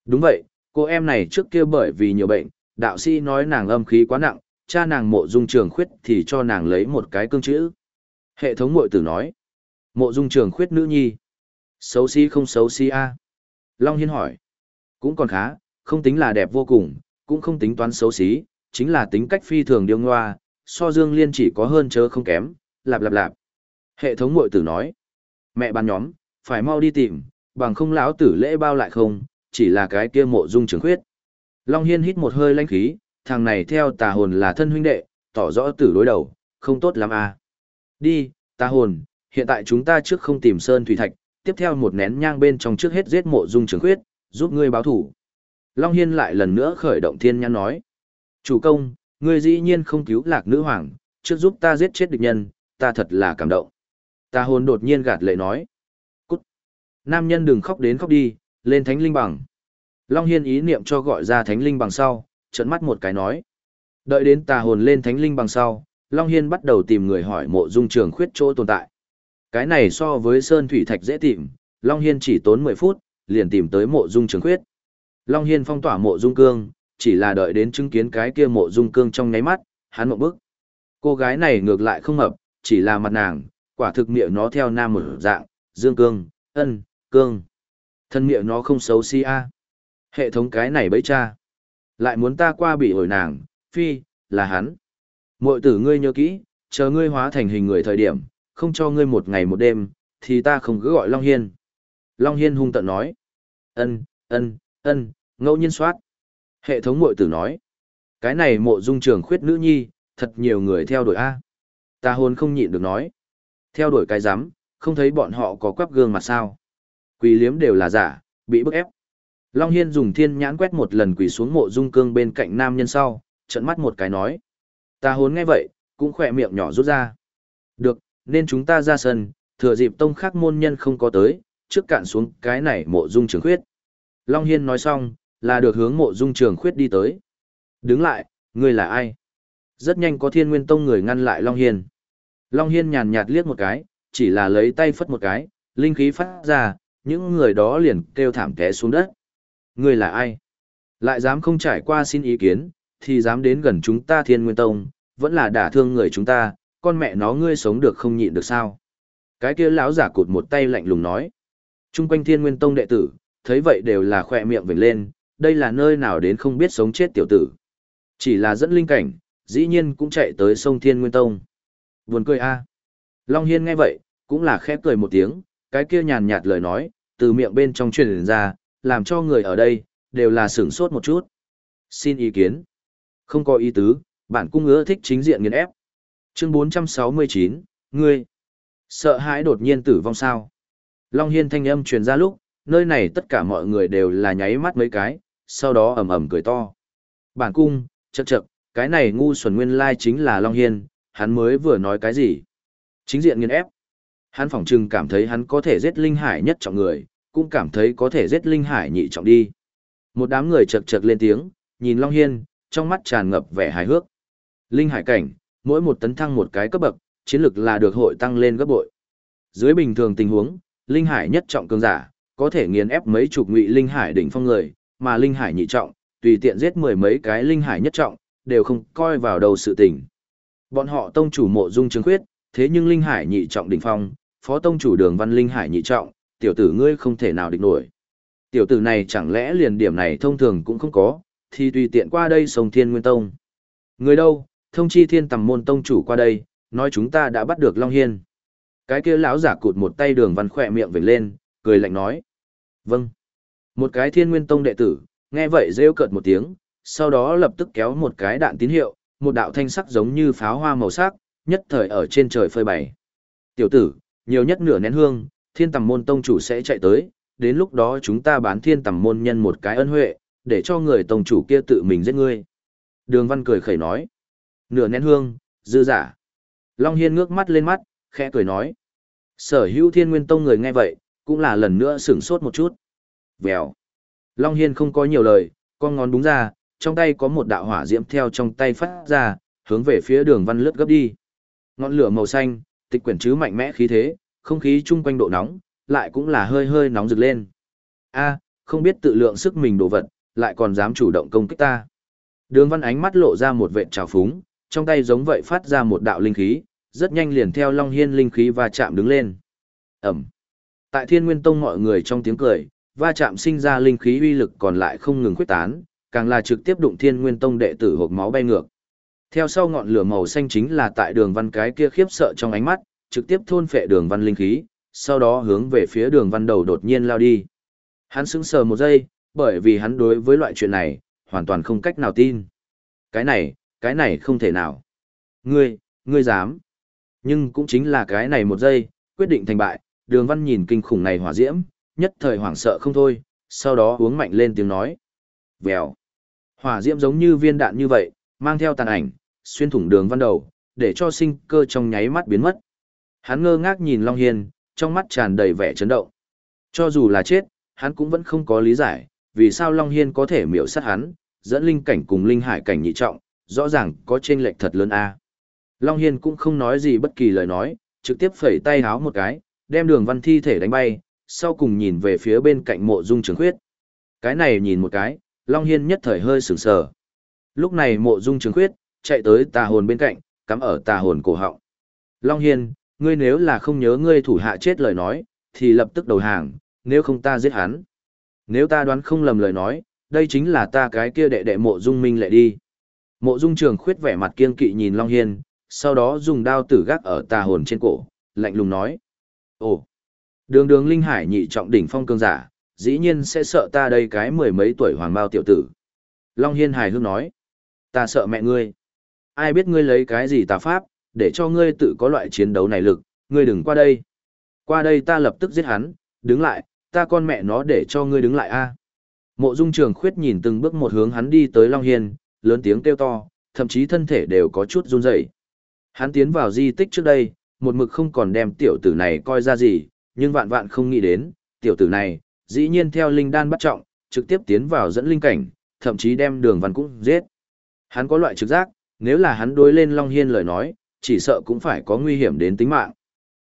Đúng vậy, cô em này trước kia bởi vì nhiều bệnh, đạo sĩ nói nàng âm khí quá nặng, cha nàng mộ dung trường khuyết thì cho nàng lấy một cái cương chữ. Hệ thống mội tử nói. Mộ dung trường khuyết nữ nhi. Xấu xí không xấu xí a à? Long Hiên hỏi. Cũng còn khá, không tính là đẹp vô cùng, cũng không tính toán xấu xí, chính là tính cách phi thường điêu ngoa, so dương liên chỉ có hơn chớ không kém, lạp lạp lạp. Hệ thống mội tử nói. Mẹ bán nhóm, phải mau đi tìm, bằng không lão tử lễ bao lại không, chỉ là cái kia mộ dung trường khuyết. Long Hiên hít một hơi lãnh khí, thằng này theo tà hồn là thân huynh đệ, tỏ rõ tử đối đầu, không tốt lắm à. Đi, tà hồn, hiện tại chúng ta trước không tìm sơn thủy thạch, tiếp theo một nén nhang bên trong trước hết giết mộ dung trường khuyết, giúp ngươi báo thủ. Long Hiên lại lần nữa khởi động thiên nhãn nói. Chủ công, ngươi dĩ nhiên không cứu lạc nữ hoàng, trước giúp ta giết chết địch nhân, ta thật là cảm động. Ta hồn đột nhiên gạt lệ nói. Cút. Nam nhân đừng khóc đến khóc đi, lên thánh linh bằng. Long Hiên ý niệm cho gọi ra thánh linh bằng sau, trận mắt một cái nói. Đợi đến tà hồn lên thánh linh bằng sau, Long Hiên bắt đầu tìm người hỏi mộ dung trường khuyết chỗ tồn tại. Cái này so với Sơn Thủy Thạch dễ tìm, Long Hiên chỉ tốn 10 phút, liền tìm tới mộ dung trường khuyết. Long Hiên phong tỏa mộ dung cương, chỉ là đợi đến chứng kiến cái kia mộ dung cương trong nháy mắt, hắn một bước. Cô gái này ngược lại không hợp, chỉ là mặt nàng, quả thực miệng nó theo nam một dạng, dương cương, ân, cương. Thân miệng nó không xấu si a. Hệ thống cái này bấy cha. Lại muốn ta qua bị hồi nàng, phi, là hắn. Mội tử ngươi nhớ kỹ, chờ ngươi hóa thành hình người thời điểm, không cho ngươi một ngày một đêm, thì ta không cứ gọi Long Hiên. Long Hiên hung tận nói. Ân, ân, ân, ngẫu nhiên soát. Hệ thống mội tử nói. Cái này mộ dung trường khuyết nữ nhi, thật nhiều người theo đuổi A. Ta hôn không nhịn được nói. Theo đuổi cái giám, không thấy bọn họ có quắp gương mặt sao. Quỳ liếm đều là giả, bị bức ép. Long Hiên dùng thiên nhãn quét một lần quỳ xuống mộ dung cương bên cạnh nam nhân sau, trận mắt một cái nói. Ta hồn nghe vậy, cũng khỏe miệng nhỏ rút ra. Được, nên chúng ta ra sân, thừa dịp tông khác môn nhân không có tới, trước cạn xuống cái này mộ dung trường khuyết. Long Hiên nói xong, là được hướng mộ dung trường khuyết đi tới. Đứng lại, ngươi là ai? Rất nhanh có thiên nguyên tông người ngăn lại Long Hiên. Long Hiên nhàn nhạt liếc một cái, chỉ là lấy tay phất một cái, linh khí phát ra, những người đó liền kêu thảm té xuống đất. Ngươi là ai? Lại dám không trải qua xin ý kiến, thì dám đến gần chúng ta thiên nguyên tông, vẫn là đả thương người chúng ta, con mẹ nó ngươi sống được không nhịn được sao? Cái kia lão giả cụt một tay lạnh lùng nói. Trung quanh thiên nguyên tông đệ tử, thấy vậy đều là khỏe miệng vểnh lên, đây là nơi nào đến không biết sống chết tiểu tử. Chỉ là dẫn linh cảnh, dĩ nhiên cũng chạy tới sông thiên nguyên tông. Buồn cười a. Long Hiên nghe vậy, cũng là khép cười một tiếng, cái kia nhàn nhạt lời nói, từ miệng bên trong truyền ra, làm cho người ở đây, đều là sửng sốt một chút. Xin ý kiến. Không có ý tứ, bản cung ưa thích chính diện nghiền ép. Chương 469, ngươi. Sợ hãi đột nhiên tử vong sao. Long Hiên thanh âm truyền ra lúc, nơi này tất cả mọi người đều là nháy mắt mấy cái, sau đó ầm ầm cười to. Bản cung, chậc chậc, cái này ngu xuẩn nguyên lai chính là Long Hiên, hắn mới vừa nói cái gì? Chính diện nghiền ép. Hắn phỏng trừng cảm thấy hắn có thể giết linh hải nhất trọng người, cũng cảm thấy có thể giết linh hải nhị trọng đi. Một đám người chật chật lên tiếng, nhìn Long Hiên, trong mắt tràn ngập vẻ hài hước. Linh hải cảnh, mỗi một tấn thăng một cái cấp bậc, chiến lực là được hội tăng lên gấp bội. Dưới bình thường tình huống, linh hải nhất trọng cường giả, có thể nghiền ép mấy chục ngụy linh hải đỉnh phong người, mà linh hải nhị trọng, tùy tiện giết mười mấy cái linh hải nhất trọng, đều không coi vào đầu sự tình. Bọn họ tông chủ mộ dung chứng khuyết, thế nhưng linh hải nhị trọng đỉnh phong, phó tông chủ đường văn linh hải nhị trọng, tiểu tử ngươi không thể nào địch nổi. Tiểu tử này chẳng lẽ liền điểm này thông thường cũng không có, thì tùy tiện qua đây sông thiên nguyên tông. Người đâu, thông chi thiên tầm môn tông chủ qua đây, nói chúng ta đã bắt được Long Hiên. Cái kia lão giả cụt một tay đường văn khỏe miệng vểnh lên, cười lạnh nói. Vâng. Một cái thiên nguyên tông đệ tử, nghe vậy rêu cợt một tiếng, sau đó lập tức kéo một cái đạn tín hiệu, một đạo thanh sắc giống như pháo hoa màu sắc, nhất thời ở trên trời phơi bày. Tiểu tử, nhiều nhất nửa nén hương, thiên tầm môn tông chủ sẽ chạy tới, đến lúc đó chúng ta bán thiên tầm môn nhân một cái ân huệ, để cho người tông chủ kia tự mình giết ngươi. Đường văn cười khẩy nói. Nửa nén hương, dư giả. Long Hiên ngước mắt lên mắt, khẽ cười nói. Sở hữu thiên nguyên tông người nghe vậy, cũng là lần nữa sửng sốt một chút. Vèo. Long Hiên không có nhiều lời, con ngón đúng ra, trong tay có một đạo hỏa diễm theo trong tay phát ra, hướng về phía đường văn lướt gấp đi. Ngọn lửa màu xanh, tịch quyển chứ mạnh mẽ khí thế, không khí chung quanh độ nóng, lại cũng là hơi hơi nóng rực lên. A, không biết tự lượng sức mình đồ vật, lại còn dám chủ động công kích ta. Đường văn ánh mắt lộ ra một vệt trào phúng, trong tay giống vậy phát ra một đạo linh khí, rất nhanh liền theo Long Hiên linh khí và chạm đứng lên. Ẩm. Tại Thiên Nguyên Tông mọi người trong tiếng cười, va chạm sinh ra linh khí uy lực còn lại không ngừng khuếch tán, càng là trực tiếp đụng Thiên Nguyên Tông đệ tử hộp máu bay ngược. Theo sau ngọn lửa màu xanh chính là tại đường văn cái kia khiếp sợ trong ánh mắt, trực tiếp thôn phệ đường văn linh khí, sau đó hướng về phía đường văn đầu đột nhiên lao đi. Hắn sững sờ một giây, bởi vì hắn đối với loại chuyện này, hoàn toàn không cách nào tin. Cái này, cái này không thể nào. Ngươi, ngươi dám. Nhưng cũng chính là cái này một giây, quyết định thành bại, đường văn nhìn kinh khủng này hỏa diễm, nhất thời hoảng sợ không thôi, sau đó uống mạnh lên tiếng nói. Vèo. Hỏa diễm giống như viên đạn như vậy, mang theo tàn ảnh, xuyên thủng đường văn đầu, để cho sinh cơ trong nháy mắt biến mất. Hắn ngơ ngác nhìn Long Hiên, trong mắt tràn đầy vẻ chấn động. Cho dù là chết, hắn cũng vẫn không có lý giải, vì sao Long Hiên có thể miểu sát hắn, dẫn linh cảnh cùng linh hải cảnh nhị trọng, rõ ràng có chênh lệch thật lớn a. Long Hiên cũng không nói gì bất kỳ lời nói, trực tiếp phẩy tay háo một cái, đem đường văn thi thể đánh bay, sau cùng nhìn về phía bên cạnh mộ dung trường khuyết. Cái này nhìn một cái, Long Hiên nhất thời hơi sửng sờ. Lúc này mộ dung trường khuyết, chạy tới tà hồn bên cạnh, cắm ở tà hồn cổ họng. Long Hiên, ngươi nếu là không nhớ ngươi thủ hạ chết lời nói, thì lập tức đầu hàng, nếu không ta giết hắn. Nếu ta đoán không lầm lời nói, đây chính là ta cái kia đệ đệ mộ dung minh lệ đi. Mộ dung trường khuyết vẻ mặt kiên kỵ nhìn Long Hiên, sau đó dùng đao tử gác ở tà hồn trên cổ, lạnh lùng nói. Ồ, đường đường linh hải nhị trọng đỉnh phong cương giả, dĩ nhiên sẽ sợ ta đây cái mười mấy tuổi hoàng bao tiểu tử. Long Hiên hài hước nói. Ta sợ mẹ ngươi. Ai biết ngươi lấy cái gì tà pháp, để cho ngươi tự có loại chiến đấu này lực, ngươi đừng qua đây. Qua đây ta lập tức giết hắn, đứng lại, ta con mẹ nó để cho ngươi đứng lại a. Mộ Dung Trường Khuyết nhìn từng bước một hướng hắn đi tới Long Hiên, lớn tiếng kêu to, thậm chí thân thể đều có chút run rẩy. Hắn tiến vào di tích trước đây, một mực không còn đem tiểu tử này coi ra gì, nhưng vạn vạn không nghĩ đến, tiểu tử này, dĩ nhiên theo linh đan bắt trọng, trực tiếp tiến vào dẫn linh cảnh, thậm chí đem đường văn cũng giết. Hắn có loại trực giác, nếu là hắn đối lên Long Hiên lời nói, chỉ sợ cũng phải có nguy hiểm đến tính mạng.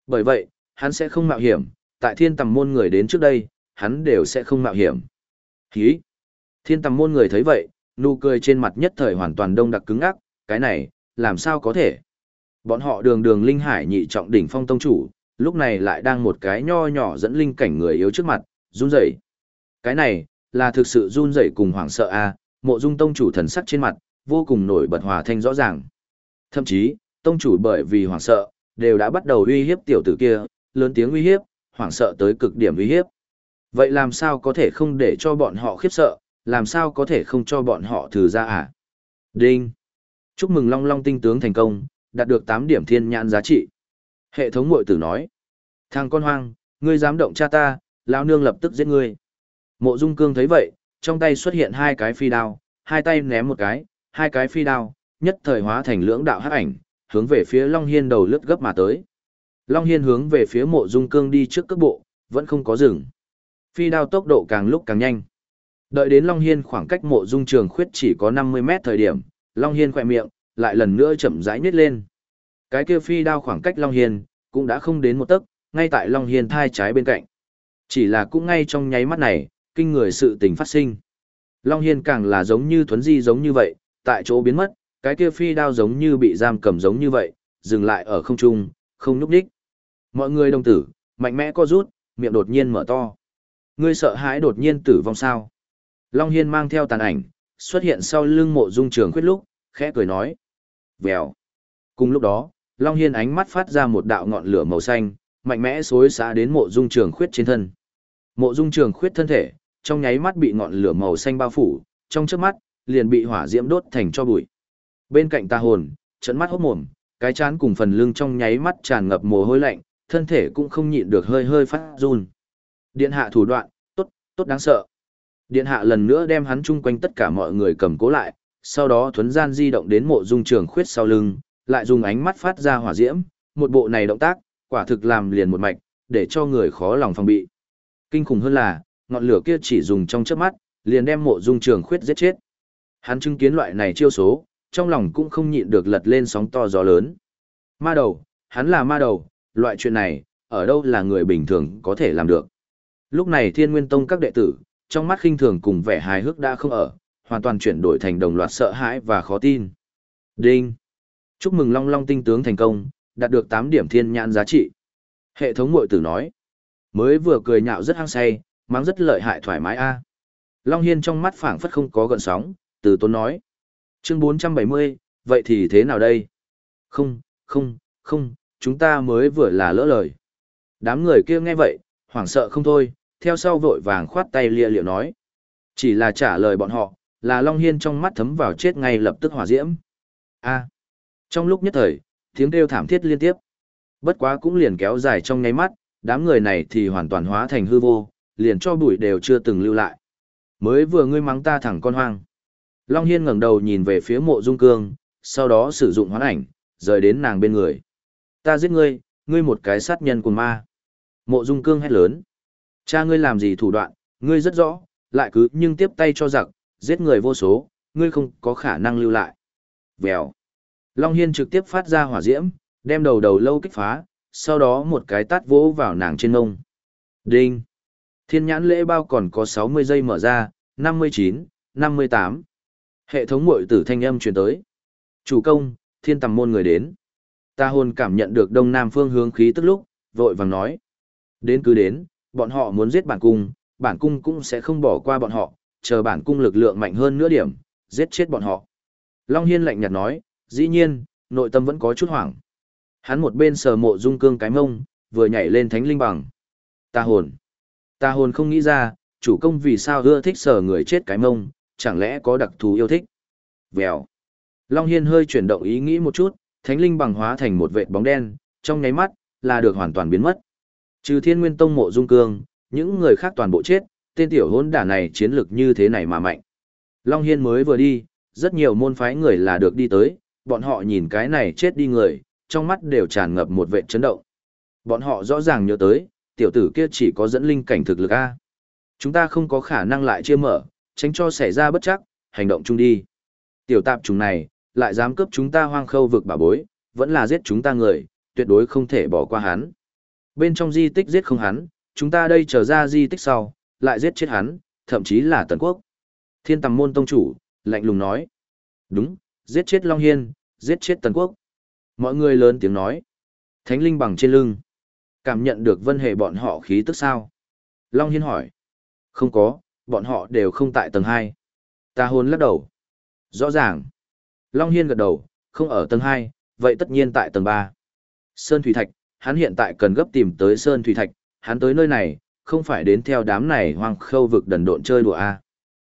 Bởi vậy, hắn sẽ không mạo hiểm, tại thiên tầm môn người đến trước đây, hắn đều sẽ không mạo hiểm. Hí! Thiên tầm môn người thấy vậy, nụ cười trên mặt nhất thời hoàn toàn đông đặc cứng ngắc, cái này, làm sao có thể? Bọn họ đường đường linh hải nhị trọng đỉnh phong tông chủ, lúc này lại đang một cái nho nhỏ dẫn linh cảnh người yếu trước mặt, run rẩy. Cái này, là thực sự run rẩy cùng hoảng sợ a, mộ dung tông chủ thần sắc trên mặt, vô cùng nổi bật hòa thanh rõ ràng. Thậm chí, tông chủ bởi vì hoảng sợ, đều đã bắt đầu uy hiếp tiểu tử kia, lớn tiếng uy hiếp, hoảng sợ tới cực điểm uy hiếp. Vậy làm sao có thể không để cho bọn họ khiếp sợ, làm sao có thể không cho bọn họ thử ra à? Đinh! Chúc mừng Long Long tinh tướng thành công, đạt được 8 điểm thiên nhãn giá trị. Hệ thống mội tử nói. Thằng con hoang, ngươi dám động cha ta, lão nương lập tức giết ngươi. Mộ Dung Cương thấy vậy, trong tay xuất hiện hai cái phi đao, hai tay ném một cái, hai cái phi đao, nhất thời hóa thành lưỡng đạo hắc ảnh, hướng về phía Long Hiên đầu lướt gấp mà tới. Long Hiên hướng về phía Mộ Dung Cương đi trước cước bộ, vẫn không có dừng. Phi đao tốc độ càng lúc càng nhanh. Đợi đến Long Hiên khoảng cách Mộ Dung Trường Khuyết chỉ có 50 mét thời điểm, Long Hiên khỏe miệng, lại lần nữa chậm rãi nhếch lên. Cái kia phi đao khoảng cách Long Hiên, cũng đã không đến một tấc, ngay tại Long Hiên thai trái bên cạnh. Chỉ là cũng ngay trong nháy mắt này, kinh người sự tình phát sinh. Long Hiên càng là giống như thuấn di giống như vậy, tại chỗ biến mất, cái kia phi đao giống như bị giam cầm giống như vậy, dừng lại ở không trung, không núp đích. Mọi người đồng tử, mạnh mẽ co rút, miệng đột nhiên mở to. Ngươi sợ hãi đột nhiên tử vong sao? Long Hiên mang theo tàn ảnh, xuất hiện sau lưng mộ dung trường khuyết lúc, khẽ cười nói. Vèo. Cùng lúc đó, Long Hiên ánh mắt phát ra một đạo ngọn lửa màu xanh, mạnh mẽ xối xả đến mộ dung trường khuyết trên thân. Mộ dung trường khuyết thân thể, trong nháy mắt bị ngọn lửa màu xanh bao phủ, trong trước mắt, liền bị hỏa diễm đốt thành cho bụi. Bên cạnh ta hồn, trận mắt hốt mồm, cái chán cùng phần lưng trong nháy mắt tràn ngập mồ hôi lạnh, thân thể cũng không nhịn được hơi hơi phát run. Điện hạ thủ đoạn, tốt, tốt đáng sợ. Điện hạ lần nữa đem hắn chung quanh tất cả mọi người cầm cố lại, sau đó thuấn gian di động đến mộ dung trường khuyết sau lưng, lại dùng ánh mắt phát ra hỏa diễm, một bộ này động tác, quả thực làm liền một mạch, để cho người khó lòng phòng bị. Kinh khủng hơn là, ngọn lửa kia chỉ dùng trong chớp mắt, liền đem mộ dung trường khuyết giết chết. Hắn chứng kiến loại này chiêu số, trong lòng cũng không nhịn được lật lên sóng to gió lớn. Ma đầu, hắn là ma đầu, loại chuyện này, ở đâu là người bình thường có thể làm được. Lúc này thiên nguyên tông các đệ tử, trong mắt khinh thường cùng vẻ hài hước đã không ở, hoàn toàn chuyển đổi thành đồng loạt sợ hãi và khó tin. Đinh! Chúc mừng Long Long tinh tướng thành công, đạt được 8 điểm thiên nhãn giá trị. Hệ thống mội tử nói. Mới vừa cười nhạo rất hăng say, mang rất lợi hại thoải mái a. À. Long Hiên trong mắt phảng phất không có gợn sóng, từ tốn nói. Chương 470, vậy thì thế nào đây? Không, không, không, chúng ta mới vừa là lỡ lời. Đám người kia nghe vậy, hoảng sợ không thôi, theo sau vội vàng khoát tay lia liệu nói. Chỉ là trả lời bọn họ, là Long Hiên trong mắt thấm vào chết ngay lập tức hỏa diễm. A. À. Trong lúc nhất thời, tiếng kêu thảm thiết liên tiếp. Bất quá cũng liền kéo dài trong nháy mắt, đám người này thì hoàn toàn hóa thành hư vô, liền cho bụi đều chưa từng lưu lại. Mới vừa ngươi mắng ta thẳng con hoang. Long Hiên ngẩng đầu nhìn về phía mộ dung cương, sau đó sử dụng hoán ảnh, rời đến nàng bên người. Ta giết ngươi, ngươi một cái sát nhân của ma. Mộ dung cương hét lớn. Cha ngươi làm gì thủ đoạn, ngươi rất rõ, lại cứ nhưng tiếp tay cho giặc, giết người vô số, ngươi không có khả năng lưu lại. Vèo. Long Hiên trực tiếp phát ra hỏa diễm, đem đầu đầu lâu kích phá, sau đó một cái tát vỗ vào nàng trên ngông. Đinh. Thiên nhãn lễ bao còn có 60 giây mở ra, 59, 58. Hệ thống mội tử thanh âm truyền tới. Chủ công, thiên tầm môn người đến. Ta hồn cảm nhận được đông nam phương hướng khí tức lúc, vội vàng nói. Đến cứ đến, bọn họ muốn giết bản cung, bản cung cũng sẽ không bỏ qua bọn họ, chờ bản cung lực lượng mạnh hơn nửa điểm, giết chết bọn họ. Long Hiên lạnh nhạt nói, dĩ nhiên, nội tâm vẫn có chút hoảng. Hắn một bên sờ mộ dung cương cái mông, vừa nhảy lên thánh linh bằng. Ta hồn. Ta hồn không nghĩ ra, chủ công vì sao ưa thích sờ người chết cái mông, chẳng lẽ có đặc thù yêu thích. Vèo. Long Hiên hơi chuyển động ý nghĩ một chút, thánh linh bằng hóa thành một vệt bóng đen, trong nháy mắt, là được hoàn toàn biến mất. Trừ thiên nguyên tông mộ dung cương, những người khác toàn bộ chết, tên tiểu hôn đả này chiến lực như thế này mà mạnh. Long Hiên mới vừa đi, rất nhiều môn phái người là được đi tới, bọn họ nhìn cái này chết đi người, trong mắt đều tràn ngập một vệ chấn động. Bọn họ rõ ràng nhớ tới, tiểu tử kia chỉ có dẫn linh cảnh thực lực A. Chúng ta không có khả năng lại chia mở, tránh cho xảy ra bất chắc, hành động chung đi. Tiểu tạp chúng này, lại dám cướp chúng ta hoang khâu vực bà bối, vẫn là giết chúng ta người, tuyệt đối không thể bỏ qua hắn. Bên trong di tích giết không hắn, chúng ta đây trở ra di tích sau, lại giết chết hắn, thậm chí là tần quốc. Thiên tầm môn tông chủ, lạnh lùng nói. Đúng, giết chết Long Hiên, giết chết tần quốc. Mọi người lớn tiếng nói. Thánh linh bằng trên lưng. Cảm nhận được vân hệ bọn họ khí tức sao? Long Hiên hỏi. Không có, bọn họ đều không tại tầng 2. Ta hồn lắc đầu. Rõ ràng. Long Hiên gật đầu, không ở tầng 2, vậy tất nhiên tại tầng 3. Sơn Thủy Thạch, hắn hiện tại cần gấp tìm tới Sơn Thủy Thạch, hắn tới nơi này, không phải đến theo đám này hoang khâu vực đần độn chơi đùa A.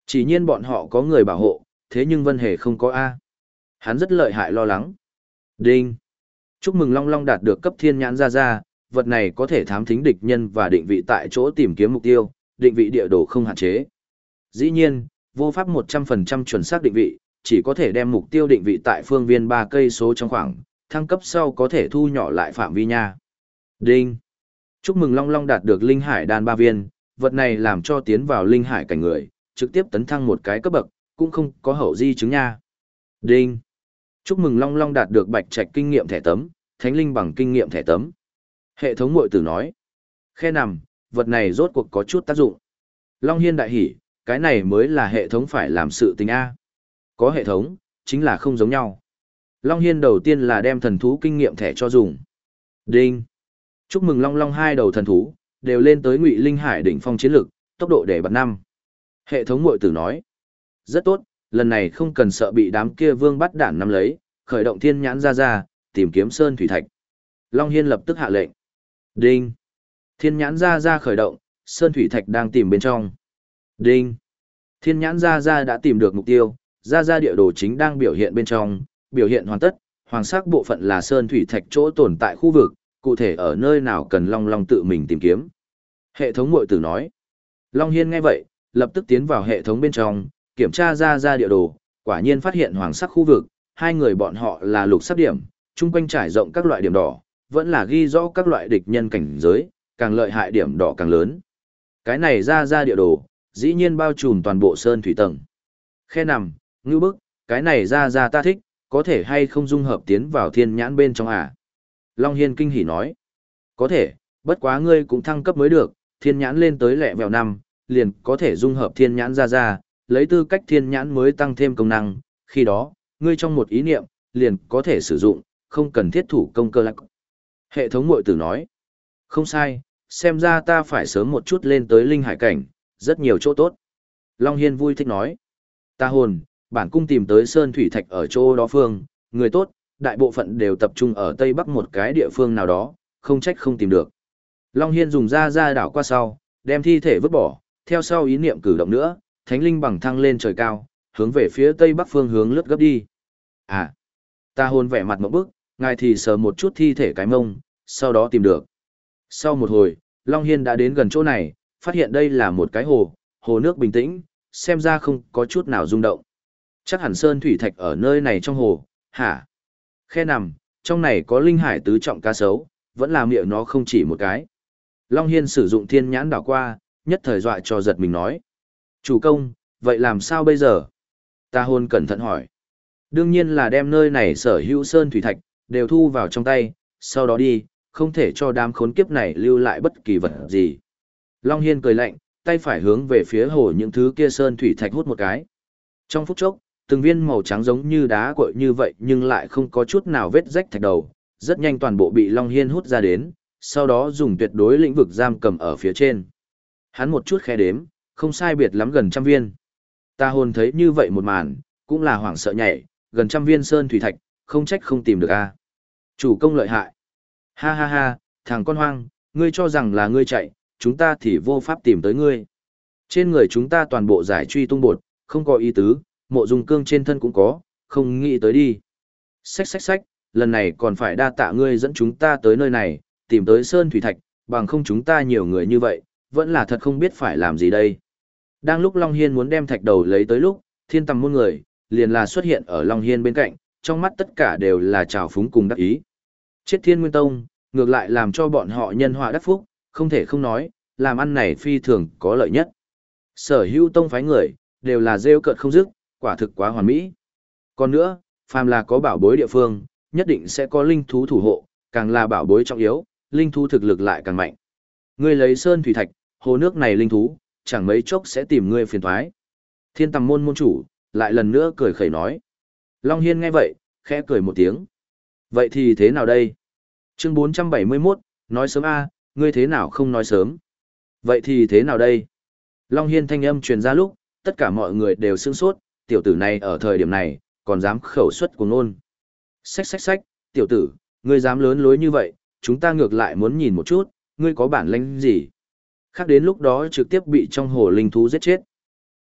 Chỉ nhiên bọn họ có người bảo hộ, thế nhưng Vân Hề không có A. Hắn rất lợi hại lo lắng. Đinh. Chúc mừng Long Long đạt được cấp thiên nhãn ra ra, vật này có thể thám thính địch nhân và định vị tại chỗ tìm kiếm mục tiêu, định vị địa đồ không hạn chế. Dĩ nhiên, vô pháp 100% chuẩn xác định vị, chỉ có thể đem mục tiêu định vị tại phương viên 3 cây số trong khoảng, thăng cấp sau có thể thu nhỏ lại phạm vi nha. Đinh. Chúc mừng Long Long đạt được linh hải đan ba viên, vật này làm cho tiến vào linh hải cảnh người, trực tiếp tấn thăng một cái cấp bậc, cũng không có hậu di chứng nha. Đinh. Chúc mừng Long Long đạt được bạch trạch kinh nghiệm thẻ tấm, thánh linh bằng kinh nghiệm thẻ tấm. Hệ thống mội tử nói. Khe nằm, vật này rốt cuộc có chút tác dụng. Long Hiên đại hỉ, cái này mới là hệ thống phải làm sự tình A. Có hệ thống, chính là không giống nhau. Long Hiên đầu tiên là đem thần thú kinh nghiệm thẻ cho dùng. Đinh. Chúc mừng Long Long hai đầu thần thú, đều lên tới ngụy linh hải đỉnh phong chiến lực, tốc độ để bật năm. Hệ thống mội tử nói. Rất tốt, lần này không cần sợ bị đám kia vương bắt đản nắm lấy, khởi động thiên nhãn ra ra, tìm kiếm sơn thủy thạch. Long Hiên lập tức hạ lệnh. Đinh. Thiên nhãn ra ra khởi động, sơn thủy thạch đang tìm bên trong. Đinh. Thiên nhãn ra ra đã tìm được mục tiêu, ra ra địa đồ chính đang biểu hiện bên trong, biểu hiện hoàn tất, hoàng sắc bộ phận là sơn thủy thạch chỗ tồn tại khu vực, cụ thể ở nơi nào cần Long Long tự mình tìm kiếm. Hệ thống mội tử nói. Long Hiên nghe vậy, lập tức tiến vào hệ thống bên trong, kiểm tra ra ra địa đồ, quả nhiên phát hiện hoàng sắc khu vực, hai người bọn họ là lục sắc điểm, chung quanh trải rộng các loại điểm đỏ, vẫn là ghi rõ các loại địch nhân cảnh giới, càng lợi hại điểm đỏ càng lớn. Cái này ra ra địa đồ, dĩ nhiên bao trùm toàn bộ sơn thủy tầng. Khe nằm, ngư bức, cái này ra ra ta thích, có thể hay không dung hợp tiến vào thiên nhãn bên trong à? Long Hiên kinh hỉ nói. Có thể, bất quá ngươi cũng thăng cấp mới được, thiên nhãn lên tới lẹ vèo năm, liền có thể dung hợp thiên nhãn ra ra, lấy tư cách thiên nhãn mới tăng thêm công năng, khi đó, ngươi trong một ý niệm, liền có thể sử dụng, không cần thiết thủ công cơ lạc. Hệ thống mội tử nói. Không sai, xem ra ta phải sớm một chút lên tới linh hải cảnh, rất nhiều chỗ tốt. Long Hiên vui thích nói. Ta hồn, bản cung tìm tới Sơn Thủy Thạch ở chỗ đó phương, người tốt, đại bộ phận đều tập trung ở Tây Bắc một cái địa phương nào đó, không trách không tìm được. Long Hiên dùng ra ra đảo qua sau, đem thi thể vứt bỏ, theo sau ý niệm cử động nữa, thánh linh bằng thăng lên trời cao, hướng về phía Tây Bắc phương hướng lướt gấp đi. À, ta hồn vẻ mặt một bức, ngài thì sờ một chút thi thể cái mông, sau đó tìm được. Sau một hồi, Long Hiên đã đến gần chỗ này, phát hiện đây là một cái hồ, hồ nước bình tĩnh, xem ra không có chút nào rung động. Chắc hẳn sơn thủy thạch ở nơi này trong hồ, hả? Khe nằm, trong này có linh hải tứ trọng cá sấu, vẫn là miệng nó không chỉ một cái. Long Hiên sử dụng thiên nhãn đảo qua, nhất thời dọa cho giật mình nói. Chủ công, vậy làm sao bây giờ? Ta hôn cẩn thận hỏi. Đương nhiên là đem nơi này sở hữu sơn thủy thạch, đều thu vào trong tay, sau đó đi, không thể cho đám khốn kiếp này lưu lại bất kỳ vật gì. Long Hiên cười lạnh, tay phải hướng về phía hồ những thứ kia sơn thủy thạch hút một cái. Trong phút chốc, từng viên màu trắng giống như đá cội như vậy nhưng lại không có chút nào vết rách thạch đầu, rất nhanh toàn bộ bị Long Hiên hút ra đến, sau đó dùng tuyệt đối lĩnh vực giam cầm ở phía trên. Hắn một chút khe đếm, không sai biệt lắm gần trăm viên. Ta hồn thấy như vậy một màn, cũng là hoảng sợ nhảy, gần trăm viên sơn thủy thạch, không trách không tìm được a. Chủ công lợi hại. Ha ha ha, thằng con hoang, ngươi cho rằng là ngươi chạy, chúng ta thì vô pháp tìm tới ngươi. Trên người chúng ta toàn bộ giải truy tung bột, không có ý tứ, mộ dung cương trên thân cũng có, không nghĩ tới đi. Xách xách xách, lần này còn phải đa tạ ngươi dẫn chúng ta tới nơi này, tìm tới Sơn Thủy Thạch, bằng không chúng ta nhiều người như vậy, vẫn là thật không biết phải làm gì đây. Đang lúc Long Hiên muốn đem thạch đầu lấy tới lúc, thiên tầm muôn người, liền là xuất hiện ở Long Hiên bên cạnh, trong mắt tất cả đều là trào phúng cùng đắc ý. Chết thiên nguyên tông, ngược lại làm cho bọn họ nhân họa đắc phúc, không thể không nói, làm ăn này phi thường có lợi nhất. Sở hữu tông phái người, đều là rêu cợt không dứt, quả thực quá hoàn mỹ. Còn nữa, phàm là có bảo bối địa phương, nhất định sẽ có linh thú thủ hộ, càng là bảo bối trọng yếu, linh thú thực lực lại càng mạnh. Ngươi lấy sơn thủy thạch, hồ nước này linh thú, chẳng mấy chốc sẽ tìm ngươi phiền toái. Thiên tầm môn môn chủ, lại lần nữa cười khẩy nói. Long Hiên nghe vậy, khẽ cười một tiếng. Vậy thì thế nào đây? Chương 471, nói sớm a ngươi thế nào không nói sớm? Vậy thì thế nào đây? Long Hiên thanh âm truyền ra lúc, tất cả mọi người đều sương sốt, tiểu tử này ở thời điểm này, còn dám khẩu xuất của ngôn. Xách xách xách, tiểu tử, ngươi dám lớn lối như vậy, chúng ta ngược lại muốn nhìn một chút, ngươi có bản lĩnh gì? Khác đến lúc đó trực tiếp bị trong hồ linh thú giết chết.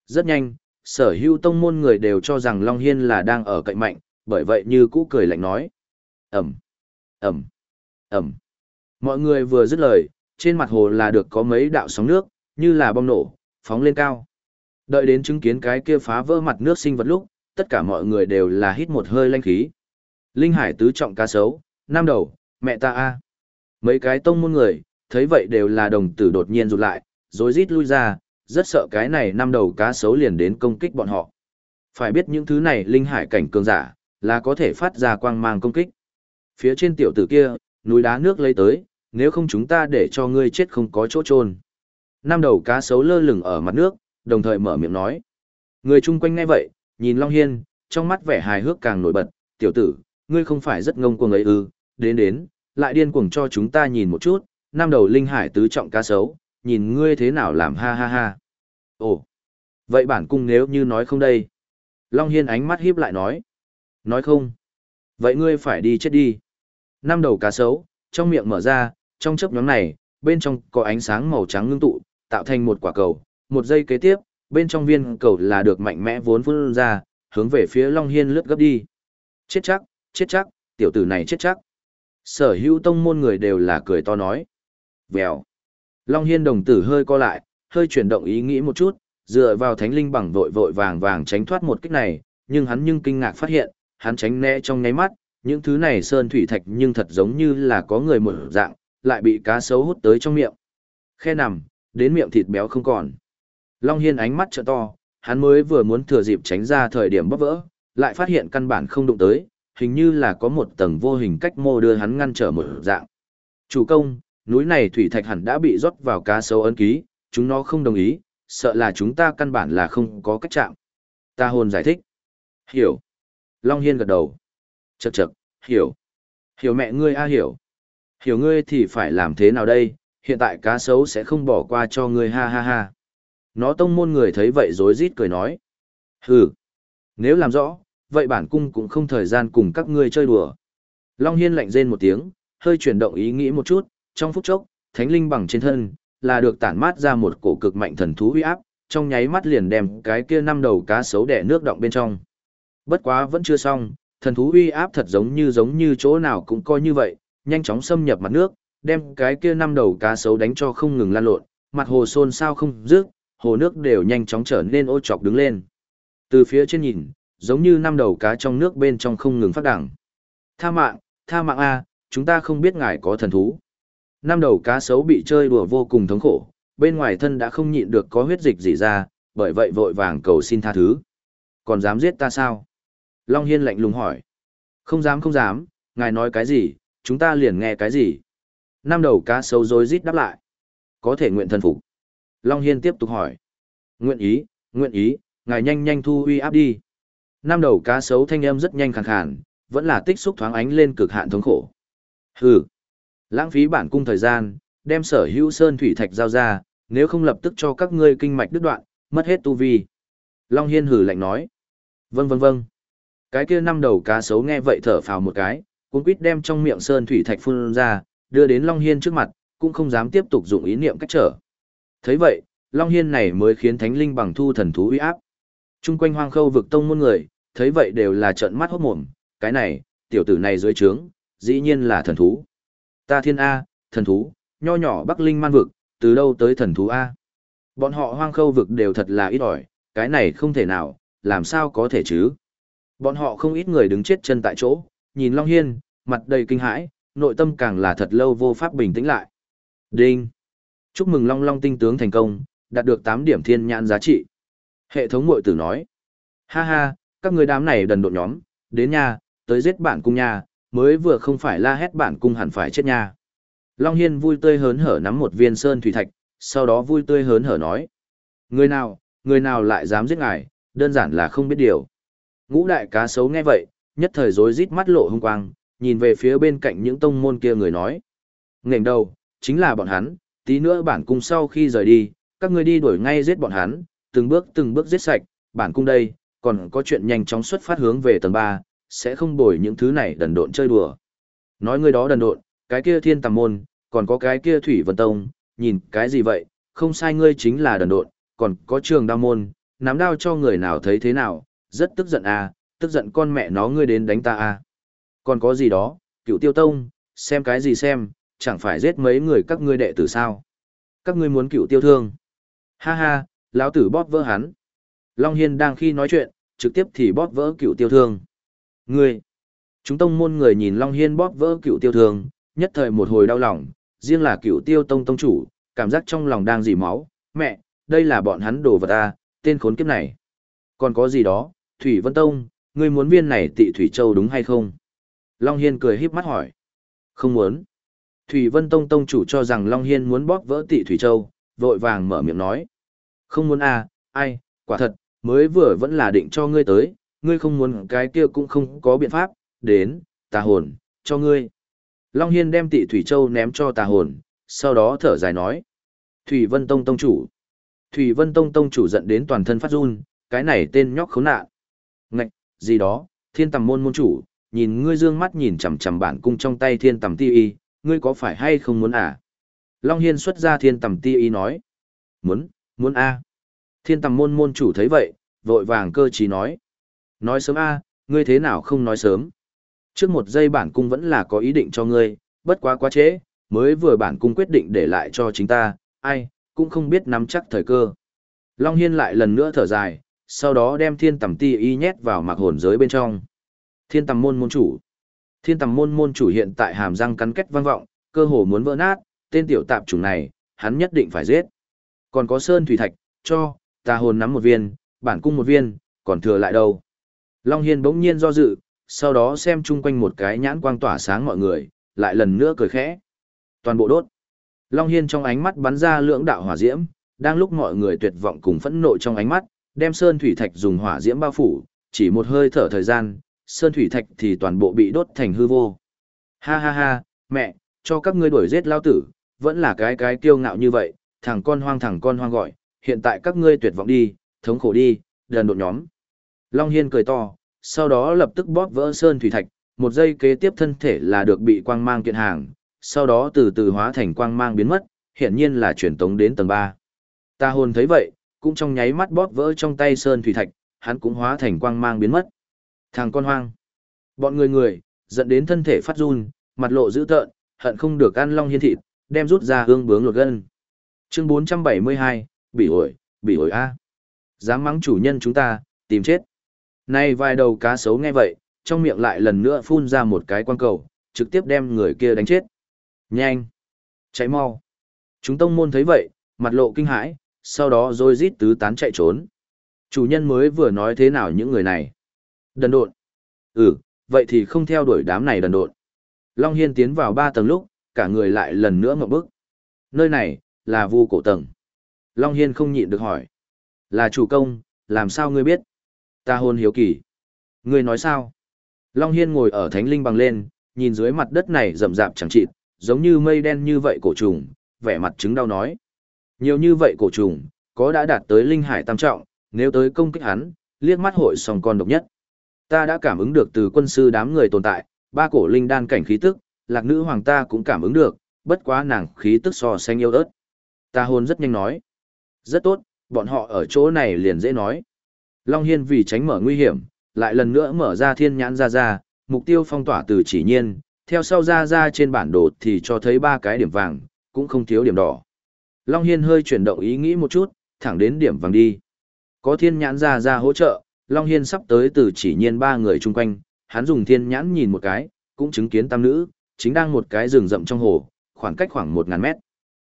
Rất nhanh, sở hữu tông môn người đều cho rằng Long Hiên là đang ở cạnh mạnh, bởi vậy như cũ cười lạnh nói. Ẩm, Ẩm, Ẩm. Mọi người vừa dứt lời, trên mặt hồ là được có mấy đạo sóng nước, như là bom nổ, phóng lên cao. Đợi đến chứng kiến cái kia phá vỡ mặt nước sinh vật lúc, tất cả mọi người đều là hít một hơi lanh khí. Linh hải tứ trọng cá sấu, nam đầu, mẹ ta a. Mấy cái tông môn người, thấy vậy đều là đồng tử đột nhiên rụt lại, rồi rít lui ra, rất sợ cái này năm đầu cá sấu liền đến công kích bọn họ. Phải biết những thứ này linh hải cảnh cường giả, là có thể phát ra quang mang công kích. Phía trên tiểu tử kia, núi đá nước lấy tới, nếu không chúng ta để cho ngươi chết không có chỗ trôn. Năm đầu cá sấu lơ lửng ở mặt nước, đồng thời mở miệng nói. Người chung quanh ngay vậy, nhìn Long Hiên, trong mắt vẻ hài hước càng nổi bật, tiểu tử, ngươi không phải rất ngông cuồng ấy ư, đến đến, lại điên cuồng cho chúng ta nhìn một chút, năm đầu linh hải tứ trọng cá sấu, nhìn ngươi thế nào làm ha ha ha. Ồ, vậy bản cung nếu như nói không đây. Long Hiên ánh mắt híp lại nói. Nói không. Vậy ngươi phải đi chết đi. Năm đầu cá sấu, trong miệng mở ra, trong chấp nhóm này, bên trong có ánh sáng màu trắng ngưng tụ, tạo thành một quả cầu. Một giây kế tiếp, bên trong viên cầu là được mạnh mẽ vốn phun ra, hướng về phía Long Hiên lướt gấp đi. Chết chắc, chết chắc, tiểu tử này chết chắc. Sở hữu tông môn người đều là cười to nói. Vèo. Long Hiên đồng tử hơi co lại, hơi chuyển động ý nghĩ một chút, dựa vào thánh linh bằng vội vội vàng vàng tránh thoát một kích này, nhưng hắn nhưng kinh ngạc phát hiện, hắn tránh né trong nháy mắt, những thứ này sơn thủy thạch nhưng thật giống như là có người một dạng, lại bị cá sấu hút tới trong miệng. Khe nằm, đến miệng thịt béo không còn. Long Hiên ánh mắt trợ to, hắn mới vừa muốn thừa dịp tránh ra thời điểm bấp vỡ, lại phát hiện căn bản không đụng tới, hình như là có một tầng vô hình cách mô đưa hắn ngăn trở một dạng. Chủ công, núi này thủy thạch hẳn đã bị rót vào cá sấu ấn ký, chúng nó không đồng ý, sợ là chúng ta căn bản là không có cách chạm. Ta hồn giải thích. Hiểu. Long Hiên gật đầu. Chậc chậc, hiểu. Hiểu mẹ ngươi a hiểu. Hiểu ngươi thì phải làm thế nào đây, hiện tại cá sấu sẽ không bỏ qua cho ngươi ha ha ha. Nó tông môn người thấy vậy rối rít cười nói. Hừ. Nếu làm rõ, vậy bản cung cũng không thời gian cùng các ngươi chơi đùa. Long Hiên lạnh rên một tiếng, hơi chuyển động ý nghĩ một chút, trong phút chốc, thánh linh bằng trên thân, là được tản mát ra một cổ cực mạnh thần thú uy áp, trong nháy mắt liền đem cái kia năm đầu cá sấu đẻ nước động bên trong. Bất quá vẫn chưa xong, thần thú uy áp thật giống như giống như chỗ nào cũng coi như vậy, nhanh chóng xâm nhập mặt nước, đem cái kia năm đầu cá sấu đánh cho không ngừng lan lộn, mặt hồ xôn xao không dứt, hồ nước đều nhanh chóng trở nên ô chọc đứng lên. Từ phía trên nhìn, giống như năm đầu cá trong nước bên trong không ngừng phát đẳng. Tha mạng, tha mạng A, chúng ta không biết ngài có thần thú. Năm đầu cá sấu bị chơi đùa vô cùng thống khổ, bên ngoài thân đã không nhịn được có huyết dịch gì ra, bởi vậy vội vàng cầu xin tha thứ. Còn dám giết ta sao? Long Hiên lạnh lùng hỏi. Không dám không dám, ngài nói cái gì, chúng ta liền nghe cái gì. Năm đầu cá sấu rối rít đáp lại. Có thể nguyện thần phục. Long Hiên tiếp tục hỏi. Nguyện ý, nguyện ý, ngài nhanh nhanh thu uy áp đi. Năm đầu cá sấu thanh âm rất nhanh khàn khàn, vẫn là tích xúc thoáng ánh lên cực hạn thống khổ. Hừ, lãng phí bản cung thời gian, đem sở hữu sơn thủy thạch giao ra, nếu không lập tức cho các ngươi kinh mạch đứt đoạn, mất hết tu vi. Long Hiên hử lạnh nói. Vâng vâng vâng. Cái kia năm đầu cá sấu nghe vậy thở phào một cái, cũng quýt đem trong miệng sơn thủy thạch phun ra, đưa đến Long Hiên trước mặt, cũng không dám tiếp tục dụng ý niệm cách trở. thấy vậy, Long Hiên này mới khiến Thánh Linh bằng thu thần thú uy áp. Trung quanh hoang khâu vực tông môn người, thấy vậy đều là trợn mắt hốt mồm, cái này, tiểu tử này dưới trướng, dĩ nhiên là thần thú. Ta thiên A, thần thú, nho nhỏ Bắc Linh man vực, từ đâu tới thần thú A. Bọn họ hoang khâu vực đều thật là ít ỏi, cái này không thể nào, làm sao có thể chứ. Bọn họ không ít người đứng chết chân tại chỗ, nhìn Long Hiên, mặt đầy kinh hãi, nội tâm càng là thật lâu vô pháp bình tĩnh lại. Đinh! Chúc mừng Long Long tinh tướng thành công, đạt được 8 điểm thiên nhãn giá trị. Hệ thống mội tử nói. Ha ha, các người đám này đần độn nhóm, đến nhà, tới giết bản cung nhà mới vừa không phải la hét bản cung hẳn phải chết nha. Long Hiên vui tươi hớn hở nắm một viên sơn thủy thạch, sau đó vui tươi hớn hở nói. Người nào, người nào lại dám giết ngài, đơn giản là không biết điều. Ngũ đại cá sấu nghe vậy, nhất thời rối rít mắt lộ hung quang, nhìn về phía bên cạnh những tông môn kia người nói. Ngành đầu, chính là bọn hắn, tí nữa bản cung sau khi rời đi, các ngươi đi đuổi ngay giết bọn hắn, từng bước từng bước giết sạch, bản cung đây, còn có chuyện nhanh chóng xuất phát hướng về tầng 3, sẽ không bồi những thứ này đần độn chơi đùa. Nói người đó đần độn, cái kia thiên tầm môn, còn có cái kia thủy vân tông, nhìn cái gì vậy, không sai ngươi chính là đần độn, còn có trường đao môn, nắm đao cho người nào thấy thế nào, rất tức giận à, tức giận con mẹ nó ngươi đến đánh ta à. Còn có gì đó, cựu tiêu tông, xem cái gì xem, chẳng phải giết mấy người các ngươi đệ tử sao. Các ngươi muốn cựu tiêu thương. Ha ha, lão tử bóp vỡ hắn. Long Hiên đang khi nói chuyện, trực tiếp thì bóp vỡ cựu tiêu thương. Ngươi! Chúng tông môn người nhìn Long Hiên bóp vỡ cựu tiêu thương, nhất thời một hồi đau lòng, riêng là cựu tiêu tông tông chủ, cảm giác trong lòng đang dì máu. Mẹ, đây là bọn hắn đồ vật à, tên khốn kiếp này. Còn có gì đó, Thủy Vân Tông, ngươi muốn viên này tị Thủy Châu đúng hay không? Long Hiên cười híp mắt hỏi. Không muốn. Thủy Vân Tông Tông chủ cho rằng Long Hiên muốn bóp vỡ tị Thủy Châu, vội vàng mở miệng nói. Không muốn à, ai, quả thật, mới vừa vẫn là định cho ngươi tới, ngươi không muốn cái kia cũng không có biện pháp, đến, tà hồn, cho ngươi. Long Hiên đem tị Thủy Châu ném cho tà hồn, sau đó thở dài nói. Thủy Vân Tông Tông chủ. Thủy Vân Tông Tông chủ giận đến toàn thân phát run, cái này tên nhóc khốn nạn. Ngạch, gì đó, thiên tầm môn môn chủ, nhìn ngươi dương mắt nhìn chằm chằm bản cung trong tay thiên tầm ti y, ngươi có phải hay không muốn à? Long Hiên xuất ra thiên tầm ti y nói. Muốn, muốn a Thiên tầm môn môn chủ thấy vậy, vội vàng cơ trí nói. Nói sớm a ngươi thế nào không nói sớm? Trước một giây bản cung vẫn là có ý định cho ngươi, bất quá quá trễ, mới vừa bản cung quyết định để lại cho chính ta, ai, cũng không biết nắm chắc thời cơ. Long Hiên lại lần nữa thở dài, sau đó đem thiên tầm ti y nhét vào mặc hồn giới bên trong. Thiên tầm môn môn chủ. Thiên tầm môn môn chủ hiện tại hàm răng cắn kết vang vọng, cơ hồ muốn vỡ nát, tên tiểu tạp chủng này, hắn nhất định phải giết. Còn có sơn thủy thạch, cho, ta hồn nắm một viên, bản cung một viên, còn thừa lại đâu. Long Hiên bỗng nhiên do dự, sau đó xem chung quanh một cái nhãn quang tỏa sáng mọi người, lại lần nữa cười khẽ. Toàn bộ đốt. Long Hiên trong ánh mắt bắn ra lưỡng đạo hỏa diễm, đang lúc mọi người tuyệt vọng cùng phẫn nộ trong ánh mắt, đem sơn thủy thạch dùng hỏa diễm bao phủ, chỉ một hơi thở thời gian, sơn thủy thạch thì toàn bộ bị đốt thành hư vô. Ha ha ha, mẹ, cho các ngươi đuổi giết lao tử, vẫn là cái cái kiêu ngạo như vậy, thằng con hoang thằng con hoang gọi, hiện tại các ngươi tuyệt vọng đi, thống khổ đi, đần đột nhóm. Long Hiên cười to, sau đó lập tức bóp vỡ sơn thủy thạch, một giây kế tiếp thân thể là được bị quang mang kiện hàng, sau đó từ từ hóa thành quang mang biến mất, hiện nhiên là chuyển tống đến tầng 3. Ta hồn thấy vậy, cũng trong nháy mắt bóp vỡ trong tay sơn thủy thạch, hắn cũng hóa thành quang mang biến mất. Thằng con hoang. Bọn người người, dẫn đến thân thể phát run, mặt lộ dữ tợn, hận không được ăn long hiên thịt, đem rút ra hương bướng lột gân. Chương 472, bị ổi, bị ổi a. Dám mắng chủ nhân chúng ta, tìm chết. Nay vài đầu cá sấu nghe vậy, trong miệng lại lần nữa phun ra một cái quang cầu, trực tiếp đem người kia đánh chết. Nhanh! chạy mau! Chúng tông môn thấy vậy, mặt lộ kinh hãi, sau đó rồi rít tứ tán chạy trốn. Chủ nhân mới vừa nói thế nào những người này? Đần độn. Ừ, vậy thì không theo đuổi đám này đần độn. Long Hiên tiến vào ba tầng lúc, cả người lại lần nữa ngậm bức. Nơi này, là vu cổ tầng. Long Hiên không nhịn được hỏi. Là chủ công, làm sao ngươi biết? Ta hôn hiếu kỳ. Ngươi nói sao? Long Hiên ngồi ở thánh linh bằng lên, nhìn dưới mặt đất này rậm rạp chẳng chịt, giống như mây đen như vậy cổ trùng, vẻ mặt chứng đau nói. Nhiều như vậy cổ trùng, có đã đạt tới linh hải tam trọng, nếu tới công kích hắn, liếc mắt hội song con độc nhất. Ta đã cảm ứng được từ quân sư đám người tồn tại, ba cổ linh đan cảnh khí tức, lạc nữ hoàng ta cũng cảm ứng được, bất quá nàng khí tức so xanh yêu ớt. Ta hôn rất nhanh nói. Rất tốt, bọn họ ở chỗ này liền dễ nói. Long Hiên vì tránh mở nguy hiểm, lại lần nữa mở ra thiên nhãn ra ra, mục tiêu phong tỏa từ chỉ nhiên, theo sau ra ra trên bản đồ thì cho thấy ba cái điểm vàng, cũng không thiếu điểm đỏ. Long Hiên hơi chuyển động ý nghĩ một chút, thẳng đến điểm vàng đi. Có thiên nhãn ra ra hỗ trợ, Long Hiên sắp tới từ chỉ nhiên ba người chung quanh, hắn dùng thiên nhãn nhìn một cái, cũng chứng kiến tam nữ, chính đang một cái rừng rậm trong hồ, khoảng cách khoảng 1.000 mét.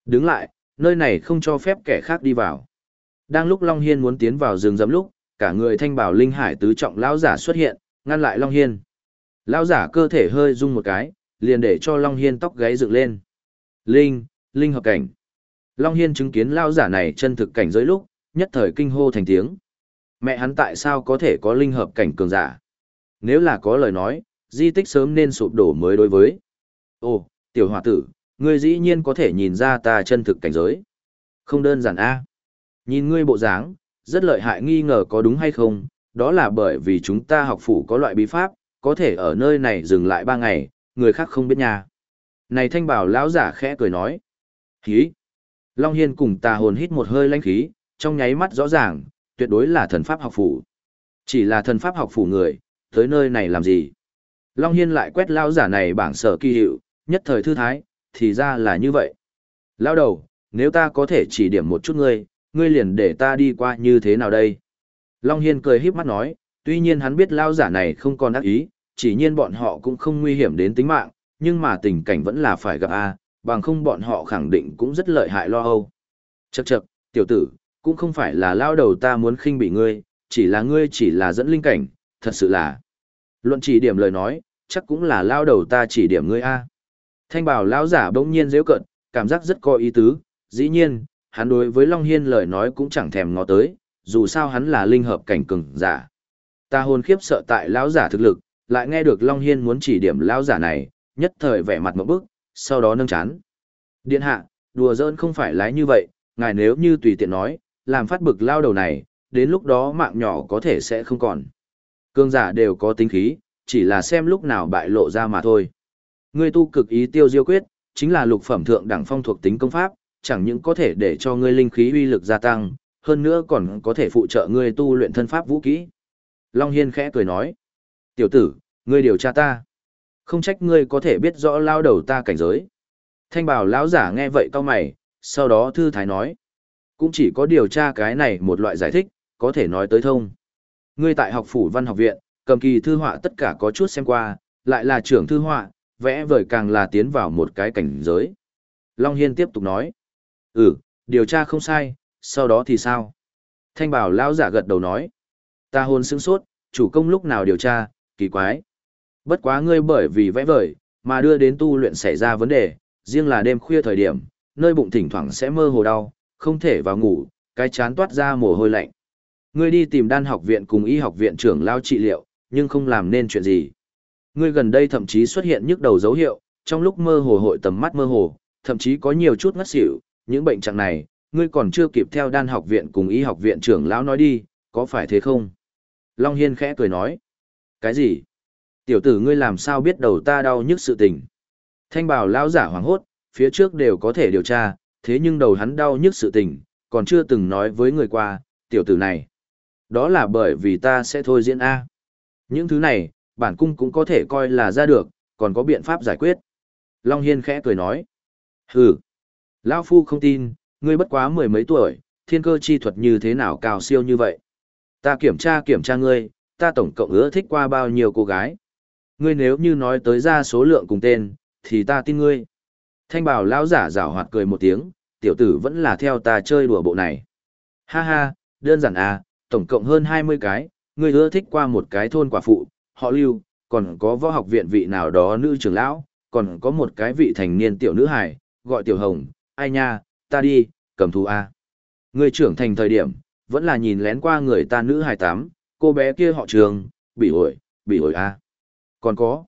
Đứng lại, nơi này không cho phép kẻ khác đi vào. Đang lúc Long Hiên muốn tiến vào rừng rậm lúc, cả người thanh bảo linh hải tứ trọng lão giả xuất hiện, ngăn lại Long Hiên. Lão giả cơ thể hơi rung một cái, liền để cho Long Hiên tóc gáy dựng lên. Linh, linh hợp cảnh. Long Hiên chứng kiến lão giả này chân thực cảnh giới lúc, nhất thời kinh hô thành tiếng. Mẹ hắn tại sao có thể có linh hợp cảnh cường giả? Nếu là có lời nói, di tích sớm nên sụp đổ mới đối với. Ồ, tiểu hòa tử, ngươi dĩ nhiên có thể nhìn ra ta chân thực cảnh giới. Không đơn giản a Nhìn ngươi bộ dáng, rất lợi hại nghi ngờ có đúng hay không, đó là bởi vì chúng ta học phủ có loại bí pháp, có thể ở nơi này dừng lại ba ngày, người khác không biết nha. Này thanh bảo lão giả khẽ cười nói. khí. Long Hiên cùng tà hồn hít một hơi lãnh khí, trong nháy mắt rõ ràng, tuyệt đối là thần pháp học phủ. Chỉ là thần pháp học phủ người, tới nơi này làm gì? Long Hiên lại quét lão giả này bảng sở kỳ hiệu, nhất thời thư thái, thì ra là như vậy. Lão đầu, nếu ta có thể chỉ điểm một chút ngươi, ngươi liền để ta đi qua như thế nào đây? Long Hiên cười híp mắt nói, tuy nhiên hắn biết lao giả này không còn ác ý, chỉ nhiên bọn họ cũng không nguy hiểm đến tính mạng, nhưng mà tình cảnh vẫn là phải gặp A, bằng không bọn họ khẳng định cũng rất lợi hại lo âu. Chậc chậc, tiểu tử, cũng không phải là lao đầu ta muốn khinh bị ngươi, chỉ là ngươi chỉ là dẫn linh cảnh, thật sự là. Luận chỉ điểm lời nói, chắc cũng là lao đầu ta chỉ điểm ngươi A. Thanh bảo lão giả bỗng nhiên dễ cận, cảm giác rất có ý tứ, dĩ nhiên, hắn đối với Long Hiên lời nói cũng chẳng thèm ngó tới, dù sao hắn là linh hợp cảnh cường giả. Ta hồn khiếp sợ tại lão giả thực lực, lại nghe được Long Hiên muốn chỉ điểm lão giả này, nhất thời vẻ mặt một bức, sau đó nâng chán. Điện hạ, đùa giỡn không phải lái như vậy, ngài nếu như tùy tiện nói, làm phát bực lao đầu này, đến lúc đó mạng nhỏ có thể sẽ không còn. Cương giả đều có tính khí, chỉ là xem lúc nào bại lộ ra mà thôi. Ngươi tu cực ý tiêu diêu quyết, chính là lục phẩm thượng đẳng phong thuộc tính công pháp, chẳng những có thể để cho ngươi linh khí uy lực gia tăng, hơn nữa còn có thể phụ trợ ngươi tu luyện thân pháp vũ kỹ. Long Hiên khẽ cười nói, tiểu tử, ngươi điều tra ta. Không trách ngươi có thể biết rõ lao đầu ta cảnh giới. Thanh bảo lão giả nghe vậy cao mày, sau đó thư thái nói, cũng chỉ có điều tra cái này một loại giải thích, có thể nói tới thông. Ngươi tại học phủ văn học viện, cầm kỳ thư họa tất cả có chút xem qua, lại là trưởng thư họa, vẽ vời càng là tiến vào một cái cảnh giới. Long Hiên tiếp tục nói, Ừ, điều tra không sai, sau đó thì sao? Thanh bảo lão giả gật đầu nói. Ta hôn sững sốt, chủ công lúc nào điều tra, kỳ quái. Bất quá ngươi bởi vì vẽ vời, mà đưa đến tu luyện xảy ra vấn đề, riêng là đêm khuya thời điểm, nơi bụng thỉnh thoảng sẽ mơ hồ đau, không thể vào ngủ, cái chán toát ra mồ hôi lạnh. Ngươi đi tìm đan học viện cùng y học viện trưởng lao trị liệu, nhưng không làm nên chuyện gì. Ngươi gần đây thậm chí xuất hiện nhức đầu dấu hiệu, trong lúc mơ hồ hội tầm mắt mơ hồ, thậm chí có nhiều chút ngất xỉu, những bệnh trạng này, ngươi còn chưa kịp theo đan học viện cùng y học viện trưởng lão nói đi, có phải thế không? Long Hiên khẽ cười nói. Cái gì? Tiểu tử ngươi làm sao biết đầu ta đau nhức sự tình? Thanh bảo lão giả hoàng hốt, phía trước đều có thể điều tra, thế nhưng đầu hắn đau nhức sự tình, còn chưa từng nói với người qua, tiểu tử này. Đó là bởi vì ta sẽ thôi diễn A. Những thứ này, bản cung cũng có thể coi là ra được, còn có biện pháp giải quyết. Long Hiên khẽ cười nói. Hừ, lão Phu không tin, ngươi bất quá mười mấy tuổi, thiên cơ chi thuật như thế nào cao siêu như vậy. Ta kiểm tra kiểm tra ngươi, ta tổng cộng ưa thích qua bao nhiêu cô gái. Ngươi nếu như nói tới ra số lượng cùng tên, thì ta tin ngươi. Thanh bảo lão giả rảo hoạt cười một tiếng, tiểu tử vẫn là theo ta chơi đùa bộ này. Ha ha, đơn giản à, tổng cộng hơn 20 cái, ngươi ưa thích qua một cái thôn quả phụ, họ lưu, còn có võ học viện vị nào đó nữ trưởng lão, còn có một cái vị thành niên tiểu nữ hài, gọi tiểu hồng, ai nha, ta đi, cầm thú a. Người trưởng thành thời điểm, vẫn là nhìn lén qua người ta nữ hài tám, cô bé kia họ trường, bị ổi, bị ổi a. Còn có.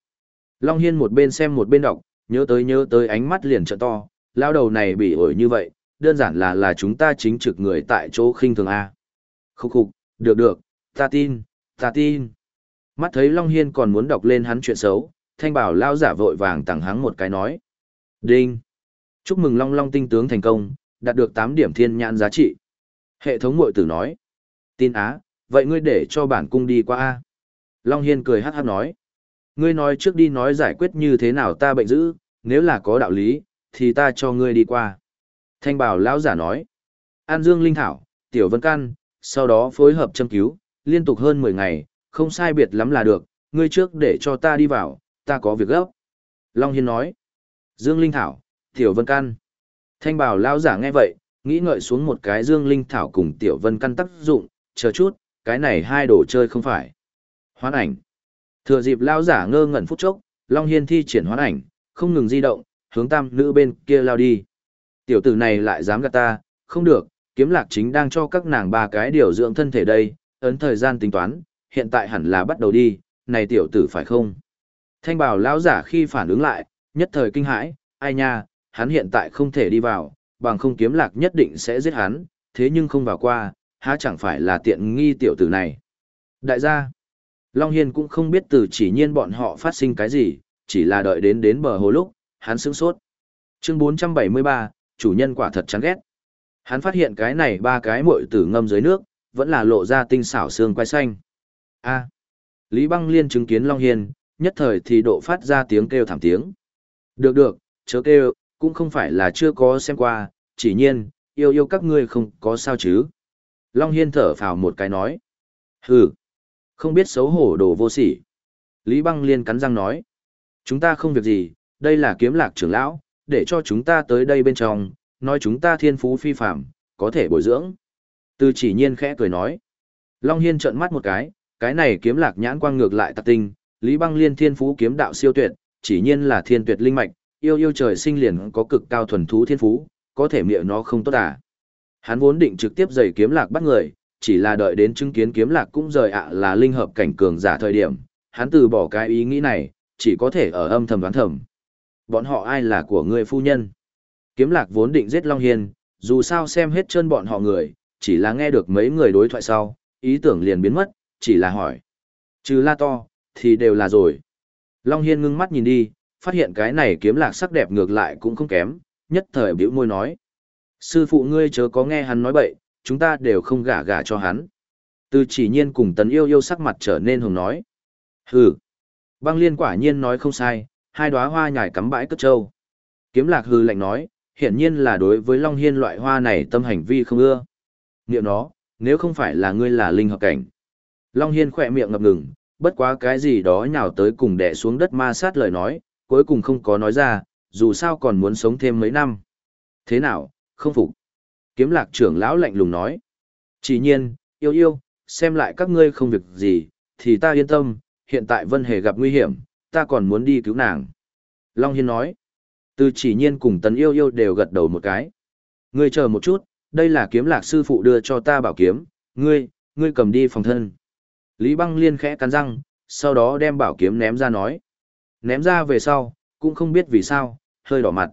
Long Hiên một bên xem một bên đọc, nhớ tới nhớ tới ánh mắt liền trợ to, lao đầu này bị ổi như vậy, đơn giản là là chúng ta chính trực người tại chỗ khinh thường A. Khúc khục, được được, ta tin, ta tin. Mắt thấy Long Hiên còn muốn đọc lên hắn chuyện xấu, thanh bảo lao giả vội vàng tặng hắn một cái nói. Đinh! Chúc mừng Long Long tinh tướng thành công, đạt được 8 điểm thiên nhãn giá trị. Hệ thống mội tử nói. Tin á, vậy ngươi để cho bản cung đi qua A. Long Hiên cười hát hát nói. Ngươi nói trước đi nói giải quyết như thế nào ta bệnh dữ, nếu là có đạo lý, thì ta cho ngươi đi qua. Thanh bảo lão giả nói. An Dương Linh Thảo, Tiểu Vân Căn, sau đó phối hợp châm cứu, liên tục hơn 10 ngày, không sai biệt lắm là được, ngươi trước để cho ta đi vào, ta có việc gấp. Long Hiên nói. Dương Linh Thảo, Tiểu Vân Căn. Thanh bảo lão giả nghe vậy, nghĩ ngợi xuống một cái Dương Linh Thảo cùng Tiểu Vân Căn tác dụng, chờ chút, cái này hai đồ chơi không phải. Hoán ảnh. Thừa dịp lão giả ngơ ngẩn phút chốc, Long Hiên thi triển hoán ảnh, không ngừng di động, hướng tam nữ bên kia lao đi. Tiểu tử này lại dám gạt ta, không được, kiếm lạc chính đang cho các nàng ba cái điều dưỡng thân thể đây, ấn thời gian tính toán, hiện tại hẳn là bắt đầu đi, này tiểu tử phải không? Thanh bảo lão giả khi phản ứng lại, nhất thời kinh hãi, ai nha, hắn hiện tại không thể đi vào, bằng không kiếm lạc nhất định sẽ giết hắn, thế nhưng không vào qua, há chẳng phải là tiện nghi tiểu tử này. Đại gia, Long Hiên cũng không biết từ chỉ nhiên bọn họ phát sinh cái gì, chỉ là đợi đến đến bờ hồ lúc, hắn sững sốt. Chương 473, chủ nhân quả thật chán ghét. Hắn phát hiện cái này ba cái muội tử ngâm dưới nước, vẫn là lộ ra tinh xảo xương quai xanh. A. Lý Băng Liên chứng kiến Long Hiên, nhất thời thì độ phát ra tiếng kêu thảm tiếng. Được được, chớ kêu, cũng không phải là chưa có xem qua, chỉ nhiên, yêu yêu các ngươi không có sao chứ. Long Hiên thở phào một cái nói. Hừ, không biết xấu hổ đồ vô sỉ. Lý Băng Liên cắn răng nói. Chúng ta không việc gì, đây là kiếm lạc trưởng lão, để cho chúng ta tới đây bên trong, nói chúng ta thiên phú phi phạm, có thể bồi dưỡng. Từ chỉ nhiên khẽ cười nói. Long Hiên trợn mắt một cái, cái này kiếm lạc nhãn quang ngược lại tạc tinh, Lý Băng Liên thiên phú kiếm đạo siêu tuyệt, chỉ nhiên là thiên tuyệt linh mạch, yêu yêu trời sinh liền có cực cao thuần thú thiên phú, có thể miệng nó không tốt à. Hắn vốn định trực tiếp giày kiếm lạc bắt người, chỉ là đợi đến chứng kiến kiếm lạc cũng rời ạ là linh hợp cảnh cường giả thời điểm, hắn từ bỏ cái ý nghĩ này, chỉ có thể ở âm thầm đoán thầm. Bọn họ ai là của người phu nhân? Kiếm lạc vốn định giết Long Hiên, dù sao xem hết chân bọn họ người, chỉ là nghe được mấy người đối thoại sau, ý tưởng liền biến mất, chỉ là hỏi. Trừ la to, thì đều là rồi. Long Hiên ngưng mắt nhìn đi, phát hiện cái này kiếm lạc sắc đẹp ngược lại cũng không kém, nhất thời biểu môi nói. Sư phụ ngươi chớ có nghe hắn nói bậy, chúng ta đều không gả gả cho hắn. Từ chỉ nhiên cùng tần yêu yêu sắc mặt trở nên hùng nói. Hừ. Băng liên quả nhiên nói không sai, hai đóa hoa nhài cắm bãi cất trâu. Kiếm lạc hư lạnh nói, hiển nhiên là đối với Long Hiên loại hoa này tâm hành vi không ưa. Niệm nó, nếu không phải là ngươi là linh hợp cảnh. Long Hiên khỏe miệng ngập ngừng, bất quá cái gì đó nhào tới cùng đè xuống đất ma sát lời nói, cuối cùng không có nói ra, dù sao còn muốn sống thêm mấy năm. Thế nào, không phục. Kiếm lạc trưởng lão lạnh lùng nói. Chỉ nhiên, yêu yêu, xem lại các ngươi không việc gì, thì ta yên tâm, hiện tại Vân Hề gặp nguy hiểm, ta còn muốn đi cứu nàng. Long Hiên nói. Từ chỉ nhiên cùng tấn yêu yêu đều gật đầu một cái. Ngươi chờ một chút, đây là kiếm lạc sư phụ đưa cho ta bảo kiếm, ngươi, ngươi cầm đi phòng thân. Lý băng liên khẽ cắn răng, sau đó đem bảo kiếm ném ra nói. Ném ra về sau, cũng không biết vì sao, hơi đỏ mặt.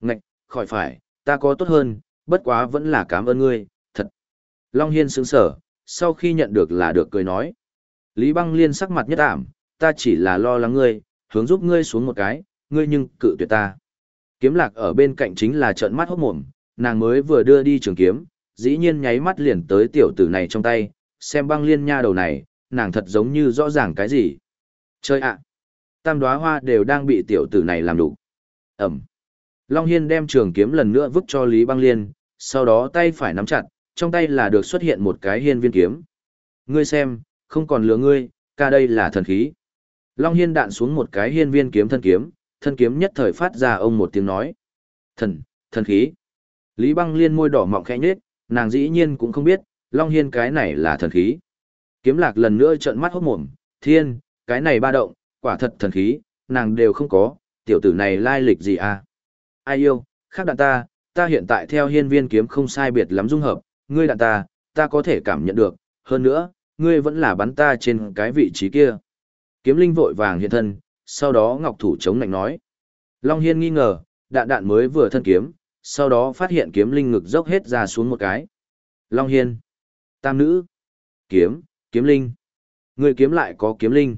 Ngạch, khỏi phải, ta có tốt hơn, bất quá vẫn là cảm ơn ngươi, thật. Long Hiên sững sở, sau khi nhận được là được cười nói. Lý băng liên sắc mặt nhất ảm, ta chỉ là lo lắng ngươi, hướng giúp ngươi xuống một cái, ngươi nhưng cự tuyệt ta. Kiếm lạc ở bên cạnh chính là trợn mắt hốt mồm, nàng mới vừa đưa đi trường kiếm, dĩ nhiên nháy mắt liền tới tiểu tử này trong tay, xem băng liên nha đầu này, nàng thật giống như rõ ràng cái gì. Chơi ạ! Tam đóa hoa đều đang bị tiểu tử này làm đủ. Ẩm. Long Hiên đem trường kiếm lần nữa vứt cho Lý Băng Liên, sau đó tay phải nắm chặt, trong tay là được xuất hiện một cái hiên viên kiếm. Ngươi xem, không còn lừa ngươi, ca đây là thần khí. Long Hiên đạn xuống một cái hiên viên kiếm thân kiếm, thân kiếm nhất thời phát ra ông một tiếng nói. Thần, thần khí. Lý Băng Liên môi đỏ mọng khẽ nhếch, nàng dĩ nhiên cũng không biết, Long Hiên cái này là thần khí. Kiếm lạc lần nữa trợn mắt hốt mồm, thiên, cái này ba động, quả thật thần khí, nàng đều không có, tiểu tử này lai lịch gì à? Ai yêu, khác đạn ta, ta hiện tại theo hiên viên kiếm không sai biệt lắm dung hợp, ngươi đạn ta, ta có thể cảm nhận được, hơn nữa, ngươi vẫn là bắn ta trên cái vị trí kia. Kiếm linh vội vàng hiện thân, sau đó ngọc thủ chống lạnh nói. Long hiên nghi ngờ, đạn đạn mới vừa thân kiếm, sau đó phát hiện kiếm linh ngực dốc hết ra xuống một cái. Long hiên, tam nữ, kiếm, kiếm linh. Ngươi kiếm lại có kiếm linh.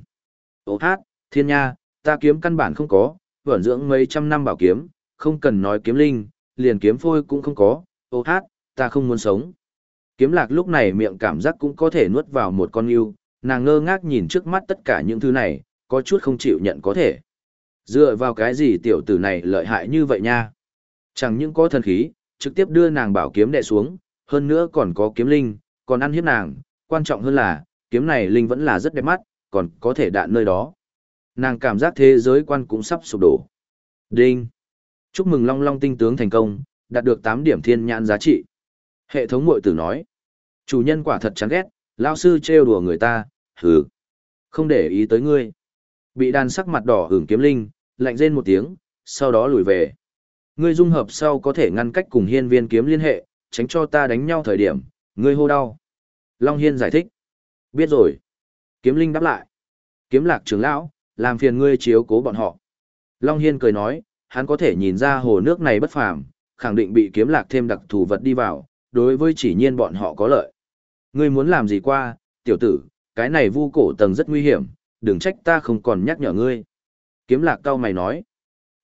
Ô hát, thiên nha, ta kiếm căn bản không có, vẩn dưỡng mấy trăm năm bảo kiếm, không cần nói kiếm linh, liền kiếm phôi cũng không có, ô hát, ta không muốn sống. Kiếm lạc lúc này miệng cảm giác cũng có thể nuốt vào một con yêu, nàng ngơ ngác nhìn trước mắt tất cả những thứ này, có chút không chịu nhận có thể. Dựa vào cái gì tiểu tử này lợi hại như vậy nha? Chẳng những có thần khí, trực tiếp đưa nàng bảo kiếm đè xuống, hơn nữa còn có kiếm linh, còn ăn hiếp nàng, quan trọng hơn là, kiếm này linh vẫn là rất đẹp mắt, còn có thể đạn nơi đó. Nàng cảm giác thế giới quan cũng sắp sụp đổ. Đinh! Chúc mừng Long Long tinh tướng thành công, đạt được 8 điểm thiên nhãn giá trị. Hệ thống mội tử nói. Chủ nhân quả thật chán ghét, lao sư trêu đùa người ta, hừ. Không để ý tới ngươi. Bị đàn sắc mặt đỏ hưởng kiếm linh, lạnh rên một tiếng, sau đó lùi về. Ngươi dung hợp sau có thể ngăn cách cùng hiên viên kiếm liên hệ, tránh cho ta đánh nhau thời điểm, ngươi hô đau. Long Hiên giải thích. Biết rồi. Kiếm linh đáp lại. Kiếm lạc trưởng lão, làm phiền ngươi chiếu cố bọn họ. Long Hiên cười nói, hắn có thể nhìn ra hồ nước này bất phàm, khẳng định bị kiếm lạc thêm đặc thù vật đi vào, đối với chỉ nhiên bọn họ có lợi. Ngươi muốn làm gì qua, tiểu tử, cái này vu cổ tầng rất nguy hiểm, đừng trách ta không còn nhắc nhở ngươi. Kiếm lạc cao mày nói,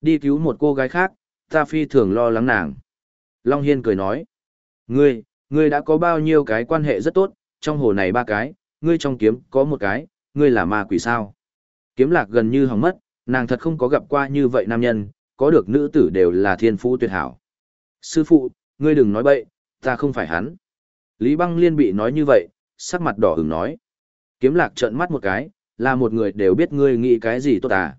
đi cứu một cô gái khác, ta phi thường lo lắng nàng. Long Hiên cười nói, ngươi, ngươi đã có bao nhiêu cái quan hệ rất tốt, trong hồ này ba cái, ngươi trong kiếm có một cái, ngươi là ma quỷ sao. Kiếm lạc gần như hỏng mất, nàng thật không có gặp qua như vậy nam nhân, có được nữ tử đều là thiên phú tuyệt hảo. Sư phụ, ngươi đừng nói bậy, ta không phải hắn. Lý băng liên bị nói như vậy, sắc mặt đỏ hừng nói. Kiếm lạc trợn mắt một cái, là một người đều biết ngươi nghĩ cái gì tốt à.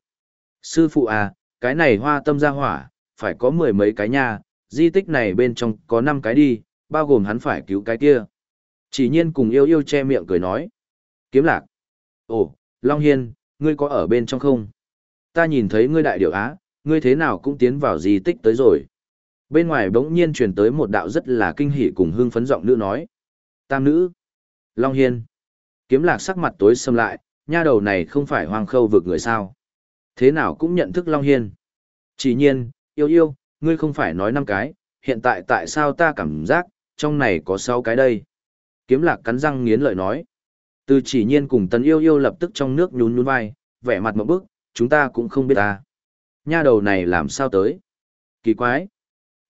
Sư phụ à, cái này hoa tâm ra hỏa, phải có mười mấy cái nha, di tích này bên trong có năm cái đi, bao gồm hắn phải cứu cái kia. Chỉ nhiên cùng yêu yêu che miệng cười nói. Kiếm lạc. Ồ, Long Hiên, ngươi có ở bên trong không? Ta nhìn thấy ngươi đại điểu á, ngươi thế nào cũng tiến vào di tích tới rồi. Bên ngoài bỗng nhiên truyền tới một đạo rất là kinh hỉ cùng hưng phấn giọng nữ nói. Tam nữ. Long Hiên. Kiếm lạc sắc mặt tối xâm lại, nha đầu này không phải hoang khâu vực người sao. Thế nào cũng nhận thức Long Hiên. Chỉ nhiên, yêu yêu, ngươi không phải nói năm cái, hiện tại tại sao ta cảm giác, trong này có sáu cái đây. Kiếm lạc cắn răng nghiến lợi nói. Từ chỉ nhiên cùng tần yêu yêu lập tức trong nước nhún nhún vai, vẻ mặt một bức, chúng ta cũng không biết ta. Nha đầu này làm sao tới? Kỳ quái.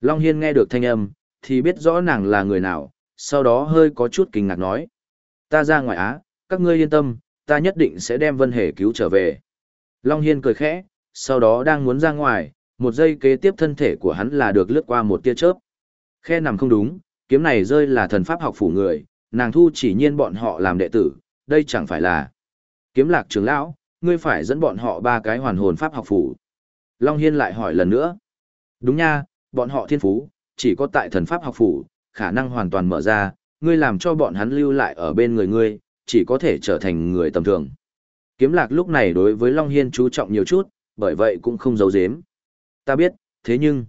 Long Hiên nghe được thanh âm, thì biết rõ nàng là người nào, sau đó hơi có chút kinh ngạc nói. Ta ra ngoài Á, các ngươi yên tâm, ta nhất định sẽ đem Vân Hề cứu trở về. Long Hiên cười khẽ, sau đó đang muốn ra ngoài, một giây kế tiếp thân thể của hắn là được lướt qua một tia chớp. Khe nằm không đúng, kiếm này rơi là thần pháp học phủ người, nàng thu chỉ nhiên bọn họ làm đệ tử, đây chẳng phải là. Kiếm lạc trưởng lão, ngươi phải dẫn bọn họ ba cái hoàn hồn pháp học phủ. Long Hiên lại hỏi lần nữa. Đúng nha, bọn họ thiên phú, chỉ có tại thần pháp học phủ, khả năng hoàn toàn mở ra, ngươi làm cho bọn hắn lưu lại ở bên người ngươi, chỉ có thể trở thành người tầm thường. Kiếm lạc lúc này đối với Long Hiên chú trọng nhiều chút, bởi vậy cũng không giấu dếm Ta biết, thế nhưng...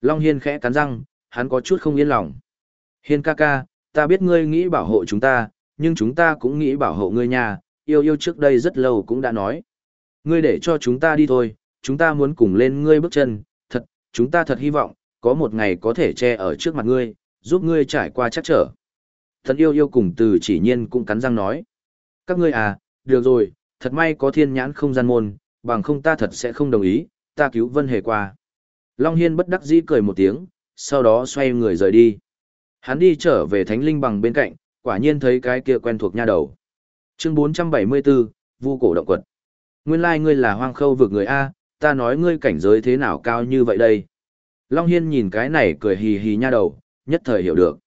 Long Hiên khẽ cắn răng, hắn có chút không yên lòng. Hiên ca ca, ta biết ngươi nghĩ bảo hộ chúng ta, nhưng chúng ta cũng nghĩ bảo hộ ngươi nha, yêu yêu trước đây rất lâu cũng đã nói. Ngươi để cho chúng ta đi thôi, chúng ta muốn cùng lên ngươi bước chân, thật, chúng ta thật hy vọng, có một ngày có thể che ở trước mặt ngươi, giúp ngươi trải qua chắc trở. Thần yêu yêu cùng từ chỉ nhiên cũng cắn răng nói. Các ngươi à, được rồi, thật may có thiên nhãn không gian môn, bằng không ta thật sẽ không đồng ý, ta cứu vân hề qua. Long Hiên bất đắc dĩ cười một tiếng, sau đó xoay người rời đi. Hắn đi trở về thánh linh bằng bên cạnh, quả nhiên thấy cái kia quen thuộc nha đầu. Chương 474, Vu cổ động quật. Nguyên lai like ngươi là hoang khâu vực người A, ta nói ngươi cảnh giới thế nào cao như vậy đây. Long Hiên nhìn cái này cười hì hì nha đầu, nhất thời hiểu được.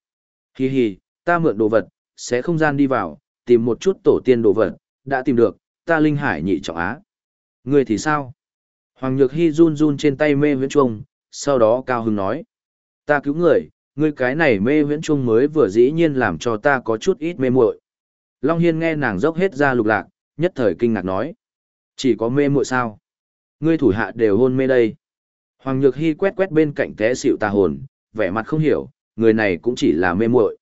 Hì hì, ta mượn đồ vật, sẽ không gian đi vào, tìm một chút tổ tiên đồ vật, đã tìm được, ta linh hải nhị trọng á. Ngươi thì sao? Hoàng Nhược Hy run run trên tay mê viễn trùng, sau đó cao hứng nói. Ta cứu người, ngươi cái này mê huyễn trung mới vừa dĩ nhiên làm cho ta có chút ít mê muội. Long Hiên nghe nàng dốc hết ra lục lạc, nhất thời kinh ngạc nói. Chỉ có mê muội sao? Ngươi thủ hạ đều hôn mê đây. Hoàng Nhược Hy quét quét bên cạnh té xịu tà hồn, vẻ mặt không hiểu, người này cũng chỉ là mê muội.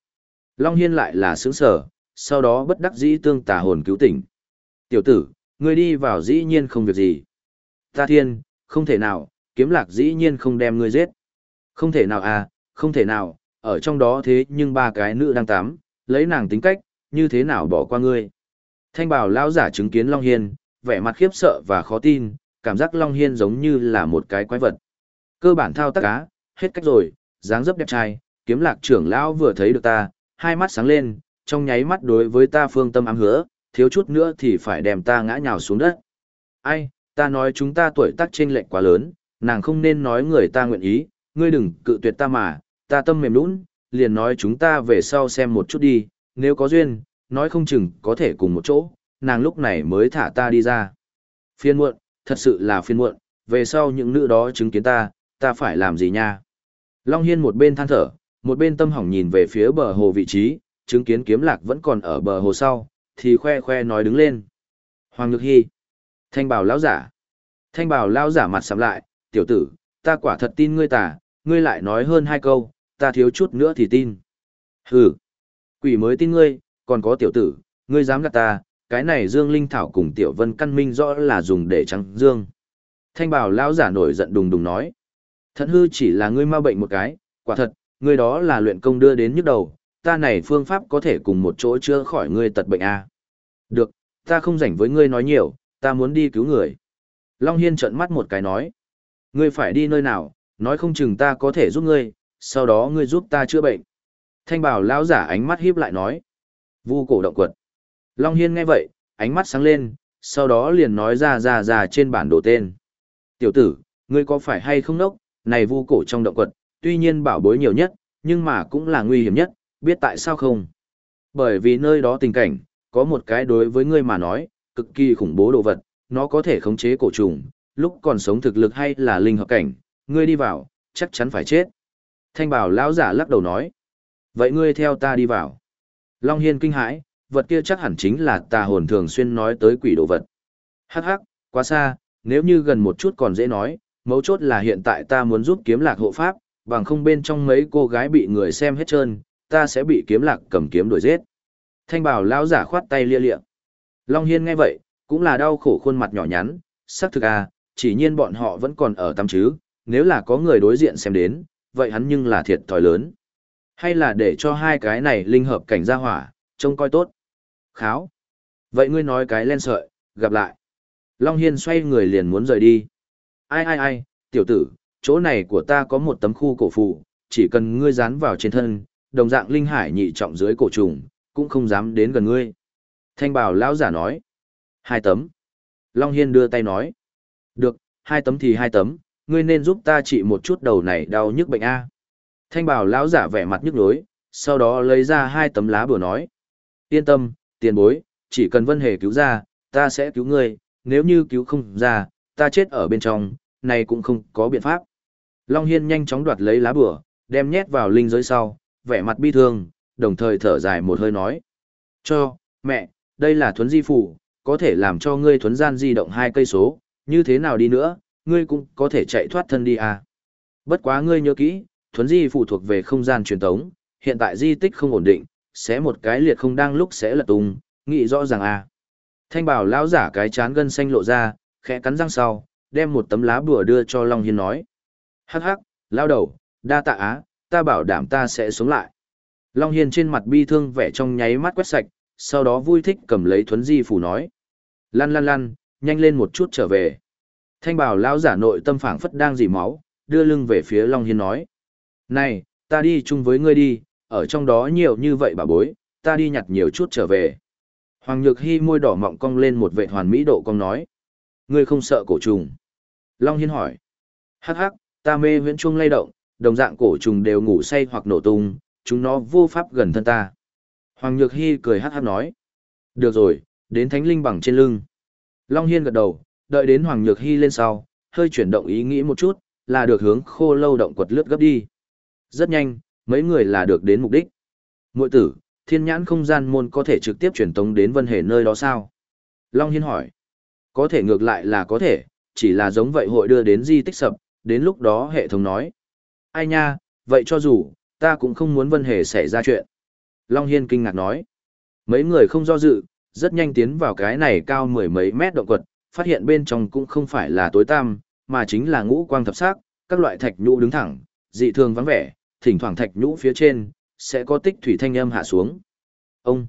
Long Hiên lại là sướng sở, sau đó bất đắc dĩ tương tà hồn cứu tỉnh. Tiểu tử, ngươi đi vào dĩ nhiên không việc gì. Ta thiên, không thể nào, kiếm lạc dĩ nhiên không đem ngươi giết. Không thể nào à, không thể nào, ở trong đó thế nhưng ba cái nữ đang tắm, lấy nàng tính cách, như thế nào bỏ qua ngươi. Thanh bảo lão giả chứng kiến Long Hiên, vẻ mặt khiếp sợ và khó tin, cảm giác Long Hiên giống như là một cái quái vật. Cơ bản thao tác cá, hết cách rồi, dáng dấp đẹp trai, kiếm lạc trưởng lão vừa thấy được ta, hai mắt sáng lên, trong nháy mắt đối với ta phương tâm ám hứa, thiếu chút nữa thì phải đem ta ngã nhào xuống đất. Ai, ta nói chúng ta tuổi tác chênh lệch quá lớn, nàng không nên nói người ta nguyện ý, ngươi đừng cự tuyệt ta mà, ta tâm mềm nũng, liền nói chúng ta về sau xem một chút đi, nếu có duyên, nói không chừng có thể cùng một chỗ, nàng lúc này mới thả ta đi ra. Phiên muộn, thật sự là phiên muộn, về sau những nữ đó chứng kiến ta, ta phải làm gì nha? Long Hiên một bên than thở, một bên tâm hỏng nhìn về phía bờ hồ vị trí, chứng kiến kiếm lạc vẫn còn ở bờ hồ sau, thì khoe khoe nói đứng lên. Hoàng Nhược Hy. Thanh bảo lão giả. Thanh bảo lão giả mặt sắm lại, tiểu tử, ta quả thật tin ngươi tả, ngươi lại nói hơn hai câu, ta thiếu chút nữa thì tin. Hừ. Quỷ mới tin ngươi, còn có tiểu tử, ngươi dám gạt ta, cái này Dương Linh Thảo cùng Tiểu Vân căn minh rõ là dùng để trắng Dương. Thanh bảo lão giả nổi giận đùng đùng nói. Thận hư chỉ là ngươi ma bệnh một cái, quả thật, ngươi đó là luyện công đưa đến nhức đầu, ta này phương pháp có thể cùng một chỗ chữa khỏi ngươi tật bệnh à. Được, ta không rảnh với ngươi nói nhiều, ta muốn đi cứu người. Long Hiên trợn mắt một cái nói. Ngươi phải đi nơi nào, nói không chừng ta có thể giúp ngươi, sau đó ngươi giúp ta chữa bệnh. Thanh bảo lão giả ánh mắt híp lại nói. Vu cổ động quật. Long Hiên nghe vậy, ánh mắt sáng lên, sau đó liền nói ra ra ra trên bản đồ tên. Tiểu tử, ngươi có phải hay không nốc, này vu cổ trong động quật, tuy nhiên bảo bối nhiều nhất, nhưng mà cũng là nguy hiểm nhất, biết tại sao không? Bởi vì nơi đó tình cảnh, có một cái đối với ngươi mà nói, cực kỳ khủng bố đồ vật, nó có thể khống chế cổ trùng, lúc còn sống thực lực hay là linh hợp cảnh, ngươi đi vào, chắc chắn phải chết. Thanh bảo lão giả lắc đầu nói, vậy ngươi theo ta đi vào. Long Hiên kinh hãi, vật kia chắc hẳn chính là tà hồn thường xuyên nói tới quỷ đồ vật. Hắc hắc, quá xa, nếu như gần một chút còn dễ nói, mấu chốt là hiện tại ta muốn giúp kiếm lạc hộ pháp, bằng không bên trong mấy cô gái bị người xem hết trơn, ta sẽ bị kiếm lạc cầm kiếm đuổi giết. Thanh bảo lão giả khoát tay lia lịa. Long Hiên nghe vậy, cũng là đau khổ khuôn mặt nhỏ nhắn, xác thực à, chỉ nhiên bọn họ vẫn còn ở tâm chứ, nếu là có người đối diện xem đến, vậy hắn nhưng là thiệt thòi lớn. Hay là để cho hai cái này linh hợp cảnh gia hỏa, trông coi tốt. Kháo. Vậy ngươi nói cái len sợi, gặp lại. Long Hiên xoay người liền muốn rời đi. Ai ai ai, tiểu tử, chỗ này của ta có một tấm khu cổ phụ, chỉ cần ngươi dán vào trên thân, đồng dạng linh hải nhị trọng dưới cổ trùng, cũng không dám đến gần ngươi. Thanh bảo lão giả nói. Hai tấm. Long Hiên đưa tay nói. Được, hai tấm thì hai tấm, ngươi nên giúp ta trị một chút đầu này đau nhức bệnh A. Thanh bảo lão giả vẻ mặt nhức nhối, sau đó lấy ra hai tấm lá bừa nói. Yên tâm, tiền bối, chỉ cần vân hề cứu ra, ta sẽ cứu ngươi, nếu như cứu không ra, ta chết ở bên trong, này cũng không có biện pháp. Long Hiên nhanh chóng đoạt lấy lá bừa, đem nhét vào linh giới sau, vẻ mặt bi thương, đồng thời thở dài một hơi nói. Cho, mẹ, đây là thuấn di phủ, có thể làm cho ngươi thuấn gian di động hai cây số, như thế nào đi nữa, ngươi cũng có thể chạy thoát thân đi à. Bất quá ngươi nhớ kỹ, thuấn di phụ thuộc về không gian truyền tống, hiện tại di tích không ổn định, sẽ một cái liệt không đang lúc sẽ lật tung, nghĩ rõ ràng à. Thanh bảo lão giả cái chán gân xanh lộ ra, khẽ cắn răng sau, đem một tấm lá bùa đưa cho Long Hiên nói. Hắc hắc, lao đầu, đa tạ á, ta bảo đảm ta sẽ sống lại. Long Hiên trên mặt bi thương vẻ trong nháy mắt quét sạch, sau đó vui thích cầm lấy thuấn di phủ nói. Lăn lăn lăn, nhanh lên một chút trở về. Thanh bảo lão giả nội tâm phảng phất đang dỉ máu, đưa lưng về phía Long Hiên nói. Này, ta đi chung với ngươi đi, ở trong đó nhiều như vậy bà bối, ta đi nhặt nhiều chút trở về. Hoàng Nhược Hy môi đỏ mọng cong lên một vệ hoàn mỹ độ cong nói. Ngươi không sợ cổ trùng. Long Hiên hỏi. Hắc hắc, ta mê huyễn chuông lay động, đồng dạng cổ trùng đều ngủ say hoặc nổ tung, chúng nó vô pháp gần thân ta. Hoàng Nhược Hy cười hắc hắc nói. Được rồi, đến thánh linh bằng trên lưng. Long Hiên gật đầu, đợi đến Hoàng Nhược Hy lên sau, hơi chuyển động ý nghĩ một chút, là được hướng khô lâu động quật lướt gấp đi. Rất nhanh, mấy người là được đến mục đích. Mội tử, thiên nhãn không gian môn có thể trực tiếp truyền tống đến vân hề nơi đó sao? Long Hiên hỏi. Có thể ngược lại là có thể, chỉ là giống vậy hội đưa đến di tích sập, đến lúc đó hệ thống nói. Ai nha, vậy cho dù, ta cũng không muốn vân hề xảy ra chuyện. Long Hiên kinh ngạc nói. Mấy người không do dự, rất nhanh tiến vào cái này cao mười mấy mét động quật, phát hiện bên trong cũng không phải là tối tăm, mà chính là ngũ quang thập sắc, các loại thạch nhũ đứng thẳng, dị thường vắng vẻ, thỉnh thoảng thạch nhũ phía trên sẽ có tích thủy thanh âm hạ xuống. Ông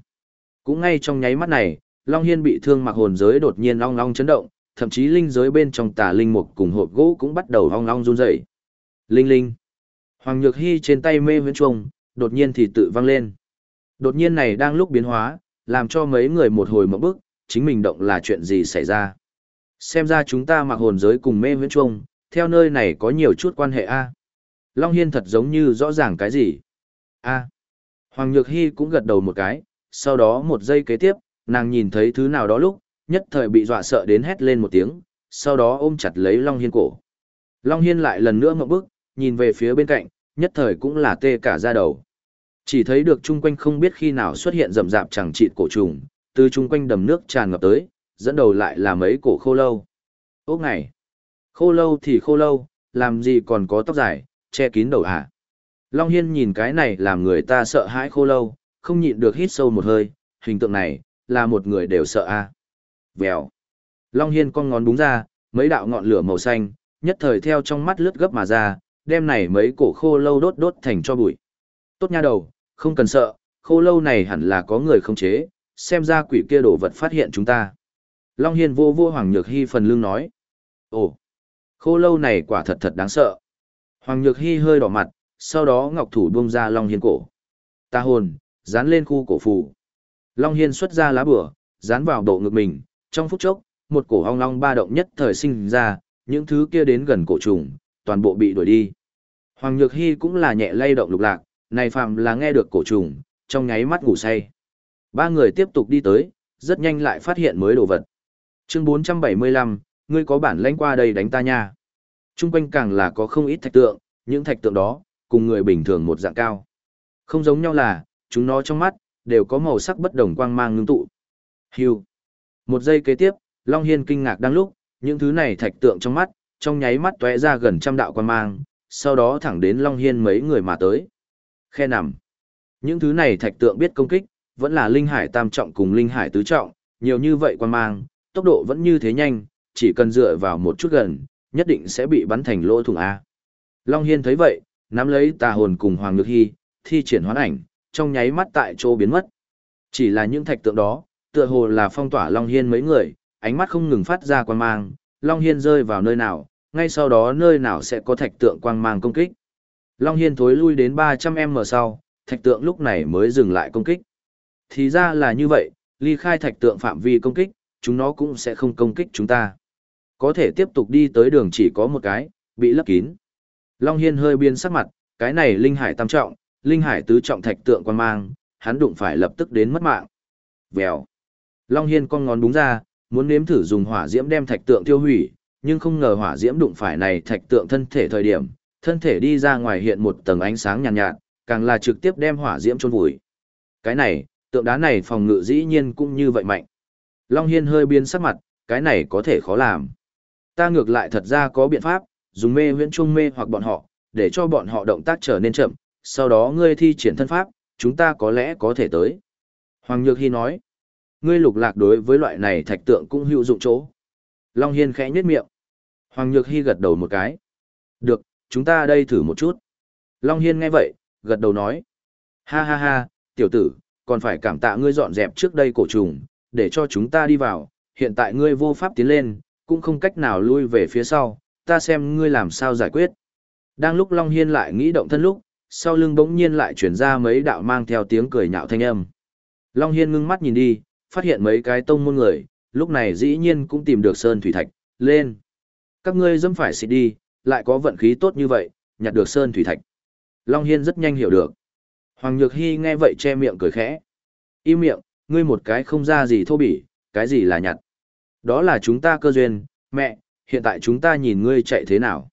cũng ngay trong nháy mắt này, Long Hiên bị thương mặc hồn giới đột nhiên long long chấn động, thậm chí linh giới bên trong tà linh mục cùng hộp gỗ cũng bắt đầu long long run rẩy. Linh linh. Hoàng Nhược Hy trên tay mê huyễn chuông, đột nhiên thì tự vang lên. Đột nhiên này đang lúc biến hóa, làm cho mấy người một hồi mộng bức, chính mình động là chuyện gì xảy ra. Xem ra chúng ta mặc hồn giới cùng mê huyễn trung theo nơi này có nhiều chút quan hệ a. Long Hiên thật giống như rõ ràng cái gì. a Hoàng Nhược Hy cũng gật đầu một cái, sau đó một giây kế tiếp, nàng nhìn thấy thứ nào đó lúc, nhất thời bị dọa sợ đến hét lên một tiếng, sau đó ôm chặt lấy Long Hiên cổ. Long Hiên lại lần nữa ngậm bức, nhìn về phía bên cạnh, nhất thời cũng là tê cả da đầu. Chỉ thấy được chung quanh không biết khi nào xuất hiện rầm rạp chẳng trị cổ trùng, từ chung quanh đầm nước tràn ngập tới, dẫn đầu lại là mấy cổ khô lâu. Ốc này, khô lâu thì khô lâu, làm gì còn có tóc dài, che kín đầu hả? Long Hiên nhìn cái này làm người ta sợ hãi khô lâu, không nhịn được hít sâu một hơi, hình tượng này, là một người đều sợ a à. Vèo. Long Hiên con ngón búng ra, mấy đạo ngọn lửa màu xanh, nhất thời theo trong mắt lướt gấp mà ra, đem này mấy cổ khô lâu đốt đốt thành cho bụi. Tốt nha đầu, không cần sợ, khô lâu này hẳn là có người không chế, xem ra quỷ kia đổ vật phát hiện chúng ta. Long Hiên vô vô Hoàng Nhược Hy phần lưng nói. Ồ, khô lâu này quả thật thật đáng sợ. Hoàng Nhược Hy hơi đỏ mặt, sau đó ngọc thủ buông ra Long Hiên cổ. Ta hồn, dán lên khu cổ phù. Long Hiên xuất ra lá bửa, dán vào độ ngực mình, trong phút chốc, một cổ hong long ba động nhất thời sinh ra, những thứ kia đến gần cổ trùng, toàn bộ bị đuổi đi. Hoàng Nhược Hy cũng là nhẹ lay động lục lạc, này phạm là nghe được cổ trùng, trong nháy mắt ngủ say. Ba người tiếp tục đi tới, rất nhanh lại phát hiện mới đồ vật. Chương 475, ngươi có bản lãnh qua đây đánh ta nha. Trung quanh càng là có không ít thạch tượng, những thạch tượng đó, cùng người bình thường một dạng cao. Không giống nhau là, chúng nó trong mắt, đều có màu sắc bất đồng quang mang ngưng tụ. Hưu. Một giây kế tiếp, Long Hiên kinh ngạc đang lúc, những thứ này thạch tượng trong mắt, trong nháy mắt tóe ra gần trăm đạo quang mang, sau đó thẳng đến Long Hiên mấy người mà tới. Khe nằm. Những thứ này thạch tượng biết công kích, vẫn là linh hải tam trọng cùng linh hải tứ trọng, nhiều như vậy quang mang, tốc độ vẫn như thế nhanh, chỉ cần dựa vào một chút gần, nhất định sẽ bị bắn thành lỗ thủng A. Long Hiên thấy vậy, nắm lấy tà hồn cùng Hoàng Nhược Hy, thi triển hoán ảnh, trong nháy mắt tại chỗ biến mất. Chỉ là những thạch tượng đó, tựa hồ là phong tỏa Long Hiên mấy người, ánh mắt không ngừng phát ra quang mang, Long Hiên rơi vào nơi nào, ngay sau đó nơi nào sẽ có thạch tượng quang mang công kích. Long Hiên thối lui đến 300m sau, thạch tượng lúc này mới dừng lại công kích. Thì ra là như vậy, ly khai thạch tượng phạm vi công kích, chúng nó cũng sẽ không công kích chúng ta. Có thể tiếp tục đi tới đường chỉ có một cái, bị lấp kín. Long Hiên hơi biên sắc mặt, cái này linh hải tam trọng, linh hải tứ trọng thạch tượng quan mang, hắn đụng phải lập tức đến mất mạng. Vèo. Long Hiên con ngón búng ra, muốn nếm thử dùng hỏa diễm đem thạch tượng tiêu hủy, nhưng không ngờ hỏa diễm đụng phải này thạch tượng thân thể thời điểm, thân thể đi ra ngoài hiện một tầng ánh sáng nhàn nhạt, nhạt, càng là trực tiếp đem hỏa diễm chôn vùi. Cái này, tượng đá này phòng ngự dĩ nhiên cũng như vậy mạnh. Long Hiên hơi biến sắc mặt, cái này có thể khó làm. Ta ngược lại thật ra có biện pháp, dùng mê huyễn trung mê hoặc bọn họ, để cho bọn họ động tác trở nên chậm, sau đó ngươi thi triển thân pháp, chúng ta có lẽ có thể tới. Hoàng Nhược Hy nói, ngươi lục lạc đối với loại này thạch tượng cũng hữu dụng chỗ. Long Hiên khẽ nhếch miệng. Hoàng Nhược Hy gật đầu một cái. Được, chúng ta đây thử một chút. Long Hiên nghe vậy, gật đầu nói. Ha ha ha, tiểu tử, còn phải cảm tạ ngươi dọn dẹp trước đây cổ trùng, để cho chúng ta đi vào, hiện tại ngươi vô pháp tiến lên, cũng không cách nào lui về phía sau, ta xem ngươi làm sao giải quyết. Đang lúc Long Hiên lại nghĩ động thân lúc, sau lưng bỗng nhiên lại chuyển ra mấy đạo mang theo tiếng cười nhạo thanh âm. Long Hiên ngưng mắt nhìn đi, phát hiện mấy cái tông môn người, lúc này dĩ nhiên cũng tìm được Sơn Thủy Thạch, lên. Các ngươi dâm phải xịt đi, lại có vận khí tốt như vậy, nhặt được sơn thủy thạch. Long Hiên rất nhanh hiểu được. Hoàng Nhược Hy nghe vậy che miệng cười khẽ. Im miệng, ngươi một cái không ra gì thô bỉ, cái gì là nhặt. Đó là chúng ta cơ duyên, mẹ, hiện tại chúng ta nhìn ngươi chạy thế nào.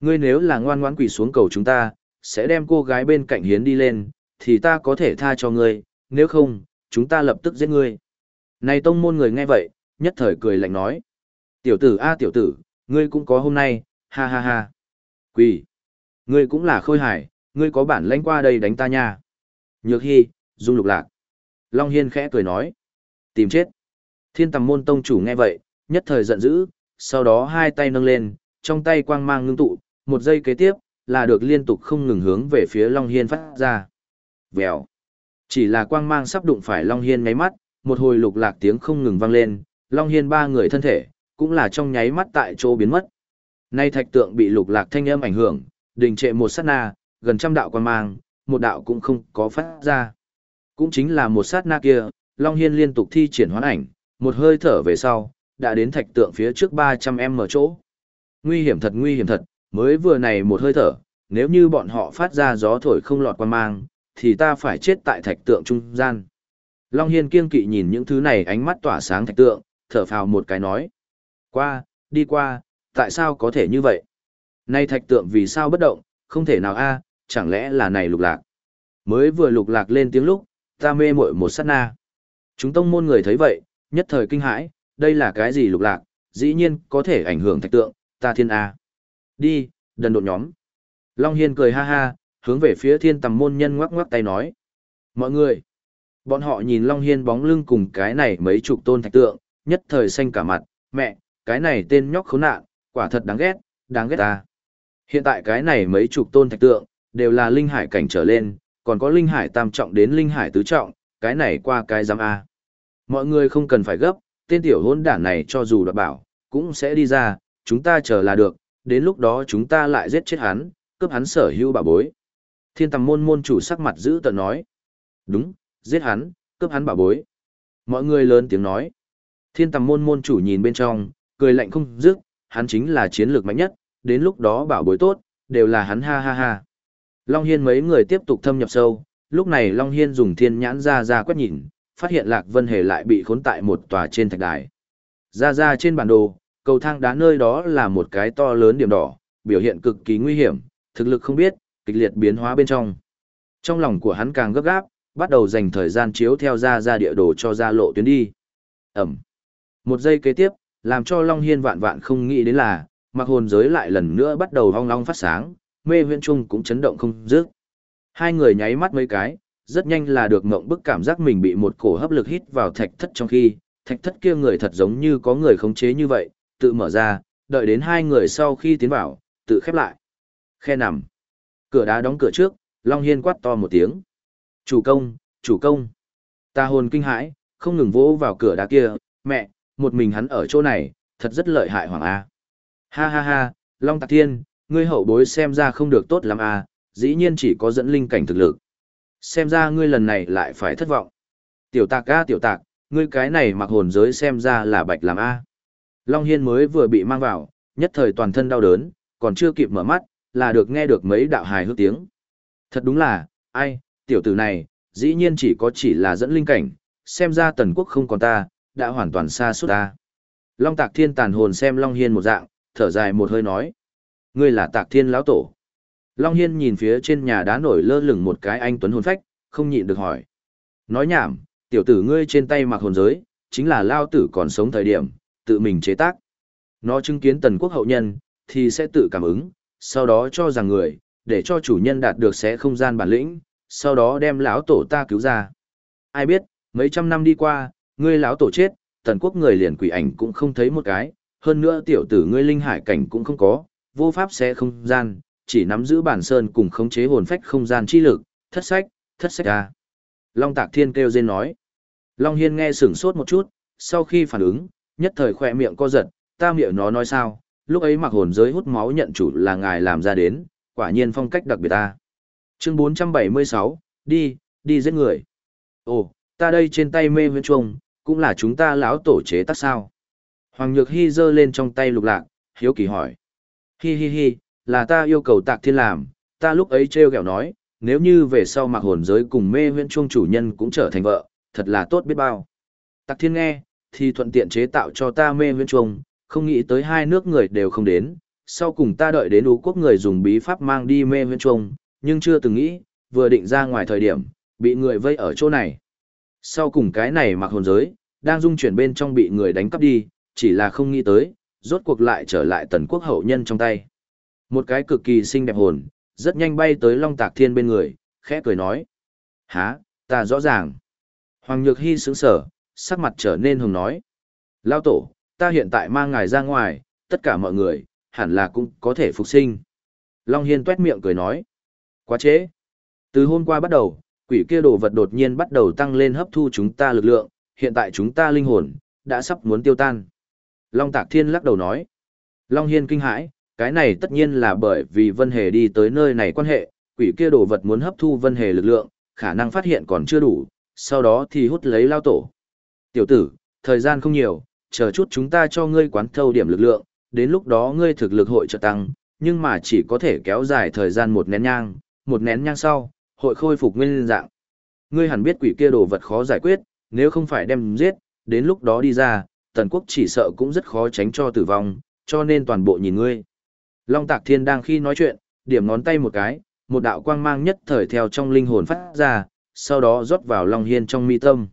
Ngươi nếu là ngoan ngoãn quỳ xuống cầu chúng ta, sẽ đem cô gái bên cạnh hiến đi lên, thì ta có thể tha cho ngươi, nếu không, chúng ta lập tức giết ngươi. Này tông môn người nghe vậy, nhất thời cười lạnh nói. Tiểu tử a tiểu tử, ngươi cũng có hôm nay, ha ha ha. Quỳ. Ngươi cũng là khôi hải, ngươi có bản lãnh qua đây đánh ta nha. Nhược hy, dung lục lạc. Long Hiên khẽ cười nói. Tìm chết. Thiên tầm môn tông chủ nghe vậy, nhất thời giận dữ, sau đó hai tay nâng lên, trong tay quang mang ngưng tụ, một giây kế tiếp, là được liên tục không ngừng hướng về phía Long Hiên phát ra. Vèo. Chỉ là quang mang sắp đụng phải Long Hiên ngáy mắt, một hồi lục lạc tiếng không ngừng vang lên, Long Hiên ba người thân thể, cũng là trong nháy mắt tại chỗ biến mất. Nay thạch tượng bị lục lạc thanh âm ảnh hưởng, đình trệ một sát na, gần trăm đạo quang mang, một đạo cũng không có phát ra. Cũng chính là một sát na kia, Long Hiên liên tục thi triển hoán ảnh, một hơi thở về sau, đã đến thạch tượng phía trước 300 m chỗ. Nguy hiểm thật nguy hiểm thật, mới vừa này một hơi thở, nếu như bọn họ phát ra gió thổi không lọt qua mang, thì ta phải chết tại thạch tượng trung gian. Long Hiên kiên kỵ nhìn những thứ này ánh mắt tỏa sáng thạch tượng, thở phào một cái nói. Qua, đi qua, tại sao có thể như vậy? Nay thạch tượng vì sao bất động, không thể nào a chẳng lẽ là này lục lạc? Mới vừa lục lạc lên tiếng lúc, ta mê muội một sát na. Chúng tông môn người thấy vậy, nhất thời kinh hãi, đây là cái gì lục lạc, dĩ nhiên có thể ảnh hưởng thạch tượng, ta thiên A. Đi, đần độn nhóm. Long Hiên cười ha ha, hướng về phía thiên tầm môn nhân ngoắc ngoắc tay nói. Mọi người, bọn họ nhìn Long Hiên bóng lưng cùng cái này mấy chục tôn thạch tượng, nhất thời xanh cả mặt, mẹ, cái này tên nhóc khốn nạn, quả thật đáng ghét, đáng ghét ta. Hiện tại cái này mấy chục tôn thạch tượng, đều là linh hải cảnh trở lên, còn có linh hải tam trọng đến linh hải tứ trọng, cái này qua cái giám A. Mọi người không cần phải gấp, tên tiểu hôn đản này cho dù đoạt bảo, cũng sẽ đi ra, chúng ta chờ là được, đến lúc đó chúng ta lại giết chết hắn, cướp hắn sở hữu bảo bối. Thiên tầm môn môn chủ sắc mặt giữ tợn nói. Đúng, giết hắn, cướp hắn bảo bối. Mọi người lớn tiếng nói. Thiên tầm môn môn chủ nhìn bên trong, cười lạnh không dứt, hắn chính là chiến lược mạnh nhất, đến lúc đó bảo bối tốt, đều là hắn ha ha ha. Long Hiên mấy người tiếp tục thâm nhập sâu, lúc này Long Hiên dùng thiên nhãn ra ra quét nhìn, phát hiện Lạc Vân Hề lại bị khốn tại một tòa trên thạch đài. Ra ra trên bản đồ, cầu thang đá nơi đó là một cái to lớn điểm đỏ, biểu hiện cực kỳ nguy hiểm, thực lực không biết, kịch liệt biến hóa bên trong. Trong lòng của hắn càng gấp gáp, bắt đầu dành thời gian chiếu theo ra ra địa đồ cho ra lộ tuyến đi. Ẩm. Một giây kế tiếp, làm cho Long Hiên vạn vạn không nghĩ đến là, mặc hồn giới lại lần nữa bắt đầu hong long phát sáng, mê huyễn trung cũng chấn động không dứt. Hai người nháy mắt mấy cái, rất nhanh là được ngộng bức cảm giác mình bị một cổ hấp lực hít vào thạch thất trong khi, thạch thất kia người thật giống như có người khống chế như vậy, tự mở ra, đợi đến hai người sau khi tiến vào, tự khép lại. Khe nằm. Cửa đá đóng cửa trước, Long Hiên quát to một tiếng. Chủ công, chủ công. Ta hồn kinh hãi, không ngừng vỗ vào cửa đá kia, mẹ, một mình hắn ở chỗ này, thật rất lợi hại hoàng A. Ha ha ha, Long Tạc Thiên, ngươi hậu bối xem ra không được tốt lắm à? dĩ nhiên chỉ có dẫn linh cảnh thực lực. Xem ra ngươi lần này lại phải thất vọng. Tiểu tạc A tiểu tạc, ngươi cái này mặc hồn giới xem ra là bạch làm A. Long Hiên mới vừa bị mang vào, nhất thời toàn thân đau đớn, còn chưa kịp mở mắt, là được nghe được mấy đạo hài hước tiếng. Thật đúng là, ai, tiểu tử này, dĩ nhiên chỉ có chỉ là dẫn linh cảnh, xem ra tần quốc không còn ta, đã hoàn toàn xa suốt ta. Long Tạc Thiên tàn hồn xem Long Hiên một dạng, thở dài một hơi nói. Ngươi là Tạc Thiên lão tổ. Long Hiên nhìn phía trên nhà đá nổi lơ lửng một cái anh tuấn hồn phách, không nhịn được hỏi. Nói nhảm, tiểu tử ngươi trên tay mặc hồn giới, chính là lao tử còn sống thời điểm, tự mình chế tác. Nó chứng kiến tần quốc hậu nhân, thì sẽ tự cảm ứng, sau đó cho rằng người, để cho chủ nhân đạt được sẽ không gian bản lĩnh, sau đó đem lão tổ ta cứu ra. Ai biết, mấy trăm năm đi qua, ngươi lão tổ chết, tần quốc người liền quỷ ảnh cũng không thấy một cái, hơn nữa tiểu tử ngươi linh hải cảnh cũng không có, vô pháp sẽ không gian, chỉ nắm giữ bản sơn cùng khống chế hồn phách không gian chi lực, thất sách, thất sách ra. Long Tạc Thiên kêu rên nói. Long Hiên nghe sửng sốt một chút, sau khi phản ứng, nhất thời khỏe miệng co giật, ta miệng nó nói sao, lúc ấy mặc hồn giới hút máu nhận chủ là ngài làm ra đến, quả nhiên phong cách đặc biệt ta. Chương 476, đi, đi giết người. Ồ, ta đây trên tay mê huyên trùng, cũng là chúng ta lão tổ chế tác sao. Hoàng Nhược Hy giơ lên trong tay lục lạc, hiếu kỳ hỏi. Hi hi hi, là ta yêu cầu tạc thiên làm, ta lúc ấy treo kẹo nói, nếu như về sau mặc hồn giới cùng mê huyễn chuông chủ nhân cũng trở thành vợ, thật là tốt biết bao. Tạc thiên nghe, thì thuận tiện chế tạo cho ta mê huyễn chuông, không nghĩ tới hai nước người đều không đến, sau cùng ta đợi đến ú quốc người dùng bí pháp mang đi mê huyễn chuông, nhưng chưa từng nghĩ, vừa định ra ngoài thời điểm, bị người vây ở chỗ này. Sau cùng cái này mặc hồn giới, đang dung chuyển bên trong bị người đánh cắp đi, chỉ là không nghĩ tới, rốt cuộc lại trở lại tần quốc hậu nhân trong tay. Một cái cực kỳ xinh đẹp hồn, rất nhanh bay tới Long Tạc Thiên bên người, khẽ cười nói. Hả, ta rõ ràng. Hoàng Nhược Hy sững sở, sắc mặt trở nên hùng nói. Lao tổ, ta hiện tại mang ngài ra ngoài, tất cả mọi người, hẳn là cũng có thể phục sinh. Long Hiên tuét miệng cười nói. Quá chế. Từ hôm qua bắt đầu, quỷ kia đồ vật đột nhiên bắt đầu tăng lên hấp thu chúng ta lực lượng, hiện tại chúng ta linh hồn, đã sắp muốn tiêu tan. Long Tạc Thiên lắc đầu nói. Long Hiên kinh hãi, cái này tất nhiên là bởi vì Vân Hề đi tới nơi này quan hệ, quỷ kia đồ vật muốn hấp thu Vân Hề lực lượng, khả năng phát hiện còn chưa đủ, sau đó thì hút lấy lao tổ. Tiểu tử, thời gian không nhiều, chờ chút chúng ta cho ngươi quán thâu điểm lực lượng, đến lúc đó ngươi thực lực hội trợ tăng, nhưng mà chỉ có thể kéo dài thời gian một nén nhang, một nén nhang sau, hội khôi phục nguyên dạng. Ngươi hẳn biết quỷ kia đồ vật khó giải quyết, nếu không phải đem giết, đến lúc đó đi ra, tần quốc chỉ sợ cũng rất khó tránh cho tử vong, cho nên toàn bộ nhìn ngươi. Long Tạc Thiên đang khi nói chuyện, điểm ngón tay một cái, một đạo quang mang nhất thời theo trong linh hồn phát ra, sau đó rót vào Long Hiên trong mi tâm.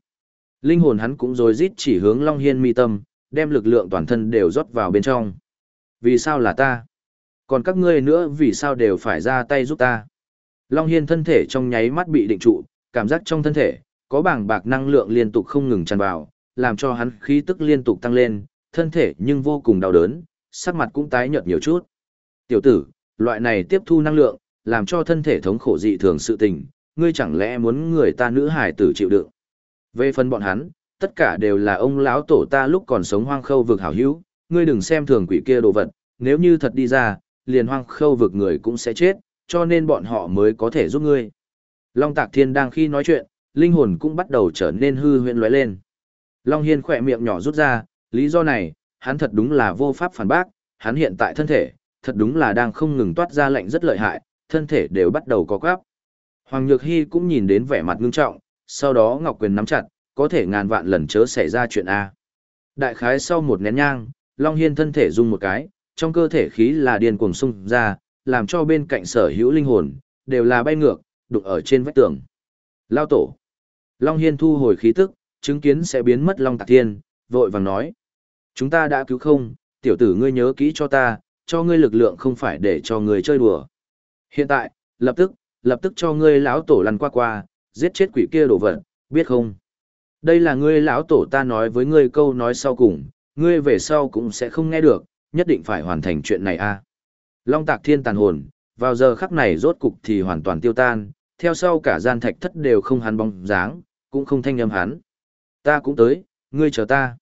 Linh hồn hắn cũng rồi rít chỉ hướng Long Hiên mi tâm, đem lực lượng toàn thân đều rót vào bên trong. Vì sao là ta? Còn các ngươi nữa vì sao đều phải ra tay giúp ta? Long Hiên thân thể trong nháy mắt bị định trụ, cảm giác trong thân thể, có bảng bạc năng lượng liên tục không ngừng tràn vào, làm cho hắn khí tức liên tục tăng lên, thân thể nhưng vô cùng đau đớn, sắc mặt cũng tái nhợt nhiều chút. Tiểu tử, loại này tiếp thu năng lượng, làm cho thân thể thống khổ dị thường sự tình, ngươi chẳng lẽ muốn người ta nữ hải tử chịu đựng. Về phần bọn hắn, tất cả đều là ông lão tổ ta lúc còn sống hoang khâu vực hảo hữu, ngươi đừng xem thường quỷ kia đồ vật, nếu như thật đi ra, liền hoang khâu vực người cũng sẽ chết, cho nên bọn họ mới có thể giúp ngươi. Long Tạc Thiên đang khi nói chuyện, linh hồn cũng bắt đầu trở nên hư huyễn lóe lên. Long Hiên khỏe miệng nhỏ rút ra, lý do này, hắn thật đúng là vô pháp phản bác, hắn hiện tại thân thể, thật đúng là đang không ngừng toát ra lệnh rất lợi hại, thân thể đều bắt đầu có quáp. Hoàng Nhược Hy cũng nhìn đến vẻ mặt ngưng trọng, sau đó Ngọc Quyền nắm chặt, có thể ngàn vạn lần chớ xảy ra chuyện A. Đại khái sau một nén nhang, Long Hiên thân thể rung một cái, trong cơ thể khí là điên cuồng sung ra, làm cho bên cạnh sở hữu linh hồn, đều là bay ngược, đụng ở trên vách tường. Lao tổ. Long Hiên thu hồi khí tức, chứng kiến sẽ biến mất Long Tạc Thiên, vội vàng nói. Chúng ta đã cứu không, tiểu tử ngươi nhớ kỹ cho ta, cho ngươi lực lượng không phải để cho ngươi chơi đùa. Hiện tại, lập tức, lập tức cho ngươi lão tổ lăn qua qua, giết chết quỷ kia đổ vật, biết không? Đây là ngươi lão tổ ta nói với ngươi câu nói sau cùng, ngươi về sau cũng sẽ không nghe được, nhất định phải hoàn thành chuyện này a. Long Tạc Thiên tàn hồn, vào giờ khắc này rốt cục thì hoàn toàn tiêu tan, theo sau cả gian thạch thất đều không hắn bóng dáng, cũng không thanh âm hắn. Ta cũng tới, ngươi chờ ta.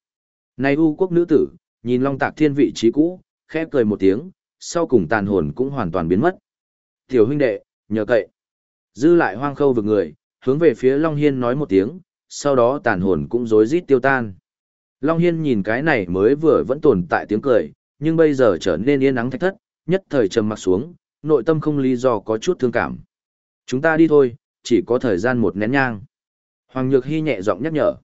Này u quốc nữ tử, nhìn Long Tạc Thiên vị trí cũ, khẽ cười một tiếng, sau cùng tàn hồn cũng hoàn toàn biến mất. Tiểu huynh đệ, nhờ cậy. Dư lại hoang khâu vực người, hướng về phía Long Hiên nói một tiếng, sau đó tàn hồn cũng rối rít tiêu tan. Long Hiên nhìn cái này mới vừa vẫn tồn tại tiếng cười, nhưng bây giờ trở nên yên ắng thách thất, nhất thời trầm mặt xuống, nội tâm không lý do có chút thương cảm. Chúng ta đi thôi, chỉ có thời gian một nén nhang. Hoàng Nhược Hy nhẹ giọng nhắc nhở.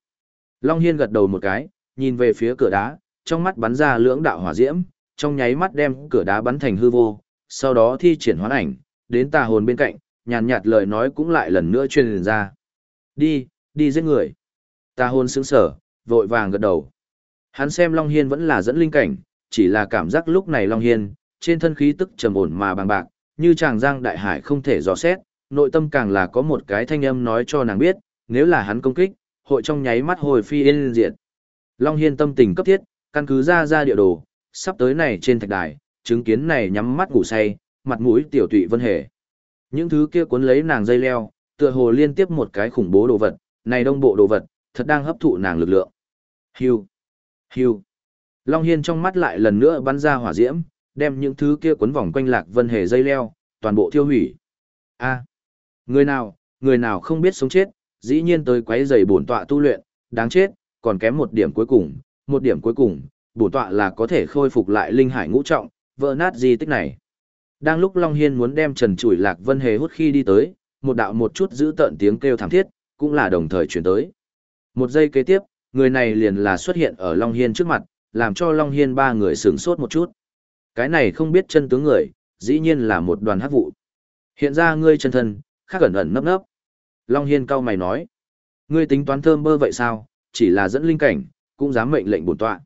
Long Hiên gật đầu một cái, nhìn về phía cửa đá, trong mắt bắn ra lưỡng đạo hỏa diễm, trong nháy mắt đem cửa đá bắn thành hư vô, sau đó thi triển hoán ảnh, đến tà hồn bên cạnh, nhàn nhạt lời nói cũng lại lần nữa truyền ra. Đi, đi giết người. Tà hồn sững sở, vội vàng gật đầu. Hắn xem Long Hiên vẫn là dẫn linh cảnh, chỉ là cảm giác lúc này Long Hiên, trên thân khí tức trầm ổn mà bằng bạc, như chàng giang đại hải không thể dò xét, nội tâm càng là có một cái thanh âm nói cho nàng biết, nếu là hắn công kích, hội trong nháy mắt hồi phi yên diệt. Long Hiên tâm tình cấp thiết, căn cứ ra ra địa đồ, sắp tới này trên thạch đài, chứng kiến này nhắm mắt ngủ say, mặt mũi tiểu tụy vân hề. Những thứ kia cuốn lấy nàng dây leo, tựa hồ liên tiếp một cái khủng bố đồ vật, này đông bộ đồ vật, thật đang hấp thụ nàng lực lượng. Hưu, hưu. Long Hiên trong mắt lại lần nữa bắn ra hỏa diễm, đem những thứ kia cuốn vòng quanh lạc vân hề dây leo, toàn bộ thiêu hủy. A, người nào, người nào không biết sống chết, dĩ nhiên tới quấy giày bổn tọa tu luyện, đáng chết, còn kém một điểm cuối cùng, một điểm cuối cùng, bổn tọa là có thể khôi phục lại linh hải ngũ trọng, vỡ nát di tích này. Đang lúc Long Hiên muốn đem Trần Chuỷ Lạc Vân Hề hút khi đi tới, một đạo một chút giữ tận tiếng kêu thảm thiết, cũng là đồng thời chuyển tới. Một giây kế tiếp, người này liền là xuất hiện ở Long Hiên trước mặt, làm cho Long Hiên ba người sửng sốt một chút. Cái này không biết chân tướng người, dĩ nhiên là một đoàn hắc vụ. Hiện ra ngươi chân thân, khác ẩn ẩn nấp nấp. Long Hiên cao mày nói. Ngươi tính toán thơm bơ vậy sao, chỉ là dẫn linh cảnh, cũng dám mệnh lệnh bổn tọa.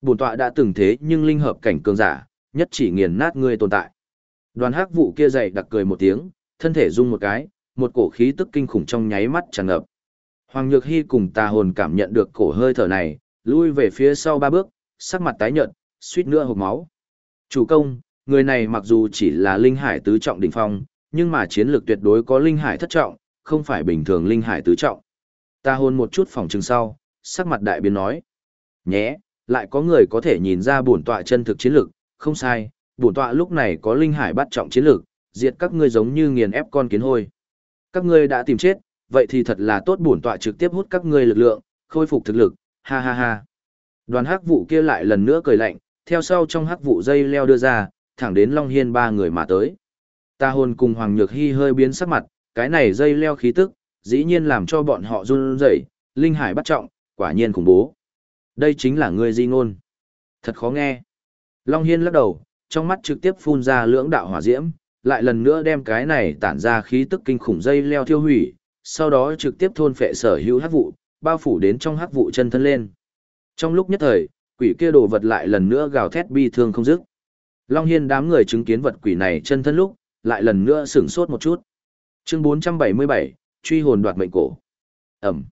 Bổn tọa đã từng thế nhưng linh hợp cảnh cường giả, nhất chỉ nghiền nát ngươi tồn tại. Đoàn hắc vụ kia dậy đặc cười một tiếng, thân thể rung một cái, một cổ khí tức kinh khủng trong nháy mắt tràn ngập. Hoàng Nhược Hy cùng tà hồn cảm nhận được cổ hơi thở này, lui về phía sau ba bước, sắc mặt tái nhợt, suýt nữa hộc máu. Chủ công, người này mặc dù chỉ là linh hải tứ trọng đỉnh phong, nhưng mà chiến lược tuyệt đối có linh hải thất trọng, không phải bình thường linh hải tứ trọng. Ta hôn một chút phòng trừng sau, sắc mặt đại biến nói. Nhé, lại có người có thể nhìn ra bổn tọa chân thực chiến lược, không sai, bổn tọa lúc này có linh hải bắt trọng chiến lược, diệt các ngươi giống như nghiền ép con kiến hôi. Các ngươi đã tìm chết, vậy thì thật là tốt bổn tọa trực tiếp hút các ngươi lực lượng, khôi phục thực lực, ha ha ha. Đoàn hắc vụ kia lại lần nữa cười lạnh, theo sau trong hắc vụ dây leo đưa ra, thẳng đến Long Hiên ba người mà tới. Ta hồn cùng Hoàng Nhược Hy hơi biến sắc mặt, cái này dây leo khí tức, dĩ nhiên làm cho bọn họ run rẩy, linh hải bắt trọng, quả nhiên khủng bố. Đây chính là ngươi di ngôn. Thật khó nghe. Long Hiên lắc đầu, trong mắt trực tiếp phun ra lưỡng đạo hỏa diễm, lại lần nữa đem cái này tản ra khí tức kinh khủng dây leo thiêu hủy, sau đó trực tiếp thôn phệ sở hữu hắc vụ, bao phủ đến trong hắc vụ chân thân lên. Trong lúc nhất thời, quỷ kia đồ vật lại lần nữa gào thét bi thương không dứt. Long Hiên đám người chứng kiến vật quỷ này chân thân lúc, lại lần nữa sửng sốt một chút. Chương 477, truy hồn đoạt mệnh cổ. Ẩm.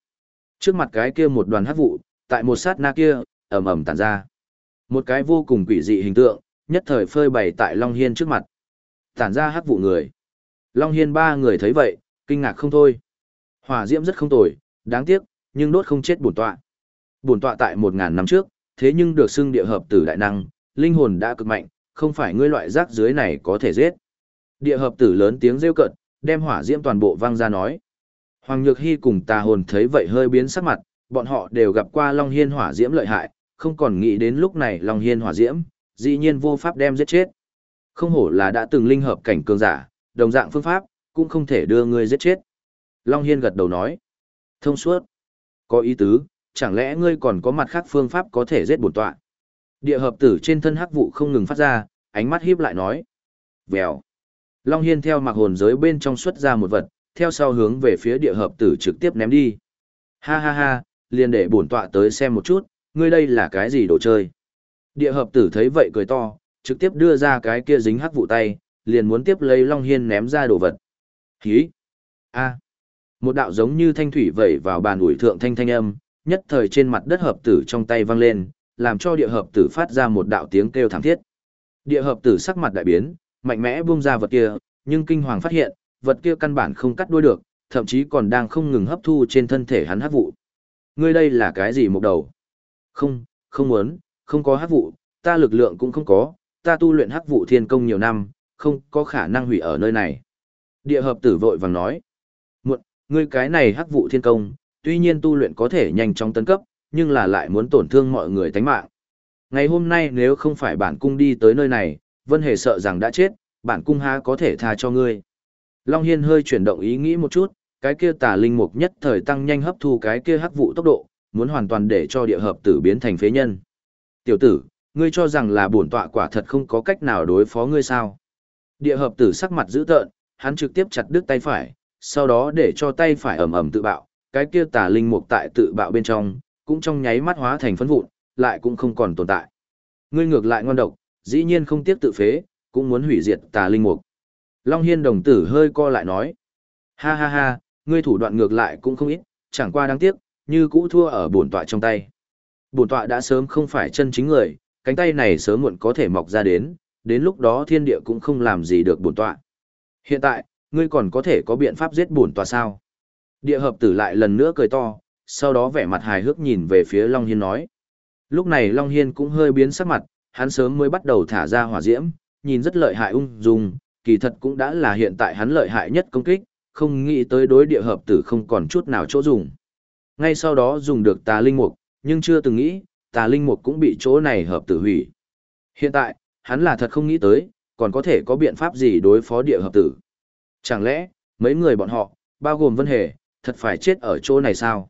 Trước mặt cái kia một đoàn hát vụ, tại một sát na kia, ầm ầm tản ra. Một cái vô cùng quỷ dị hình tượng, nhất thời phơi bày tại Long Hiên trước mặt. Tản ra hát vụ người. Long Hiên ba người thấy vậy, kinh ngạc không thôi. Hỏa diễm rất không tồi, đáng tiếc, nhưng đốt không chết bổn tọa. Bổn tọa tại một ngàn năm trước, thế nhưng được xưng địa hợp tử đại năng, linh hồn đã cực mạnh, không phải ngươi loại rác dưới này có thể giết. Địa hợp tử lớn tiếng rêu cận, đem hỏa diễm toàn bộ vang ra nói. Hoàng Nhược Hy cùng tà hồn thấy vậy hơi biến sắc mặt, bọn họ đều gặp qua Long Hiên hỏa diễm lợi hại, không còn nghĩ đến lúc này Long Hiên hỏa diễm, dĩ nhiên vô pháp đem giết chết. Không hổ là đã từng linh hợp cảnh cường giả, đồng dạng phương pháp, cũng không thể đưa ngươi giết chết. Long Hiên gật đầu nói. Thông suốt. Có ý tứ, chẳng lẽ ngươi còn có mặt khác phương pháp có thể giết bổn tọa? Địa hợp tử trên thân hắc vụ không ngừng phát ra, ánh mắt híp lại nói. Vèo. Long Hiên theo mặc hồn giới bên trong xuất ra một vật, theo sau hướng về phía địa hợp tử trực tiếp ném đi. Ha ha ha, liền để bổn tọa tới xem một chút, ngươi đây là cái gì đồ chơi. Địa hợp tử thấy vậy cười to, trực tiếp đưa ra cái kia dính hắc vụ tay, liền muốn tiếp lấy Long Hiên ném ra đồ vật. Hí! A! Một đạo giống như thanh thủy vẩy vào bàn ủi thượng thanh thanh âm, nhất thời trên mặt đất hợp tử trong tay văng lên, làm cho địa hợp tử phát ra một đạo tiếng kêu thảm thiết. Địa hợp tử sắc mặt đại biến, mạnh mẽ buông ra vật kia, nhưng kinh hoàng phát hiện, vật kia căn bản không cắt đuôi được, thậm chí còn đang không ngừng hấp thu trên thân thể hắn hắc vụ. Ngươi đây là cái gì mục đầu? Không, không muốn, không có hắc vụ, ta lực lượng cũng không có, ta tu luyện hắc vụ thiên công nhiều năm, không có khả năng hủy ở nơi này. Địa hợp tử vội vàng nói. Muộn, ngươi cái này hắc vụ thiên công, tuy nhiên tu luyện có thể nhanh chóng tấn cấp, nhưng là lại muốn tổn thương mọi người tánh mạng. Ngày hôm nay nếu không phải bản cung đi tới nơi này, Vân Hề sợ rằng đã chết, bản cung há có thể tha cho ngươi. Long Hiên hơi chuyển động ý nghĩ một chút, cái kia tà linh mục nhất thời tăng nhanh hấp thu cái kia hắc vụ tốc độ, muốn hoàn toàn để cho địa hợp tử biến thành phế nhân. Tiểu tử, ngươi cho rằng là bổn tọa quả thật không có cách nào đối phó ngươi sao? Địa hợp tử sắc mặt dữ tợn, hắn trực tiếp chặt đứt tay phải, sau đó để cho tay phải ầm ầm tự bạo, cái kia tà linh mục tại tự bạo bên trong, cũng trong nháy mắt hóa thành phấn vụn, lại cũng không còn tồn tại. Ngươi ngược lại ngon độc, dĩ nhiên không tiếc tự phế, cũng muốn hủy diệt tà linh mục. Long Hiên đồng tử hơi co lại nói. Ha ha ha, ngươi thủ đoạn ngược lại cũng không ít, chẳng qua đáng tiếc, như cũ thua ở bổn tọa trong tay. Bổn tọa đã sớm không phải chân chính người, cánh tay này sớm muộn có thể mọc ra đến, đến lúc đó thiên địa cũng không làm gì được bổn tọa. Hiện tại, ngươi còn có thể có biện pháp giết bổn tọa sao? Địa hợp tử lại lần nữa cười to, sau đó vẻ mặt hài hước nhìn về phía Long Hiên nói. Lúc này Long Hiên cũng hơi biến sắc mặt, hắn sớm mới bắt đầu thả ra hỏa diễm, nhìn rất lợi hại ung dung, kỳ thật cũng đã là hiện tại hắn lợi hại nhất công kích, không nghĩ tới đối địa hợp tử không còn chút nào chỗ dùng. Ngay sau đó dùng được tà linh mục, nhưng chưa từng nghĩ, tà linh mục cũng bị chỗ này hợp tử hủy. Hiện tại, hắn là thật không nghĩ tới, còn có thể có biện pháp gì đối phó địa hợp tử. Chẳng lẽ, mấy người bọn họ, bao gồm Vân Hề, thật phải chết ở chỗ này sao?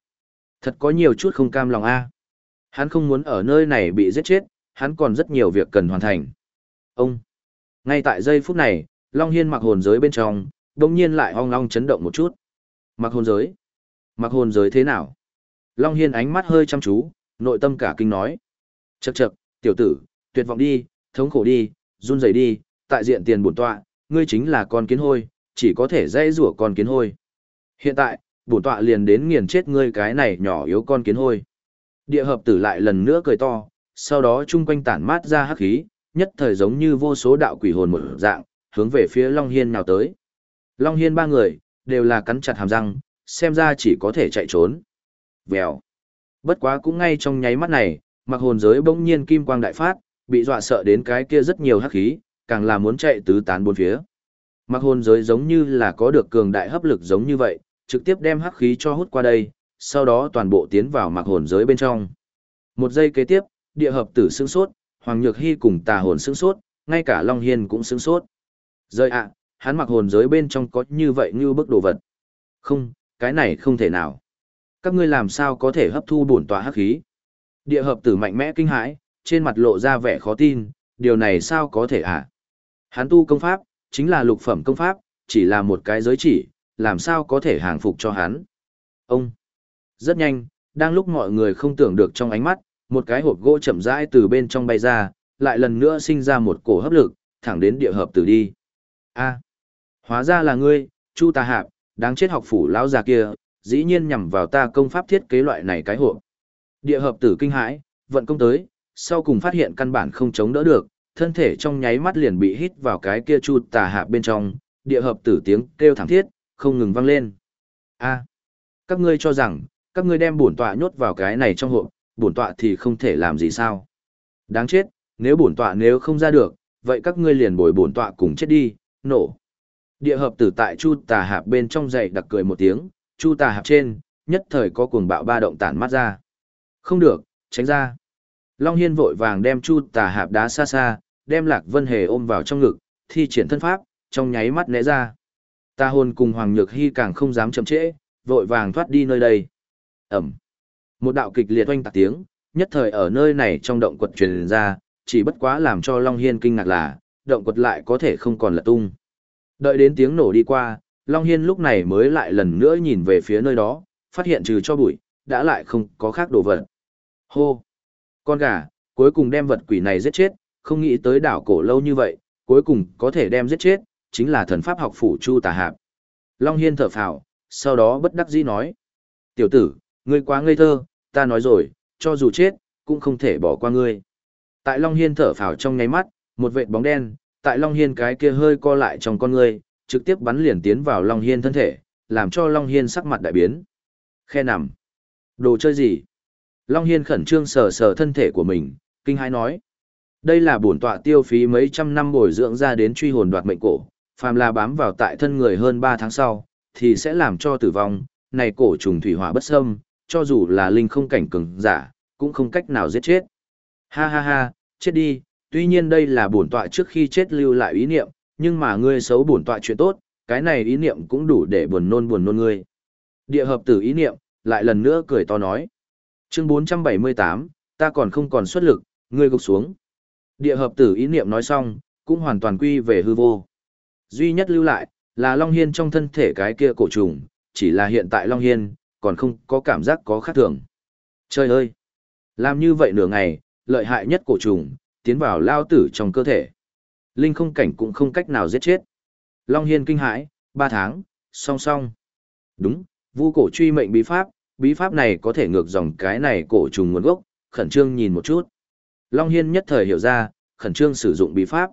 Thật có nhiều chút không cam lòng a. Hắn không muốn ở nơi này bị giết chết, hắn còn rất nhiều việc cần hoàn thành. Ông! Ngay tại giây phút này, Long Hiên mặc hồn giới bên trong, đồng nhiên lại ong long chấn động một chút. Mặc hồn giới? Mặc hồn giới thế nào? Long Hiên ánh mắt hơi chăm chú, nội tâm cả kinh nói. Chậc chậc, tiểu tử, tuyệt vọng đi, thống khổ đi, run rẩy đi, tại diện tiền bổn tọa, ngươi chính là con kiến hôi, chỉ có thể dây rủa con kiến hôi. Hiện tại, bổn tọa liền đến nghiền chết ngươi cái này nhỏ yếu con kiến hôi. Địa hợp tử lại lần nữa cười to, sau đó chung quanh tản mát ra hắc khí, nhất thời giống như vô số đạo quỷ hồn một dạng, hướng về phía Long Hiên nào tới. Long Hiên ba người, đều là cắn chặt hàm răng, xem ra chỉ có thể chạy trốn. Vèo. Bất quá cũng ngay trong nháy mắt này, mặc hồn giới bỗng nhiên kim quang đại phát, bị dọa sợ đến cái kia rất nhiều hắc khí, càng là muốn chạy tứ tán bốn phía. Mặc hồn giới giống như là có được cường đại hấp lực giống như vậy, trực tiếp đem hắc khí cho hút qua đây, sau đó toàn bộ tiến vào mặc hồn giới bên trong. Một giây kế tiếp, địa hợp tử sướng sốt, Hoàng Nhược Hy cùng tà hồn sướng sốt, ngay cả Long Hiên cũng sướng sốt. Rơi ạ, hắn mặc hồn giới bên trong có như vậy như bức đồ vật. Không, cái này không thể nào. Các ngươi làm sao có thể hấp thu bổn tòa hắc khí? Địa hợp tử mạnh mẽ kinh hãi, trên mặt lộ ra vẻ khó tin, điều này sao có thể à? Hắn tu công pháp, chính là lục phẩm công pháp, chỉ là một cái giới chỉ, làm sao có thể hàng phục cho hắn? Ông! Rất nhanh, đang lúc mọi người không tưởng được trong ánh mắt, một cái hộp gỗ chậm rãi từ bên trong bay ra, lại lần nữa sinh ra một cổ hấp lực, thẳng đến địa hợp tử đi. A, hóa ra là ngươi, Chu Tà Hạp, đáng chết học phủ lão già kia, dĩ nhiên nhằm vào ta công pháp thiết kế loại này cái hộp. Địa hợp tử kinh hãi, vận công tới, sau cùng phát hiện căn bản không chống đỡ được, thân thể trong nháy mắt liền bị hít vào cái kia Chu Tà Hạp bên trong, địa hợp tử tiếng kêu thảm thiết, không ngừng vang lên. A, các ngươi cho rằng, các ngươi đem bổn tọa nhốt vào cái này trong hộp, bổn tọa thì không thể làm gì sao. Đáng chết, nếu bổn tọa nếu không ra được, vậy các ngươi liền bồi bổn tọa cùng chết đi, nổ. Địa hợp tử tại Chu Tà Hạp bên trong dậy đặc cười một tiếng, Chu Tà Hạp trên, nhất thời có cuồng bạo ba động tản mắt ra. Không được, tránh ra. Long Hiên vội vàng đem Chu Tà Hạp đá xa xa, đem Lạc Vân Hề ôm vào trong ngực, thi triển thân pháp, trong nháy mắt né ra. Ta hồn cùng Hoàng Nhược Hy càng không dám chậm trễ, vội vàng thoát đi nơi đây. Ẩm. Một đạo kịch liệt oanh tạc tiếng, nhất thời ở nơi này trong động quật truyền ra, chỉ bất quá làm cho Long Hiên kinh ngạc là, động quật lại có thể không còn là tung. Đợi đến tiếng nổ đi qua, Long Hiên lúc này mới lại lần nữa nhìn về phía nơi đó, phát hiện trừ cho bụi, đã lại không có khác đồ vật. Hô! Con gà, cuối cùng đem vật quỷ này giết chết, không nghĩ tới đảo cổ lâu như vậy, cuối cùng có thể đem giết chết, chính là thần pháp học phủ Chu Tà Hạp. Long Hiên thở phào, sau đó bất đắc dĩ nói. Tiểu tử, ngươi quá ngây thơ, ta nói rồi, cho dù chết, cũng không thể bỏ qua ngươi. Tại Long Hiên thở phào trong nháy mắt, một vệt bóng đen, tại Long Hiên cái kia hơi co lại trong con ngươi, trực tiếp bắn liền tiến vào Long Hiên thân thể, làm cho Long Hiên sắc mặt đại biến. Khe nằm. Đồ chơi gì? Long Hiên khẩn trương sờ sờ thân thể của mình, kinh hãi nói. Đây là bổn tọa tiêu phí mấy trăm năm bồi dưỡng ra đến truy hồn đoạt mệnh cổ, phàm là bám vào tại thân người hơn 3 tháng sau, thì sẽ làm cho tử vong, này cổ trùng thủy hỏa bất xâm, cho dù là linh không cảnh cường giả, cũng không cách nào giết chết. Ha ha ha, chết đi, tuy nhiên đây là bổn tọa trước khi chết lưu lại ý niệm, nhưng mà ngươi xấu bổn tọa chuyện tốt, cái này ý niệm cũng đủ để buồn nôn buồn nôn ngươi. Địa hợp tử ý niệm, lại lần nữa cười to nói. Chương 478, ta còn không còn xuất lực, ngươi gục xuống. Địa hợp tử ý niệm nói xong, cũng hoàn toàn quy về hư vô. Duy nhất lưu lại, là Long Hiên trong thân thể cái kia cổ trùng, chỉ là hiện tại Long Hiên, còn không có cảm giác có khác thường. Trời ơi! Làm như vậy nửa ngày, lợi hại nhất cổ trùng, tiến vào lao tử trong cơ thể. Linh không cảnh cũng không cách nào giết chết. Long Hiên kinh hãi, ba tháng, song song. Đúng, vu cổ truy mệnh bí pháp, bí pháp này có thể ngược dòng cái này cổ trùng nguồn gốc, khẩn trương nhìn một chút. Long Hiên nhất thời hiểu ra, khẩn trương sử dụng bí pháp.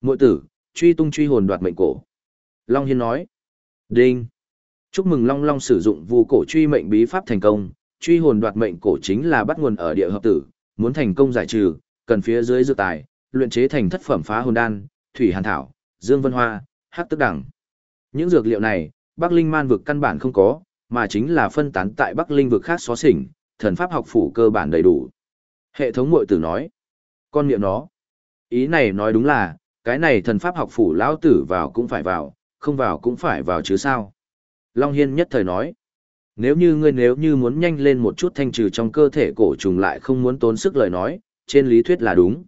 Mội tử, truy tung truy hồn đoạt mệnh cổ. Long Hiên nói. Đinh. Chúc mừng Long Long sử dụng vu cổ truy mệnh bí pháp thành công, truy hồn đoạt mệnh cổ chính là bắt nguồn ở địa hợp tử, muốn thành công giải trừ, cần phía dưới dược tài, luyện chế thành thất phẩm phá hồn đan, thủy hàn thảo, dương vân hoa, hắc tức đẳng. Những dược liệu này, Bắc Linh Man vực căn bản không có, mà chính là phân tán tại Bắc Linh vực khác xóa xỉnh, thần pháp học phủ cơ bản đầy đủ. Hệ thống mội tử nói. Con miệng nó. Ý này nói đúng là, cái này thần pháp học phủ lão tử vào cũng phải vào, không vào cũng phải vào chứ sao. Long Hiên nhất thời nói. Nếu như ngươi nếu như muốn nhanh lên một chút thanh trừ trong cơ thể cổ trùng lại không muốn tốn sức lời nói, trên lý thuyết là đúng.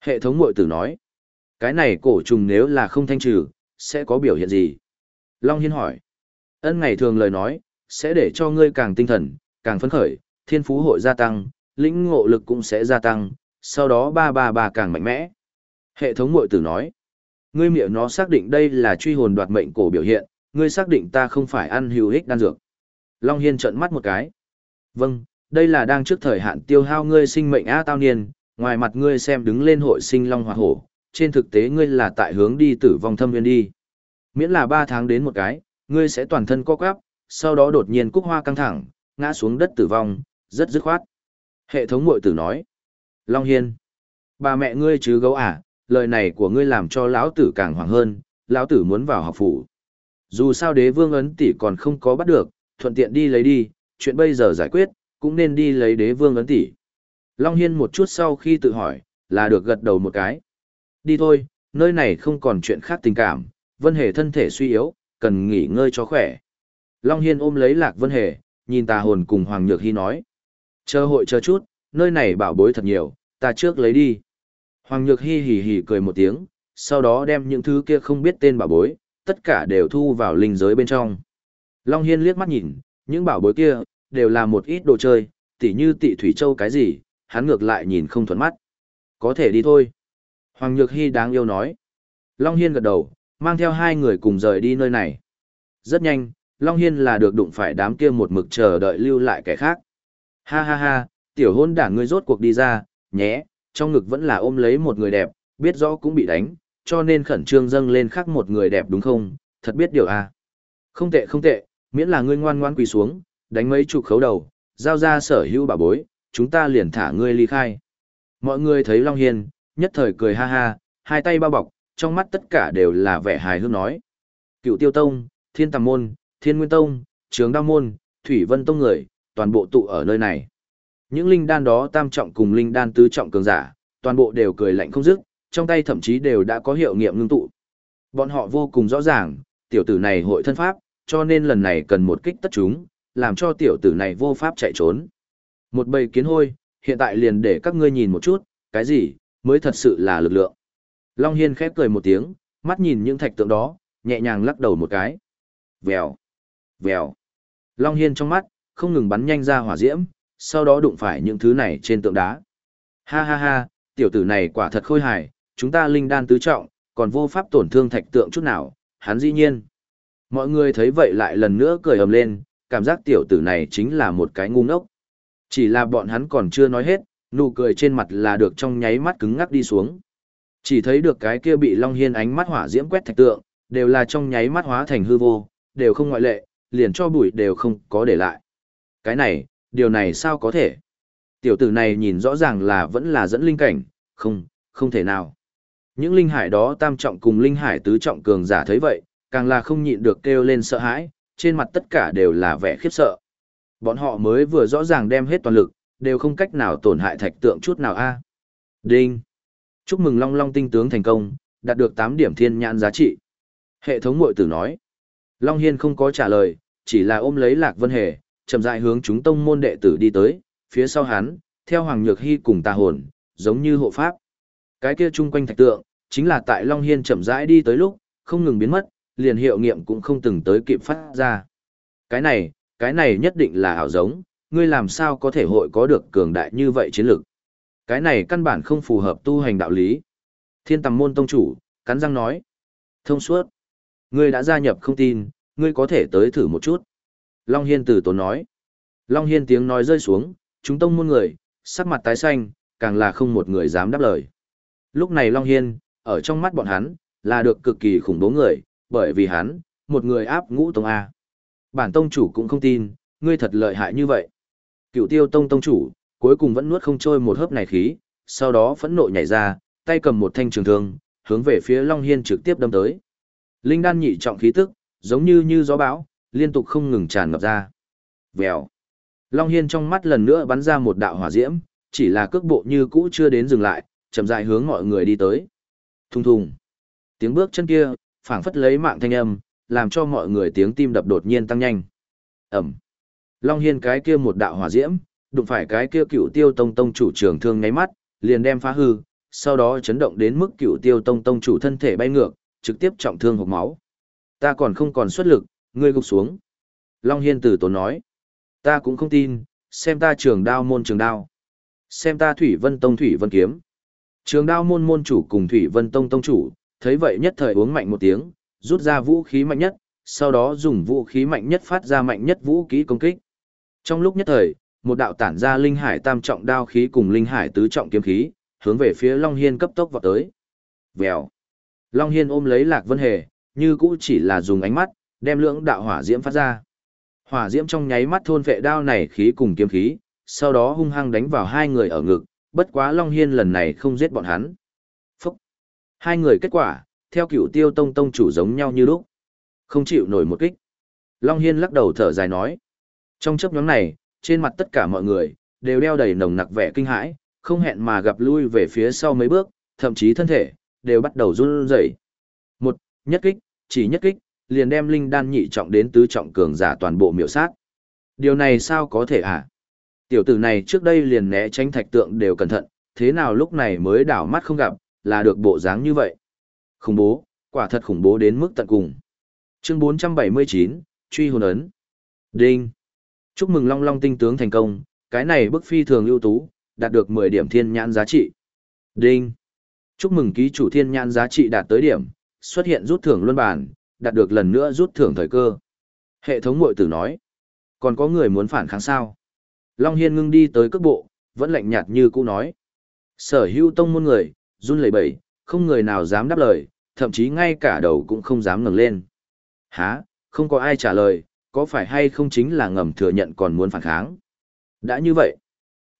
Hệ thống mội tử nói. Cái này cổ trùng nếu là không thanh trừ, sẽ có biểu hiện gì? Long Hiên hỏi. Ân ngày thường lời nói, sẽ để cho ngươi càng tinh thần, càng phấn khởi, thiên phú hội gia tăng, lĩnh ngộ lực cũng sẽ gia tăng, sau đó ba ba ba càng mạnh mẽ. Hệ thống mội tử nói. Ngươi miệng nó xác định đây là truy hồn đoạt mệnh cổ biểu hiện, ngươi xác định ta không phải ăn hữu ích đan dược. Long Hiên trợn mắt một cái. Vâng, đây là đang trước thời hạn tiêu hao ngươi sinh mệnh a tao niên, ngoài mặt ngươi xem đứng lên hội sinh long hoa hổ, trên thực tế ngươi là tại hướng đi tử vong thâm nguyên đi. Miễn là 3 tháng đến một cái, ngươi sẽ toàn thân co quắp, sau đó đột nhiên cúc hoa căng thẳng, ngã xuống đất tử vong, rất dứt khoát. Hệ thống mội tử nói. Long Hiên. Bà mẹ ngươi chứ gấu à, lời này của ngươi làm cho lão tử càng hoảng hơn, lão tử muốn vào học phủ. Dù sao đế vương ấn tỷ còn không có bắt được, thuận tiện đi lấy đi, chuyện bây giờ giải quyết, cũng nên đi lấy đế vương ấn tỷ. Long Hiên một chút sau khi tự hỏi, là được gật đầu một cái. Đi thôi, nơi này không còn chuyện khác tình cảm, Vân Hề thân thể suy yếu, cần nghỉ ngơi cho khỏe. Long Hiên ôm lấy Lạc Vân Hề, nhìn tà hồn cùng Hoàng Nhược Hy nói. Chờ hội chờ chút, nơi này bảo bối thật nhiều, ta trước lấy đi. Hoàng Nhược Hy hì hì cười một tiếng, sau đó đem những thứ kia không biết tên bảo bối, tất cả đều thu vào linh giới bên trong. Long Hiên liếc mắt nhìn, những bảo bối kia, đều là một ít đồ chơi, tỉ như tị thủy châu cái gì, hắn ngược lại nhìn không thuận mắt. Có thể đi thôi. Hoàng Nhược Hy đáng yêu nói. Long Hiên gật đầu, mang theo hai người cùng rời đi nơi này. Rất nhanh, Long Hiên là được đụng phải đám kia một mực chờ đợi lưu lại kẻ khác. Ha ha ha, tiểu hôn đảng ngươi rốt cuộc đi ra, nhé, trong ngực vẫn là ôm lấy một người đẹp, biết rõ cũng bị đánh, cho nên khẩn trương dâng lên khắc một người đẹp đúng không, thật biết điều à. Không tệ không tệ, miễn là ngươi ngoan ngoan quỳ xuống, đánh mấy chục khấu đầu, giao ra sở hữu bà bối, chúng ta liền thả ngươi ly khai. Mọi người thấy Long Hiên, nhất thời cười ha ha, hai tay bao bọc, trong mắt tất cả đều là vẻ hài hước nói. Cựu Tiêu Tông, Thiên Tàm Môn, Thiên Nguyên Tông, Trường Đao Môn, Thủy Vân Tông người, toàn bộ tụ ở nơi này. Những linh đan đó tam trọng cùng linh đan tứ trọng cường giả, toàn bộ đều cười lạnh không dứt, trong tay thậm chí đều đã có hiệu nghiệm ngưng tụ. Bọn họ vô cùng rõ ràng, tiểu tử này hội thân pháp, cho nên lần này cần một kích tất chúng, làm cho tiểu tử này vô pháp chạy trốn. Một bầy kiến hôi, hiện tại liền để các ngươi nhìn một chút, cái gì, mới thật sự là lực lượng. Long Hiên khép cười một tiếng, mắt nhìn những thạch tượng đó, nhẹ nhàng lắc đầu một cái. Vèo, vèo. Long Hiên trong mắt, không ngừng bắn nhanh ra hỏa diễm, sau đó đụng phải những thứ này trên tượng đá. Ha ha ha, tiểu tử này quả thật khôi hài, chúng ta linh đan tứ trọng, còn vô pháp tổn thương thạch tượng chút nào, hắn dĩ nhiên. Mọi người thấy vậy lại lần nữa cười ầm lên, cảm giác tiểu tử này chính là một cái ngu ngốc. Chỉ là bọn hắn còn chưa nói hết, nụ cười trên mặt là được trong nháy mắt cứng ngắc đi xuống. Chỉ thấy được cái kia bị Long Hiên ánh mắt hỏa diễm quét thạch tượng, đều là trong nháy mắt hóa thành hư vô, đều không ngoại lệ, liền cho bụi đều không có để lại. Cái này, điều này sao có thể? Tiểu tử này nhìn rõ ràng là vẫn là dẫn linh cảnh, không, không thể nào. Những linh hải đó tam trọng cùng linh hải tứ trọng cường giả thấy vậy, càng là không nhịn được kêu lên sợ hãi, trên mặt tất cả đều là vẻ khiếp sợ. Bọn họ mới vừa rõ ràng đem hết toàn lực, đều không cách nào tổn hại thạch tượng chút nào a. Đinh. Chúc mừng Long Long tinh tướng thành công, đạt được 8 điểm thiên nhãn giá trị. Hệ thống muội tử nói. Long Hiên không có trả lời, chỉ là ôm lấy Lạc Vân Hề, chậm rãi hướng chúng tông môn đệ tử đi tới, phía sau hắn, theo Hoàng Nhược Hy cùng tà hồn, giống như hộ pháp. Cái kia chung quanh thạch tượng, chính là tại Long Hiên chậm rãi đi tới lúc, không ngừng biến mất, liền hiệu nghiệm cũng không từng tới kịp phát ra. Cái này, cái này nhất định là ảo giống, ngươi làm sao có thể hội có được cường đại như vậy chiến lược. Cái này căn bản không phù hợp tu hành đạo lý. Thiên tầm môn tông chủ, cắn răng nói. Thông suốt. Ngươi đã gia nhập không tin, ngươi có thể tới thử một chút. Long Hiên từ tốn nói. Long Hiên tiếng nói rơi xuống, chúng tông môn người, sắc mặt tái xanh, càng là không một người dám đáp lời. Lúc này Long Hiên, ở trong mắt bọn hắn, là được cực kỳ khủng bố người, bởi vì hắn, một người áp ngũ tông A. Bản tông chủ cũng không tin, ngươi thật lợi hại như vậy. Cựu tiêu tông tông chủ, cuối cùng vẫn nuốt không trôi một hớp này khí, sau đó phẫn nộ nhảy ra, tay cầm một thanh trường thương, hướng về phía Long Hiên trực tiếp đâm tới. Linh đan nhị trọng khí tức, giống như như gió bão, liên tục không ngừng tràn ngập ra. Vèo. Long Hiên trong mắt lần nữa bắn ra một đạo hỏa diễm, chỉ là cước bộ như cũ chưa đến dừng lại, chậm rãi hướng mọi người đi tới. Thùng thùng. Tiếng bước chân kia, phảng phất lấy mạng thanh âm, làm cho mọi người tiếng tim đập đột nhiên tăng nhanh. Ẩm. Long Hiên cái kia một đạo hỏa diễm, đụng phải cái kia cựu tiêu tông tông chủ trường thương ngáy mắt, liền đem phá hư, sau đó chấn động đến mức cựu tiêu tông tông chủ thân thể bay ngược, trực tiếp trọng thương hộc máu. Ta còn không còn xuất lực, ngươi gục xuống. Long Hiên từ tốn nói. Ta cũng không tin, xem ta trường đao môn trường đao. Xem ta Thủy Vân Tông Thủy Vân Kiếm. Trường đao môn môn chủ cùng Thủy Vân Tông Tông chủ, thấy vậy nhất thời uống mạnh một tiếng, rút ra vũ khí mạnh nhất, sau đó dùng vũ khí mạnh nhất phát ra mạnh nhất vũ khí công kích. Trong lúc nhất thời, một đạo tản ra linh hải tam trọng đao khí cùng linh hải tứ trọng kiếm khí, hướng về phía Long Hiên cấp tốc vọt tới. Vèo. Long Hiên ôm lấy Lạc Vân Hề, như cũ chỉ là dùng ánh mắt, đem lưỡng đạo hỏa diễm phát ra. Hỏa diễm trong nháy mắt thôn vệ đao này khí cùng kiếm khí, sau đó hung hăng đánh vào hai người ở ngực, bất quá Long Hiên lần này không giết bọn hắn. Phúc! Hai người kết quả, theo cựu tiêu tông tông chủ giống nhau như lúc. Không chịu nổi một kích. Long Hiên lắc đầu thở dài nói. Trong chấp nhóm này, trên mặt tất cả mọi người, đều đeo đầy nồng nặc vẻ kinh hãi, không hẹn mà gặp lui về phía sau mấy bước, thậm chí thân thể, đều bắt đầu run rẩy. Một, nhất kích, chỉ nhất kích, liền đem linh đan nhị trọng đến tứ trọng cường giả toàn bộ miểu sát. Điều này sao có thể hả? À? Tiểu tử này trước đây liền né tránh thạch tượng đều cẩn thận, thế nào lúc này mới đảo mắt không gặp, là được bộ dáng như vậy. Khủng bố, quả thật khủng bố đến mức tận cùng. Chương 479, truy hồn ấn. Đinh. Chúc mừng Long Long tinh tướng thành công, cái này bức phi thường ưu tú, đạt được 10 điểm thiên nhãn giá trị. Đinh. Chúc mừng ký chủ thiên nhãn giá trị đạt tới điểm, xuất hiện rút thưởng luân bản, đạt được lần nữa rút thưởng thời cơ. Hệ thống mội tử nói. Còn có người muốn phản kháng sao? Long Hiên ngưng đi tới cước bộ, vẫn lạnh nhạt như cũ nói. Sở hữu tông môn người, run lẩy bẩy, không người nào dám đáp lời, thậm chí ngay cả đầu cũng không dám ngẩng lên. Hả, không có ai trả lời, có phải hay không chính là ngầm thừa nhận còn muốn phản kháng? Đã như vậy.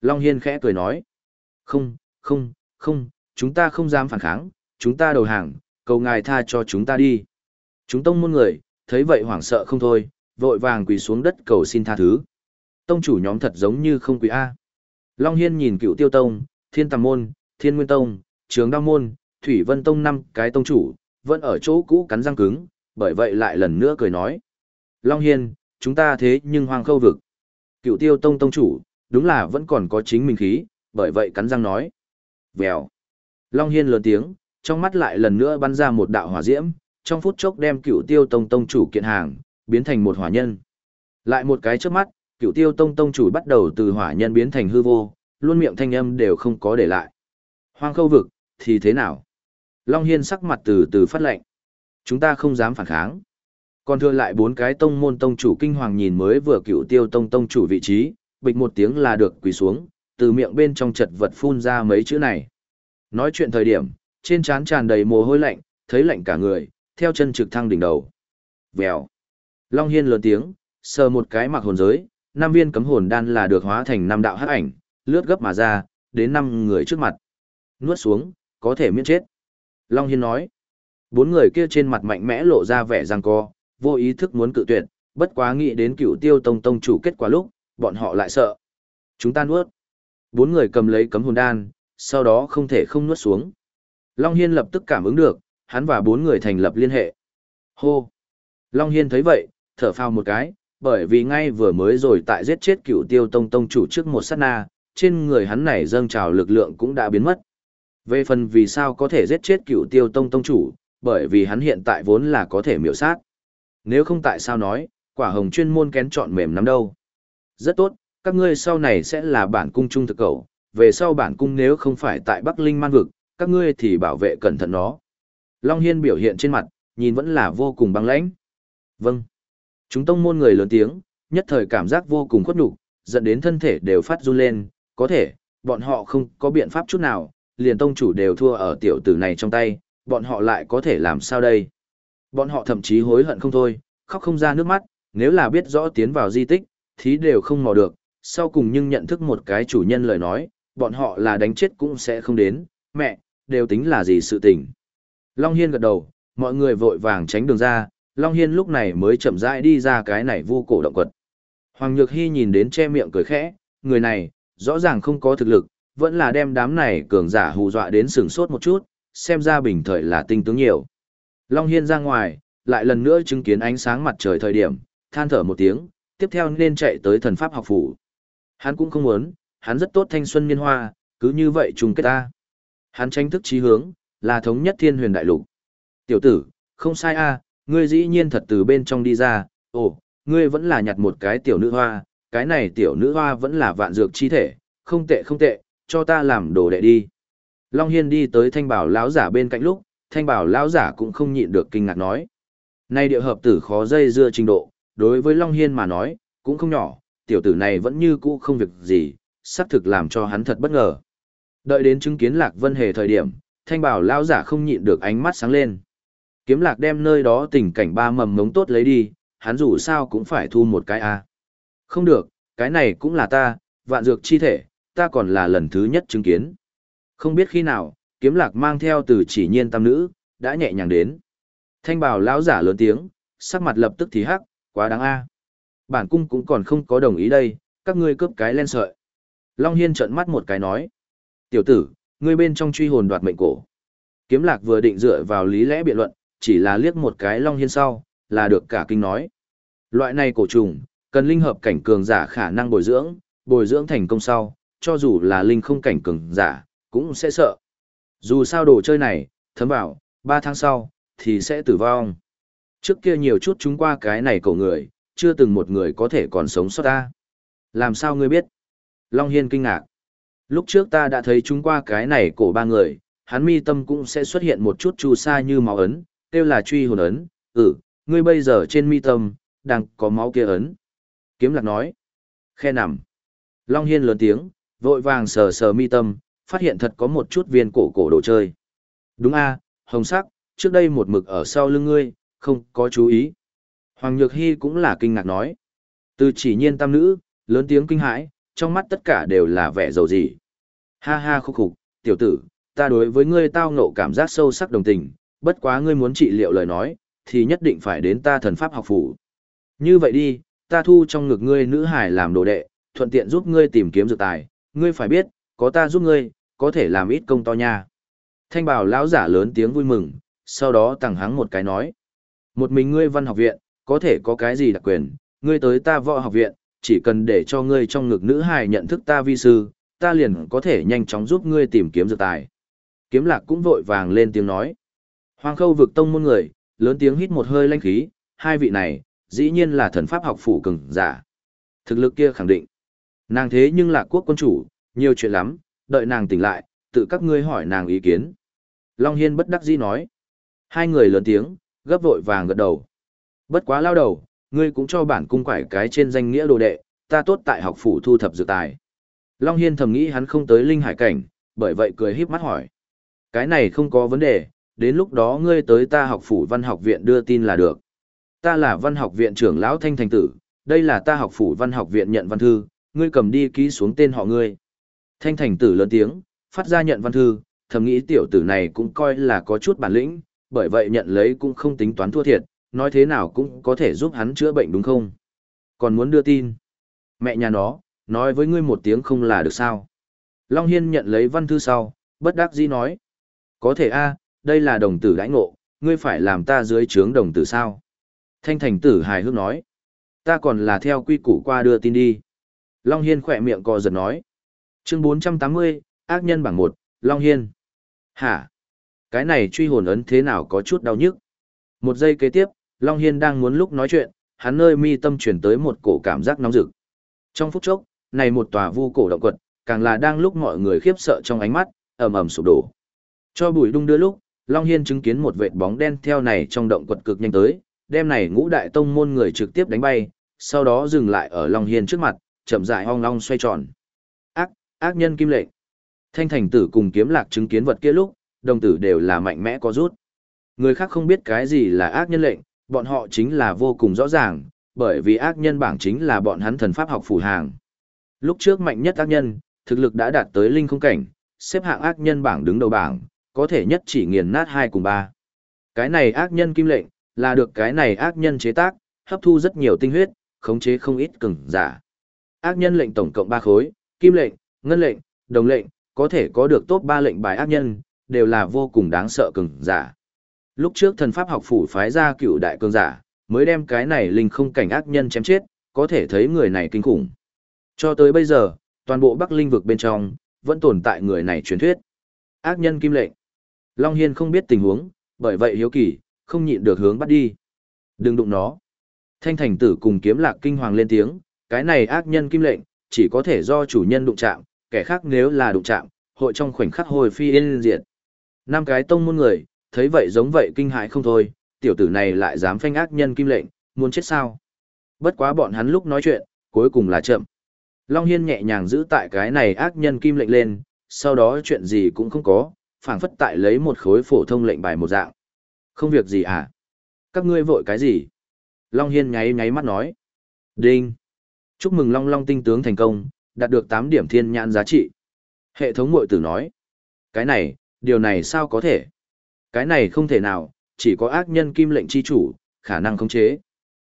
Long Hiên khẽ cười nói. Không, không, không, chúng ta không dám phản kháng, chúng ta đầu hàng, cầu ngài tha cho chúng ta đi. Chúng tông môn người, thấy vậy hoảng sợ không thôi, vội vàng quỳ xuống đất cầu xin tha thứ. Tông chủ nhóm thật giống như không quý A. Long Hiên nhìn cựu tiêu tông, thiên tàm môn, thiên nguyên tông, trường đao môn, thủy vân tông năm cái tông chủ, vẫn ở chỗ cũ cắn răng cứng, bởi vậy lại lần nữa cười nói. Long Hiên, chúng ta thế nhưng hoang khâu vực. Cựu tiêu tông tông chủ, đúng là vẫn còn có chính mình khí, bởi vậy cắn răng nói. Vèo. Long Hiên lớn tiếng, trong mắt lại lần nữa bắn ra một đạo hỏa diễm, trong phút chốc đem cựu tiêu tông tông chủ kiện hàng, biến thành một hỏa nhân. Lại một cái trước mắt, cựu tiêu tông tông chủ bắt đầu từ hỏa nhân biến thành hư vô, luôn miệng thanh âm đều không có để lại. Hoang khâu vực, thì thế nào? Long Hiên sắc mặt từ từ phát lệnh. Chúng ta không dám phản kháng. Còn thừa lại bốn cái tông môn tông chủ kinh hoàng nhìn mới vừa cựu tiêu tông tông chủ vị trí, bịch một tiếng là được quỳ xuống, từ miệng bên trong chật vật phun ra mấy chữ này. Nói chuyện thời điểm, trên trán tràn đầy mồ hôi lạnh, thấy lạnh cả người, theo chân trực thăng đỉnh đầu. Vèo. Long Hiên lớn tiếng, sờ một cái mặc hồn giới, năm viên cấm hồn đan là được hóa thành năm đạo hắc ảnh, lướt gấp mà ra, đến năm người trước mặt. Nuốt xuống, có thể miễn chết. Long Hiên nói. Bốn người kia trên mặt mạnh mẽ lộ ra vẻ răng co, vô ý thức muốn cự tuyệt, bất quá nghĩ đến cựu tiêu tông tông chủ kết quả lúc, bọn họ lại sợ. Chúng ta nuốt. Bốn người cầm lấy cấm hồn đan, sau đó không thể không nuốt xuống. Long Hiên lập tức cảm ứng được, hắn và bốn người thành lập liên hệ. Hô! Long Hiên thấy vậy, thở phào một cái, bởi vì ngay vừa mới rồi tại giết chết cựu tiêu tông tông chủ trước một sát na, trên người hắn này dâng trào lực lượng cũng đã biến mất. Về phần vì sao có thể giết chết cựu tiêu tông tông chủ, bởi vì hắn hiện tại vốn là có thể miểu sát. Nếu không tại sao nói, quả hồng chuyên môn kén chọn mềm nắm đâu. Rất tốt, các ngươi sau này sẽ là bản cung trung thực cầu, về sau bản cung nếu không phải tại Bắc Linh man vực, các ngươi thì bảo vệ cẩn thận nó. Long Hiên biểu hiện trên mặt, nhìn vẫn là vô cùng băng lãnh. Vâng. Chúng tông môn người lớn tiếng, nhất thời cảm giác vô cùng khuất nhục, dẫn đến thân thể đều phát run lên, có thể, bọn họ không có biện pháp chút nào, liền tông chủ đều thua ở tiểu tử này trong tay, bọn họ lại có thể làm sao đây? Bọn họ thậm chí hối hận không thôi, khóc không ra nước mắt, nếu là biết rõ tiến vào di tích, thì đều không mò được, sau cùng nhưng nhận thức một cái chủ nhân lời nói, bọn họ là đánh chết cũng sẽ không đến, mẹ, đều tính là gì sự tình. Long Hiên gật đầu, mọi người vội vàng tránh đường ra, Long Hiên lúc này mới chậm rãi đi ra cái này vu cổ động quật. Hoàng Nhược Hy nhìn đến che miệng cười khẽ, người này, rõ ràng không có thực lực, vẫn là đem đám này cường giả hù dọa đến sừng sốt một chút, xem ra bình thời là tinh tướng nhiều. Long Hiên ra ngoài, lại lần nữa chứng kiến ánh sáng mặt trời thời điểm, than thở một tiếng, tiếp theo nên chạy tới thần pháp học phủ. Hắn cũng không muốn, hắn rất tốt thanh xuân niên hoa, cứ như vậy chung kết ta. Hắn tranh thức chí hướng, là thống nhất thiên huyền đại lục. Tiểu tử, không sai a, ngươi dĩ nhiên thật từ bên trong đi ra, ồ, ngươi vẫn là nhặt một cái tiểu nữ hoa, cái này tiểu nữ hoa vẫn là vạn dược chi thể, không tệ không tệ, cho ta làm đồ đệ đi. Long Hiên đi tới thanh bảo lão giả bên cạnh lúc, thanh bảo lão giả cũng không nhịn được kinh ngạc nói. Nay địa hợp tử khó dây dưa trình độ, đối với Long Hiên mà nói, cũng không nhỏ, tiểu tử này vẫn như cũ không việc gì, xác thực làm cho hắn thật bất ngờ. Đợi đến chứng kiến Lạc Vân Hề thời điểm, thanh bảo lão giả không nhịn được ánh mắt sáng lên. Kiếm Lạc đem nơi đó tình cảnh ba mầm mống tốt lấy đi, hắn dù sao cũng phải thu một cái a. Không được, cái này cũng là ta, vạn dược chi thể, ta còn là lần thứ nhất chứng kiến. Không biết khi nào, kiếm lạc mang theo từ chỉ nhiên tam nữ, đã nhẹ nhàng đến. Thanh bảo lão giả lớn tiếng, sắc mặt lập tức thì hắc, quá đáng a. Bản cung cũng còn không có đồng ý đây, các ngươi cướp cái len sợi. Long Hiên trợn mắt một cái nói. Tiểu tử, ngươi bên trong truy hồn đoạt mệnh cổ. Kiếm lạc vừa định dựa vào lý lẽ biện luận, chỉ là liếc một cái Long Hiên sau, là được cả kinh nói. Loại này cổ trùng, cần linh hợp cảnh cường giả khả năng bồi dưỡng, bồi dưỡng thành công sau, cho dù là linh không cảnh cường giả, cũng sẽ sợ. Dù sao đồ chơi này, thấm bảo 3 tháng sau, thì sẽ tử vong. Trước kia nhiều chút chúng qua cái này cổ người, chưa từng một người có thể còn sống sót ta. Làm sao ngươi biết? Long Hiên kinh ngạc. Lúc trước ta đã thấy chúng qua cái này cổ ba người, hắn mi tâm cũng sẽ xuất hiện một chút chu sa như máu ấn, kêu là truy hồn ấn, ừ, ngươi bây giờ trên mi tâm, đang có máu kia ấn. Kiếm lạc nói, khe nằm. Long Hiên lớn tiếng, vội vàng sờ sờ mi tâm, phát hiện thật có một chút viên cổ cổ đồ chơi. Đúng a hồng sắc, trước đây một mực ở sau lưng ngươi, không có chú ý. Hoàng Nhược Hy cũng là kinh ngạc nói. Từ chỉ nhiên tam nữ, lớn tiếng kinh hãi, trong mắt tất cả đều là vẻ dầu gì. Ha ha khúc khục, tiểu tử, ta đối với ngươi tao ngộ cảm giác sâu sắc đồng tình, bất quá ngươi muốn trị liệu lời nói, thì nhất định phải đến ta thần pháp học phủ. Như vậy đi, ta thu trong ngực ngươi nữ hải làm đồ đệ, thuận tiện giúp ngươi tìm kiếm dược tài, ngươi phải biết, có ta giúp ngươi, có thể làm ít công to nha. Thanh bảo lão giả lớn tiếng vui mừng, sau đó tặng hắng một cái nói. Một mình ngươi văn học viện, có thể có cái gì đặc quyền, ngươi tới ta võ học viện, chỉ cần để cho ngươi trong ngực nữ hài nhận thức ta vi sư, ta liền có thể nhanh chóng giúp ngươi tìm kiếm dược tài. Kiếm lạc cũng vội vàng lên tiếng nói. Hoàng khâu vực tông môn người, lớn tiếng hít một hơi lanh khí, hai vị này, dĩ nhiên là thần pháp học phủ cường giả. Thực lực kia khẳng định. Nàng thế nhưng là quốc quân chủ, nhiều chuyện lắm, đợi nàng tỉnh lại, tự các ngươi hỏi nàng ý kiến. Long Hiên bất đắc dĩ nói. Hai người lớn tiếng, gấp vội vàng gật đầu. Bất quá lao đầu, ngươi cũng cho bản cung quải cái trên danh nghĩa đồ đệ, ta tốt tại học phủ thu thập dược tài. Long Hiên thầm nghĩ hắn không tới linh hải cảnh, bởi vậy cười híp mắt hỏi. Cái này không có vấn đề, đến lúc đó ngươi tới ta học phủ văn học viện đưa tin là được. Ta là văn học viện trưởng lão thanh thành tử, đây là ta học phủ văn học viện nhận văn thư, ngươi cầm đi ký xuống tên họ ngươi. Thanh thành tử lớn tiếng, phát ra nhận văn thư, thầm nghĩ tiểu tử này cũng coi là có chút bản lĩnh, bởi vậy nhận lấy cũng không tính toán thua thiệt, nói thế nào cũng có thể giúp hắn chữa bệnh đúng không? Còn muốn đưa tin. Mẹ nhà nó, nói với ngươi một tiếng không là được sao. Long Hiên nhận lấy văn thư sau, bất đắc dĩ nói. Có thể a đây là đồng tử đãi ngộ, ngươi phải làm ta dưới trướng đồng tử sao? Thanh thành tử hài hước nói. Ta còn là theo quy củ qua đưa tin đi. Long Hiên khỏe miệng co giật nói. Chương 480, ác nhân bảng 1, Long Hiên. Hả? Cái này truy hồn ấn thế nào có chút đau nhức? Một giây kế tiếp, Long Hiên đang muốn lúc nói chuyện, hắn nơi mi tâm chuyển tới một cổ cảm giác nóng rực. Trong phút chốc, này một tòa vu cổ động quật, càng là đang lúc mọi người khiếp sợ trong ánh mắt, ầm ầm sụp đổ. Cho bùi đung đưa lúc, Long Hiên chứng kiến một vệt bóng đen theo này trong động quật cực nhanh tới, đem này ngũ đại tông môn người trực tiếp đánh bay, sau đó dừng lại ở Long Hiên trước mặt, chậm rãi ong long xoay tròn. Ác, ác nhân kim lệnh. Thanh thành tử cùng kiếm lạc chứng kiến vật kia lúc, đồng tử đều là mạnh mẽ có rút. Người khác không biết cái gì là ác nhân lệnh, bọn họ chính là vô cùng rõ ràng, bởi vì ác nhân bảng chính là bọn hắn thần pháp học phủ hàng. Lúc trước mạnh nhất ác nhân, thực lực đã đạt tới linh không cảnh, xếp hạng ác nhân bảng đứng đầu bảng, có thể nhất chỉ nghiền nát hai cùng ba Cái này ác nhân kim lệnh, là được cái này ác nhân chế tác, hấp thu rất nhiều tinh huyết, khống chế không ít cường giả. Ác nhân lệnh tổng cộng 3 khối, kim lệnh, ngân lệnh, đồng lệnh, có thể có được top 3 lệnh bài ác nhân, đều là vô cùng đáng sợ cường giả. Lúc trước thần pháp học phủ phái ra cựu đại cường giả, mới đem cái này linh không cảnh ác nhân chém chết, có thể thấy người này kinh khủng. Cho tới bây giờ, toàn bộ Bắc Linh vực bên trong, vẫn tồn tại người này truyền thuyết. Ác nhân kim lệnh. Long Hiên không biết tình huống, bởi vậy hiếu kỳ, không nhịn được hướng bắt đi. Đừng đụng nó. Thanh thành tử cùng kiếm lạc kinh hoàng lên tiếng, cái này ác nhân kim lệnh, chỉ có thể do chủ nhân đụng chạm, kẻ khác nếu là đụng chạm, hội trong khoảnh khắc hồi phi yên diệt. Năm cái tông môn người, thấy vậy giống vậy kinh hại không thôi, tiểu tử này lại dám phanh ác nhân kim lệnh, muốn chết sao. Bất quá bọn hắn lúc nói chuyện, cuối cùng là chậm. Long Hiên nhẹ nhàng giữ tại cái này ác nhân kim lệnh lên, sau đó chuyện gì cũng không có, phảng phất tại lấy một khối phổ thông lệnh bài một dạng. Không việc gì à? Các ngươi vội cái gì? Long Hiên nháy nháy mắt nói. Đinh! Chúc mừng Long Long tinh tướng thành công, đạt được 8 điểm thiên nhãn giá trị. Hệ thống mội tử nói. Cái này, điều này sao có thể? Cái này không thể nào, chỉ có ác nhân kim lệnh chi chủ, khả năng khống chế.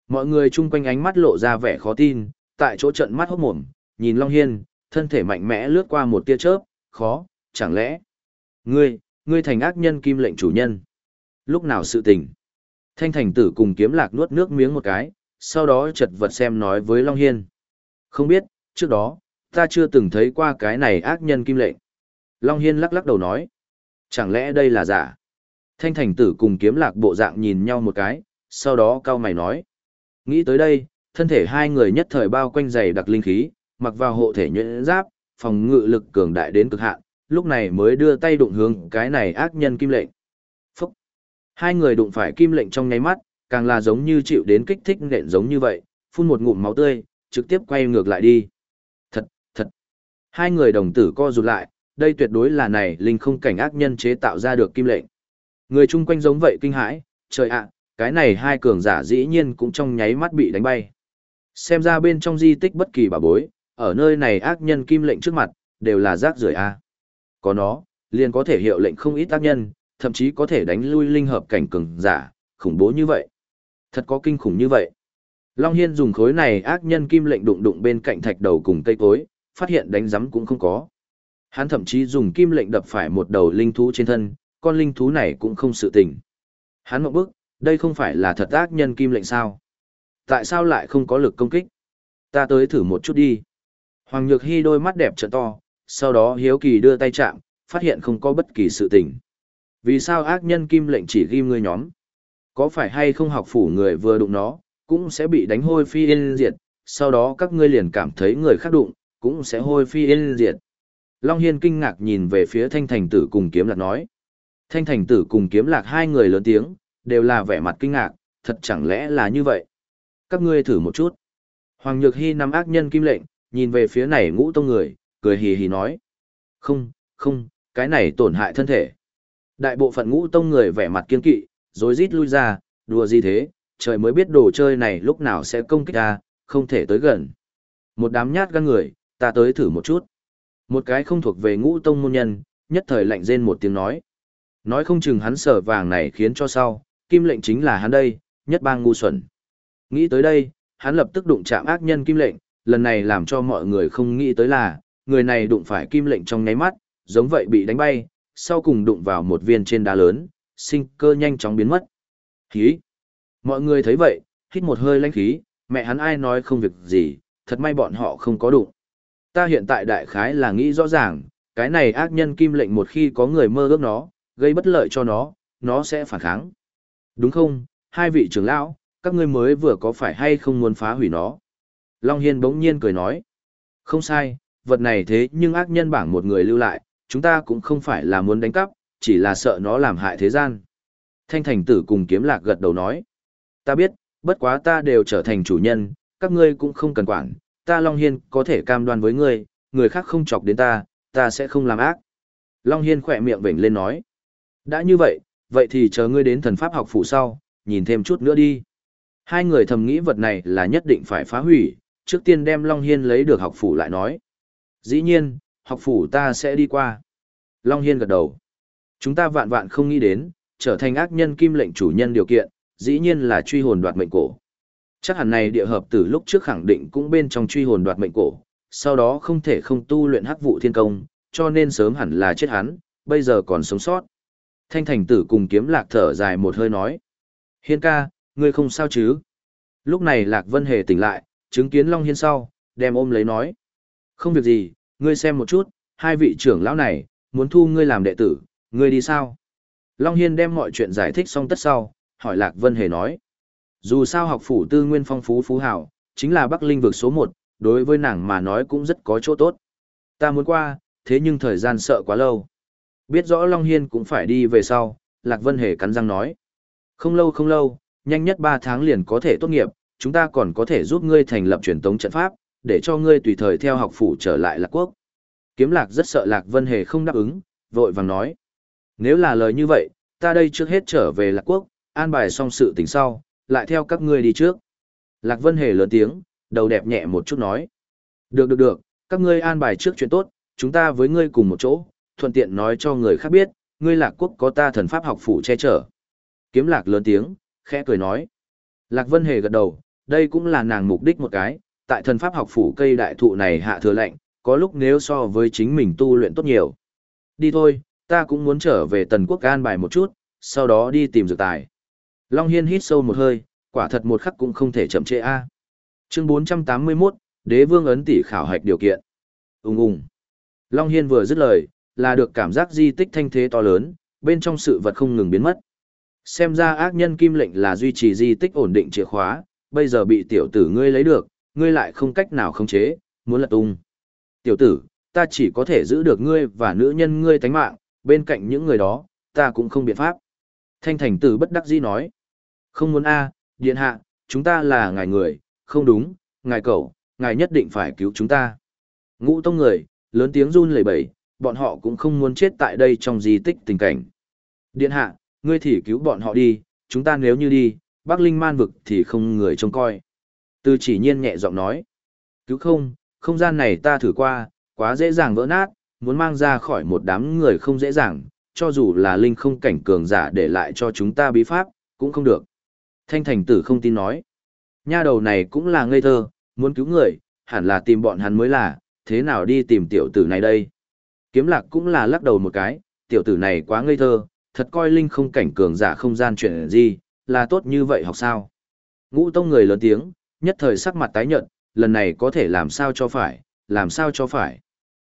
Mọi người chung quanh ánh mắt lộ ra vẻ khó tin, tại chỗ trận mắt hốt mồm, nhìn Long Hiên, thân thể mạnh mẽ lướt qua một tia chớp, khó, chẳng lẽ? Ngươi, ngươi thành ác nhân kim lệnh chủ nhân. Lúc nào sự tình? Thanh thành tử cùng kiếm lạc nuốt nước miếng một cái, sau đó chật vật xem nói với Long Hiên. Không biết, trước đó, ta chưa từng thấy qua cái này ác nhân kim lệnh. Long Hiên lắc lắc đầu nói. Chẳng lẽ đây là giả? Thanh thành tử cùng kiếm lạc bộ dạng nhìn nhau một cái, sau đó cao mày nói. Nghĩ tới đây, thân thể hai người nhất thời bao quanh dày đặc linh khí, mặc vào hộ thể nhuyễn giáp, phòng ngự lực cường đại đến cực hạn, lúc này mới đưa tay đụng hướng cái này ác nhân kim lệnh. Phúc! Hai người đụng phải kim lệnh trong nháy mắt, càng là giống như chịu đến kích thích nện giống như vậy, phun một ngụm máu tươi, trực tiếp quay ngược lại đi. Thật, thật! Hai người đồng tử co rụt lại, đây tuyệt đối là này linh không cảnh ác nhân chế tạo ra được kim lệnh. Người chung quanh giống vậy kinh hãi, trời ạ, cái này hai cường giả dĩ nhiên cũng trong nháy mắt bị đánh bay. Xem ra bên trong di tích bất kỳ bà bối, ở nơi này ác nhân kim lệnh trước mặt, đều là rác rưởi a. Có nó, liền có thể hiệu lệnh không ít ác nhân, thậm chí có thể đánh lui linh hợp cảnh cường giả, khủng bố như vậy. Thật có kinh khủng như vậy. Long Hiên dùng khối này ác nhân kim lệnh đụng đụng bên cạnh thạch đầu cùng cây cối, phát hiện đánh giấm cũng không có. Hắn thậm chí dùng kim lệnh đập phải một đầu linh thú trên thân, con linh thú này cũng không sự tình. Hắn một bước, đây không phải là thật ác nhân kim lệnh sao? Tại sao lại không có lực công kích? Ta tới thử một chút đi. Hoàng Nhược Hy đôi mắt đẹp trợ to, sau đó hiếu kỳ đưa tay chạm, phát hiện không có bất kỳ sự tình. Vì sao ác nhân kim lệnh chỉ ghim ngươi nhóm? Có phải hay không học phủ người vừa đụng nó, cũng sẽ bị đánh hôi phi yên diệt, sau đó các ngươi liền cảm thấy người khác đụng, cũng sẽ hôi phi yên diệt. Long Hiên kinh ngạc nhìn về phía thanh thành tử cùng kiếm lạc nói. Thanh thành tử cùng kiếm lạc hai người lớn tiếng, đều là vẻ mặt kinh ngạc, thật chẳng lẽ là như vậy? Các ngươi thử một chút. Hoàng Nhược Hy nắm ác nhân kim lệnh, nhìn về phía này ngũ tông người, cười hì hì nói. Không, không, cái này tổn hại thân thể. Đại bộ phận ngũ tông người vẻ mặt kiên kỵ, rồi rít lui ra, đùa gì thế, trời mới biết đồ chơi này lúc nào sẽ công kích ta, không thể tới gần. Một đám nhát gan người, ta tới thử một chút. Một cái không thuộc về ngũ tông môn nhân, nhất thời lạnh rên một tiếng nói. Nói không chừng hắn sở vàng này khiến cho sau, kim lệnh chính là hắn đây, nhất bang ngu xuẩn. Nghĩ tới đây, hắn lập tức đụng chạm ác nhân kim lệnh, lần này làm cho mọi người không nghĩ tới là, người này đụng phải kim lệnh trong nháy mắt, giống vậy bị đánh bay, sau cùng đụng vào một viên trên đá lớn, sinh cơ nhanh chóng biến mất. Khí! Mọi người thấy vậy, hít một hơi lãnh khí, mẹ hắn ai nói không việc gì, thật may bọn họ không có đụng. Ta hiện tại đại khái là nghĩ rõ ràng, cái này ác nhân kim lệnh một khi có người mơ ước nó, gây bất lợi cho nó, nó sẽ phản kháng. Đúng không, hai vị trưởng lão, các ngươi mới vừa có phải hay không muốn phá hủy nó? Long Hiên bỗng nhiên cười nói. Không sai, vật này thế nhưng ác nhân bảng một người lưu lại, chúng ta cũng không phải là muốn đánh cắp, chỉ là sợ nó làm hại thế gian. Thanh thành tử cùng kiếm lạc gật đầu nói. Ta biết, bất quá ta đều trở thành chủ nhân, các ngươi cũng không cần quản, ta Long Hiên có thể cam đoan với ngươi, người khác không chọc đến ta, ta sẽ không làm ác. Long Hiên khỏe miệng vểnh lên nói. Đã như vậy, vậy thì chờ ngươi đến thần pháp học phủ sau, nhìn thêm chút nữa đi. Hai người thầm nghĩ vật này là nhất định phải phá hủy, trước tiên đem Long Hiên lấy được học phủ lại nói. Dĩ nhiên, học phủ ta sẽ đi qua. Long Hiên gật đầu. Chúng ta vạn vạn không nghĩ đến, trở thành ác nhân kim lệnh chủ nhân điều kiện, dĩ nhiên là truy hồn đoạt mệnh cổ. Chắc hẳn này địa hợp từ lúc trước khẳng định cũng bên trong truy hồn đoạt mệnh cổ, sau đó không thể không tu luyện hắc vụ thiên công, cho nên sớm hẳn là chết hắn, bây giờ còn sống sót. Thanh thành tử cùng kiếm lạc thở dài một hơi nói. Hiên ca, ngươi không sao chứ? Lúc này Lạc Vân Hề tỉnh lại, chứng kiến Long Hiên sau, đem ôm lấy nói. Không việc gì, ngươi xem một chút, hai vị trưởng lão này, muốn thu ngươi làm đệ tử, ngươi đi sao? Long Hiên đem mọi chuyện giải thích xong tất sau, hỏi Lạc Vân Hề nói. Dù sao học phủ tư nguyên phong phú phú hảo, chính là Bắc Linh vực số 1, đối với nàng mà nói cũng rất có chỗ tốt. Ta muốn qua, thế nhưng thời gian sợ quá lâu. Biết rõ Long Hiên cũng phải đi về sau, Lạc Vân Hề cắn răng nói. Không lâu không lâu, nhanh nhất 3 tháng liền có thể tốt nghiệp, chúng ta còn có thể giúp ngươi thành lập truyền tống trận pháp, để cho ngươi tùy thời theo học phủ trở lại Lạc Quốc. Kiếm Lạc rất sợ Lạc Vân Hề không đáp ứng, vội vàng nói. Nếu là lời như vậy, ta đây trước hết trở về Lạc Quốc, an bài xong sự tình sau, lại theo các ngươi đi trước. Lạc Vân Hề lớn tiếng, đầu đẹp nhẹ một chút nói. Được được được, các ngươi an bài trước chuyện tốt, chúng ta với ngươi cùng một chỗ, thuận tiện nói cho người khác biết, ngươi Lạc Quốc có ta thần pháp học phủ che chở. Kiếm Lạc lớn tiếng, khẽ cười nói. Lạc Vân Hề gật đầu, đây cũng là nàng mục đích một cái, tại thần pháp học phủ cây đại thụ này hạ thừa lệnh, có lúc nếu so với chính mình tu luyện tốt nhiều. Đi thôi, ta cũng muốn trở về tần quốc an bài một chút, sau đó đi tìm dược tài. Long Hiên hít sâu một hơi, quả thật một khắc cũng không thể chậm trễ a. Chương 481, Đế Vương ấn tỷ khảo hạch điều kiện. Ùng ùng. Long Hiên vừa dứt lời, là được cảm giác di tích thanh thế to lớn, bên trong sự vật không ngừng biến mất. Xem ra ác nhân kim lệnh là duy trì di tích ổn định chìa khóa, bây giờ bị tiểu tử ngươi lấy được, ngươi lại không cách nào khống chế, muốn lật tung. Tiểu tử, ta chỉ có thể giữ được ngươi và nữ nhân ngươi tánh mạng, bên cạnh những người đó, ta cũng không biện pháp. Thanh thành tử bất đắc dĩ nói. Không muốn a điện hạ, chúng ta là ngài người, không đúng, ngài cậu, ngài nhất định phải cứu chúng ta. Ngũ tông người, lớn tiếng run lẩy bẩy, bọn họ cũng không muốn chết tại đây trong di tích tình cảnh. Điện hạ, ngươi thì cứu bọn họ đi, chúng ta nếu như đi, Bắc Linh man vực thì không người trông coi. Từ chỉ nhiên nhẹ giọng nói. Cứu không, không gian này ta thử qua, quá dễ dàng vỡ nát, muốn mang ra khỏi một đám người không dễ dàng, cho dù là linh không cảnh cường giả để lại cho chúng ta bí pháp, cũng không được. Thanh thành tử không tin nói. Nha đầu này cũng là ngây thơ, muốn cứu người, hẳn là tìm bọn hắn mới là, thế nào đi tìm tiểu tử này đây? Kiếm lạc cũng là lắc đầu một cái, tiểu tử này quá ngây thơ, thật coi linh không cảnh cường giả không gian chuyện gì, là tốt như vậy học sao? Ngũ tông người lớn tiếng, nhất thời sắc mặt tái nhợt, lần này có thể làm sao cho phải, làm sao cho phải.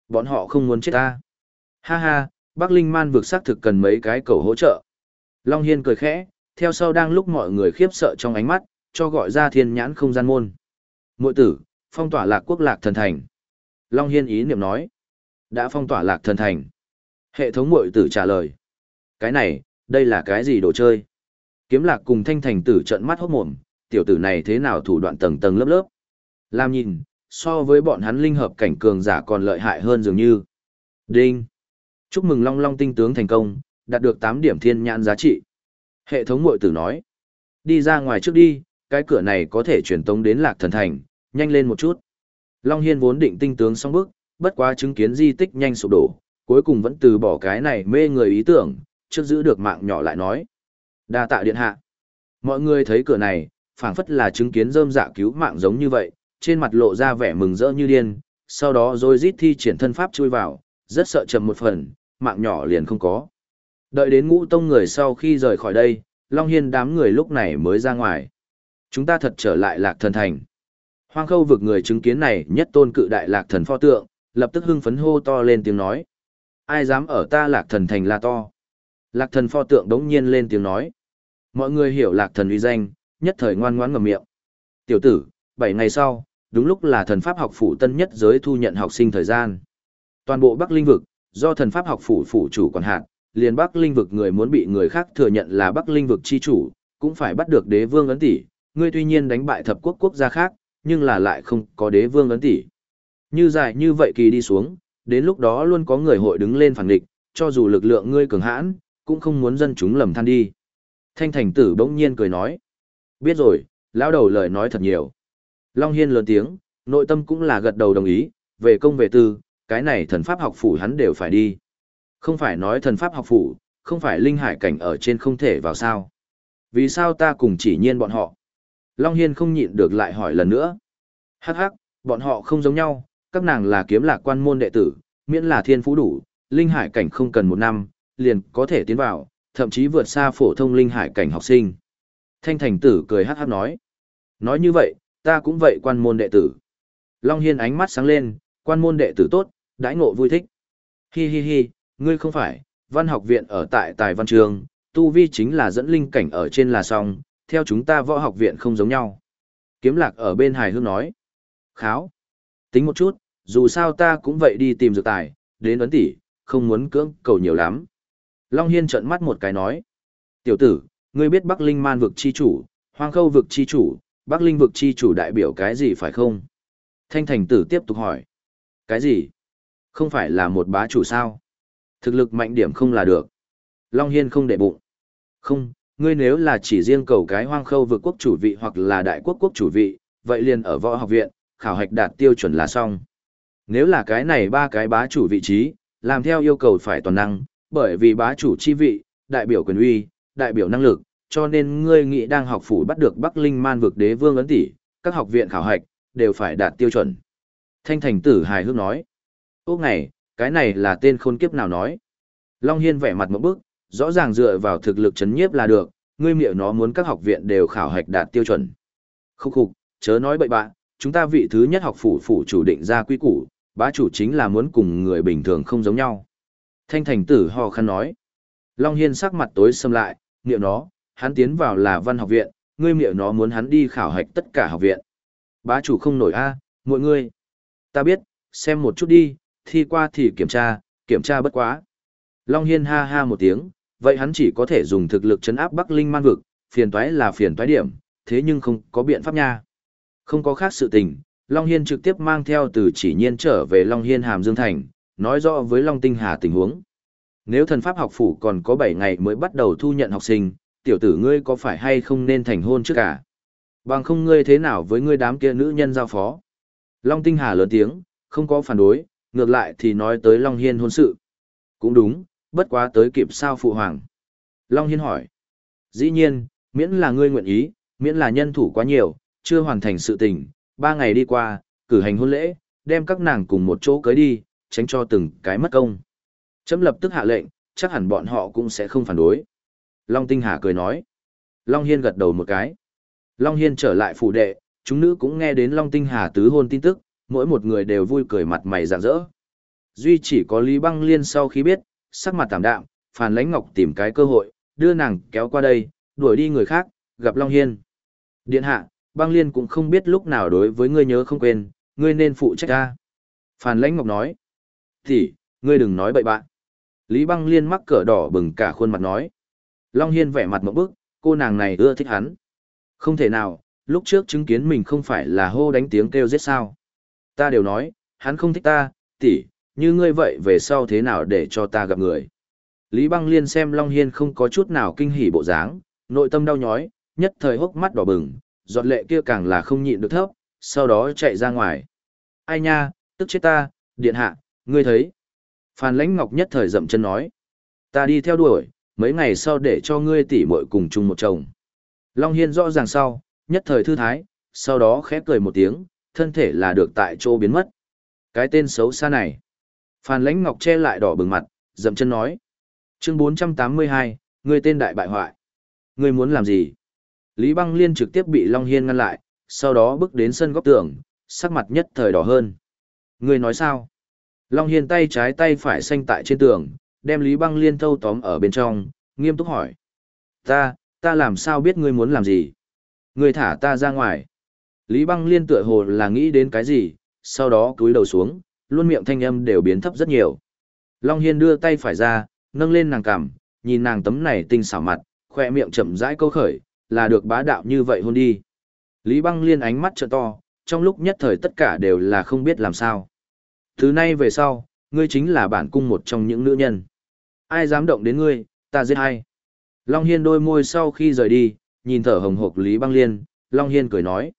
Bọn họ không muốn chết ta. Ha ha, Bắc Linh Man vực xác thực cần mấy cái cầu hỗ trợ. Long Hiên cười khẽ, theo sau đang lúc mọi người khiếp sợ trong ánh mắt, cho gọi ra thiên nhãn không gian môn. Mội tử, phong tỏa lạc quốc lạc thần thành. Long Hiên ý niệm nói. Đã phong tỏa lạc thần thành. Hệ thống mội tử trả lời. Cái này, đây là cái gì đồ chơi? Kiếm lạc cùng thanh thành tử trận mắt hốt mồm, tiểu tử này thế nào thủ đoạn tầng tầng lớp lớp. Làm nhìn, so với bọn hắn linh hợp cảnh cường giả còn lợi hại hơn dường như. Đinh! Chúc mừng Long Long tinh tướng thành công, đạt được 8 điểm thiên nhãn giá trị. Hệ thống mội tử nói. Đi ra ngoài trước đi, cái cửa này có thể truyền tống đến lạc thần thành, nhanh lên một chút. Long Hiên vốn định tinh tướng xong bước, bất quá chứng kiến di tích nhanh sụp đổ, cuối cùng vẫn từ bỏ cái này mê người ý tưởng, trước giữ được mạng nhỏ lại nói. đa tạ điện hạ. Mọi người thấy cửa này, phảng phất là chứng kiến rơm dạ cứu mạng giống như vậy, trên mặt lộ ra vẻ mừng rỡ như điên, sau đó rồi rít thi triển thân pháp chui vào, rất sợ chậm một phần, mạng nhỏ liền không có. Đợi đến ngũ tông người sau khi rời khỏi đây, Long Hiên đám người lúc này mới ra ngoài. Chúng ta thật trở lại lạc thần thành. Hoang khâu vực người chứng kiến này nhất tôn cự đại lạc thần pho tượng, lập tức hưng phấn hô to lên tiếng nói. Ai dám ở ta lạc thần thành là to. Lạc thần pho tượng đống nhiên lên tiếng nói. Mọi người hiểu lạc thần uy danh, nhất thời ngoan ngoãn ngậm miệng. Tiểu tử, 7 ngày sau, đúng lúc là thần pháp học phủ tân nhất giới thu nhận học sinh thời gian. Toàn bộ Bắc Linh vực, do thần pháp học phủ phủ chủ quản hạt, liền Bắc Linh vực người muốn bị người khác thừa nhận là Bắc Linh vực chi chủ, cũng phải bắt được đế vương ấn tỷ, ngươi tuy nhiên đánh bại thập quốc quốc gia khác, nhưng là lại không có đế vương ấn tỷ. Như dài như vậy kỳ đi xuống, đến lúc đó luôn có người hội đứng lên phản địch, cho dù lực lượng ngươi cường hãn, cũng không muốn dân chúng lầm than đi. Thanh thành tử bỗng nhiên cười nói. Biết rồi, lão đầu lời nói thật nhiều. Long Hiên lớn tiếng, nội tâm cũng là gật đầu đồng ý, về công về tư, cái này thần pháp học phủ hắn đều phải đi. Không phải nói thần pháp học phủ, không phải linh hải cảnh ở trên không thể vào sao. Vì sao ta cùng chỉ nhiên bọn họ? Long Hiên không nhịn được lại hỏi lần nữa. Hắc hắc, bọn họ không giống nhau, các nàng là kiếm lạc quan môn đệ tử, miễn là thiên phú đủ, linh hải cảnh không cần một năm, liền có thể tiến vào, thậm chí vượt xa phổ thông linh hải cảnh học sinh. Thanh thành tử cười hát hát nói. Nói như vậy, ta cũng vậy quan môn đệ tử. Long Hiên ánh mắt sáng lên, quan môn đệ tử tốt, đãi ngộ vui thích. Hi hi hi, ngươi không phải, văn học viện ở tại Tài Văn Trường, tu vi chính là dẫn linh cảnh ở trên là song, theo chúng ta võ học viện không giống nhau. Kiếm lạc ở bên hài hước nói. Kháo. Tính một chút, dù sao ta cũng vậy đi tìm dược tài, đến ấn tỷ, không muốn cưỡng cầu nhiều lắm. Long Hiên trợn mắt một cái nói. Tiểu tử, ngươi biết Bắc Linh man vực chi chủ, hoang khâu vực chi chủ, Bắc Linh vực chi chủ đại biểu cái gì phải không? Thanh thành tử tiếp tục hỏi. Cái gì? Không phải là một bá chủ sao? Thực lực mạnh điểm không là được. Long Hiên không để bụng. Không, ngươi nếu là chỉ riêng cầu cái hoang khâu vực quốc chủ vị hoặc là đại quốc quốc chủ vị, vậy liền ở võ học viện, khảo hạch đạt tiêu chuẩn là xong. Nếu là cái này ba cái bá chủ vị trí, làm theo yêu cầu phải toàn năng, bởi vì bá chủ chi vị, đại biểu quyền uy, đại biểu năng lực, cho nên ngươi nghĩ đang học phủ bắt được Bắc Linh Man vực đế vương ấn tỷ, các học viện khảo hạch đều phải đạt tiêu chuẩn. Thanh thành tử hài hước nói. Ốc này, cái này là tên khôn kiếp nào nói. Long Hiên vẻ mặt một bức, rõ ràng dựa vào thực lực chấn nhiếp là được, ngươi miệng nó muốn các học viện đều khảo hạch đạt tiêu chuẩn. Khúc khục, chớ nói bậy bạn, chúng ta vị thứ nhất học phủ phủ chủ định ra quy củ, bá chủ chính là muốn cùng người bình thường không giống nhau. Thanh thành tử ho khăn nói. Long Hiên sắc mặt tối xâm lại, miệng nó, hắn tiến vào là văn học viện, ngươi miệng nó muốn hắn đi khảo hạch tất cả học viện. Bá chủ không nổi a mọi người. Ta biết, xem một chút đi, thi qua thì kiểm tra, kiểm tra bất quá. Long Hiên ha ha một tiếng, vậy hắn chỉ có thể dùng thực lực chấn áp Bắc Linh man vực, phiền toái là phiền toái điểm, thế nhưng không có biện pháp nha. Không có khác sự tình, Long Hiên trực tiếp mang theo từ chỉ nhiên trở về Long Hiên Hàm Dương Thành, nói rõ với Long Tinh Hà tình huống. Nếu thần pháp học phủ còn có 7 ngày mới bắt đầu thu nhận học sinh, tiểu tử ngươi có phải hay không nên thành hôn trước cả? Bằng không ngươi thế nào với ngươi đám kia nữ nhân giao phó? Long Tinh Hà lớn tiếng, không có phản đối, ngược lại thì nói tới Long Hiên hôn sự. Cũng đúng, bất quá tới kịp sao phụ hoàng. Long Hiên hỏi. Dĩ nhiên, miễn là ngươi nguyện ý, miễn là nhân thủ quá nhiều, chưa hoàn thành sự tình, ba ngày đi qua, cử hành hôn lễ, đem các nàng cùng một chỗ cưới đi, tránh cho từng cái mất công. Chấm lập tức hạ lệnh, chắc hẳn bọn họ cũng sẽ không phản đối. Long Tinh Hà cười nói. Long Hiên gật đầu một cái. Long Hiên trở lại phủ đệ, chúng nữ cũng nghe đến Long Tinh Hà tứ hôn tin tức, mỗi một người đều vui cười mặt mày rạng rỡ. Duy chỉ có Lý Băng Liên sau khi biết, sắc mặt tạm đạm, Phàn Lãnh Ngọc tìm cái cơ hội, đưa nàng kéo qua đây, đuổi đi người khác, gặp Long Hiên. Điện hạ, Băng Liên cũng không biết lúc nào đối với ngươi nhớ không quên, ngươi nên phụ trách ta. Phàn Lãnh Ngọc nói. Thì, ngươi đừng nói bậy bạn. Lý Băng Liên mắc cỡ đỏ bừng cả khuôn mặt nói. Long Hiên vẻ mặt một bức, cô nàng này ưa thích hắn. Không thể nào, lúc trước chứng kiến mình không phải là hô đánh tiếng kêu giết sao. Ta đều nói, hắn không thích ta, tỷ, như ngươi vậy về sau thế nào để cho ta gặp người. Lý Băng Liên xem Long Hiên không có chút nào kinh hỉ bộ dáng, nội tâm đau nhói, nhất thời hốc mắt đỏ bừng, giọt lệ kia càng là không nhịn được thấp, sau đó chạy ra ngoài. Ai nha, tức chết ta, điện hạ, ngươi thấy. Phan Lãnh Ngọc nhất thời dậm chân nói. Ta đi theo đuổi, mấy ngày sau để cho ngươi tỉ muội cùng chung một chồng. Long Hiên rõ ràng sau, nhất thời thư thái, sau đó khép cười một tiếng, thân thể là được tại chỗ biến mất. Cái tên xấu xa này. Phan Lãnh Ngọc che lại đỏ bừng mặt, dậm chân nói. Chương 482, ngươi tên đại bại hoại. Ngươi muốn làm gì? Lý Băng Liên trực tiếp bị Long Hiên ngăn lại, sau đó bước đến sân góc tường, sắc mặt nhất thời đỏ hơn. Ngươi nói sao? Long Hiên tay trái tay phải xanh tại trên tường, đem Lý Băng Liên thâu tóm ở bên trong, nghiêm túc hỏi. Ta, ta làm sao biết ngươi muốn làm gì? Ngươi thả ta ra ngoài. Lý Băng Liên tựa hồ là nghĩ đến cái gì, sau đó cúi đầu xuống, luôn miệng thanh âm đều biến thấp rất nhiều. Long Hiên đưa tay phải ra, nâng lên nàng cằm, nhìn nàng tấm này tinh xảo mặt, khoe miệng chậm rãi câu khởi, là được bá đạo như vậy hôn đi. Lý Băng Liên ánh mắt trợ to, trong lúc nhất thời tất cả đều là không biết làm sao. Thứ nay về sau, ngươi chính là bản cung một trong những nữ nhân. Ai dám động đến ngươi, ta giết hay. Long Hiên đôi môi sau khi rời đi, nhìn thở hồng hộc Lý Băng Liên, Long Hiên cười nói.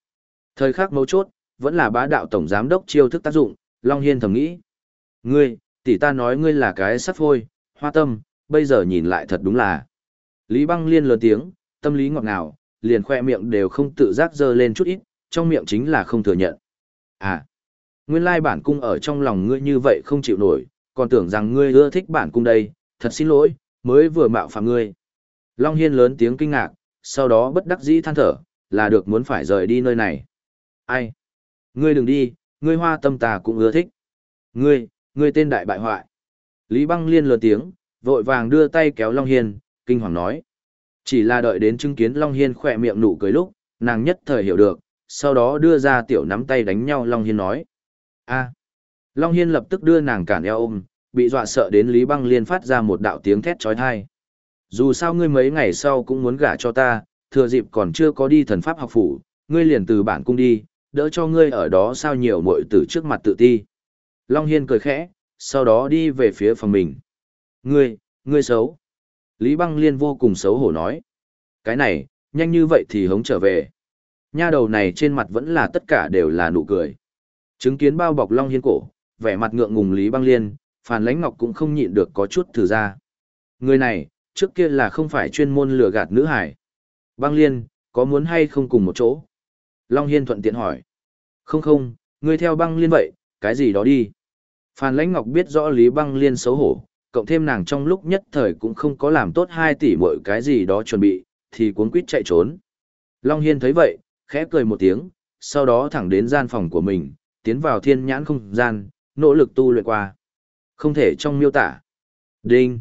Thời khắc mấu chốt, vẫn là bá đạo tổng giám đốc chiêu thức tác dụng, Long Hiên thầm nghĩ. Ngươi, tỷ ta nói ngươi là cái sắt phôi, hoa tâm, bây giờ nhìn lại thật đúng là. Lý Băng Liên lớn tiếng, tâm lý ngọt ngào, liền khoe miệng đều không tự giác dơ lên chút ít, trong miệng chính là không thừa nhận. À, nguyên lai bản cung ở trong lòng ngươi như vậy không chịu nổi, còn tưởng rằng ngươi ưa thích bản cung đây, thật xin lỗi, mới vừa mạo phạm ngươi. Long Hiên lớn tiếng kinh ngạc, sau đó bất đắc dĩ than thở, là được muốn phải rời đi nơi này. Ai? Ngươi đừng đi, ngươi hoa tâm Tà cũng ưa thích. Ngươi, ngươi tên đại bại hoại. Lý băng liên lớn tiếng, vội vàng đưa tay kéo Long Hiên, kinh hoàng nói. Chỉ là đợi đến chứng kiến Long Hiên khỏe miệng nụ cười lúc, nàng nhất thời hiểu được, sau đó đưa ra tiểu nắm tay đánh nhau Long Hiên nói a Long Hiên lập tức đưa nàng cản eo ôm, bị dọa sợ đến Lý Băng Liên phát ra một đạo tiếng thét trói thai. Dù sao ngươi mấy ngày sau cũng muốn gả cho ta, thừa dịp còn chưa có đi thần pháp học phủ, ngươi liền từ bản cung đi, đỡ cho ngươi ở đó sao nhiều muội tử trước mặt tự ti. Long Hiên cười khẽ, sau đó đi về phía phòng mình. Ngươi, ngươi xấu. Lý Băng Liên vô cùng xấu hổ nói. Cái này, nhanh như vậy thì hống trở về. Nha đầu này trên mặt vẫn là tất cả đều là nụ cười. Chứng kiến bao bọc Long Hiên cổ, vẻ mặt ngượng ngùng Lý Băng Liên, Phàn Lãnh Ngọc cũng không nhịn được có chút thử ra. Người này, trước kia là không phải chuyên môn lừa gạt nữ hải. Băng Liên, có muốn hay không cùng một chỗ? Long Hiên thuận tiện hỏi. Không không, ngươi theo băng liên vậy, cái gì đó đi. Phan Lãnh Ngọc biết rõ Lý Băng Liên xấu hổ, cộng thêm nàng trong lúc nhất thời cũng không có làm tốt hai tỷ mọi cái gì đó chuẩn bị, thì cuốn quýt chạy trốn. Long Hiên thấy vậy, khẽ cười một tiếng, sau đó thẳng đến gian phòng của mình, tiến vào thiên nhãn không gian, nỗ lực tu luyện qua. Không thể trong miêu tả. Đinh.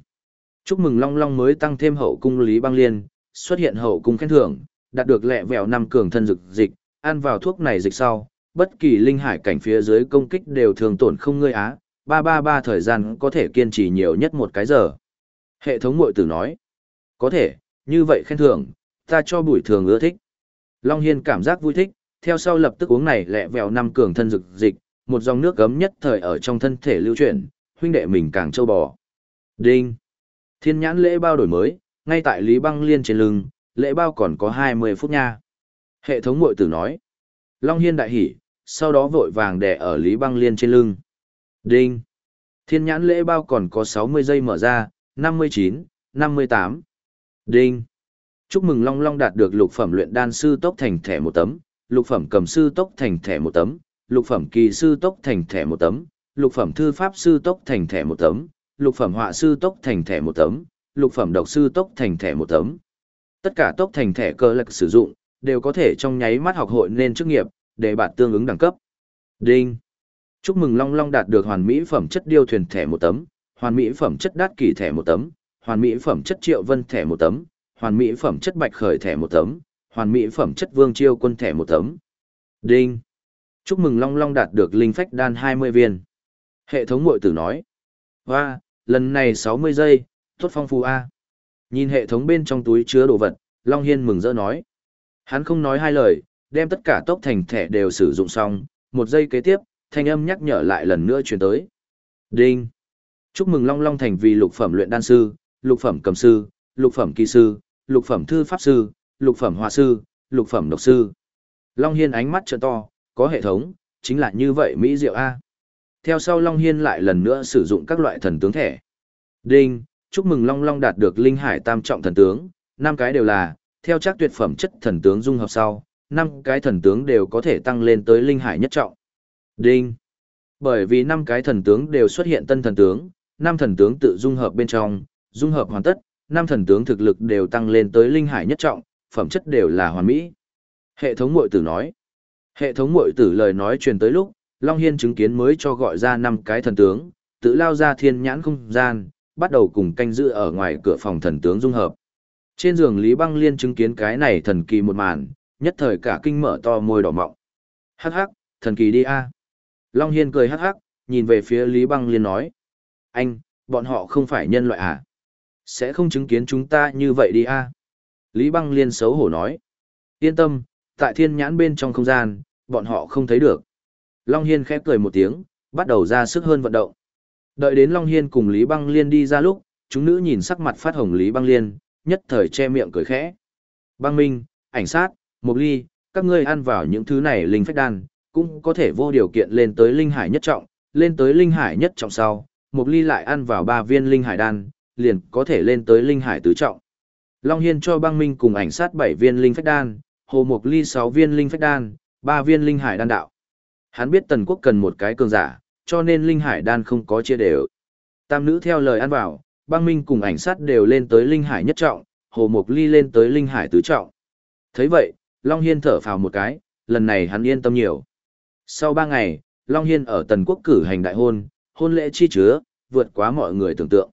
Chúc mừng Long Long mới tăng thêm hậu cung Lý Băng Liên, xuất hiện hậu cung khen thưởng, đạt được lẹ vẹo năm cường thân dực dịch, ăn vào thuốc này dịch sau, bất kỳ linh hải cảnh phía dưới công kích đều thường tổn không ngươi á, 333 thời gian có thể kiên trì nhiều nhất một cái giờ. Hệ thống mội tử nói, có thể, như vậy khen thưởng, ta cho bùi thường ưa thích. Long Hiên cảm giác vui thích, theo sau lập tức uống này lẹ vẹo năm cường thân dực dịch, một dòng nước gấm nhất thời ở trong thân thể lưu chuyển, huynh đệ mình càng trâu bò. Đinh! Thiên nhãn lễ bao đổi mới, ngay tại Lý Băng Liên trên lưng, lễ bao còn có 20 phút nha. Hệ thống mội tử nói. Long Hiên đại hỉ, sau đó vội vàng đè ở Lý Băng Liên trên lưng. Đinh. Thiên nhãn lễ bao còn có 60 giây mở ra, 59, 58. Đinh. Chúc mừng Long Long đạt được lục phẩm luyện đan sư tốc thành thẻ một tấm, lục phẩm cầm sư tốc thành thẻ một tấm, lục phẩm kỳ sư tốc thành thẻ một tấm, lục phẩm thư pháp sư tốc thành thẻ một tấm, lục phẩm họa sư tốc thành thẻ một tấm, lục phẩm độc sư tốc thành thẻ một tấm. Tất cả tốc thành thẻ cơ lực sử dụng, đều có thể trong nháy mắt học hội nên chức nghiệp, để bạn tương ứng đẳng cấp. Đinh. Chúc mừng Long Long đạt được hoàn mỹ phẩm chất điêu thuyền thẻ một tấm, hoàn mỹ phẩm chất đát kỳ thẻ một tấm, hoàn mỹ phẩm chất triệu vân thẻ một tấm, hoàn mỹ phẩm chất bạch khởi thẻ một tấm, hoàn mỹ phẩm chất vương chiêu quân thẻ một tấm. Đinh. Chúc mừng Long Long đạt được linh phách đan 20 viên. Hệ thống mội tử nói. Và, lần này 60 giây, tốt phong phú A. Nhìn hệ thống bên trong túi chứa đồ vật, Long Hiên mừng rỡ nói. Hắn không nói hai lời, đem tất cả tốc thành thẻ đều sử dụng xong, một giây kế tiếp, thanh âm nhắc nhở lại lần nữa truyền tới. Đinh! Chúc mừng Long Long thành vì lục phẩm luyện đan sư, lục phẩm cầm sư, lục phẩm kỳ sư, lục phẩm thư pháp sư, lục phẩm hòa sư, lục phẩm độc sư. Long Hiên ánh mắt trợ to, có hệ thống, chính là như vậy Mỹ Diệu A. Theo sau Long Hiên lại lần nữa sử dụng các loại thần tướng thẻ. Đinh! Chúc mừng Long Long đạt được linh hải tam trọng thần tướng, năm cái đều là, theo chắc tuyệt phẩm chất thần tướng dung hợp sau, năm cái thần tướng đều có thể tăng lên tới linh hải nhất trọng. Đinh. Bởi vì năm cái thần tướng đều xuất hiện tân thần tướng, năm thần tướng tự dung hợp bên trong, dung hợp hoàn tất, năm thần tướng thực lực đều tăng lên tới linh hải nhất trọng, phẩm chất đều là hoàn mỹ. Hệ thống muội tử nói. Hệ thống muội tử lời nói truyền tới lúc, Long Hiên chứng kiến mới cho gọi ra năm cái thần tướng, tự lao ra thiên nhãn không gian, bắt đầu cùng canh giữ ở ngoài cửa phòng thần tướng dung hợp. Trên giường Lý Băng Liên chứng kiến cái này thần kỳ một màn, nhất thời cả kinh mở to môi đỏ mọng. Hắc hắc, thần kỳ đi a. Long Hiên cười hắc hắc, nhìn về phía Lý Băng Liên nói. Anh, bọn họ không phải nhân loại à? Sẽ không chứng kiến chúng ta như vậy đi a. Lý Băng Liên xấu hổ nói. Yên tâm, tại thiên nhãn bên trong không gian, bọn họ không thấy được. Long Hiên khép cười một tiếng, bắt đầu ra sức hơn vận động. Đợi đến Long Hiên cùng Lý Băng Liên đi ra lúc, chúng nữ nhìn sắc mặt phát hồng Lý Băng Liên, nhất thời che miệng cười khẽ. Băng Minh, ảnh sát, Mộc Ly, các ngươi ăn vào những thứ này linh phách đan, cũng có thể vô điều kiện lên tới linh hải nhất trọng, lên tới linh hải nhất trọng sau, Mộc Ly lại ăn vào 3 viên linh hải đan, liền có thể lên tới linh hải tứ trọng. Long Hiên cho băng minh cùng ảnh sát 7 viên linh phách đan, Hồ Mộc Ly 6 viên linh phách đan, 3 viên linh hải đan đạo. Hắn biết Tần Quốc cần một cái cường giả, cho nên linh hải đan không có chia đều. Tam nữ theo lời ăn vào, băng minh cùng ảnh sát đều lên tới linh hải nhất trọng, hồ mục ly lên tới linh hải tứ trọng. thấy vậy, Long Hiên thở phào một cái, lần này hắn yên tâm nhiều. Sau ba ngày, Long Hiên ở Tần Quốc cử hành đại hôn, hôn lễ chi chứa, vượt quá mọi người tưởng tượng.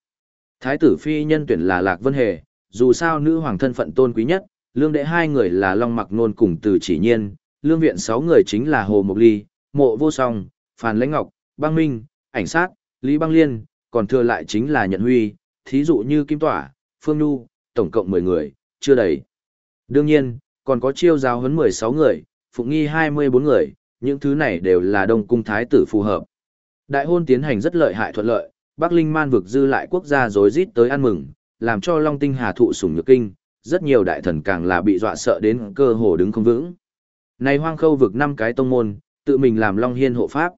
Thái tử phi nhân tuyển là Lạc Vân Hề, dù sao nữ hoàng thân phận tôn quý nhất, lương đệ hai người là Long Mặc Nôn cùng Từ Chỉ Nhiên, lương viện sáu người chính là Hồ Mộc Ly, Mộ Vô Song, Phan Lãnh Ngọc, Băng Minh, Ảnh Sát, Lý Băng Liên, còn thừa lại chính là Nhận Huy, thí dụ như Kim Tỏa, Phương Nhu, tổng cộng 10 người, chưa đầy. Đương nhiên, còn có chiêu giáo huấn 16 người, Phụng Nghi 24 người, những thứ này đều là đông cung thái tử phù hợp. Đại hôn tiến hành rất lợi hại thuận lợi, Bắc Linh Man vực dư lại quốc gia rối rít tới ăn mừng, làm cho Long Tinh Hà thụ sủng nhược kinh, rất nhiều đại thần càng là bị dọa sợ đến cơ hồ đứng không vững. Này hoang khâu vực năm cái tông môn, tự mình làm Long Hiên hộ pháp.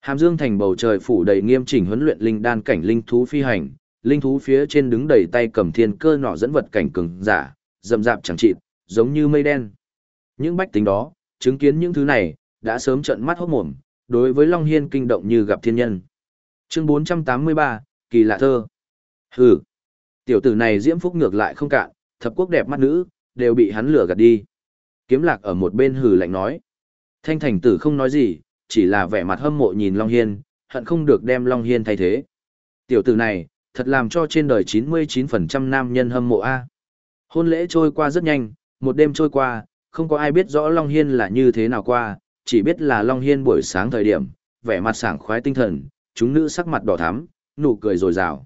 Hàm Dương thành bầu trời phủ đầy nghiêm chỉnh huấn luyện linh đan cảnh linh thú phi hành, linh thú phía trên đứng đầy tay cầm thiên cơ nọ dẫn vật cảnh cường giả, rậm rạp chẳng chịt, giống như mây đen. Những bách tính đó, chứng kiến những thứ này, đã sớm trợn mắt hốt mồm, đối với Long Hiên kinh động như gặp thiên nhân. Chương 483, Kỳ lạ thơ. Hừ. Tiểu tử này diễm phúc ngược lại không cạn, thập quốc đẹp mắt nữ, đều bị hắn lừa gạt đi. Kiếm lạc ở một bên hừ lạnh nói. Thanh thành tử không nói gì, chỉ là vẻ mặt hâm mộ nhìn Long Hiên, hận không được đem Long Hiên thay thế. Tiểu tử này, thật làm cho trên đời 99% nam nhân hâm mộ A. Hôn lễ trôi qua rất nhanh, một đêm trôi qua, không có ai biết rõ Long Hiên là như thế nào qua, chỉ biết là Long Hiên buổi sáng thời điểm, vẻ mặt sảng khoái tinh thần, chúng nữ sắc mặt đỏ thắm, nụ cười rồi rào.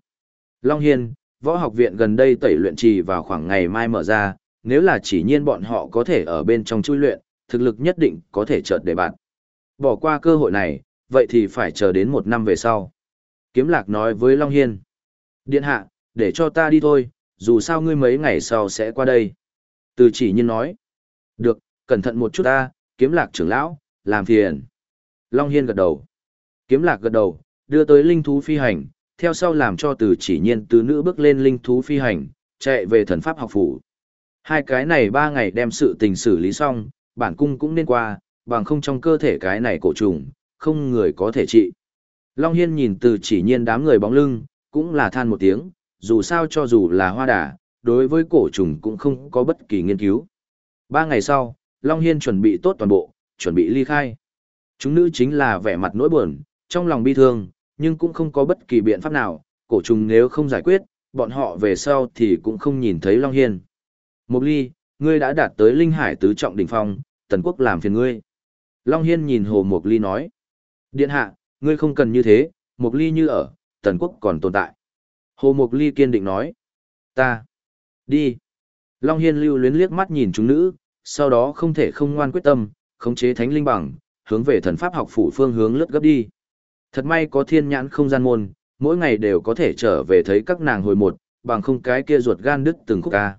Long Hiên, võ học viện gần đây tẩy luyện trì vào khoảng ngày mai mở ra, nếu là chỉ nhiên bọn họ có thể ở bên trong chui luyện, thực lực nhất định có thể chợt để bạn. Bỏ qua cơ hội này, vậy thì phải chờ đến một năm về sau. Kiếm lạc nói với Long Hiên. Điện hạ, để cho ta đi thôi, dù sao ngươi mấy ngày sau sẽ qua đây. Từ chỉ nhiên nói. Được, cẩn thận một chút ta, kiếm lạc trưởng lão, làm phiền. Long Hiên gật đầu. Kiếm lạc gật đầu, đưa tới linh thú phi hành, theo sau làm cho từ chỉ nhiên tứ nữ bước lên linh thú phi hành, chạy về thần pháp học phủ. Hai cái này ba ngày đem sự tình xử lý xong, bản cung cũng nên qua, bằng không trong cơ thể cái này cổ trùng, không người có thể trị. Long Hiên nhìn từ chỉ nhiên đám người bóng lưng, cũng là than một tiếng, dù sao cho dù là hoa đà, đối với cổ trùng cũng không có bất kỳ nghiên cứu. Ba ngày sau, Long Hiên chuẩn bị tốt toàn bộ, chuẩn bị ly khai. Chúng nữ chính là vẻ mặt nỗi buồn, trong lòng bi thương, nhưng cũng không có bất kỳ biện pháp nào, cổ trùng nếu không giải quyết, bọn họ về sau thì cũng không nhìn thấy Long Hiên. Mục ly, ngươi đã đạt tới linh hải tứ trọng đỉnh phong, tần quốc làm phiền ngươi. Long Hiên nhìn Hồ Mục ly nói. Điện hạ, ngươi không cần như thế, Mục ly như ở, tần quốc còn tồn tại. Hồ Mục ly kiên định nói. Ta. Đi. Long Hiên lưu luyến liếc mắt nhìn chúng nữ, sau đó không thể không ngoan quyết tâm, khống chế thánh linh bằng, hướng về thần pháp học phủ phương hướng lướt gấp đi. Thật may có thiên nhãn không gian môn, mỗi ngày đều có thể trở về thấy các nàng hồi một, bằng không cái kia ruột gan đứt từng khúc ca.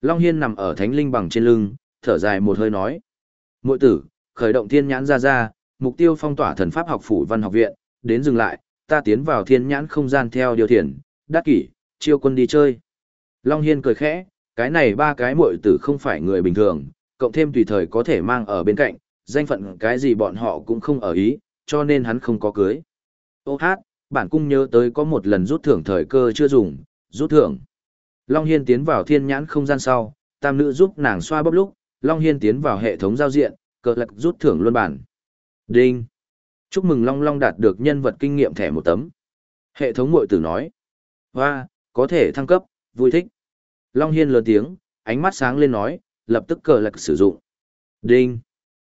Long Hiên nằm ở thánh linh bằng trên lưng, thở dài một hơi nói. Mội tử, khởi động thiên nhãn ra ra, mục tiêu phong tỏa thần pháp học phủ văn học viện, đến dừng lại, ta tiến vào thiên nhãn không gian theo điều thiền, đắc kỷ, chiêu quân đi chơi. Long Hiên cười khẽ, cái này ba cái mội tử không phải người bình thường, cộng thêm tùy thời có thể mang ở bên cạnh, danh phận cái gì bọn họ cũng không ở ý, cho nên hắn không có cưới. Ô hát, bản cung nhớ tới có một lần rút thưởng thời cơ chưa dùng, rút thưởng. Long Hiên tiến vào thiên nhãn không gian sau, tam nữ giúp nàng xoa bóp lúc, Long Hiên tiến vào hệ thống giao diện, cờ lạc rút thưởng luôn bản. Đinh! Chúc mừng Long Long đạt được nhân vật kinh nghiệm thẻ một tấm. Hệ thống mội tử nói. Hoa, có thể thăng cấp, vui thích. Long Hiên lớn tiếng, ánh mắt sáng lên nói, lập tức cờ lạc sử dụng. Đinh!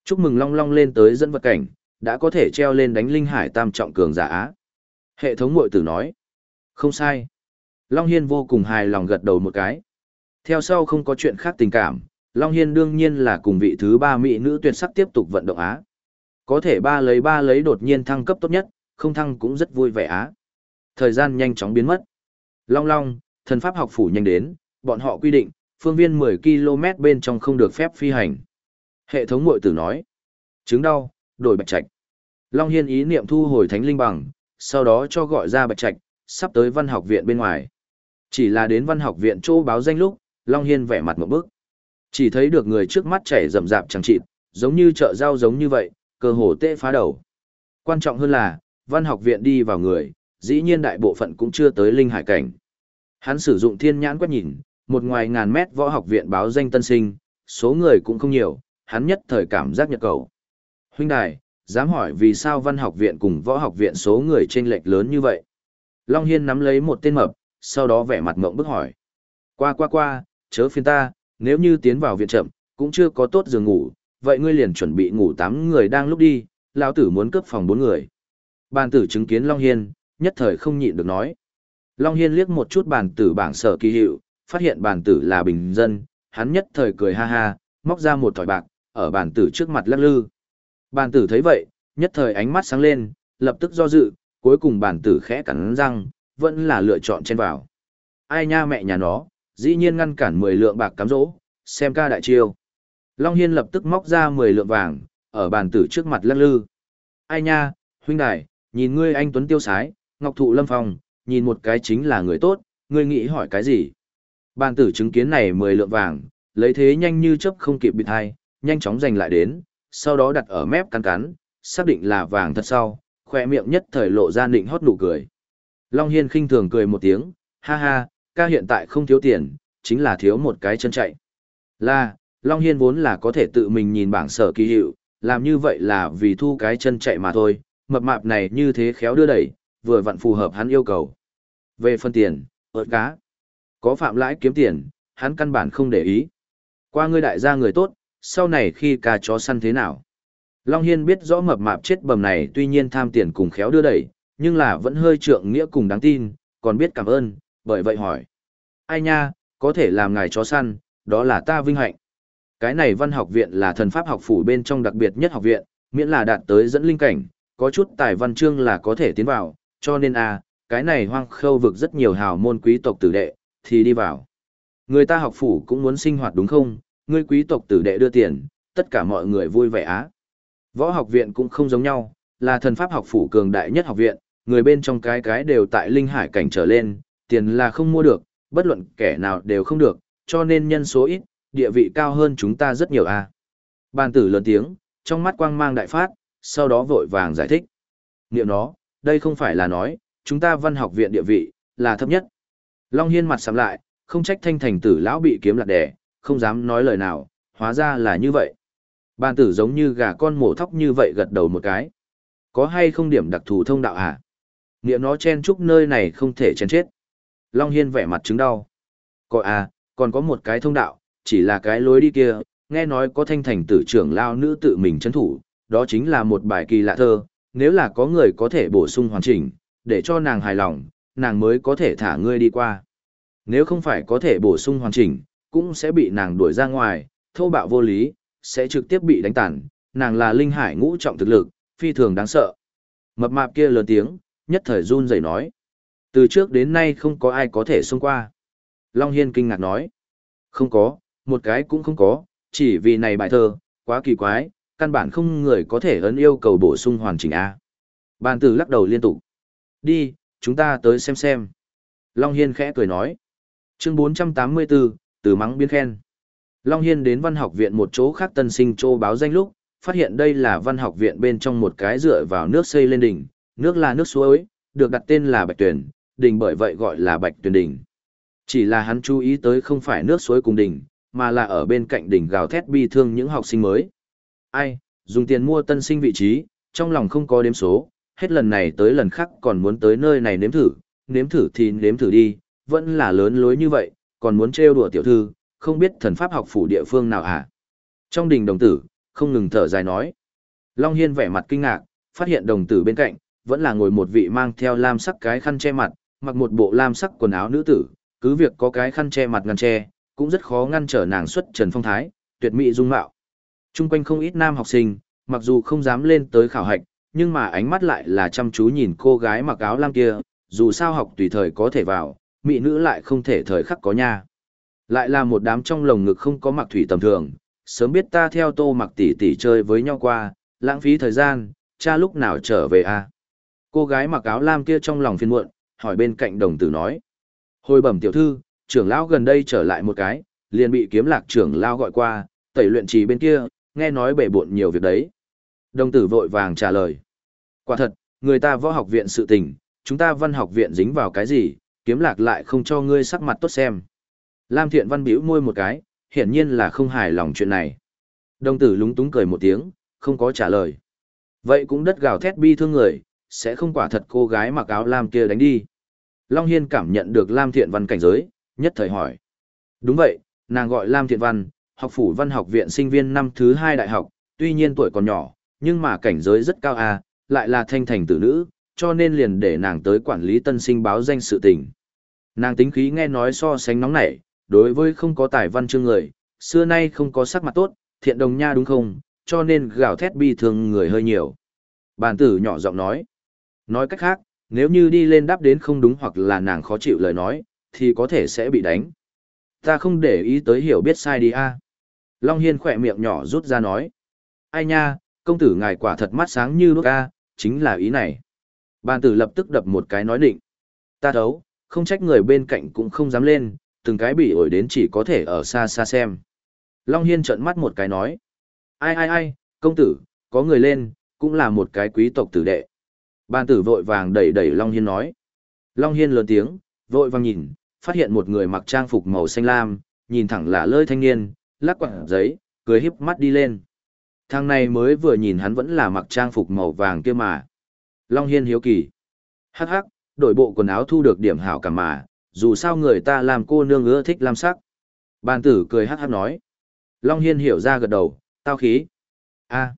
Chúc mừng Long Long lên tới dẫn vật cảnh, đã có thể treo lên đánh linh hải tam trọng cường giả á. Hệ thống mội tử nói. Không sai. Long Hiên vô cùng hài lòng gật đầu một cái. Theo sau không có chuyện khác tình cảm, Long Hiên đương nhiên là cùng vị thứ ba mỹ nữ tuyệt sắc tiếp tục vận động á. Có thể ba lấy ba lấy đột nhiên thăng cấp tốt nhất, không thăng cũng rất vui vẻ á. Thời gian nhanh chóng biến mất. Long Long, thần pháp học phủ nhanh đến, bọn họ quy định, phương viên 10 km bên trong không được phép phi hành. Hệ thống mội tử nói. Chứng đau, đổi bạch trạch. Long Hiên ý niệm thu hồi thánh linh bằng, sau đó cho gọi ra bạch trạch, sắp tới văn học viện bên ngoài. Chỉ là đến văn học viện chỗ báo danh lúc, Long Hiên vẻ mặt một bức. Chỉ thấy được người trước mắt chảy rầm rạp chẳng chịt, giống như chợ rau giống như vậy, cơ hồ tê phá đầu. Quan trọng hơn là, văn học viện đi vào người, dĩ nhiên đại bộ phận cũng chưa tới linh hải cảnh. Hắn sử dụng thiên nhãn quét nhìn, một ngoài ngàn mét võ học viện báo danh tân sinh, số người cũng không nhiều, hắn nhất thời cảm giác nhật cầu. Huynh đài, dám hỏi vì sao văn học viện cùng võ học viện số người chênh lệch lớn như vậy? Long Hiên nắm lấy một tên mập, sau đó vẻ mặt mộng bức hỏi. Qua qua qua, chớ phiền ta, nếu như tiến vào viện chậm, cũng chưa có tốt giường ngủ, vậy ngươi liền chuẩn bị ngủ 8 người đang lúc đi, lão tử muốn cướp phòng 4 người. Bàn tử chứng kiến Long Hiên, nhất thời không nhịn được nói. Long Hiên liếc một chút bàn tử bảng sở kỳ hiệu, phát hiện bàn tử là bình dân, hắn nhất thời cười ha ha, móc ra một thỏi bạc, ở bàn tử trước mặt lắc lư. Bàn tử thấy vậy, nhất thời ánh mắt sáng lên, lập tức do dự, cuối cùng bàn tử khẽ cắn răng, vẫn là lựa chọn chen vào. Ai nha mẹ nhà nó, dĩ nhiên ngăn cản 10 lượng bạc cám dỗ, xem ca đại chiêu. Long Hiên lập tức móc ra 10 lượng vàng, ở bàn tử trước mặt lắc lư. Ai nha, huynh đài, nhìn ngươi anh Tuấn tiêu sái, ngọc thụ lâm phong, nhìn một cái chính là người tốt, ngươi nghĩ hỏi cái gì? Bàn tử chứng kiến này 10 lượng vàng, lấy thế nhanh như chớp không kịp bị thai, nhanh chóng giành lại đến, sau đó đặt ở mép cắn cắn, xác định là vàng thật sau, khỏe miệng nhất thời lộ ra định hót nụ cười. Long Hiên khinh thường cười một tiếng, ha ha, ca hiện tại không thiếu tiền, chính là thiếu một cái chân chạy. Là, Long Hiên vốn là có thể tự mình nhìn bảng sở kỳ hiệu, làm như vậy là vì thu cái chân chạy mà thôi, mập mạp này như thế khéo đưa đẩy, vừa vặn phù hợp hắn yêu cầu. Về phân tiền, ớt cá, có phạm lãi kiếm tiền, hắn căn bản không để ý. Qua ngươi đại gia người tốt, sau này khi ca chó săn thế nào? Long Hiên biết rõ mập mạp chết bầm này tuy nhiên tham tiền cùng khéo đưa đẩy, nhưng là vẫn hơi trượng nghĩa cùng đáng tin, còn biết cảm ơn, bởi vậy hỏi. Ai nha, có thể làm ngài chó săn, đó là ta vinh hạnh. Cái này văn học viện là thần pháp học phủ bên trong đặc biệt nhất học viện, miễn là đạt tới dẫn linh cảnh, có chút tài văn chương là có thể tiến vào, cho nên a à, cái này hoang khâu vực rất nhiều hào môn quý tộc tử đệ, thì đi vào. Người ta học phủ cũng muốn sinh hoạt đúng không, ngươi quý tộc tử đệ đưa tiền, tất cả mọi người vui vẻ á. Võ học viện cũng không giống nhau, là thần pháp học phủ cường đại nhất học viện, người bên trong cái cái đều tại linh hải cảnh trở lên, tiền là không mua được, bất luận kẻ nào đều không được, cho nên nhân số ít, địa vị cao hơn chúng ta rất nhiều a. À. Bàn tử lớn tiếng, trong mắt quang mang đại phát, sau đó vội vàng giải thích. Niệm nó, đây không phải là nói, chúng ta văn học viện địa vị, là thấp nhất. Long Hiên mặt sắm lại, không trách thanh thành tử lão bị kiếm lạc đẻ, không dám nói lời nào, hóa ra là như vậy. Bàn tử giống như gà con mổ thóc như vậy gật đầu một cái. Có hay không điểm đặc thù thông đạo hả? Niệm nó chen chúc nơi này không thể chen chết. Long Hiên vẻ mặt chứng đau. Có à, còn có một cái thông đạo, chỉ là cái lối đi kia, nghe nói có thanh thành tử trưởng lao nữ tự mình chấn thủ, đó chính là một bài kỳ lạ thơ, nếu là có người có thể bổ sung hoàn chỉnh, để cho nàng hài lòng, nàng mới có thể thả ngươi đi qua. Nếu không phải có thể bổ sung hoàn chỉnh, cũng sẽ bị nàng đuổi ra ngoài, thô bạo vô lý, sẽ trực tiếp bị đánh tàn, nàng là linh hải ngũ trọng thực lực, phi thường đáng sợ. Mập mạp kia lớn tiếng, nhất thời run rẩy nói. Từ trước đến nay không có ai có thể xông qua. Long Hiên kinh ngạc nói. Không có, một cái cũng không có, chỉ vì này bài thơ, quá kỳ quái, căn bản không người có thể ấn yêu cầu bổ sung hoàn chỉnh A. Bàn tử lắc đầu liên tục. Đi, chúng ta tới xem xem. Long Hiên khẽ cười nói. Chương 484, từ mắng biến khen. Long Hiên đến văn học viện một chỗ khác tân sinh châu báo danh lúc, phát hiện đây là văn học viện bên trong một cái dựa vào nước xây lên đỉnh, nước là nước suối, được đặt tên là Bạch Tuyền đỉnh bởi vậy gọi là Bạch Tuyền đỉnh. Chỉ là hắn chú ý tới không phải nước suối cùng đỉnh, mà là ở bên cạnh đỉnh gào thét bi thương những học sinh mới. Ai, dùng tiền mua tân sinh vị trí, trong lòng không có đếm số, hết lần này tới lần khác còn muốn tới nơi này nếm thử, nếm thử thì nếm thử đi, vẫn là lớn lối như vậy, còn muốn trêu đùa tiểu thư, không biết thần pháp học phủ địa phương nào hả? Trong đình đồng tử, không ngừng thở dài nói. Long Hiên vẻ mặt kinh ngạc, phát hiện đồng tử bên cạnh, vẫn là ngồi một vị mang theo lam sắc cái khăn che mặt, mặc một bộ lam sắc quần áo nữ tử, cứ việc có cái khăn che mặt ngăn che, cũng rất khó ngăn trở nàng xuất trần phong thái, tuyệt mỹ dung mạo. Trung quanh không ít nam học sinh, mặc dù không dám lên tới khảo hạch, nhưng mà ánh mắt lại là chăm chú nhìn cô gái mặc áo lam kia, dù sao học tùy thời có thể vào, mỹ nữ lại không thể thời khắc có nha. Lại là một đám trong lồng ngực không có mặc thủy tầm thường, sớm biết ta theo tô mặc tỷ tỷ chơi với nhau qua, lãng phí thời gian, cha lúc nào trở về? À? Cô gái mặc áo lam kia trong lòng phiền muộn, hỏi bên cạnh đồng tử nói. Hồi bẩm tiểu thư, trưởng lão gần đây trở lại một cái, liền bị kiếm lạc trưởng lão gọi qua, tẩy luyện trì bên kia, nghe nói bể buộn nhiều việc đấy. Đồng tử vội vàng trả lời. Quả thật, người ta võ học viện sự tình, chúng ta văn học viện dính vào cái gì, kiếm lạc lại không cho ngươi sắc mặt tốt xem. Lam Thiện Văn bĩu môi một cái, hiển nhiên là không hài lòng chuyện này. Đồng tử lúng túng cười một tiếng, không có trả lời. Vậy cũng đất gào thét bi thương người, sẽ không quả thật cô gái mặc áo lam kia đánh đi. Long Hiên cảm nhận được Lam Thiện Văn cảnh giới, nhất thời hỏi. Đúng vậy, nàng gọi Lam Thiện Văn, học phủ văn học viện sinh viên năm thứ hai đại học, tuy nhiên tuổi còn nhỏ, nhưng mà cảnh giới rất cao à, lại là thanh thành tử nữ, cho nên liền để nàng tới quản lý tân sinh báo danh sự tình. Nàng tính khí nghe nói so sánh nóng nảy, đối với không có tài văn chương người, xưa nay không có sắc mặt tốt, thiện đồng nha đúng không, cho nên gào thét bi thương người hơi nhiều. Bàn tử nhỏ giọng nói. Nói cách khác, nếu như đi lên đáp đến không đúng hoặc là nàng khó chịu lời nói, thì có thể sẽ bị đánh. Ta không để ý tới hiểu biết sai đi a. Long Hiên khỏe miệng nhỏ rút ra nói. Ai nha, công tử ngài quả thật mắt sáng như đuốc a, chính là ý này. Bàn tử lập tức đập một cái nói định. Ta thấu, không trách người bên cạnh cũng không dám lên, từng cái bị ổi đến chỉ có thể ở xa xa xem. Long Hiên trợn mắt một cái nói. Ai ai ai, công tử, có người lên, cũng là một cái quý tộc tử đệ. Bàn tử vội vàng đẩy đẩy Long Hiên nói. Long Hiên lớn tiếng, vội vàng nhìn, phát hiện một người mặc trang phục màu xanh lam, nhìn thẳng là lơi thanh niên, lắc quảng giấy, cười híp mắt đi lên. Thằng này mới vừa nhìn hắn vẫn là mặc trang phục màu vàng kia mà. Long Hiên hiếu kỳ. Hắc hắc, đổi bộ quần áo thu được điểm hảo cả mà, dù sao người ta làm cô nương ưa thích lam sắc. Bàn tử cười hắc hắc nói. Long Hiên hiểu ra gật đầu, tao khí. a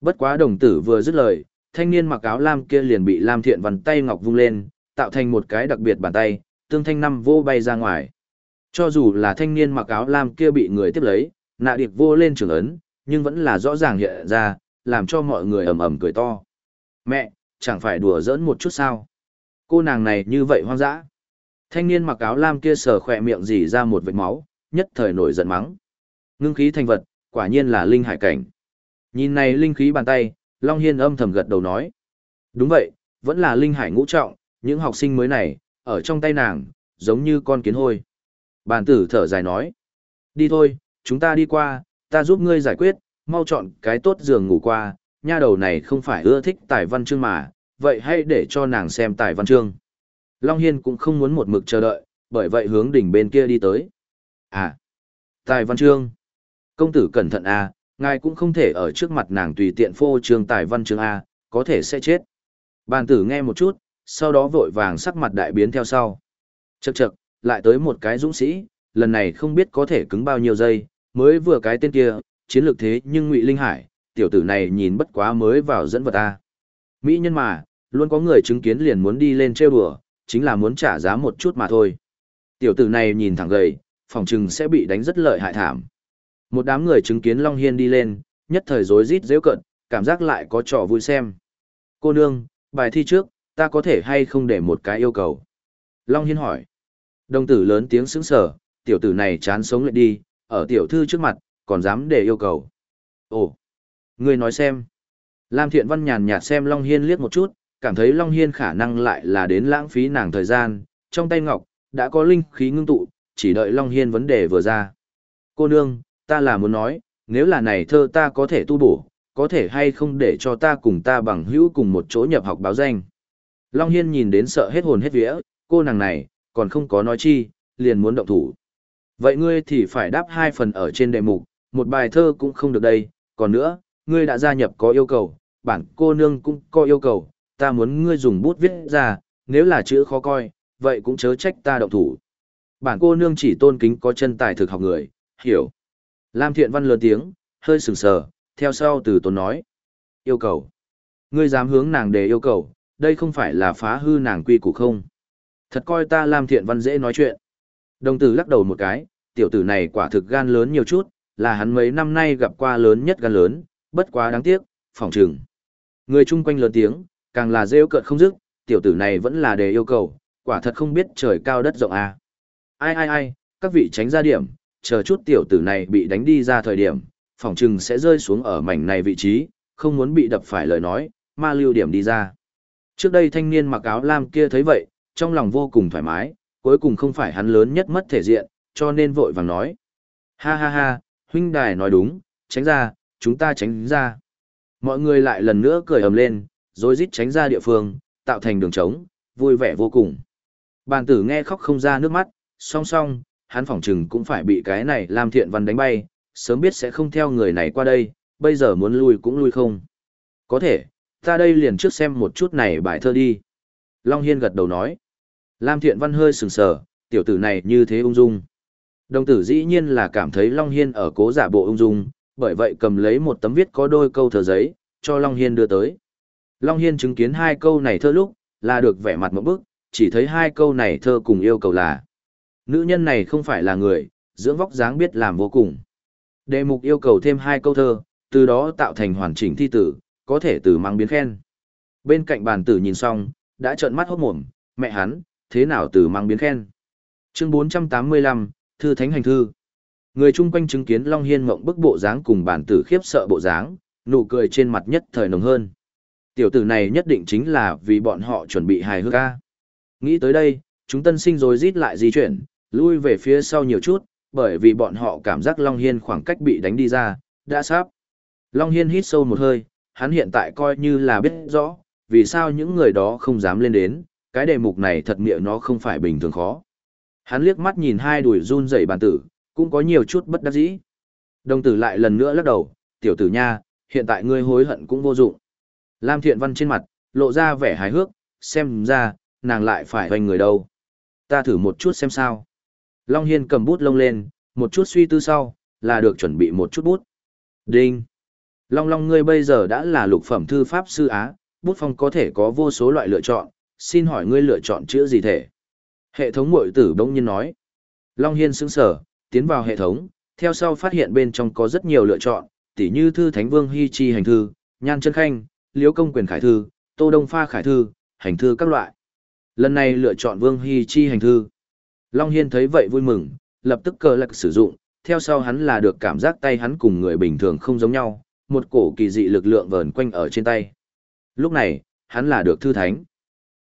bất quá đồng tử vừa dứt lời, thanh niên mặc áo lam kia liền bị lam thiện vằn tay ngọc vung lên, tạo thành một cái đặc biệt bàn tay, tương thanh năm vô bay ra ngoài. Cho dù là thanh niên mặc áo lam kia bị người tiếp lấy, nạ điệp vô lên trường ấn, nhưng vẫn là rõ ràng hiện ra, làm cho mọi người ầm ầm cười to. Mẹ, chẳng phải đùa giỡn một chút sao? Cô nàng này như vậy hoang dã. Thanh niên mặc áo lam kia sờ khỏe miệng dì ra một vệt máu, nhất thời nổi giận mắng. Ngưng khí thành vật, quả nhiên là linh hải cảnh. Nhìn này linh khí bàn tay, Long Hiên âm thầm gật đầu nói. Đúng vậy, vẫn là linh hải ngũ trọng, những học sinh mới này, ở trong tay nàng, giống như con kiến hôi. Bàn tử thở dài nói. Đi thôi, chúng ta đi qua, ta giúp ngươi giải quyết, mau chọn cái tốt giường ngủ qua, nha đầu này không phải ưa thích tài văn chương mà, vậy hãy để cho nàng xem tài văn chương. Long Hiên cũng không muốn một mực chờ đợi, bởi vậy hướng đỉnh bên kia đi tới. À, tài văn chương. Công tử cẩn thận à, ngài cũng không thể ở trước mặt nàng tùy tiện phô trương tài văn chương A, có thể sẽ chết. Bàn tử nghe một chút, sau đó vội vàng sắc mặt đại biến theo sau. Chậc chậc, lại tới một cái dũng sĩ, lần này không biết có thể cứng bao nhiêu giây, mới vừa cái tên kia, chiến lược thế nhưng ngụy Linh Hải, tiểu tử này nhìn bất quá mới vào dẫn vật A. Mỹ nhân mà, luôn có người chứng kiến liền muốn đi lên trêu đùa, chính là muốn trả giá một chút mà thôi. Tiểu tử này nhìn thẳng gầy, phòng trừng sẽ bị đánh rất lợi hại thảm. Một đám người chứng kiến Long Hiên đi lên, nhất thời rối rít dễ cận, cảm giác lại có trò vui xem. Cô nương, bài thi trước, ta có thể hay không để một cái yêu cầu? Long Hiên hỏi. Đồng tử lớn tiếng sững sở, tiểu tử này chán sống lại đi, ở tiểu thư trước mặt, còn dám để yêu cầu. Ồ, người nói xem. Lam Thiện Văn nhàn nhạt xem Long Hiên liếc một chút, cảm thấy Long Hiên khả năng lại là đến lãng phí nàng thời gian, trong tay ngọc, đã có linh khí ngưng tụ, chỉ đợi Long Hiên vấn đề vừa ra. Cô nương, ta là muốn nói, nếu là này thơ ta có thể tu bổ, có thể hay không để cho ta cùng ta bằng hữu cùng một chỗ nhập học báo danh. Long Hiên nhìn đến sợ hết hồn hết vía, cô nàng này, còn không có nói chi, liền muốn động thủ. Vậy ngươi thì phải đáp hai phần ở trên đề mục, một bài thơ cũng không được đây, còn nữa, ngươi đã gia nhập có yêu cầu, bản cô nương cũng có yêu cầu, ta muốn ngươi dùng bút viết ra, nếu là chữ khó coi, vậy cũng chớ trách ta động thủ. Bản cô nương chỉ tôn kính có chân tài thực học người, hiểu. Lam Thiện Văn lớn tiếng, hơi sừng sờ, theo sau từ tốn nói. Yêu cầu. Ngươi dám hướng nàng để yêu cầu, đây không phải là phá hư nàng quy củ không. Thật coi ta Lam Thiện Văn dễ nói chuyện. Đồng tử lắc đầu một cái, tiểu tử này quả thực gan lớn nhiều chút, là hắn mấy năm nay gặp qua lớn nhất gan lớn, bất quá đáng tiếc, phòng trừng. Người chung quanh lớn tiếng, càng là rêu cợt không dứt, tiểu tử này vẫn là đề yêu cầu, quả thật không biết trời cao đất rộng à. Ai ai ai, các vị tránh ra điểm, chờ chút tiểu tử này bị đánh đi ra thời điểm, phòng trừng sẽ rơi xuống ở mảnh này vị trí, không muốn bị đập phải lời nói, ma lưu điểm đi ra. Trước đây thanh niên mặc áo lam kia thấy vậy, trong lòng vô cùng thoải mái, cuối cùng không phải hắn lớn nhất mất thể diện, cho nên vội vàng nói. Ha ha ha, huynh đài nói đúng, tránh ra, chúng ta tránh ra. Mọi người lại lần nữa cười ầm lên, rồi rít tránh ra địa phương, tạo thành đường trống, vui vẻ vô cùng. Bàn tử nghe khóc không ra nước mắt, song song, hắn phỏng chừng cũng phải bị cái này làm thiện văn đánh bay, sớm biết sẽ không theo người này qua đây, bây giờ muốn lui cũng lui không. Có thể, ta đây liền trước xem một chút này bài thơ đi. Long Hiên gật đầu nói. Lam Thiện Văn hơi sừng sờ, tiểu tử này như thế ung dung. Đồng tử dĩ nhiên là cảm thấy Long Hiên ở cố giả bộ ung dung, bởi vậy cầm lấy một tấm viết có đôi câu thơ giấy, cho Long Hiên đưa tới. Long Hiên chứng kiến hai câu này thơ lúc, là được vẻ mặt một bức, chỉ thấy hai câu này thơ cùng yêu cầu là. Nữ nhân này không phải là người, dưỡng vóc dáng biết làm vô cùng. Đề mục yêu cầu thêm hai câu thơ, từ đó tạo thành hoàn chỉnh thi tử, có thể từ mang biến khen. Bên cạnh bàn tử nhìn xong, đã trợn mắt hốt mồm, mẹ hắn, thế nào từ mang biến khen. Chương 485, Thư Thánh Hành Thư. Người chung quanh chứng kiến Long Hiên mộng bức bộ dáng cùng bản tử khiếp sợ bộ dáng, nụ cười trên mặt nhất thời nồng hơn. Tiểu tử này nhất định chính là vì bọn họ chuẩn bị hài hước ca. Nghĩ tới đây, chúng tân sinh rồi rít lại di chuyển, lui về phía sau nhiều chút, bởi vì bọn họ cảm giác Long Hiên khoảng cách bị đánh đi ra, đã sắp. Long Hiên hít sâu một hơi, hắn hiện tại coi như là biết rõ, vì sao những người đó không dám lên đến, cái đề mục này thật miệng nó không phải bình thường khó. Hắn liếc mắt nhìn hai đùi run rẩy bàn tử, cũng có nhiều chút bất đắc dĩ. Đồng tử lại lần nữa lắc đầu, tiểu tử nha, hiện tại ngươi hối hận cũng vô dụng. Lam Thiện Văn trên mặt, lộ ra vẻ hài hước, xem ra, nàng lại phải hoành người đâu. Ta thử một chút xem sao. Long Hiên cầm bút lông lên, một chút suy tư sau, là được chuẩn bị một chút bút. Đinh! Long Long ngươi bây giờ đã là lục phẩm thư pháp sư Á, bút phong có thể có vô số loại lựa chọn, xin hỏi ngươi lựa chọn chữ gì thể? Hệ thống mội tử bỗng nhiên nói. Long Hiên sững sở, tiến vào hệ thống, theo sau phát hiện bên trong có rất nhiều lựa chọn, tỉ như thư Thánh Vương Hy Chi hành thư, Nhan Chân Khanh, Liễu Công Quyền Khải thư, Tô Đông Pha Khải thư, hành thư các loại. Lần này lựa chọn Vương Hy Chi hành thư. Long Hiên thấy vậy vui mừng, lập tức cờ lạc sử dụng, theo sau hắn là được cảm giác tay hắn cùng người bình thường không giống nhau, một cổ kỳ dị lực lượng vờn quanh ở trên tay. Lúc này, hắn là được thư thánh.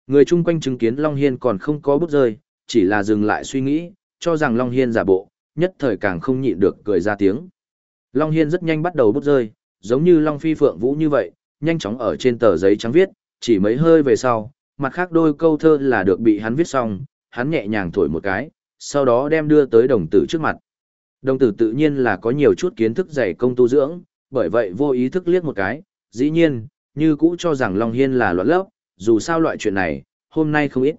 Người chung quanh chứng kiến Long Hiên còn không có bút rơi, chỉ là dừng lại suy nghĩ, cho rằng Long Hiên giả bộ, nhất thời càng không nhịn được cười ra tiếng. Long Hiên rất nhanh bắt đầu bút rơi, giống như Long Phi Phượng Vũ như vậy, nhanh chóng ở trên tờ giấy trắng viết, chỉ mấy hơi về sau, mặt khác đôi câu thơ là được bị hắn viết xong, hắn nhẹ nhàng thổi một cái, sau đó đem đưa tới đồng tử trước mặt. Đồng tử tự nhiên là có nhiều chút kiến thức dày công tu dưỡng, bởi vậy vô ý thức liếc một cái, dĩ nhiên, như cũ cho rằng Long Hiên là loạn lớp, dù sao loại chuyện này, hôm nay không ít.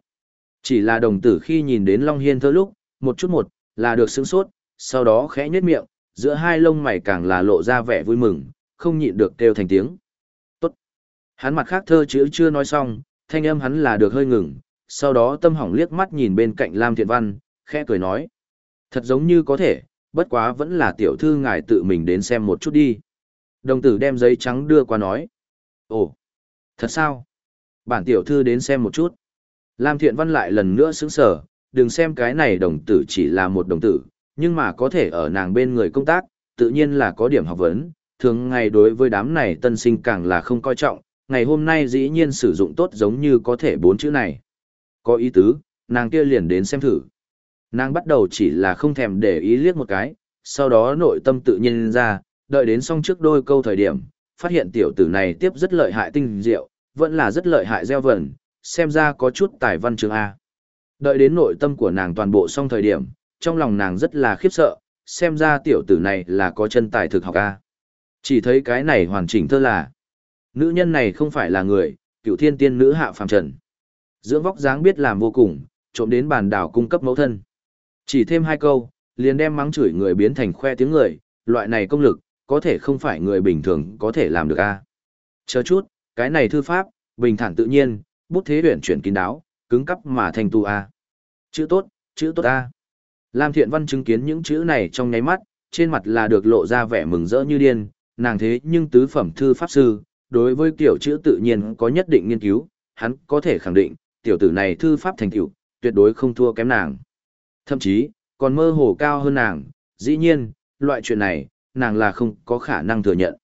Chỉ là đồng tử khi nhìn đến Long Hiên thơ lúc, một chút một, là được sướng sốt, sau đó khẽ nhếch miệng, giữa hai lông mày càng là lộ ra vẻ vui mừng, không nhịn được kêu thành tiếng. Tốt. Hắn mặt khác thơ chữ chưa nói xong, thanh âm hắn là được hơi ngừng, sau đó tâm hỏng liếc mắt nhìn bên cạnh Lam Thiện Văn, khẽ cười nói. Thật giống như có thể, bất quá vẫn là tiểu thư ngài tự mình đến xem một chút đi. Đồng tử đem giấy trắng đưa qua nói. Ồ, thật sao? Bản tiểu thư đến xem một chút. Lam Thiện Văn lại lần nữa sững sở, đừng xem cái này đồng tử chỉ là một đồng tử, nhưng mà có thể ở nàng bên người công tác, tự nhiên là có điểm học vấn, thường ngày đối với đám này tân sinh càng là không coi trọng, ngày hôm nay dĩ nhiên sử dụng tốt giống như có thể bốn chữ này. Có ý tứ, nàng kia liền đến xem thử. Nàng bắt đầu chỉ là không thèm để ý liếc một cái, sau đó nội tâm tự nhiên ra, đợi đến xong trước đôi câu thời điểm, phát hiện tiểu tử này tiếp rất lợi hại tinh diệu, vẫn là rất lợi hại gieo vẩn, xem ra có chút tài văn chương A. Đợi đến nội tâm của nàng toàn bộ xong thời điểm, trong lòng nàng rất là khiếp sợ, xem ra tiểu tử này là có chân tài thực học A. Chỉ thấy cái này hoàn chỉnh thơ là, nữ nhân này không phải là người, cựu thiên tiên nữ hạ phàm trần. Dưỡng vóc dáng biết làm vô cùng, trộm đến bàn đảo cung cấp mẫu thân. Chỉ thêm hai câu, liền đem mắng chửi người biến thành khoe tiếng người, loại này công lực, có thể không phải người bình thường có thể làm được a. Chờ chút, cái này thư pháp, bình thản tự nhiên, bút thế huyền chuyển kín đáo, cứng cắp mà thành tu a. Chữ tốt, chữ tốt ta Lam Thiện Văn chứng kiến những chữ này trong nháy mắt, trên mặt là được lộ ra vẻ mừng rỡ như điên, nàng thế nhưng tứ phẩm thư pháp sư, đối với kiểu chữ tự nhiên có nhất định nghiên cứu, hắn có thể khẳng định, tiểu tử này thư pháp thành tựu, tuyệt đối không thua kém nàng. Thậm chí, còn mơ hồ cao hơn nàng, dĩ nhiên, loại chuyện này, nàng là không có khả năng thừa nhận.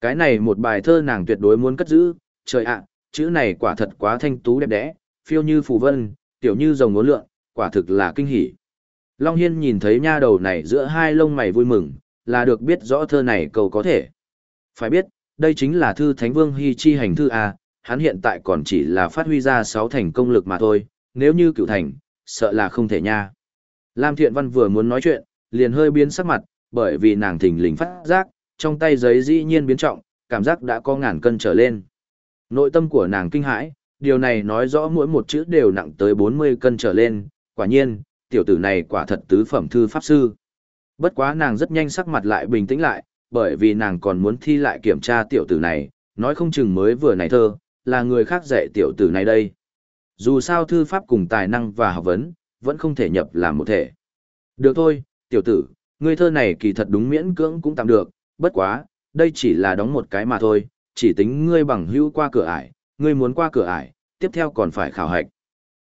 Cái này một bài thơ nàng tuyệt đối muốn cất giữ, trời ạ, chữ này quả thật quá thanh tú đẹp đẽ, phiêu như phù vân, tiểu như rồng ngốn lượn, quả thực là kinh hỉ. Long Hiên nhìn thấy nha đầu này giữa hai lông mày vui mừng, là được biết rõ thơ này cầu có thể. Phải biết, đây chính là thư Thánh Vương Hy Chi hành thư A, hắn hiện tại còn chỉ là phát huy ra sáu thành công lực mà thôi, nếu như cửu thành, sợ là không thể nha. Lam Thiện Văn vừa muốn nói chuyện, liền hơi biến sắc mặt, bởi vì nàng thỉnh lình phát giác, trong tay giấy dĩ nhiên biến trọng, cảm giác đã có ngàn cân trở lên. Nội tâm của nàng kinh hãi, điều này nói rõ mỗi một chữ đều nặng tới 40 cân trở lên, quả nhiên, tiểu tử này quả thật tứ phẩm thư pháp sư. Bất quá nàng rất nhanh sắc mặt lại bình tĩnh lại, bởi vì nàng còn muốn thi lại kiểm tra tiểu tử này, nói không chừng mới vừa này thơ, là người khác dạy tiểu tử này đây. Dù sao thư pháp cùng tài năng và học vấn, vẫn không thể nhập làm một thể. Được thôi, tiểu tử, ngươi thơ này kỳ thật đúng miễn cưỡng cũng tạm được, bất quá, đây chỉ là đóng một cái mà thôi, chỉ tính ngươi bằng hữu qua cửa ải, ngươi muốn qua cửa ải, tiếp theo còn phải khảo hạch.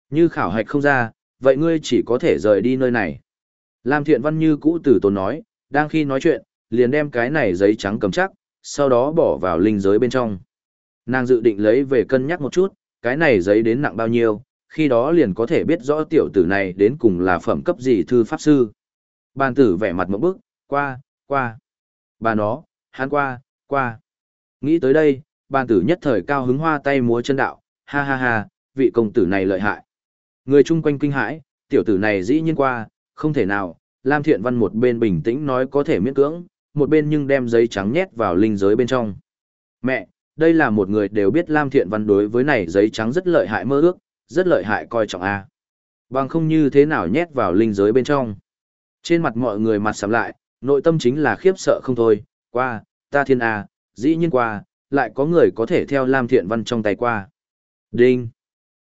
Như khảo hạch không ra, vậy ngươi chỉ có thể rời đi nơi này. Lam Thiện Văn như cũ tử tốn nói, đang khi nói chuyện, liền đem cái này giấy trắng cầm chắc, sau đó bỏ vào linh giới bên trong. Nàng dự định lấy về cân nhắc một chút, cái này giấy đến nặng bao nhiêu, khi đó liền có thể biết rõ tiểu tử này đến cùng là phẩm cấp gì thư pháp sư. Bàn tử vẻ mặt một bức, qua, qua. Bà nó, hắn qua, qua. Nghĩ tới đây, bàn tử nhất thời cao hứng hoa tay múa chân đạo, ha ha ha, vị công tử này lợi hại. Người chung quanh kinh hãi, tiểu tử này dĩ nhiên qua, không thể nào, Lam Thiện Văn một bên bình tĩnh nói có thể miễn cưỡng, một bên nhưng đem giấy trắng nhét vào linh giới bên trong. Mẹ, đây là một người đều biết Lam Thiện Văn đối với này giấy trắng rất lợi hại mơ ước, rất lợi hại coi trọng A. Bằng không như thế nào nhét vào linh giới bên trong. Trên mặt mọi người mặt sầm lại, nội tâm chính là khiếp sợ không thôi, qua, ta thiên A, dĩ nhiên qua, lại có người có thể theo Lam Thiện Văn trong tay qua. Đinh!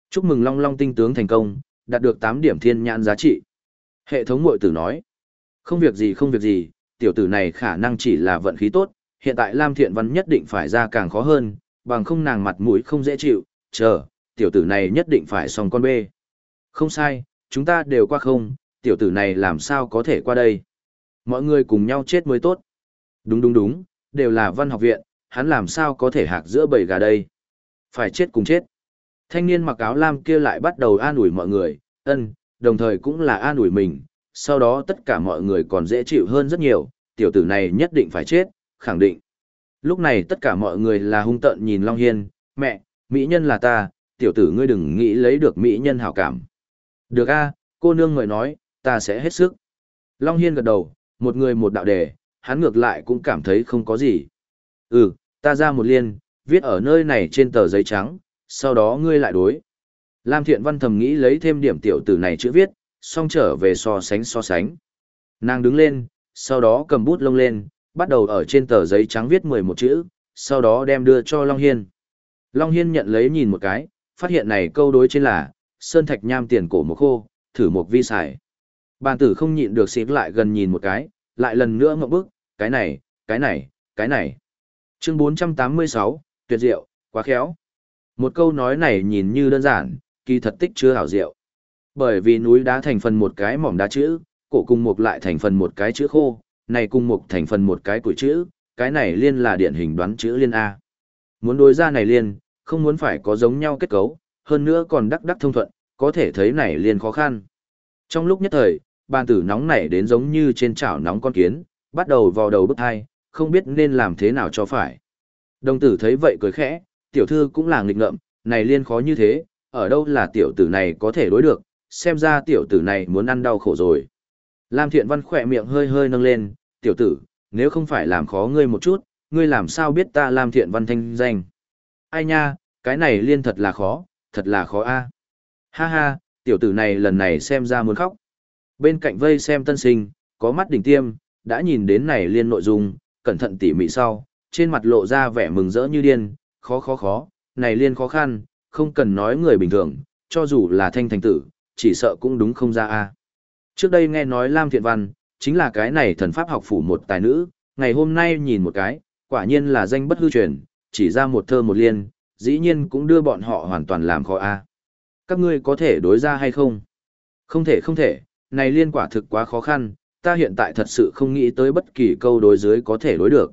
Chúc mừng Long Long tinh tướng thành công, đạt được 8 điểm thiên nhãn giá trị. Hệ thống mội tử nói, không việc gì không việc gì, tiểu tử này khả năng chỉ là vận khí tốt, hiện tại Lam Thiện Văn nhất định phải ra càng khó hơn, bằng không nàng mặt mũi không dễ chịu, chờ, tiểu tử này nhất định phải xong con bê. Không sai, chúng ta đều qua không, tiểu tử này làm sao có thể qua đây. Mọi người cùng nhau chết mới tốt. Đúng đúng đúng, đều là văn học viện, hắn làm sao có thể hạc giữa bầy gà đây. Phải chết cùng chết. Thanh niên mặc áo lam kia lại bắt đầu an ủi mọi người, ân, đồng thời cũng là an ủi mình, sau đó tất cả mọi người còn dễ chịu hơn rất nhiều, tiểu tử này nhất định phải chết, khẳng định. Lúc này tất cả mọi người là hung tợn nhìn Long Hiên, mẹ, mỹ nhân là ta, tiểu tử ngươi đừng nghĩ lấy được mỹ nhân hảo cảm. Được a, cô nương người nói, ta sẽ hết sức. Long Hiên gật đầu, một người một đạo đề, hắn ngược lại cũng cảm thấy không có gì. Ừ, ta ra một liên, viết ở nơi này trên tờ giấy trắng, sau đó ngươi lại đối. Lam Thiện Văn thầm nghĩ lấy thêm điểm tiểu tử này chữ viết, xong trở về so sánh so sánh. Nàng đứng lên, sau đó cầm bút lông lên, bắt đầu ở trên tờ giấy trắng viết 11 chữ, sau đó đem đưa cho Long Hiên. Long Hiên nhận lấy nhìn một cái, phát hiện này câu đối trên là, Sơn Thạch Nham tiền cổ một khô, thử một vi xài. Bàn tử không nhịn được xịp lại gần nhìn một cái, lại lần nữa ngậm bức, cái này, cái này, cái này. Chương 486, tuyệt diệu, quá khéo. Một câu nói này nhìn như đơn giản, kỳ thật tích chưa hảo diệu. Bởi vì núi đá thành phần một cái mỏm đá chữ, cổ cùng mục lại thành phần một cái chữ khô, này cùng mục thành phần một cái củi chữ, cái này liên là điển hình đoán chữ liên A. Muốn đối ra này liên, không muốn phải có giống nhau kết cấu, hơn nữa còn đắc đắc thông thuận, có thể thấy này liên khó khăn. Trong lúc nhất thời, bàn tử nóng nảy đến giống như trên chảo nóng con kiến, bắt đầu vào đầu bức hai, không biết nên làm thế nào cho phải. Đồng tử thấy vậy cười khẽ, tiểu thư cũng là nghịch ngợm, này liên khó như thế, ở đâu là tiểu tử này có thể đối được, xem ra tiểu tử này muốn ăn đau khổ rồi. Lam Thiện Văn khỏe miệng hơi hơi nâng lên, tiểu tử, nếu không phải làm khó ngươi một chút, ngươi làm sao biết ta Lam Thiện Văn thanh danh. Ai nha, cái này liên thật là khó, thật là khó a. Ha ha, tiểu tử này lần này xem ra muốn khóc. Bên cạnh vây xem tân sinh, có mắt đỉnh tiêm, đã nhìn đến này liên nội dung, cẩn thận tỉ mỉ sau, trên mặt lộ ra vẻ mừng rỡ như điên, khó khó khó, này liên khó khăn, không cần nói người bình thường, cho dù là thanh thành tử, chỉ sợ cũng đúng không ra a. Trước đây nghe nói Lam Thiện Văn, chính là cái này thần pháp học phủ một tài nữ, ngày hôm nay nhìn một cái, quả nhiên là danh bất hư truyền, chỉ ra một thơ một liên, dĩ nhiên cũng đưa bọn họ hoàn toàn làm khó a. Các ngươi có thể đối ra hay không? Không thể không thể, này liên quả thực quá khó khăn, ta hiện tại thật sự không nghĩ tới bất kỳ câu đối dưới có thể đối được.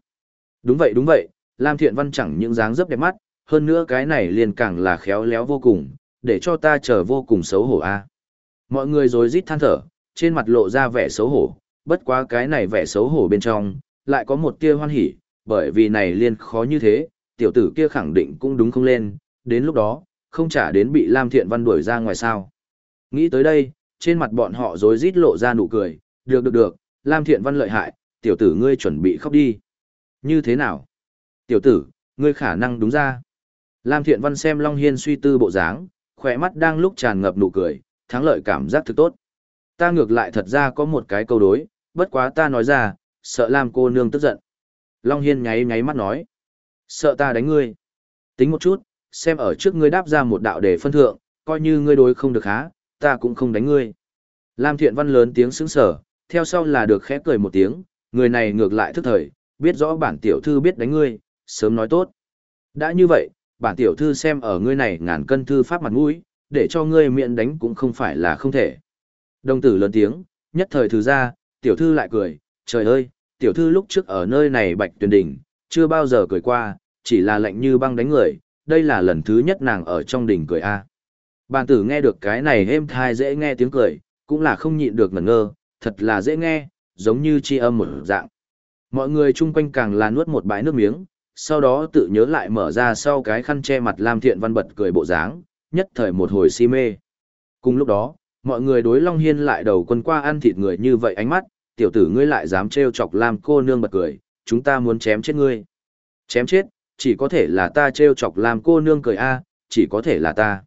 Đúng vậy đúng vậy, Lam Thiện Văn chẳng những dáng dấp đẹp mắt, hơn nữa cái này liền càng là khéo léo vô cùng, để cho ta trở vô cùng xấu hổ a. Mọi người rồi rít than thở, trên mặt lộ ra vẻ xấu hổ, bất quá cái này vẻ xấu hổ bên trong, lại có một tia hoan hỉ, bởi vì này liên khó như thế, tiểu tử kia khẳng định cũng đúng không lên, đến lúc đó, không trả đến bị Lam Thiện Văn đuổi ra ngoài sao. Nghĩ tới đây, trên mặt bọn họ rồi rít lộ ra nụ cười, được được được, Lam Thiện Văn lợi hại, tiểu tử ngươi chuẩn bị khóc đi. Như thế nào? Tiểu tử, ngươi khả năng đúng ra. Lam Thiện Văn xem Long Hiên suy tư bộ dáng, khỏe mắt đang lúc tràn ngập nụ cười, thắng lợi cảm giác thực tốt. Ta ngược lại thật ra có một cái câu đối, bất quá ta nói ra, sợ Lam cô nương tức giận. Long Hiên nháy nháy mắt nói. Sợ ta đánh ngươi. Tính một chút, xem ở trước ngươi đáp ra một đạo để phân thượng, coi như ngươi đối không được há, ta cũng không đánh ngươi. Lam Thiện Văn lớn tiếng sững sở, theo sau là được khẽ cười một tiếng, người này ngược lại thức thời, biết rõ bản tiểu thư biết đánh ngươi, sớm nói tốt. Đã như vậy, bản tiểu thư xem ở ngươi này ngàn cân thư pháp mặt mũi, để cho ngươi miệng đánh cũng không phải là không thể. Đồng tử lớn tiếng, nhất thời thứ ra, tiểu thư lại cười, trời ơi, tiểu thư lúc trước ở nơi này bạch tuyển đỉnh, chưa bao giờ cười qua, chỉ là lạnh như băng đánh người, đây là lần thứ nhất nàng ở trong đỉnh cười a. Bàn tử nghe được cái này êm thai dễ nghe tiếng cười, cũng là không nhịn được ngẩn ngơ, thật là dễ nghe, giống như chi âm một dạng. Mọi người chung quanh càng là nuốt một bãi nước miếng, sau đó tự nhớ lại mở ra sau cái khăn che mặt Lam Thiện Văn bật cười bộ dáng, nhất thời một hồi si mê. Cùng lúc đó, mọi người đối Long Hiên lại đầu quân qua ăn thịt người như vậy ánh mắt, tiểu tử ngươi lại dám trêu chọc Lam cô nương bật cười, chúng ta muốn chém chết ngươi. Chém chết, chỉ có thể là ta trêu chọc Lam cô nương cười a, chỉ có thể là ta.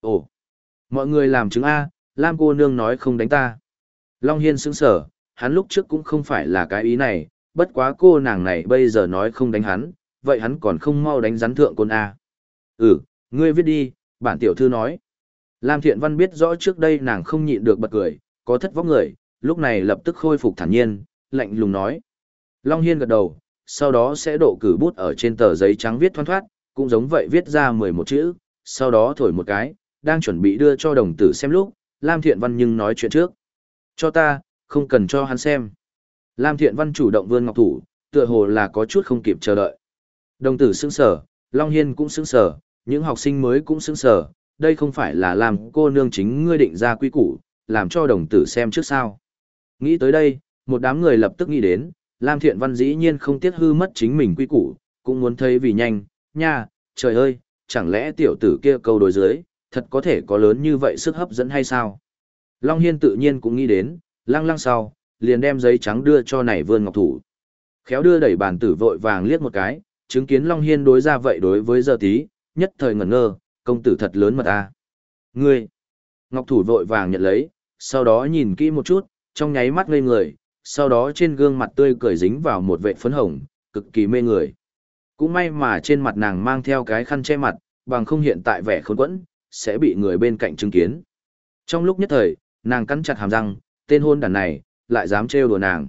Ồ, mọi người làm chứng a, Lam cô nương nói không đánh ta. Long Hiên sững sở, hắn lúc trước cũng không phải là cái ý này, bất quá cô nàng này bây giờ nói không đánh hắn, vậy hắn còn không mau đánh rắn thượng côn A. Ừ, ngươi viết đi, bản tiểu thư nói. Lam Thiện Văn biết rõ trước đây nàng không nhịn được bật cười, có thất vóc người, lúc này lập tức khôi phục thản nhiên, lạnh lùng nói. Long Hiên gật đầu, sau đó sẽ độ cử bút ở trên tờ giấy trắng viết thoăn thoát, cũng giống vậy viết ra 11 chữ, sau đó thổi một cái, đang chuẩn bị đưa cho đồng tử xem lúc, Lam Thiện Văn nhưng nói chuyện trước. Cho ta, không cần cho hắn xem. Lam Thiện Văn chủ động vươn ngọc thủ, tựa hồ là có chút không kịp chờ đợi. Đồng tử sững sở, Long Hiên cũng sững sở, những học sinh mới cũng sững sở, đây không phải là làm cô nương chính ngươi định ra quy củ, làm cho đồng tử xem trước sao. Nghĩ tới đây, một đám người lập tức nghĩ đến, Lam Thiện Văn dĩ nhiên không tiếc hư mất chính mình quy củ, cũng muốn thấy vì nhanh, nha, trời ơi, chẳng lẽ tiểu tử kia câu đối dưới, thật có thể có lớn như vậy sức hấp dẫn hay sao? Long Hiên tự nhiên cũng nghĩ đến, lăng lăng sau, liền đem giấy trắng đưa cho nảy vươn ngọc thủ. Khéo đưa đẩy bàn tử vội vàng liếc một cái, chứng kiến Long Hiên đối ra vậy đối với giờ tí, nhất thời ngẩn ngơ, công tử thật lớn mật a Ngươi! Ngọc thủ vội vàng nhận lấy, sau đó nhìn kỹ một chút, trong nháy mắt ngây người, sau đó trên gương mặt tươi cười dính vào một vệ phấn hồng, cực kỳ mê người. Cũng may mà trên mặt nàng mang theo cái khăn che mặt, bằng không hiện tại vẻ khốn quẫn, sẽ bị người bên cạnh chứng kiến. Trong lúc nhất thời, nàng cắn chặt hàm răng, tên hôn đàn này, lại dám trêu đùa nàng.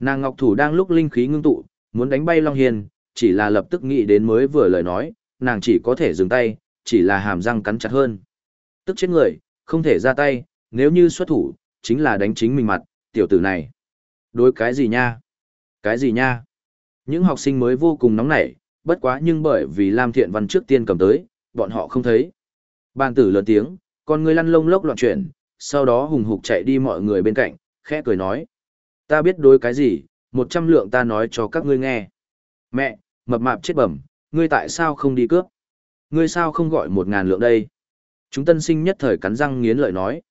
Nàng ngọc thủ đang lúc linh khí ngưng tụ, muốn đánh bay Long Hiên, chỉ là lập tức nghĩ đến mới vừa lời nói, nàng chỉ có thể dừng tay, chỉ là hàm răng cắn chặt hơn. Tức chết người, không thể ra tay, nếu như xuất thủ, chính là đánh chính mình mặt, tiểu tử này. Đối cái gì nha? Cái gì nha? Những học sinh mới vô cùng nóng nảy, bất quá nhưng bởi vì Lam Thiện Văn trước tiên cầm tới, bọn họ không thấy. Bàn tử lớn tiếng, con người lăn lông lốc loạn chuyển, sau đó hùng hục chạy đi mọi người bên cạnh, khẽ cười nói. Ta biết đối cái gì, một trăm lượng ta nói cho các ngươi nghe. Mẹ, mập mạp chết bẩm, ngươi tại sao không đi cướp? Ngươi sao không gọi một ngàn lượng đây? Chúng tân sinh nhất thời cắn răng nghiến lợi nói.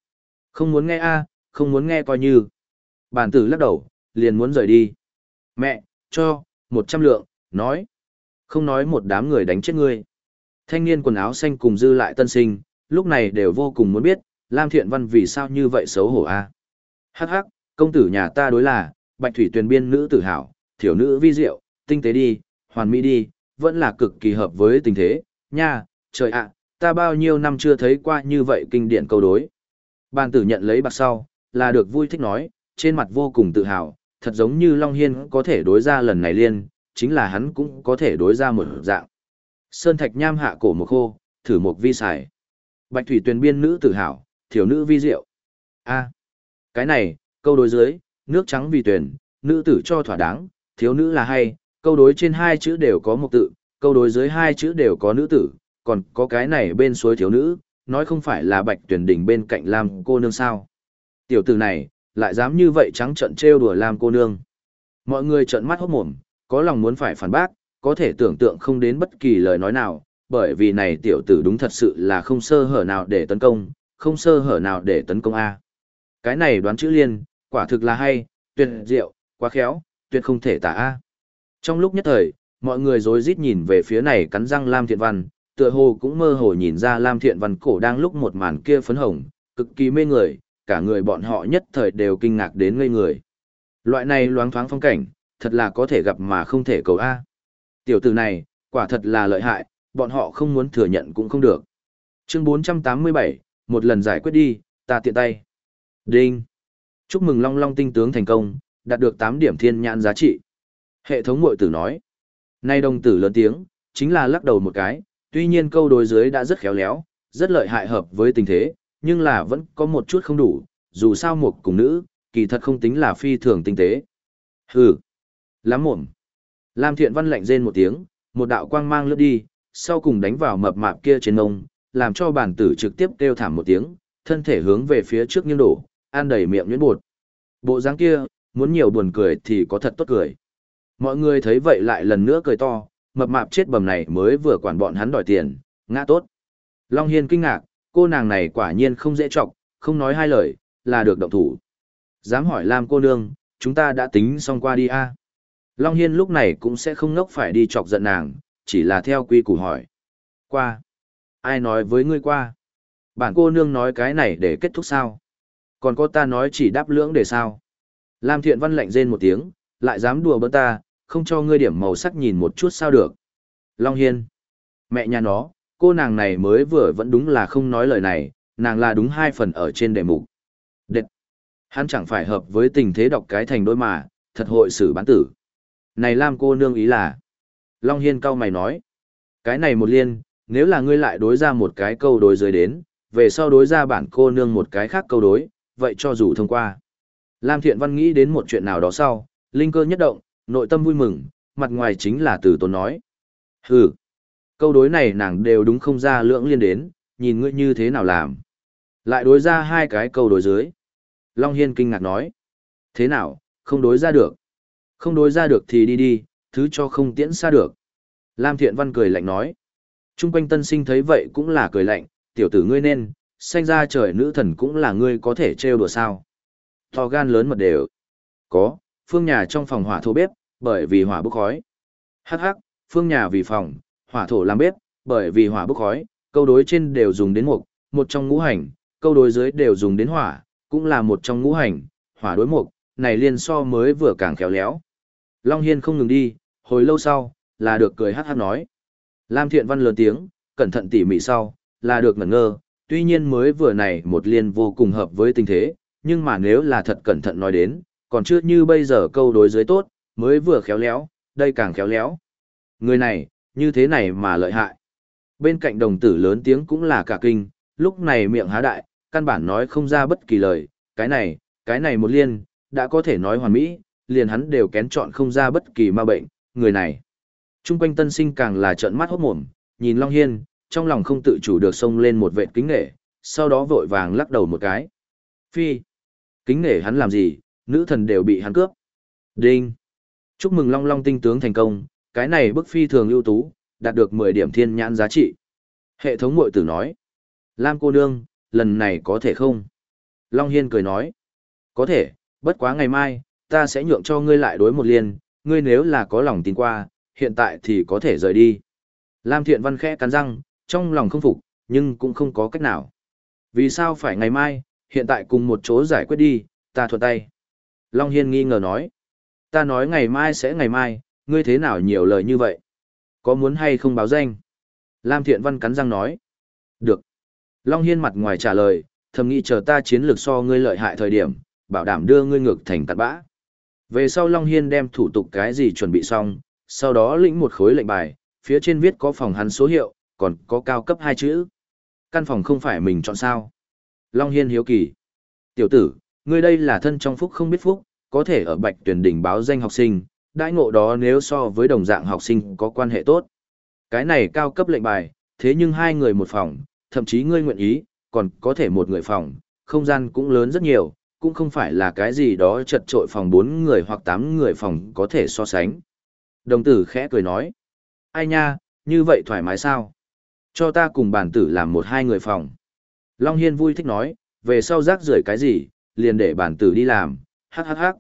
Không muốn nghe a, không muốn nghe coi như. Bản tử lắc đầu, liền muốn rời đi. Mẹ, cho, một trăm lượng, nói. Không nói một đám người đánh chết ngươi. Thanh niên quần áo xanh cùng dư lại tân sinh, lúc này đều vô cùng muốn biết, Lam Thiện Văn vì sao như vậy xấu hổ a Hắc hắc, công tử nhà ta đối là, bạch thủy tuyền biên nữ tử hảo, thiểu nữ vi diệu, tinh tế đi, hoàn mỹ đi, vẫn là cực kỳ hợp với tình thế, nha, trời ạ, ta bao nhiêu năm chưa thấy qua như vậy kinh điển câu đối. Bàn tử nhận lấy bạc sau, là được vui thích nói, trên mặt vô cùng tự hào, thật giống như Long Hiên có thể đối ra lần này liên, chính là hắn cũng có thể đối ra một dạng. Sơn thạch nham hạ cổ một khô, thử một vi xài. Bạch thủy tuyền biên nữ tử hào, thiểu nữ vi diệu. A. cái này, câu đối dưới, nước trắng vì tuyển, nữ tử cho thỏa đáng, thiếu nữ là hay, câu đối trên hai chữ đều có một tự, câu đối dưới hai chữ đều có nữ tử, còn có cái này bên suối thiếu nữ, nói không phải là bạch tuyển đỉnh bên cạnh Lam cô nương sao. Tiểu tử này, lại dám như vậy trắng trận trêu đùa Lam cô nương. Mọi người trợn mắt hốt mồm, có lòng muốn phải phản bác, có thể tưởng tượng không đến bất kỳ lời nói nào, bởi vì này tiểu tử đúng thật sự là không sơ hở nào để tấn công, không sơ hở nào để tấn công A. Cái này đoán chữ liên, quả thực là hay, tuyệt diệu, quá khéo, tuyệt không thể tả A. Trong lúc nhất thời, mọi người rối rít nhìn về phía này cắn răng Lam Thiện Văn, tựa hồ cũng mơ hồ nhìn ra Lam Thiện Văn cổ đang lúc một màn kia phấn hồng, cực kỳ mê người, cả người bọn họ nhất thời đều kinh ngạc đến ngây người. Loại này loáng thoáng phong cảnh, thật là có thể gặp mà không thể cầu A. Tiểu tử này, quả thật là lợi hại, bọn họ không muốn thừa nhận cũng không được. Chương 487, một lần giải quyết đi, ta tiện tay. Đinh. Chúc mừng Long Long tinh tướng thành công, đạt được 8 điểm thiên nhãn giá trị. Hệ thống mội tử nói. Nay đồng tử lớn tiếng, chính là lắc đầu một cái, tuy nhiên câu đối dưới đã rất khéo léo, rất lợi hại hợp với tình thế, nhưng là vẫn có một chút không đủ, dù sao một cùng nữ, kỳ thật không tính là phi thường tinh tế. Hừ. Lắm mồm. Lam Thiện Văn lạnh rên một tiếng, một đạo quang mang lướt đi, sau cùng đánh vào mập mạp kia trên ngông, làm cho bản tử trực tiếp kêu thảm một tiếng, thân thể hướng về phía trước nghiêng đổ, ăn đầy miệng nhuyễn bột. Bộ dáng kia, muốn nhiều buồn cười thì có thật tốt cười. Mọi người thấy vậy lại lần nữa cười to, mập mạp chết bầm này mới vừa quản bọn hắn đòi tiền, ngã tốt. Long Hiên kinh ngạc, cô nàng này quả nhiên không dễ chọc, không nói hai lời, là được động thủ. Dám hỏi Lam cô nương, chúng ta đã tính xong qua đi a Long Hiên lúc này cũng sẽ không ngốc phải đi chọc giận nàng, chỉ là theo quy củ hỏi. Qua. Ai nói với ngươi qua? Bản cô nương nói cái này để kết thúc sao? Còn cô ta nói chỉ đáp lưỡng để sao? Lam thiện văn lạnh rên một tiếng, lại dám đùa bỡn ta, không cho ngươi điểm màu sắc nhìn một chút sao được. Long Hiên. Mẹ nhà nó, cô nàng này mới vừa vẫn đúng là không nói lời này, nàng là đúng hai phần ở trên đề mục. Đệt. Hắn chẳng phải hợp với tình thế đọc cái thành đôi mà, thật hội xử bán tử. Này Lam cô nương ý là. Long Hiên cao mày nói. Cái này một liên, nếu là ngươi lại đối ra một cái câu đối dưới đến, về sau đối ra bản cô nương một cái khác câu đối, vậy cho dù thông qua. Lam Thiện Văn nghĩ đến một chuyện nào đó sau, linh cơ nhất động, nội tâm vui mừng, mặt ngoài chính là từ tốn nói. Hừ, câu đối này nàng đều đúng không ra lưỡng liên đến, nhìn ngươi như thế nào làm. Lại đối ra hai cái câu đối dưới. Long Hiên kinh ngạc nói. Thế nào, không đối ra được. Không đối ra được thì đi đi, thứ cho không tiễn xa được. Lam Thiện Văn cười lạnh nói. Trung quanh tân sinh thấy vậy cũng là cười lạnh, tiểu tử ngươi nên, sanh ra trời nữ thần cũng là ngươi có thể trêu đùa sao. To gan lớn mật đều. Có, phương nhà trong phòng hỏa thổ bếp, bởi vì hỏa bốc khói. Hắc hắc, phương nhà vì phòng, hỏa thổ làm bếp, bởi vì hỏa bốc khói, câu đối trên đều dùng đến mục, một trong ngũ hành, câu đối dưới đều dùng đến hỏa, cũng là một trong ngũ hành, hỏa đối mục, này liên so mới vừa càng khéo léo. Long Hiên không ngừng đi, hồi lâu sau, là được cười hát hát nói. Lam Thiện Văn lớn tiếng, cẩn thận tỉ mỉ sau, là được ngẩn ngơ, tuy nhiên mới vừa này một liên vô cùng hợp với tình thế, nhưng mà nếu là thật cẩn thận nói đến, còn chưa như bây giờ câu đối dưới tốt, mới vừa khéo léo, đây càng khéo léo. Người này, như thế này mà lợi hại. Bên cạnh đồng tử lớn tiếng cũng là cả kinh, lúc này miệng há đại, căn bản nói không ra bất kỳ lời, cái này, cái này một liên, đã có thể nói hoàn mỹ, liền hắn đều kén chọn không ra bất kỳ ma bệnh, người này. Trung quanh tân sinh càng là trợn mắt hốt mồm, nhìn Long Hiên, trong lòng không tự chủ được xông lên một vệ kính nghệ, sau đó vội vàng lắc đầu một cái. Phi! Kính nghệ hắn làm gì, nữ thần đều bị hắn cướp. Đinh! Chúc mừng Long Long tinh tướng thành công, cái này bức phi thường ưu tú, đạt được 10 điểm thiên nhãn giá trị. Hệ thống muội tử nói. Lam cô nương, lần này có thể không? Long Hiên cười nói. Có thể, bất quá ngày mai, ta sẽ nhượng cho ngươi lại đối một liên, ngươi nếu là có lòng tin qua, hiện tại thì có thể rời đi. Lam Thiện Văn khẽ cắn răng, trong lòng không phục, nhưng cũng không có cách nào. Vì sao phải ngày mai, hiện tại cùng một chỗ giải quyết đi, ta thuận tay. Long Hiên nghi ngờ nói. Ta nói ngày mai sẽ ngày mai, ngươi thế nào nhiều lời như vậy? Có muốn hay không báo danh? Lam Thiện Văn cắn răng nói. Được. Long Hiên mặt ngoài trả lời, thầm nghĩ chờ ta chiến lược so ngươi lợi hại thời điểm, bảo đảm đưa ngươi ngược thành tạt bã. Về sau Long Hiên đem thủ tục cái gì chuẩn bị xong, sau đó lĩnh một khối lệnh bài, phía trên viết có phòng hắn số hiệu, còn có cao cấp hai chữ. Căn phòng không phải mình chọn sao. Long Hiên hiếu kỳ. Tiểu tử, ngươi đây là thân trong phúc không biết phúc, có thể ở bạch tuyển đỉnh báo danh học sinh, đãi ngộ đó nếu so với đồng dạng học sinh có quan hệ tốt. Cái này cao cấp lệnh bài, thế nhưng hai người một phòng, thậm chí ngươi nguyện ý, còn có thể một người phòng, không gian cũng lớn rất nhiều, cũng không phải là cái gì đó chật trội phòng bốn người hoặc tám người phòng có thể so sánh. Đồng tử khẽ cười nói, ai nha, như vậy thoải mái sao? Cho ta cùng bản tử làm một hai người phòng. Long Hiên vui thích nói, về sau rác rưởi cái gì, liền để bản tử đi làm, hắc hắc hắc.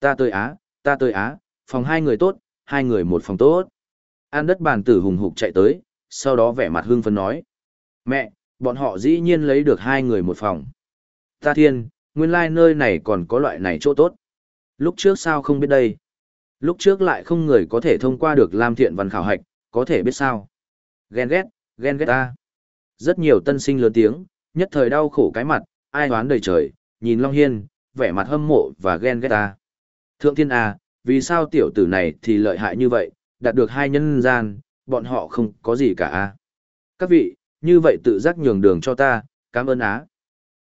Ta tới Á, ta tới Á, phòng hai người tốt, hai người một phòng tốt. An đất bản tử hùng hục chạy tới, sau đó vẻ mặt hưng phấn nói. Mẹ, bọn họ dĩ nhiên lấy được hai người một phòng. Ta thiên, nguyên lai like nơi này còn có loại này chỗ tốt. Lúc trước sao không biết đây? Lúc trước lại không người có thể thông qua được Lam Thiện Văn khảo hạch, có thể biết sao? Ghen ghét, ghen ghét ta. Rất nhiều tân sinh lớn tiếng, nhất thời đau khổ cái mặt, ai đoán đời trời, nhìn Long Hiên, vẻ mặt hâm mộ và ghen ghét ta. Thượng thiên à, vì sao tiểu tử này thì lợi hại như vậy, đạt được hai nhân gian, bọn họ không có gì cả à? Các vị, như vậy tự giác nhường đường cho ta, cảm ơn á.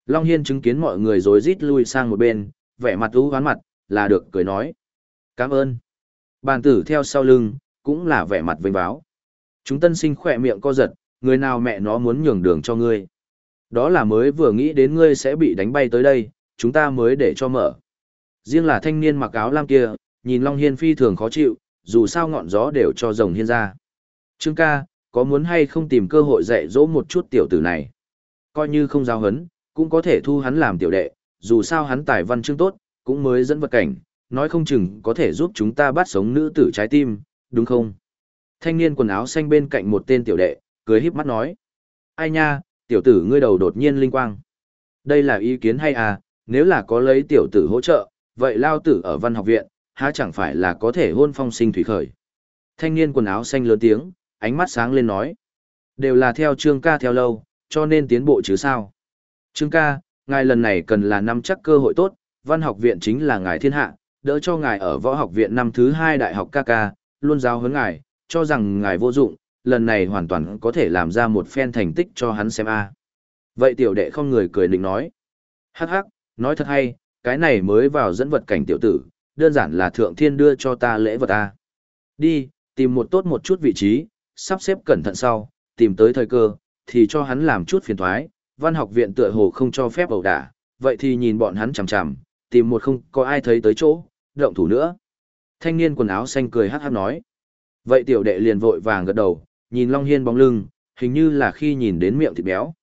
Long Hiên chứng kiến mọi người rồi rít lui sang một bên, vẻ mặt ú hoán mặt, là được cười nói. Cảm ơn. Bàn tử theo sau lưng, cũng là vẻ mặt vinh báo. Chúng tân sinh khỏe miệng co giật, người nào mẹ nó muốn nhường đường cho ngươi. Đó là mới vừa nghĩ đến ngươi sẽ bị đánh bay tới đây, chúng ta mới để cho mở. Riêng là thanh niên mặc áo lam kia, nhìn Long Hiên phi thường khó chịu, dù sao ngọn gió đều cho rồng hiên ra. Trương ca, có muốn hay không tìm cơ hội dạy dỗ một chút tiểu tử này? Coi như không giao hấn, cũng có thể thu hắn làm tiểu đệ, dù sao hắn tài văn chương tốt, cũng mới dẫn vật cảnh, nói không chừng có thể giúp chúng ta bắt sống nữ tử trái tim, đúng không? Thanh niên quần áo xanh bên cạnh một tên tiểu đệ, cười híp mắt nói. Ai nha, tiểu tử ngươi đầu đột nhiên linh quang. Đây là ý kiến hay à, nếu là có lấy tiểu tử hỗ trợ, vậy lao tử ở văn học viện, há chẳng phải là có thể hôn phong sinh thủy khởi. Thanh niên quần áo xanh lớn tiếng, ánh mắt sáng lên nói. Đều là theo trương ca theo lâu, cho nên tiến bộ chứ sao. Trương ca, ngài lần này cần là năm chắc cơ hội tốt, văn học viện chính là ngài thiên hạ, đỡ cho ngài ở võ học viện năm thứ hai đại học ca ca, luôn giáo huấn ngài, cho rằng ngài vô dụng, lần này hoàn toàn có thể làm ra một phen thành tích cho hắn xem a. Vậy tiểu đệ không người cười định nói. Hắc hắc, nói thật hay, cái này mới vào dẫn vật cảnh tiểu tử, đơn giản là thượng thiên đưa cho ta lễ vật a. Đi, tìm một tốt một chút vị trí, sắp xếp cẩn thận sau, tìm tới thời cơ, thì cho hắn làm chút phiền thoái, văn học viện tựa hồ không cho phép ẩu đả, vậy thì nhìn bọn hắn chằm chằm, tìm một không có ai thấy tới chỗ, động thủ nữa. Thanh niên quần áo xanh cười hát hát nói. Vậy tiểu đệ liền vội vàng gật đầu, nhìn Long Hiên bóng lưng, hình như là khi nhìn đến miệng thịt béo.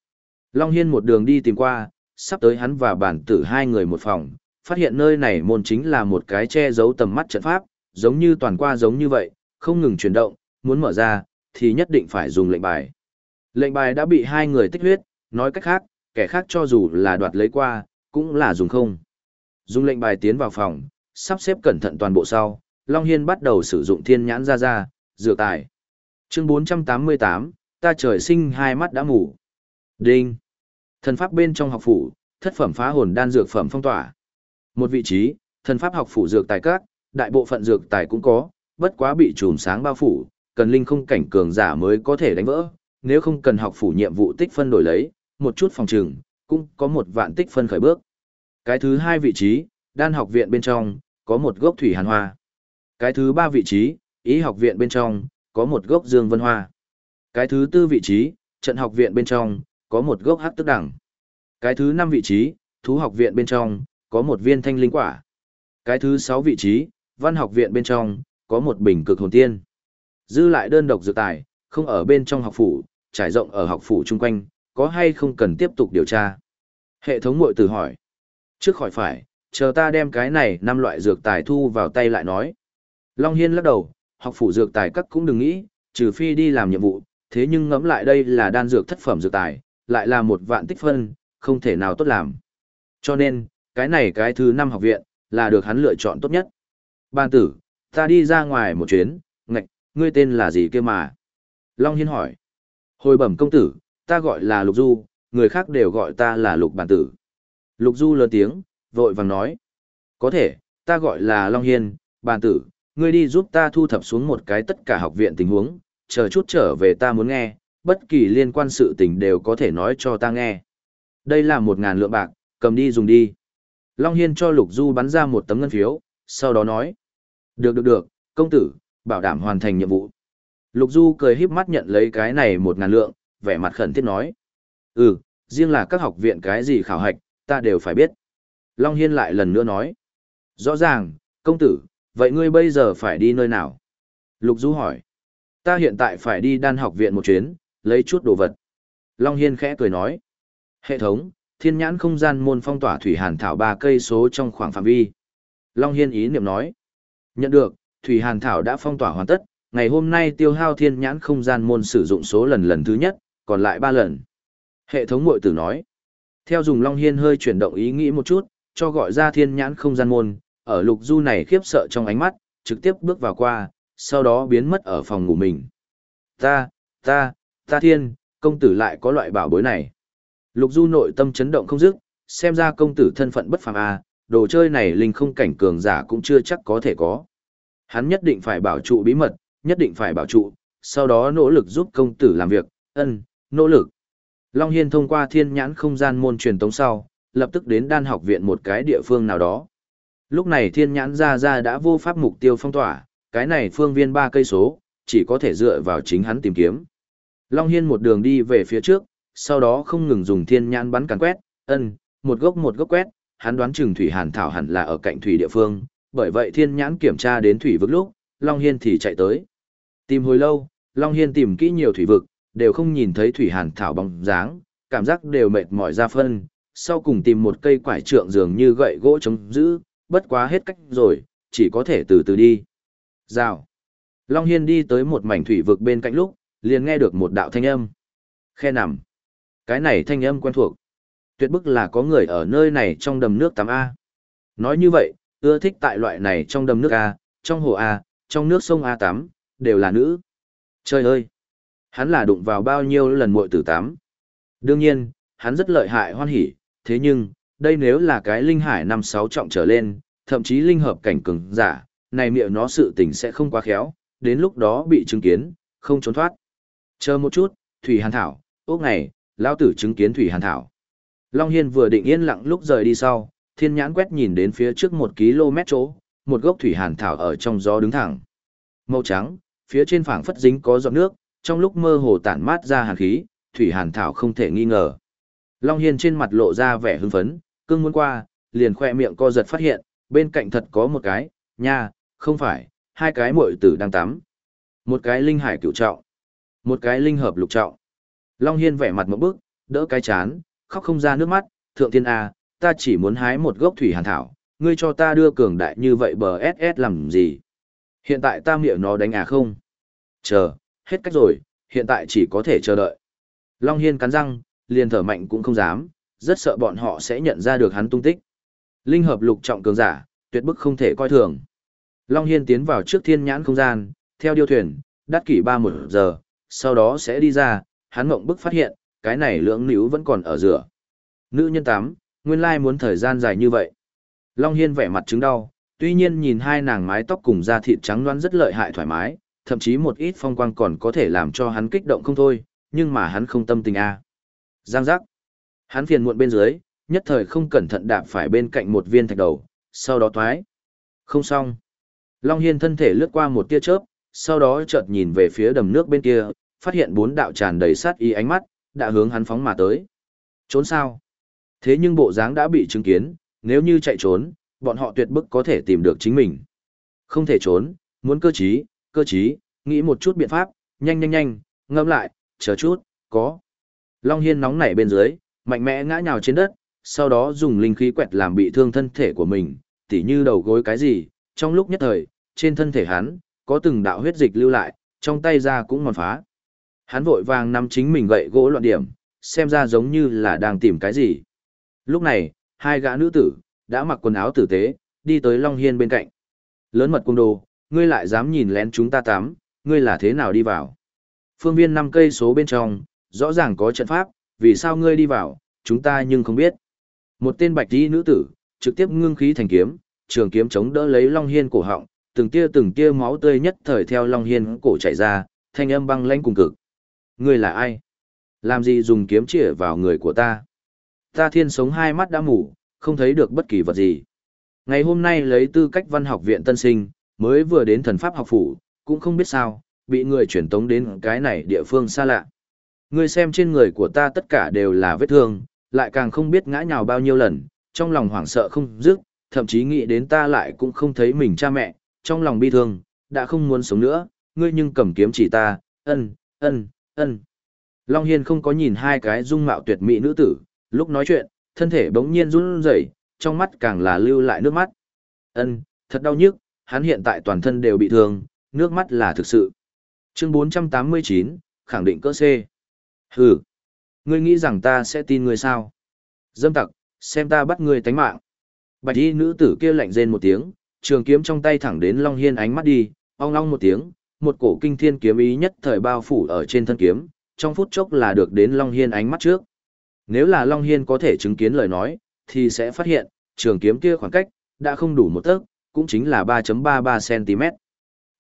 Long Hiên một đường đi tìm qua, sắp tới hắn và bản tử hai người một phòng, phát hiện nơi này môn chính là một cái che giấu tầm mắt trận pháp, giống như toàn qua giống như vậy, không ngừng chuyển động, muốn mở ra, thì nhất định phải dùng lệnh bài. Lệnh bài đã bị hai người tích huyết, nói cách khác, kẻ khác cho dù là đoạt lấy qua, cũng là dùng không. Dùng lệnh bài tiến vào phòng, sắp xếp cẩn thận toàn bộ sau, Long Hiên bắt đầu sử dụng thiên nhãn ra ra, dựa tài. Chương 488, ta trời sinh hai mắt đã mù. Đinh. Thần pháp bên trong học phủ, thất phẩm phá hồn đan dược phẩm phong tỏa. Một vị trí, thần pháp học phủ dược tài các, đại bộ phận dược tài cũng có, bất quá bị trùm sáng bao phủ, cần linh không cảnh cường giả mới có thể đánh vỡ, nếu không cần học phủ nhiệm vụ tích phân đổi lấy, một chút phòng trừng, cũng có một vạn tích phân khởi bước. Cái thứ hai vị trí, đan học viện bên trong, có một gốc thủy hàn hoa. Cái thứ ba vị trí, ý học viện bên trong, có một gốc dương vân hoa. Cái thứ tư vị trí, trận học viện bên trong, có một gốc hắc tức đẳng. Cái thứ năm vị trí, thú học viện bên trong, có một viên thanh linh quả. Cái thứ sáu vị trí, văn học viện bên trong, có một bình cực hồn tiên. Dư lại đơn độc dược tài, không ở bên trong học phủ, trải rộng ở học phủ chung quanh, có hay không cần tiếp tục điều tra. Hệ thống mội tử hỏi. Trước khỏi phải, chờ ta đem cái này năm loại dược tài thu vào tay lại nói. Long Hiên lắc đầu, học phủ dược tài các cũng đừng nghĩ, trừ phi đi làm nhiệm vụ, thế nhưng ngẫm lại đây là đan dược thất phẩm dược tài, lại là một vạn tích phân, không thể nào tốt làm. Cho nên, cái này cái thứ năm học viện, là được hắn lựa chọn tốt nhất. Ban tử, ta đi ra ngoài một chuyến, ngạch, ngươi tên là gì kia mà? Long Hiên hỏi. Hồi bẩm công tử, ta gọi là Lục Du, người khác đều gọi ta là Lục Bàn Tử. Lục Du lớn tiếng, vội vàng nói. Có thể, ta gọi là Long Hiên, Bàn Tử, ngươi đi giúp ta thu thập xuống một cái tất cả học viện tình huống, chờ chút trở về ta muốn nghe, bất kỳ liên quan sự tình đều có thể nói cho ta nghe. Đây là một ngàn lượng bạc, cầm đi dùng đi. Long Hiên cho Lục Du bắn ra một tấm ngân phiếu, sau đó nói. Được được được, công tử, bảo đảm hoàn thành nhiệm vụ. Lục Du cười híp mắt nhận lấy cái này một ngàn lượng, vẻ mặt khẩn thiết nói. Ừ, riêng là các học viện cái gì khảo hạch, ta đều phải biết. Long Hiên lại lần nữa nói. Rõ ràng, công tử, vậy ngươi bây giờ phải đi nơi nào? Lục Du hỏi. Ta hiện tại phải đi đan học viện một chuyến, lấy chút đồ vật. Long Hiên khẽ cười nói. Hệ thống, thiên nhãn không gian môn phong tỏa thủy hàn thảo ba cây số trong khoảng phạm vi. Long Hiên ý niệm nói. Nhận được, thủy hàn thảo đã phong tỏa hoàn tất, ngày hôm nay tiêu hao thiên nhãn không gian môn sử dụng số lần lần thứ nhất, còn lại ba lần. Hệ thống mội tử nói. Theo dùng Long Hiên hơi chuyển động ý nghĩ một chút, cho gọi ra thiên nhãn không gian môn, ở lục du này khiếp sợ trong ánh mắt, trực tiếp bước vào qua, sau đó biến mất ở phòng ngủ mình. Ta, ta, ta thiên, công tử lại có loại bảo bối này. Lục du nội tâm chấn động không dứt, xem ra công tử thân phận bất phàm a, à, đồ chơi này linh không cảnh cường giả cũng chưa chắc có thể có. Hắn nhất định phải bảo trụ bí mật, nhất định phải bảo trụ, sau đó nỗ lực giúp công tử làm việc, ân, nỗ lực. Long Hiên thông qua thiên nhãn không gian môn truyền tống sau, lập tức đến đan học viện một cái địa phương nào đó. Lúc này thiên nhãn ra ra đã vô pháp mục tiêu phong tỏa, cái này phương viên ba cây số, chỉ có thể dựa vào chính hắn tìm kiếm. Long Hiên một đường đi về phía trước, sau đó không ngừng dùng thiên nhãn bắn càn quét, ân, một gốc một gốc quét, hắn đoán chừng thủy hàn thảo hẳn là ở cạnh thủy địa phương, bởi vậy thiên nhãn kiểm tra đến thủy vực lúc, Long Hiên thì chạy tới. Tìm hồi lâu, Long Hiên tìm kỹ nhiều thủy vực, đều không nhìn thấy thủy hàn thảo bóng dáng, cảm giác đều mệt mỏi ra phân, sau cùng tìm một cây quải trượng dường như gậy gỗ chống giữ, bất quá hết cách rồi, chỉ có thể từ từ đi. Rào. Long Hiên đi tới một mảnh thủy vực bên cạnh lúc, liền nghe được một đạo thanh âm. Khe nằm. Cái này thanh âm quen thuộc. Tuyệt bức là có người ở nơi này trong đầm nước tắm A. Nói như vậy, ưa thích tại loại này trong đầm nước A, trong hồ A, trong nước sông A tắm, đều là nữ. Trời ơi! Hắn là đụng vào bao nhiêu lần muội tử tắm. Đương nhiên, hắn rất lợi hại hoan hỉ, thế nhưng, đây nếu là cái linh hải năm sáu trọng trở lên, thậm chí linh hợp cảnh cường giả, này miệng nó sự tình sẽ không quá khéo, đến lúc đó bị chứng kiến, không trốn thoát. Chờ một chút, Thủy Hàn Thảo, ốc này lão tử chứng kiến Thủy Hàn Thảo. Long Hiên vừa định yên lặng lúc rời đi sau, thiên nhãn quét nhìn đến phía trước một km chỗ, một gốc Thủy Hàn Thảo ở trong gió đứng thẳng. Màu trắng, phía trên phảng phất dính có giọt nước, trong lúc mơ hồ tản mát ra hàn khí, Thủy Hàn Thảo không thể nghi ngờ. Long Hiên trên mặt lộ ra vẻ hưng phấn, cưng muốn qua, liền khoe miệng co giật phát hiện, bên cạnh thật có một cái, nha, không phải, hai cái muội tử đang tắm. Một cái linh hải cựu trọng, một cái linh hợp lục trọng. Long Hiên vẻ mặt một bức, đỡ cái chán, khóc không ra nước mắt, thượng tiên A, ta chỉ muốn hái một gốc thủy hàn thảo, ngươi cho ta đưa cường đại như vậy bờ SS làm gì? Hiện tại ta miệng nó đánh à không? Chờ, hết cách rồi, hiện tại chỉ có thể chờ đợi. Long Hiên cắn răng, liền thở mạnh cũng không dám, rất sợ bọn họ sẽ nhận ra được hắn tung tích. Linh hợp lục trọng cường giả, tuyệt bức không thể coi thường. Long Hiên tiến vào trước thiên nhãn không gian, theo điêu thuyền, đắt kỷ ba một giờ, sau đó sẽ đi ra, hắn mộng bức phát hiện, cái này lưỡng níu vẫn còn ở giữa. Nữ nhân tám, nguyên lai muốn thời gian dài như vậy. Long Hiên vẻ mặt chứng đau, tuy nhiên nhìn hai nàng mái tóc cùng da thịt trắng đoán rất lợi hại thoải mái, thậm chí một ít phong quang còn có thể làm cho hắn kích động không thôi, nhưng mà hắn không tâm tình a. À. Giang giác. Hắn phiền muộn bên dưới, nhất thời không cẩn thận đạp phải bên cạnh một viên thạch đầu, sau đó thoái. Không xong. Long Hiên thân thể lướt qua một tia chớp, sau đó chợt nhìn về phía đầm nước bên kia, phát hiện bốn đạo tràn đầy sát ý ánh mắt, đã hướng hắn phóng mà tới. Trốn sao? Thế nhưng bộ dáng đã bị chứng kiến, nếu như chạy trốn, bọn họ tuyệt bức có thể tìm được chính mình. Không thể trốn, muốn cơ trí, cơ trí, nghĩ một chút biện pháp, nhanh nhanh nhanh, ngâm lại, chờ chút, có. Long Hiên nóng nảy bên dưới, mạnh mẽ ngã nhào trên đất, sau đó dùng linh khí quẹt làm bị thương thân thể của mình, tỉ như đầu gối cái gì, trong lúc nhất thời, trên thân thể hắn, có từng đạo huyết dịch lưu lại, trong tay ra cũng mòn phá. Hắn vội vàng nắm chính mình gậy gỗ loạn điểm, xem ra giống như là đang tìm cái gì. Lúc này, hai gã nữ tử, đã mặc quần áo tử tế, đi tới Long Hiên bên cạnh. Lớn mật cung đồ, ngươi lại dám nhìn lén chúng ta tắm, ngươi là thế nào đi vào? Phương viên 5 cây số bên trong, rõ ràng có trận pháp, vì sao ngươi đi vào, chúng ta nhưng không biết. Một tên bạch y nữ tử, trực tiếp ngưng khí thành kiếm, trường kiếm chống đỡ lấy Long Hiên cổ họng, từng tia từng tia máu tươi nhất thời theo Long Hiên cổ chảy ra, thanh âm băng lãnh cùng cực. Ngươi là ai? Làm gì dùng kiếm chĩa vào người của ta? Ta thiên sống hai mắt đã mù, không thấy được bất kỳ vật gì. Ngày hôm nay lấy tư cách văn học viện tân sinh, mới vừa đến thần pháp học phủ, cũng không biết sao, bị người chuyển tống đến cái này địa phương xa lạ. Ngươi xem trên người của ta tất cả đều là vết thương, lại càng không biết ngã nhào bao nhiêu lần, trong lòng hoảng sợ không dứt, thậm chí nghĩ đến ta lại cũng không thấy mình cha mẹ, trong lòng bi thương, đã không muốn sống nữa, ngươi nhưng cầm kiếm chỉ ta, ân, ân, ân. Long Hiên không có nhìn hai cái dung mạo tuyệt mỹ nữ tử, lúc nói chuyện, thân thể bỗng nhiên run rẩy, trong mắt càng là lưu lại nước mắt. Ân, thật đau nhức, hắn hiện tại toàn thân đều bị thương, nước mắt là thực sự. Chương 489, khẳng định cỡ C. Hừ, ngươi nghĩ rằng ta sẽ tin ngươi sao? Dâm tặc, xem ta bắt ngươi tánh mạng. Bạch y nữ tử kia lạnh rên một tiếng, trường kiếm trong tay thẳng đến Long Hiên ánh mắt đi, ong long một tiếng, một cổ kinh thiên kiếm ý nhất thời bao phủ ở trên thân kiếm, trong phút chốc là được đến Long Hiên ánh mắt trước. Nếu là Long Hiên có thể chứng kiến lời nói, thì sẽ phát hiện, trường kiếm kia khoảng cách, đã không đủ một tấc, cũng chính là 3.33cm.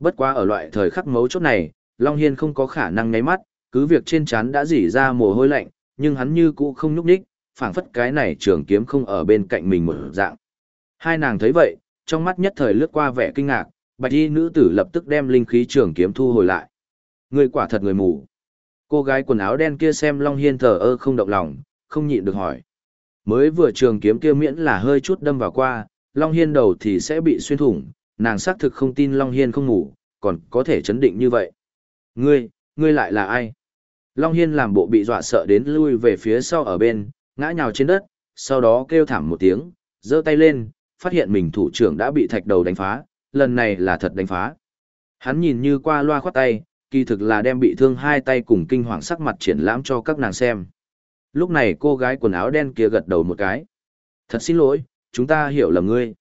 Bất quá ở loại thời khắc mấu chốt này, Long Hiên không có khả năng nháy mắt, cứ việc trên trán đã dỉ ra mồ hôi lạnh, nhưng hắn như cũ không nhúc nhích, phảng phất cái này trường kiếm không ở bên cạnh mình một dạng. Hai nàng thấy vậy, trong mắt nhất thời lướt qua vẻ kinh ngạc, bạch y nữ tử lập tức đem linh khí trường kiếm thu hồi lại. Người quả thật người mù. Cô gái quần áo đen kia xem Long Hiên thờ ơ không động lòng, không nhịn được hỏi. Mới vừa trường kiếm kia miễn là hơi chút đâm vào qua, Long Hiên đầu thì sẽ bị xuyên thủng, nàng xác thực không tin Long Hiên không ngủ, còn có thể chấn định như vậy. Ngươi, ngươi lại là ai? Long Hiên làm bộ bị dọa sợ đến lui về phía sau ở bên, ngã nhào trên đất, sau đó kêu thảm một tiếng, giơ tay lên, phát hiện mình thủ trưởng đã bị thạch đầu đánh phá, lần này là thật đánh phá. Hắn nhìn như qua loa khoát tay, kỳ thực là đem bị thương hai tay cùng kinh hoàng sắc mặt triển lãm cho các nàng xem. Lúc này cô gái quần áo đen kia gật đầu một cái. Thật xin lỗi, chúng ta hiểu lầm ngươi.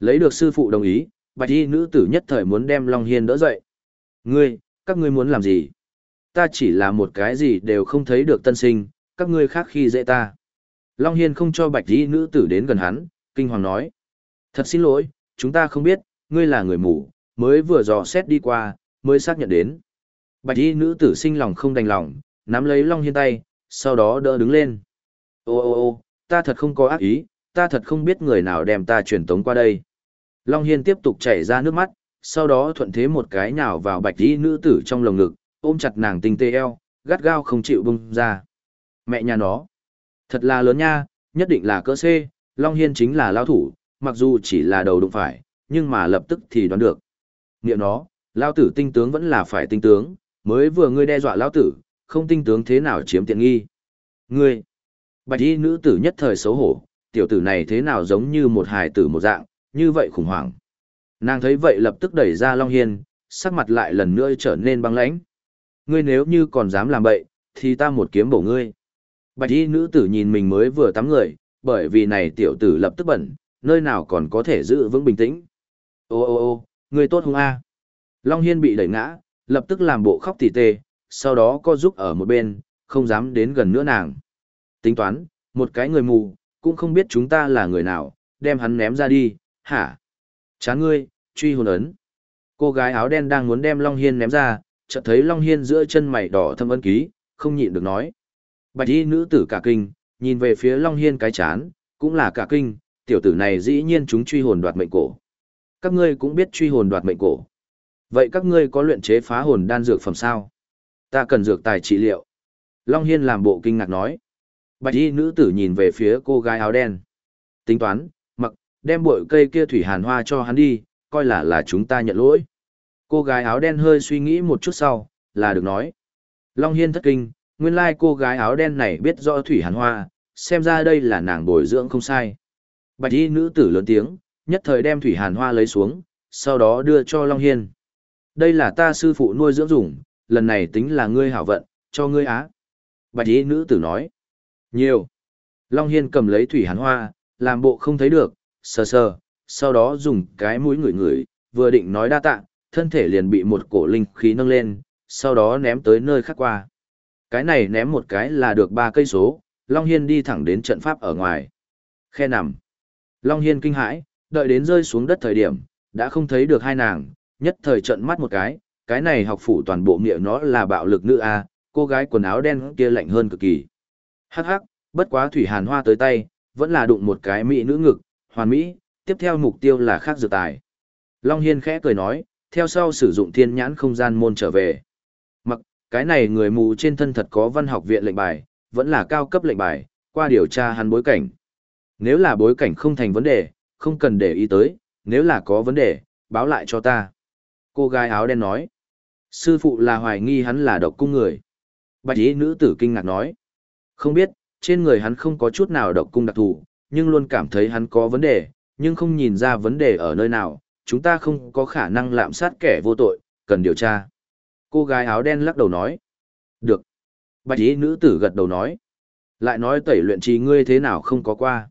Lấy được sư phụ đồng ý, bạch y nữ tử nhất thời muốn đem Long Hiên đỡ dậy. Ngươi, các ngươi muốn làm gì? Ta chỉ là một cái gì đều không thấy được tân sinh, các ngươi khác khi dễ ta. Long Hiên không cho bạch y nữ tử đến gần hắn, kinh hoàng nói. Thật xin lỗi, chúng ta không biết, ngươi là người mù, mới vừa dò xét đi qua, mới xác nhận đến. Bạch y nữ tử sinh lòng không đành lòng, nắm lấy Long Hiên tay, sau đó đỡ đứng lên. Ô ô ô, ta thật không có ác ý, ta thật không biết người nào đem ta truyền tống qua đây. Long Hiên tiếp tục chảy ra nước mắt, sau đó thuận thế một cái nhào vào bạch y nữ tử trong lồng ngực, ôm chặt nàng tinh tê eo, gắt gao không chịu bung ra. Mẹ nhà nó, thật là lớn nha, nhất định là cỡ C, Long Hiên chính là lao thủ, mặc dù chỉ là đầu đụng phải, nhưng mà lập tức thì đoán được. Niệm nó, lao tử tinh tướng vẫn là phải tinh tướng, mới vừa ngươi đe dọa lao tử, không tinh tướng thế nào chiếm tiện nghi. Ngươi, bạch y nữ tử nhất thời xấu hổ, tiểu tử này thế nào giống như một hài tử một dạng, như vậy khủng hoảng. Nàng thấy vậy lập tức đẩy ra Long Hiên, sắc mặt lại lần nữa trở nên băng lãnh. Ngươi nếu như còn dám làm bậy, thì ta một kiếm bổ ngươi. Bạch y nữ tử nhìn mình mới vừa tắm người, bởi vì này tiểu tử lập tức bẩn, nơi nào còn có thể giữ vững bình tĩnh. Ô ô ô, ngươi tốt hung a. Long Hiên bị đẩy ngã, lập tức làm bộ khóc tỉ tê, sau đó co giúp ở một bên, không dám đến gần nữa nàng. Tính toán, một cái người mù, cũng không biết chúng ta là người nào, đem hắn ném ra đi, hả? Chán ngươi, truy hồn ấn. Cô gái áo đen đang muốn đem Long Hiên ném ra, chợt thấy Long Hiên giữa chân mày đỏ thâm ân ký, không nhịn được nói. Bạch y nữ tử cả kinh, nhìn về phía Long Hiên cái chán, cũng là cả kinh, tiểu tử này dĩ nhiên chúng truy hồn đoạt mệnh cổ. Các ngươi cũng biết truy hồn đoạt mệnh cổ. Vậy các ngươi có luyện chế phá hồn đan dược phẩm sao? Ta cần dược tài trị liệu. Long Hiên làm bộ kinh ngạc nói. Bạch y nữ tử nhìn về phía cô gái áo đen. Tính toán, mặc, đem bội cây kia thủy hàn hoa cho hắn đi, coi là là chúng ta nhận lỗi. Cô gái áo đen hơi suy nghĩ một chút sau, là được nói. Long Hiên thất kinh, nguyên lai cô gái áo đen này biết rõ thủy hàn hoa, xem ra đây là nàng bồi dưỡng không sai. Bạch y nữ tử lớn tiếng, nhất thời đem thủy hàn hoa lấy xuống, sau đó đưa cho Long Hiên. Đây là ta sư phụ nuôi dưỡng dùng, lần này tính là ngươi hảo vận, cho ngươi á. Bạch y nữ tử nói. Nhiều. Long Hiên cầm lấy thủy hàn hoa, làm bộ không thấy được, sờ sờ, sau đó dùng cái mũi ngửi ngửi, vừa định nói đa tạ, thân thể liền bị một cổ linh khí nâng lên, sau đó ném tới nơi khác qua. Cái này ném một cái là được ba cây số, Long Hiên đi thẳng đến trận pháp ở ngoài. Khe nằm. Long Hiên kinh hãi, đợi đến rơi xuống đất thời điểm, đã không thấy được hai nàng, nhất thời trận mắt một cái, cái này học phủ toàn bộ miệng nó là bạo lực nữ a cô gái quần áo đen kia lạnh hơn cực kỳ. Hắc hắc, bất quá thủy hàn hoa tới tay, vẫn là đụng một cái mỹ nữ ngực, hoàn mỹ, tiếp theo mục tiêu là khác dược tài. Long Hiên khẽ cười nói, theo sau sử dụng thiên nhãn không gian môn trở về. Mặc, cái này người mù trên thân thật có văn học viện lệnh bài, vẫn là cao cấp lệnh bài, qua điều tra hắn bối cảnh. Nếu là bối cảnh không thành vấn đề, không cần để ý tới, nếu là có vấn đề, báo lại cho ta. Cô gái áo đen nói, sư phụ là hoài nghi hắn là độc cung người. Bạch y nữ tử kinh ngạc nói. Không biết, trên người hắn không có chút nào độc cung đặc thù, nhưng luôn cảm thấy hắn có vấn đề, nhưng không nhìn ra vấn đề ở nơi nào, chúng ta không có khả năng lạm sát kẻ vô tội, cần điều tra. Cô gái áo đen lắc đầu nói. Được. Bạch y nữ tử gật đầu nói. Lại nói tẩy luyện trì ngươi thế nào không có qua.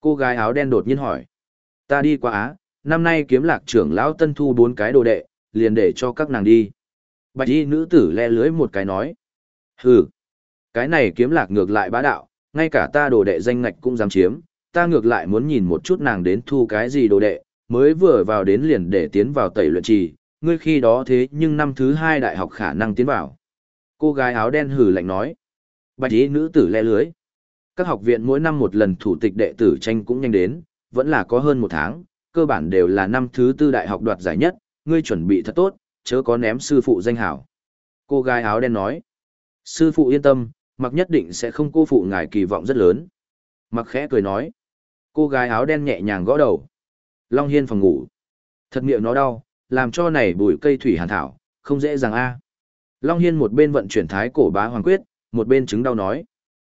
Cô gái áo đen đột nhiên hỏi. Ta đi qua Á, năm nay kiếm lạc trưởng lão tân thu bốn cái đồ đệ, liền để cho các nàng đi. Bạch y nữ tử le lưới một cái nói. Hừ, cái này kiếm lạc ngược lại bá đạo, ngay cả ta đồ đệ danh ngạch cũng dám chiếm, ta ngược lại muốn nhìn một chút nàng đến thu cái gì đồ đệ, mới vừa vào đến liền để tiến vào tẩy luyện trì, ngươi khi đó thế nhưng năm thứ hai đại học khả năng tiến vào. Cô gái áo đen hừ lạnh nói. Bạch y nữ tử le lưới. Các học viện mỗi năm một lần thủ tịch đệ tử tranh cũng nhanh đến, vẫn là có hơn một tháng, cơ bản đều là năm thứ tư đại học đoạt giải nhất, ngươi chuẩn bị thật tốt, chớ có ném sư phụ danh hảo. Cô gái áo đen nói. Sư phụ yên tâm, mặc nhất định sẽ không cô phụ ngài kỳ vọng rất lớn. Mặc khẽ cười nói. Cô gái áo đen nhẹ nhàng gõ đầu. Long Hiên phòng ngủ. Thật miệng nó đau, làm cho này bùi cây thủy hàn thảo, không dễ dàng a Long Hiên một bên vận chuyển thái cổ bá hoàng quyết, một bên chứng đau nói.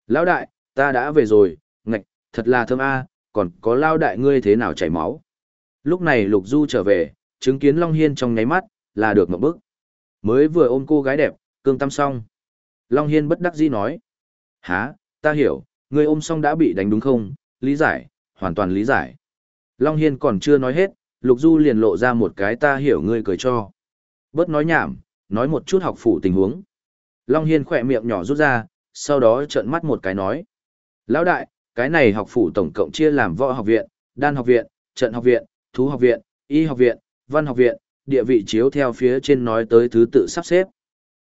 Lão đại, ta đã về rồi, ngạch, thật là thơm a còn có lao đại ngươi thế nào chảy máu. Lúc này Lục Du trở về, chứng kiến Long Hiên trong nháy mắt, là được một bức. Mới vừa ôm cô gái đẹp, cương tâm xong. Long Hiên bất đắc dĩ nói. Hả, ta hiểu, ngươi ôm xong đã bị đánh đúng không? Lý giải, hoàn toàn lý giải. Long Hiên còn chưa nói hết, Lục Du liền lộ ra một cái ta hiểu ngươi cười cho. Bớt nói nhảm, nói một chút học phủ tình huống. Long Hiên khỏe miệng nhỏ rút ra, sau đó trợn mắt một cái nói. Lão đại, cái này học phủ tổng cộng chia làm võ học viện, đan học viện, trận học viện, thú học viện, y học viện, văn học viện, địa vị chiếu theo phía trên nói tới thứ tự sắp xếp.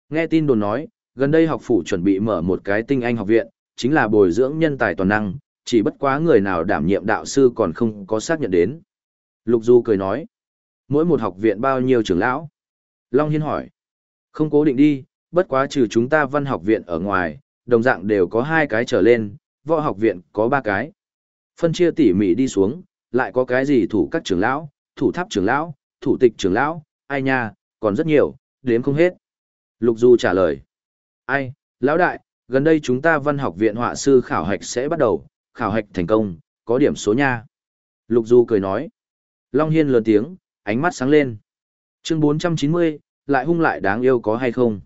Nghe tin đồn nói, gần đây học phủ chuẩn bị mở một cái tinh anh học viện, chính là bồi dưỡng nhân tài toàn năng, chỉ bất quá người nào đảm nhiệm đạo sư còn không có xác nhận đến. Lục Du cười nói, mỗi một học viện bao nhiêu trưởng lão? Long Hiên hỏi, không cố định đi, bất quá trừ chúng ta văn học viện ở ngoài, đồng dạng đều có hai cái trở lên, võ học viện có ba cái. Phân chia tỉ mỉ đi xuống, lại có cái gì thủ các trưởng lão, thủ tháp trưởng lão, thủ tịch trưởng lão, ai nha, còn rất nhiều, đếm không hết. Lục Du trả lời. Ai, lão đại, gần đây chúng ta văn học viện họa sư khảo hạch sẽ bắt đầu, khảo hạch thành công, có điểm số nha. Lục Du cười nói. Long Hiên lớn tiếng, ánh mắt sáng lên. Chương 490, lại hung lại đáng yêu có hay không?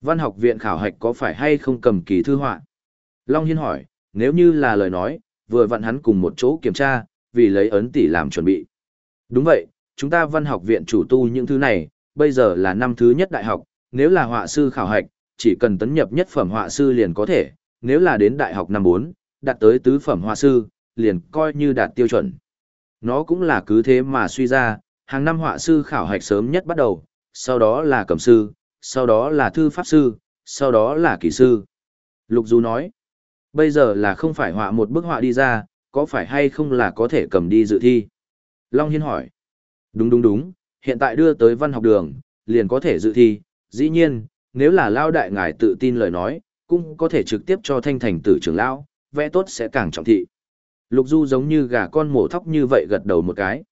Văn học viện khảo hạch có phải hay không cầm kỳ thư họa? Long Hiên hỏi, nếu như là lời nói, vừa vặn hắn cùng một chỗ kiểm tra, vì lấy ấn tỷ làm chuẩn bị. Đúng vậy, chúng ta văn học viện chủ tu những thứ này, bây giờ là năm thứ nhất đại học, nếu là họa sư khảo hạch, chỉ cần tấn nhập nhất phẩm họa sư liền có thể, nếu là đến đại học năm 4, đạt tới tứ phẩm họa sư, liền coi như đạt tiêu chuẩn. Nó cũng là cứ thế mà suy ra, hàng năm họa sư khảo hạch sớm nhất bắt đầu, sau đó là cẩm sư, sau đó là thư pháp sư, sau đó là kỹ sư. Lục Du nói, bây giờ là không phải họa một bức họa đi ra, có phải hay không là có thể cầm đi dự thi? Long Hiên hỏi, đúng đúng đúng, hiện tại đưa tới văn học đường, liền có thể dự thi, dĩ nhiên, nếu là lao đại ngài tự tin lời nói, cũng có thể trực tiếp cho thanh thành tử trưởng lão, vẽ tốt sẽ càng trọng thị. Lục Du giống như gà con mổ thóc như vậy gật đầu một cái.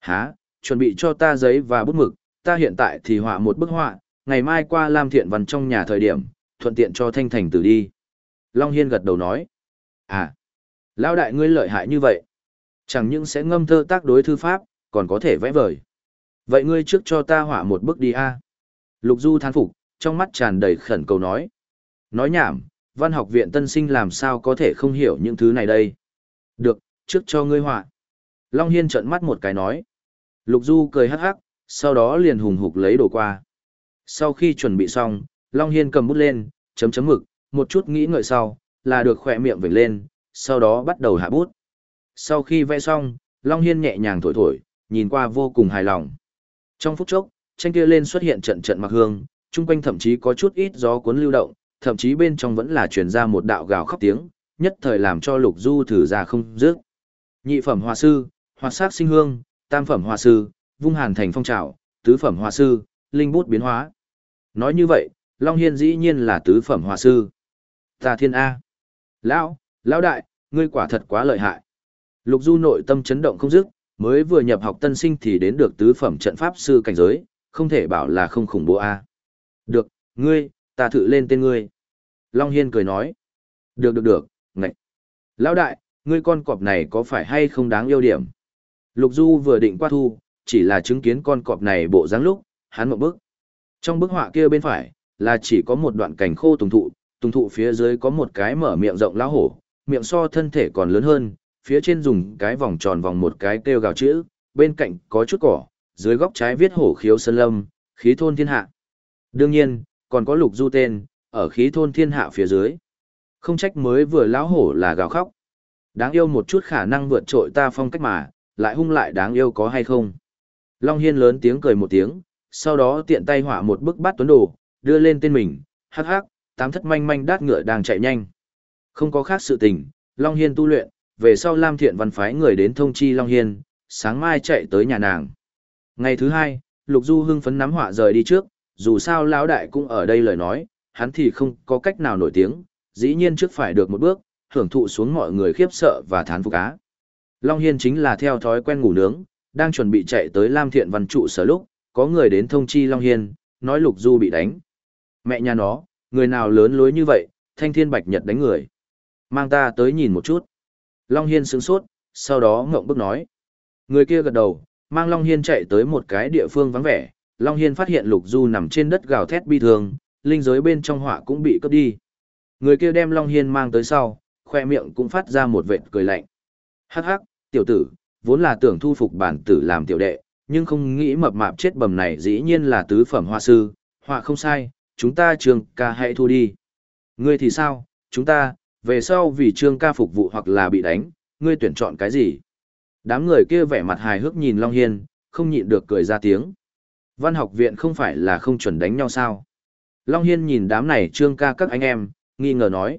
Hả, chuẩn bị cho ta giấy và bút mực, ta hiện tại thì họa một bức họa, ngày mai qua Lam Thiện Văn trong nhà thời điểm, thuận tiện cho thanh thành tử đi. Long Hiên gật đầu nói. À, lao đại ngươi lợi hại như vậy. Chẳng những sẽ ngâm thơ tác đối thư pháp, còn có thể vẽ vời. Vậy ngươi trước cho ta họa một bức đi a Lục Du thán phục, trong mắt tràn đầy khẩn cầu nói. Nói nhảm, văn học viện tân sinh làm sao có thể không hiểu những thứ này đây. Được, trước cho ngươi họa. Long Hiên trợn mắt một cái nói. Lục Du cười hắc hắc, sau đó liền hùng hục lấy đồ qua. Sau khi chuẩn bị xong, Long Hiên cầm bút lên, chấm chấm mực, một chút nghĩ ngợi sau, là được khỏe miệng vểnh lên, sau đó bắt đầu hạ bút. Sau khi vẽ xong, Long Hiên nhẹ nhàng thổi thổi, nhìn qua vô cùng hài lòng. Trong phút chốc, tranh kia lên xuất hiện trận trận mặc hương, chung quanh thậm chí có chút ít gió cuốn lưu động, thậm chí bên trong vẫn là truyền ra một đạo gào khóc tiếng, nhất thời làm cho Lục Du thử ra không dứt. Nhị phẩm hòa sư, hoạt sát sinh hương, tam phẩm hòa sư, vung hàn thành phong trào, tứ phẩm hòa sư, linh bút biến hóa. Nói như vậy, Long Hiên dĩ nhiên là tứ phẩm hòa sư. Ta thiên A. Lão, lão đại, ngươi quả thật quá lợi hại. Lục Du nội tâm chấn động không dứt, mới vừa nhập học tân sinh thì đến được tứ phẩm trận pháp sư cảnh giới, không thể bảo là không khủng bố A. Được, ngươi, ta thử lên tên ngươi. Long Hiên cười nói. Được được được, ngạch. Lão đại, ngươi con cọp này có phải hay không đáng yêu điểm? Lục Du vừa định qua thu, chỉ là chứng kiến con cọp này bộ dáng lúc, hắn một bức. Trong bức họa kia bên phải, là chỉ có một đoạn cảnh khô tùng thụ, tùng thụ phía dưới có một cái mở miệng rộng lão hổ, miệng so thân thể còn lớn hơn, phía trên dùng cái vòng tròn vòng một cái kêu gào chữ, bên cạnh có chút cỏ, dưới góc trái viết hổ khiếu sơn lâm, khí thôn thiên hạ. Đương nhiên, còn có lục du tên, ở khí thôn thiên hạ phía dưới. Không trách mới vừa lão hổ là gào khóc. Đáng yêu một chút khả năng vượt trội ta phong cách mà, lại hung lại đáng yêu có hay không. Long Hiên lớn tiếng cười một tiếng, sau đó tiện tay họa một bức bát tuấn đồ, đưa lên tên mình, hắc hắc, tám thất manh manh đát ngựa đang chạy nhanh. Không có khác sự tình, Long Hiên tu luyện, về sau Lam Thiện văn phái người đến thông chi Long Hiên, sáng mai chạy tới nhà nàng. Ngày thứ hai, Lục Du hưng phấn nắm họa rời đi trước, dù sao lão đại cũng ở đây lời nói, hắn thì không có cách nào nổi tiếng, dĩ nhiên trước phải được một bước, hưởng thụ xuống mọi người khiếp sợ và thán phục á. Long Hiên chính là theo thói quen ngủ nướng, đang chuẩn bị chạy tới Lam Thiện Văn trụ sở lúc, có người đến thông chi Long Hiên, nói Lục Du bị đánh. Mẹ nhà nó, người nào lớn lối như vậy, thanh thiên bạch nhật đánh người. Mang ta tới nhìn một chút. Long Hiên sướng sốt, sau đó ngộng bức nói. Người kia gật đầu, mang Long Hiên chạy tới một cái địa phương vắng vẻ. Long Hiên phát hiện Lục Du nằm trên đất gào thét bi thường, linh giới bên trong họa cũng bị cướp đi. Người kia đem Long Hiên mang tới sau, khoe miệng cũng phát ra một vệt cười lạnh. Hắc hắc, tiểu tử, vốn là tưởng thu phục bản tử làm tiểu đệ, nhưng không nghĩ mập mạp chết bầm này dĩ nhiên là tứ phẩm hoa sư, họa không sai, chúng ta trường ca hãy thu đi. Ngươi thì sao, chúng ta, về sau vì trương ca phục vụ hoặc là bị đánh, ngươi tuyển chọn cái gì? Đám người kia vẻ mặt hài hước nhìn Long Hiên, không nhịn được cười ra tiếng. Văn học viện không phải là không chuẩn đánh nhau sao? Long Hiên nhìn đám này trương ca các anh em, nghi ngờ nói.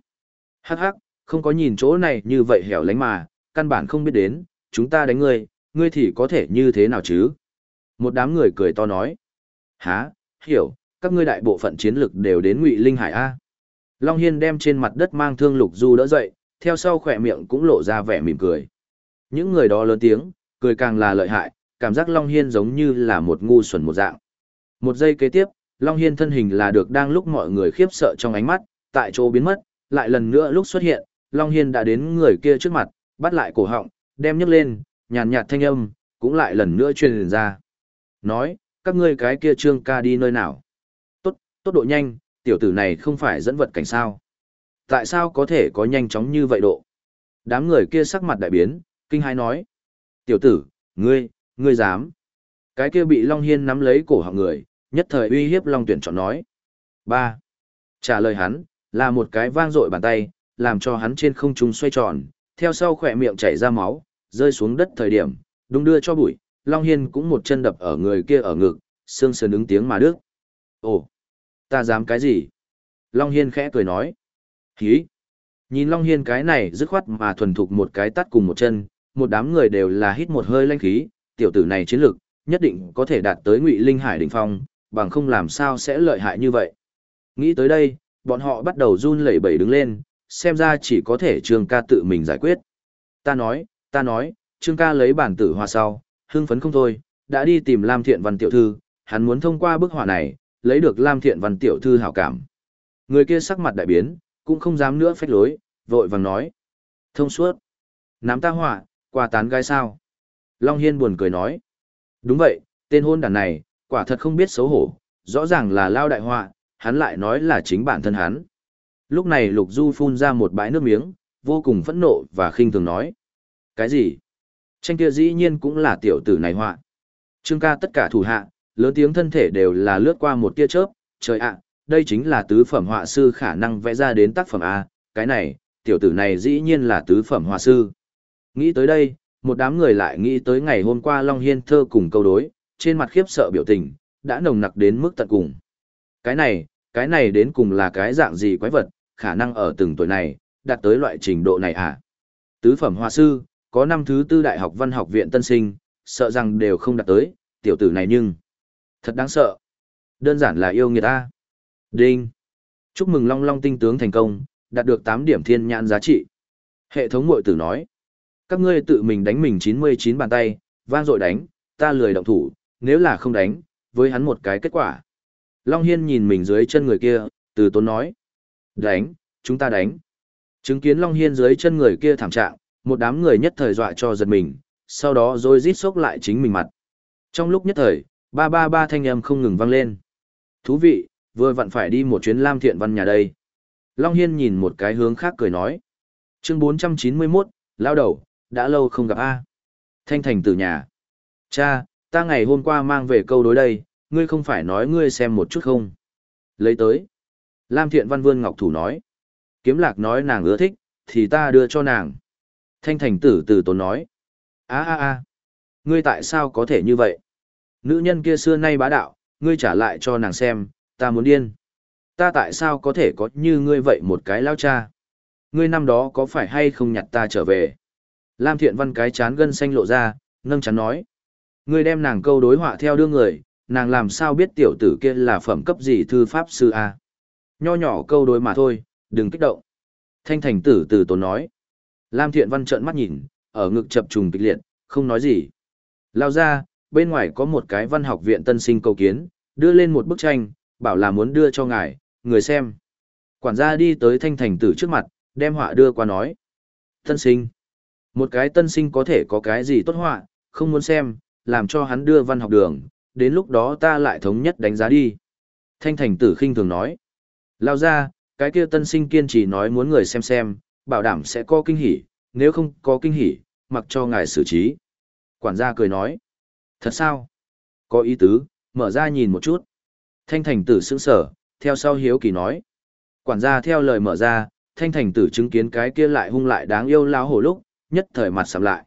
Hắc hắc, không có nhìn chỗ này như vậy hẻo lánh mà, căn bản không biết đến, chúng ta đánh ngươi, ngươi thì có thể như thế nào chứ? Một đám người cười to nói. Hả, hiểu, các ngươi đại bộ phận chiến lực đều đến ngụy Linh Hải A. Long Hiên đem trên mặt đất mang thương lục du đỡ dậy, theo sau khỏe miệng cũng lộ ra vẻ mỉm cười. Những người đó lớn tiếng, cười càng là lợi hại, cảm giác Long Hiên giống như là một ngu xuẩn một dạng. Một giây kế tiếp, Long Hiên thân hình là được đang lúc mọi người khiếp sợ trong ánh mắt, tại chỗ biến mất, lại lần nữa lúc xuất hiện, Long Hiên đã đến người kia trước mặt, bắt lại cổ họng, đem nhấc lên, nhàn nhạt thanh âm, cũng lại lần nữa truyền ra. Nói, các ngươi cái kia trương ca đi nơi nào? Tốt, tốt độ nhanh, tiểu tử này không phải dẫn vật cảnh sao. Tại sao có thể có nhanh chóng như vậy độ? Đám người kia sắc mặt đại biến, kinh hãi nói. Tiểu tử, ngươi, ngươi dám. Cái kia bị Long Hiên nắm lấy cổ họng người, nhất thời uy hiếp Long tuyển chọn nói. ba Trả lời hắn, là một cái vang dội bàn tay, làm cho hắn trên không trung xoay tròn, theo sau khỏe miệng chảy ra máu, rơi xuống đất thời điểm, Đúng đưa cho bụi, Long Hiên cũng một chân đập ở người kia ở ngực, xương sườn ứng tiếng mà đứt. Ồ, ta dám cái gì? Long Hiên khẽ cười nói. Hí! Nhìn Long Hiên cái này dứt khoát mà thuần thục một cái tắt cùng một chân, một đám người đều là hít một hơi lanh khí, tiểu tử này chiến lực, nhất định có thể đạt tới ngụy linh hải đỉnh phong, bằng không làm sao sẽ lợi hại như vậy. Nghĩ tới đây, bọn họ bắt đầu run lẩy bẩy đứng lên, xem ra chỉ có thể Trương ca tự mình giải quyết. Ta nói, ta nói, Trương ca lấy bản tử hoa sau, hưng phấn không thôi, đã đi tìm Lam Thiện Văn tiểu thư, hắn muốn thông qua bức họa này, lấy được Lam Thiện Văn tiểu thư hảo cảm. Người kia sắc mặt đại biến, cũng không dám nữa phách lối, vội vàng nói. Thông suốt. Nắm ta họa, qua tán gái sao? Long Hiên buồn cười nói. Đúng vậy, tên hôn đàn này, quả thật không biết xấu hổ, rõ ràng là lao đại họa, hắn lại nói là chính bản thân hắn. Lúc này Lục Du phun ra một bãi nước miếng, vô cùng phẫn nộ và khinh thường nói. Cái gì? Tranh kia dĩ nhiên cũng là tiểu tử này họa. Trương ca tất cả thủ hạ, lớn tiếng thân thể đều là lướt qua một tia chớp, trời ạ, đây chính là tứ phẩm họa sư khả năng vẽ ra đến tác phẩm A, cái này, tiểu tử này dĩ nhiên là tứ phẩm họa sư. Nghĩ tới đây, một đám người lại nghĩ tới ngày hôm qua Long Hiên thơ cùng câu đối, trên mặt khiếp sợ biểu tình, đã nồng nặc đến mức tận cùng. Cái này, cái này đến cùng là cái dạng gì quái vật, khả năng ở từng tuổi này, đạt tới loại trình độ này à? Tứ phẩm hoa sư, có năm thứ tư đại học văn học viện tân sinh, sợ rằng đều không đạt tới, tiểu tử này nhưng... Thật đáng sợ. Đơn giản là yêu người ta. Đinh. Chúc mừng Long Long tinh tướng thành công, đạt được 8 điểm thiên nhãn giá trị. Hệ thống mội tử nói. Các ngươi tự mình đánh mình 99 bàn tay, vang dội đánh, ta lười động thủ, nếu là không đánh, với hắn một cái kết quả. Long Hiên nhìn mình dưới chân người kia, từ tốn nói. Đánh, chúng ta đánh. Chứng kiến Long Hiên dưới chân người kia thảm trạng, một đám người nhất thời dọa cho giật mình, sau đó rồi rít sốc lại chính mình mặt. Trong lúc nhất thời, ba ba ba thanh âm không ngừng vang lên. Thú vị, vừa vặn phải đi một chuyến Lam Thiện Văn nhà đây. Long Hiên nhìn một cái hướng khác cười nói. Chương 491, lao đầu, đã lâu không gặp A. Thanh Thành từ nhà. Cha, ta ngày hôm qua mang về câu đối đây, ngươi không phải nói ngươi xem một chút không? Lấy tới. Lam Thiện Văn Vương Ngọc Thủ nói. Kiếm lạc nói nàng ưa thích, thì ta đưa cho nàng. Thanh Thành tử từ tốn nói. a a a ngươi tại sao có thể như vậy? Nữ nhân kia xưa nay bá đạo, ngươi trả lại cho nàng xem, ta muốn điên. Ta tại sao có thể có như ngươi vậy một cái lao cha? Ngươi năm đó có phải hay không nhặt ta trở về? Lam Thiện Văn cái chán gân xanh lộ ra, nâng chán nói. Ngươi đem nàng câu đối họa theo đưa người, nàng làm sao biết tiểu tử kia là phẩm cấp gì thư pháp sư A. Nho nhỏ câu đối mà thôi, đừng kích động. Thanh thành tử từ tốn nói. Lam Thiện Văn trợn mắt nhìn, ở ngực chập trùng kịch liệt, không nói gì. Lao ra, bên ngoài có một cái văn học viện tân sinh cầu kiến, đưa lên một bức tranh, bảo là muốn đưa cho ngài, người xem. Quản gia đi tới thanh thành tử trước mặt, đem họa đưa qua nói. Tân sinh. Một cái tân sinh có thể có cái gì tốt họa, không muốn xem, làm cho hắn đưa văn học đường, đến lúc đó ta lại thống nhất đánh giá đi. Thanh thành tử khinh thường nói. Lao ra, cái kia tân sinh kiên trì nói muốn người xem xem, bảo đảm sẽ có kinh hỉ, nếu không có kinh hỉ, mặc cho ngài xử trí. Quản gia cười nói. Thật sao? Có ý tứ, mở ra nhìn một chút. Thanh thành tử sững sở, theo sau hiếu kỳ nói. Quản gia theo lời mở ra, thanh thành tử chứng kiến cái kia lại hung lại đáng yêu lao hổ lúc, nhất thời mặt sầm lại.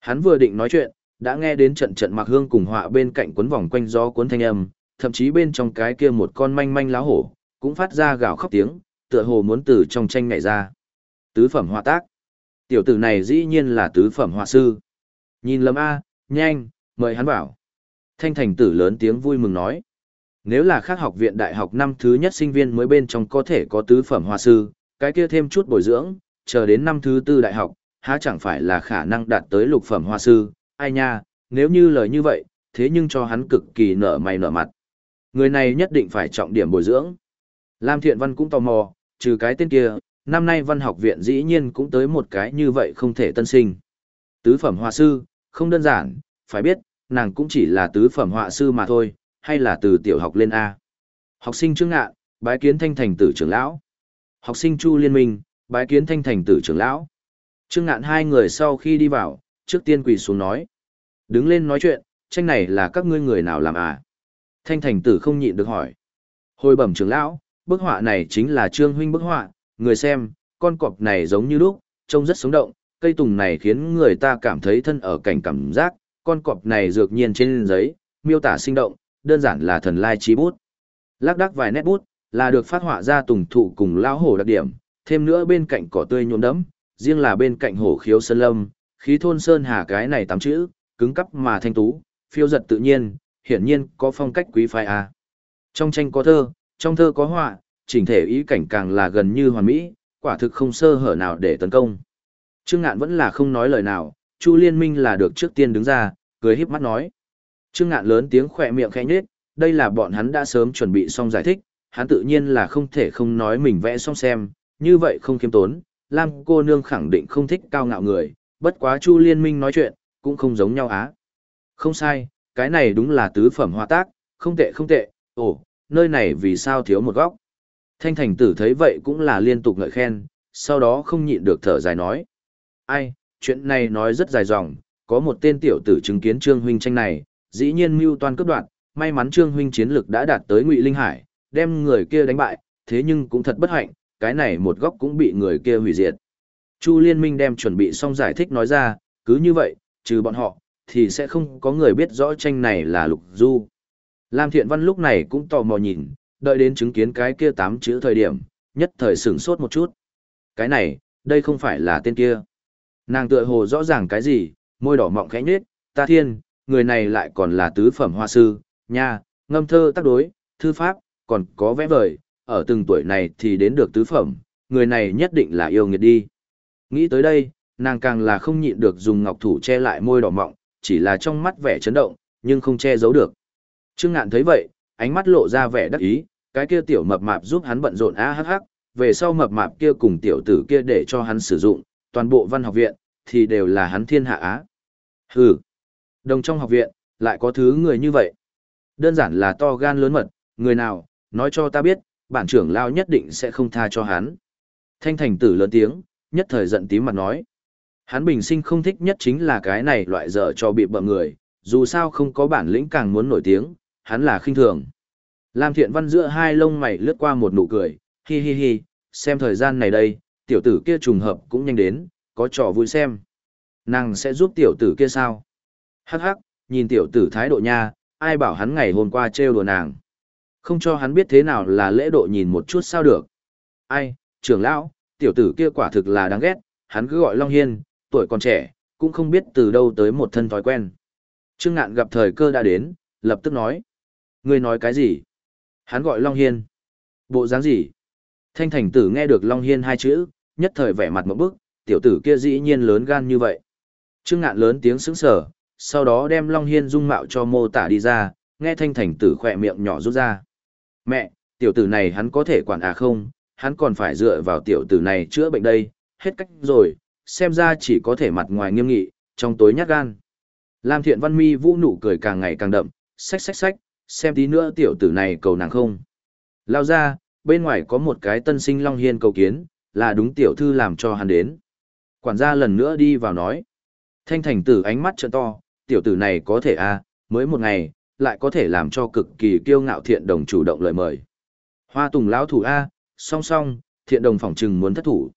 Hắn vừa định nói chuyện, đã nghe đến trận trận mặc hương cùng họa bên cạnh cuốn vòng quanh gió cuốn thanh âm, thậm chí bên trong cái kia một con manh manh lá hổ, cũng phát ra gào khóc tiếng, tựa hồ muốn từ trong tranh nhảy ra. Tứ phẩm họa tác. Tiểu tử này dĩ nhiên là tứ phẩm họa sư. Nhìn lầm A, nhanh, mời hắn bảo, Thanh thành tử lớn tiếng vui mừng nói. Nếu là khác học viện đại học năm thứ nhất sinh viên mới bên trong có thể có tứ phẩm họa sư, cái kia thêm chút bồi dưỡng, chờ đến năm thứ tư đại học, há chẳng phải là khả năng đạt tới lục phẩm hoa sư, ai nha, nếu như lời như vậy, thế nhưng cho hắn cực kỳ nở mày nở mặt. Người này nhất định phải trọng điểm bồi dưỡng. Lam Thiện Văn cũng tò mò, trừ cái tên kia, năm nay văn học viện dĩ nhiên cũng tới một cái như vậy không thể tân sinh. Tứ phẩm họa sư, không đơn giản, phải biết, nàng cũng chỉ là tứ phẩm họa sư mà thôi, hay là từ tiểu học lên A. Học sinh Trương Ngạn, bái kiến thanh thành tử trưởng lão. Học sinh Chu Liên Minh, bái kiến thanh thành tử trưởng lão. Trương Ngạn hai người sau khi đi vào, trước tiên quỳ xuống nói. Đứng lên nói chuyện, tranh này là các ngươi người nào làm à? Thanh thành tử không nhịn được hỏi. Hồi bẩm trưởng lão, bức họa này chính là Trương huynh bức họa, người xem, con cọp này giống như lúc, trông rất sống động, cây tùng này khiến người ta cảm thấy thân ở cảnh cảm giác, con cọp này dược nhiên trên giấy, miêu tả sinh động, đơn giản là thần lai trí bút. Lác đác vài nét bút, là được phát họa ra tùng thụ cùng lão hổ đặc điểm, thêm nữa bên cạnh cỏ tươi nhuộm đẫm, riêng là bên cạnh hổ khiếu sơn lâm, khí thôn sơn hà cái này tám chữ, cứng cắp mà thanh tú, phiêu giật tự nhiên, hiển nhiên có phong cách quý phái a. Trong tranh có thơ, trong thơ có họa, chỉnh thể ý cảnh càng là gần như hoàn mỹ, quả thực không sơ hở nào để tấn công. Trương Ngạn vẫn là không nói lời nào, Chu Liên Minh là được trước tiên đứng ra, cười híp mắt nói. Trương Ngạn lớn tiếng khỏe miệng khẽ nhếch, đây là bọn hắn đã sớm chuẩn bị xong giải thích, hắn tự nhiên là không thể không nói mình vẽ xong xem, như vậy không kiêm tốn, Lam cô nương khẳng định không thích cao ngạo người, bất quá Chu Liên Minh nói chuyện, cũng không giống nhau á. Không sai, cái này đúng là tứ phẩm hoa tác, không tệ không tệ, ồ, nơi này vì sao thiếu một góc. Thanh thành tử thấy vậy cũng là liên tục ngợi khen, sau đó không nhịn được thở dài nói. Ai, chuyện này nói rất dài dòng, có một tên tiểu tử chứng kiến Trương Huynh tranh này, dĩ nhiên mưu toan cấp đoạn, may mắn Trương Huynh chiến lực đã đạt tới Ngụy Linh Hải, đem người kia đánh bại, thế nhưng cũng thật bất hạnh, cái này một góc cũng bị người kia hủy diệt. Chu Liên Minh đem chuẩn bị xong giải thích nói ra, cứ như vậy, trừ bọn họ, thì sẽ không có người biết rõ tranh này là Lục Du. Lam Thiện Văn lúc này cũng tò mò nhìn, đợi đến chứng kiến cái kia tám chữ thời điểm, nhất thời sửng sốt một chút. Cái này, đây không phải là tên kia. Nàng tựa hồ rõ ràng cái gì, môi đỏ mọng khẽ nhếch, ta thiên, người này lại còn là tứ phẩm hoa sư, nha, ngâm thơ tác đối, thư pháp, còn có vẽ vời, ở từng tuổi này thì đến được tứ phẩm, người này nhất định là yêu nghiệt đi. Nghĩ tới đây, nàng càng là không nhịn được dùng ngọc thủ che lại môi đỏ mọng, chỉ là trong mắt vẻ chấn động, nhưng không che giấu được. Trương Ngạn thấy vậy, ánh mắt lộ ra vẻ đắc ý, cái kia tiểu mập mạp giúp hắn bận rộn a hắc hắc, về sau mập mạp kia cùng tiểu tử kia để cho hắn sử dụng, toàn bộ văn học viện, thì đều là hắn thiên hạ á. Hừ, đồng trong học viện, lại có thứ người như vậy. Đơn giản là to gan lớn mật, người nào, nói cho ta biết, bản trưởng lao nhất định sẽ không tha cho hắn. Thanh thành tử lớn tiếng, nhất thời giận tím mặt nói. Hắn bình sinh không thích nhất chính là cái này loại dở cho bị bậm người, dù sao không có bản lĩnh càng muốn nổi tiếng, hắn là khinh thường. Lam thiện văn giữa hai lông mày lướt qua một nụ cười, hi hi hi, xem thời gian này đây, tiểu tử kia trùng hợp cũng nhanh đến, có trò vui xem. Nàng sẽ giúp tiểu tử kia sao? Hắc hắc, nhìn tiểu tử thái độ nha, ai bảo hắn ngày hôm qua trêu đùa nàng. Không cho hắn biết thế nào là lễ độ nhìn một chút sao được. Ai, trưởng lão, tiểu tử kia quả thực là đáng ghét, hắn cứ gọi Long Hiên, tuổi còn trẻ, cũng không biết từ đâu tới một thân thói quen. Trương ngạn gặp thời cơ đã đến, lập tức nói. Ngươi nói cái gì? Hắn gọi Long Hiên. Bộ dáng gì? Thanh thành tử nghe được Long Hiên hai chữ, nhất thời vẻ mặt một bức, tiểu tử kia dĩ nhiên lớn gan như vậy. Trương ngạn lớn tiếng sững sở, sau đó đem Long Hiên dung mạo cho mô tả đi ra, nghe thanh thành tử khỏe miệng nhỏ rút ra. Mẹ, tiểu tử này hắn có thể quản à không, hắn còn phải dựa vào tiểu tử này chữa bệnh đây, hết cách rồi, xem ra chỉ có thể mặt ngoài nghiêm nghị, trong tối nhát gan. Lam thiện văn mi vũ nụ cười càng ngày càng đậm, xách xách xách, xem tí nữa tiểu tử này cầu nàng không. Lao ra, bên ngoài có một cái tân sinh Long Hiên cầu kiến, là đúng tiểu thư làm cho hắn đến. Quản gia lần nữa đi vào nói. Thanh thành tử ánh mắt trợ to, tiểu tử này có thể à? mới một ngày, lại có thể làm cho cực kỳ kiêu ngạo thiện đồng chủ động lời mời. Hoa tùng lão thủ A, song song, thiện đồng phỏng trừng muốn thất thủ.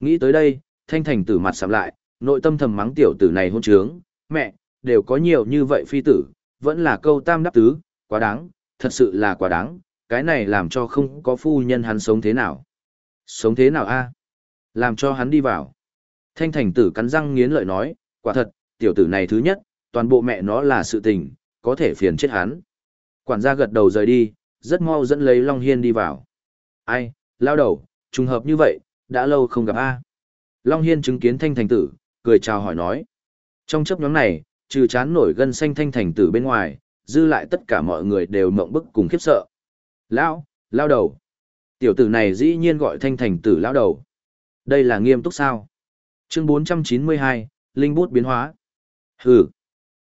Nghĩ tới đây, thanh thành tử mặt sạm lại, nội tâm thầm mắng tiểu tử này hôn trướng, mẹ, đều có nhiều như vậy phi tử, vẫn là câu tam đáp tứ, quá đáng, thật sự là quá đáng, cái này làm cho không có phu nhân hắn sống thế nào. Sống thế nào a? Làm cho hắn đi vào. Thanh thành tử cắn răng nghiến lợi nói, quả thật, tiểu tử này thứ nhất, toàn bộ mẹ nó là sự tình, có thể phiền chết hắn. Quản gia gật đầu rời đi, rất mau dẫn lấy Long Hiên đi vào. Ai, lao đầu, trùng hợp như vậy, đã lâu không gặp A. Long Hiên chứng kiến thanh thành tử, cười chào hỏi nói. Trong chấp nhóm này, trừ chán nổi gân xanh thanh thành tử bên ngoài, dư lại tất cả mọi người đều mộng bức cùng khiếp sợ. Lão, lao đầu. Tiểu tử này dĩ nhiên gọi thanh thành tử lao đầu. Đây là nghiêm túc sao? Chương 492, Linh bút biến hóa. Hừ.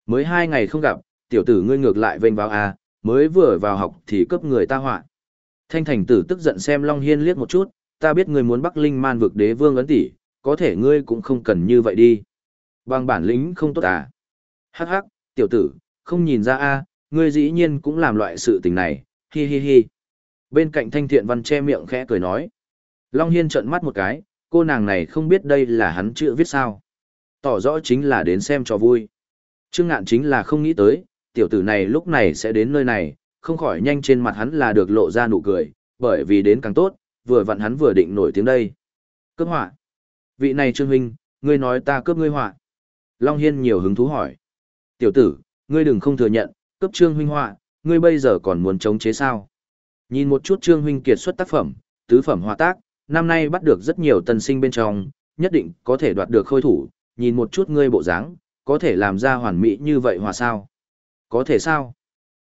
Mới hai ngày không gặp, tiểu tử ngươi ngược lại vênh vào à, mới vừa vào học thì cấp người ta họa. Thanh thành tử tức giận xem Long Hiên liếc một chút, ta biết ngươi muốn Bắc Linh man vực đế vương ấn tỷ, có thể ngươi cũng không cần như vậy đi. Bằng bản lĩnh không tốt à. Hắc hắc, tiểu tử, không nhìn ra a ngươi dĩ nhiên cũng làm loại sự tình này, hi hi hi. Bên cạnh thanh thiện văn che miệng khẽ cười nói. Long Hiên trợn mắt một cái, cô nàng này không biết đây là hắn chữ viết sao. Tỏ rõ chính là đến xem cho vui. Trương ngạn chính là không nghĩ tới, tiểu tử này lúc này sẽ đến nơi này, không khỏi nhanh trên mặt hắn là được lộ ra nụ cười, bởi vì đến càng tốt, vừa vặn hắn vừa định nổi tiếng đây. Cướp họa. Vị này Trương Huynh, ngươi nói ta cướp ngươi họa. Long Hiên nhiều hứng thú hỏi. Tiểu tử, ngươi đừng không thừa nhận, cướp Trương Huynh họa, ngươi bây giờ còn muốn chống chế sao? Nhìn một chút Trương Huynh kiệt xuất tác phẩm, tứ phẩm họa tác, năm nay bắt được rất nhiều tân sinh bên trong, nhất định có thể đoạt được khôi thủ, nhìn một chút ngươi bộ dáng, có thể làm ra hoàn mỹ như vậy hòa sao? Có thể sao?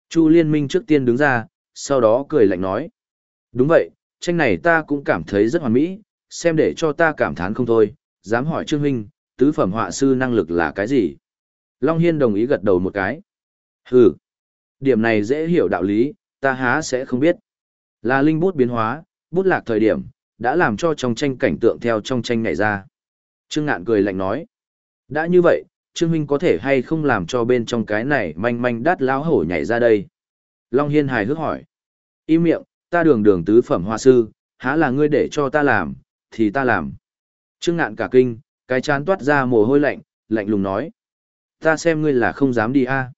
Chu Liên Minh trước tiên đứng ra, sau đó cười lạnh nói. Đúng vậy, tranh này ta cũng cảm thấy rất hoàn mỹ, xem để cho ta cảm thán không thôi, dám hỏi Trương Huynh, tứ phẩm họa sư năng lực là cái gì? Long Hiên đồng ý gật đầu một cái. Hừ, điểm này dễ hiểu đạo lý, ta há sẽ không biết. Là linh bút biến hóa, bút lạc thời điểm, đã làm cho trong tranh cảnh tượng theo trong tranh này ra. Trương Ngạn cười lạnh nói. Đã như vậy, Trương Huynh có thể hay không làm cho bên trong cái này manh manh đắt lão hổ nhảy ra đây? Long Hiên hài hước hỏi. Im miệng, ta đường đường tứ phẩm hoa sư, há là ngươi để cho ta làm, thì ta làm. Trương ngạn cả kinh, cái chán toát ra mồ hôi lạnh, lạnh lùng nói. Ta xem ngươi là không dám đi a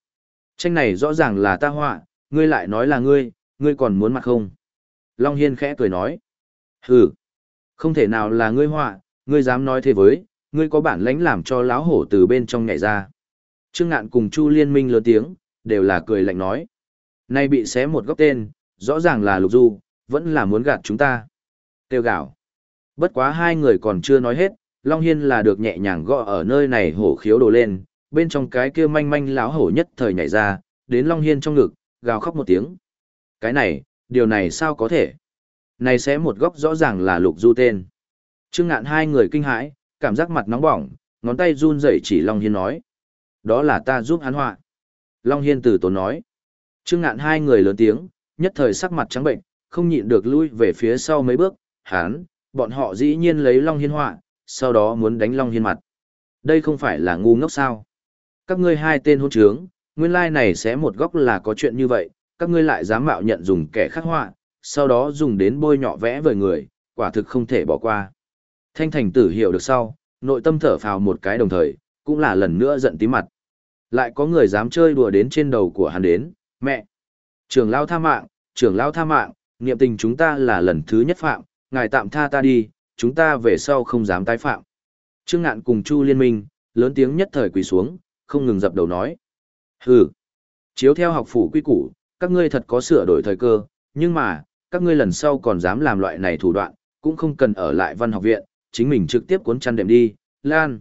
Tranh này rõ ràng là ta họa, ngươi lại nói là ngươi, ngươi còn muốn mặt không? Long Hiên khẽ cười nói. Hừ, không thể nào là ngươi họa, ngươi dám nói thế với, ngươi có bản lãnh làm cho lão hổ từ bên trong nhảy ra. Trương Ngạn cùng Chu Liên Minh lớn tiếng, đều là cười lạnh nói. Nay bị xé một góc tên, rõ ràng là Lục Du, vẫn là muốn gạt chúng ta. Tiêu gạo. Bất quá hai người còn chưa nói hết, Long Hiên là được nhẹ nhàng gõ ở nơi này hổ khiếu đồ lên, bên trong cái kia manh manh lão hổ nhất thời nhảy ra, đến Long Hiên trong ngực, gào khóc một tiếng. Cái này, điều này sao có thể? Này sẽ một góc rõ ràng là lục du tên. Trương ngạn hai người kinh hãi, cảm giác mặt nóng bỏng, ngón tay run rẩy chỉ Long Hiên nói. Đó là ta giúp hắn họa. Long Hiên từ tốn nói. Trương ngạn hai người lớn tiếng, nhất thời sắc mặt trắng bệnh, không nhịn được lui về phía sau mấy bước, hắn, bọn họ dĩ nhiên lấy Long Hiên họa, sau đó muốn đánh Long Hiên mặt. Đây không phải là ngu ngốc sao. Các ngươi hai tên hôn trướng, nguyên lai này sẽ một góc là có chuyện như vậy, các ngươi lại dám mạo nhận dùng kẻ khắc họa, sau đó dùng đến bôi nhọ vẽ vời người, quả thực không thể bỏ qua. Thanh thành tử hiểu được sau, nội tâm thở phào một cái đồng thời, cũng là lần nữa giận tí mặt. Lại có người dám chơi đùa đến trên đầu của hắn đến, mẹ. Trường lao tha mạng, trường lao tha mạng, niệm tình chúng ta là lần thứ nhất phạm, ngài tạm tha ta đi, chúng ta về sau không dám tái phạm. Trương ngạn cùng Chu liên minh, lớn tiếng nhất thời quỳ xuống, không ngừng dập đầu nói. Hừ, chiếu theo học phủ quy củ, các ngươi thật có sửa đổi thời cơ, nhưng mà, các ngươi lần sau còn dám làm loại này thủ đoạn, cũng không cần ở lại văn học viện, chính mình trực tiếp cuốn chăn đệm đi, lan.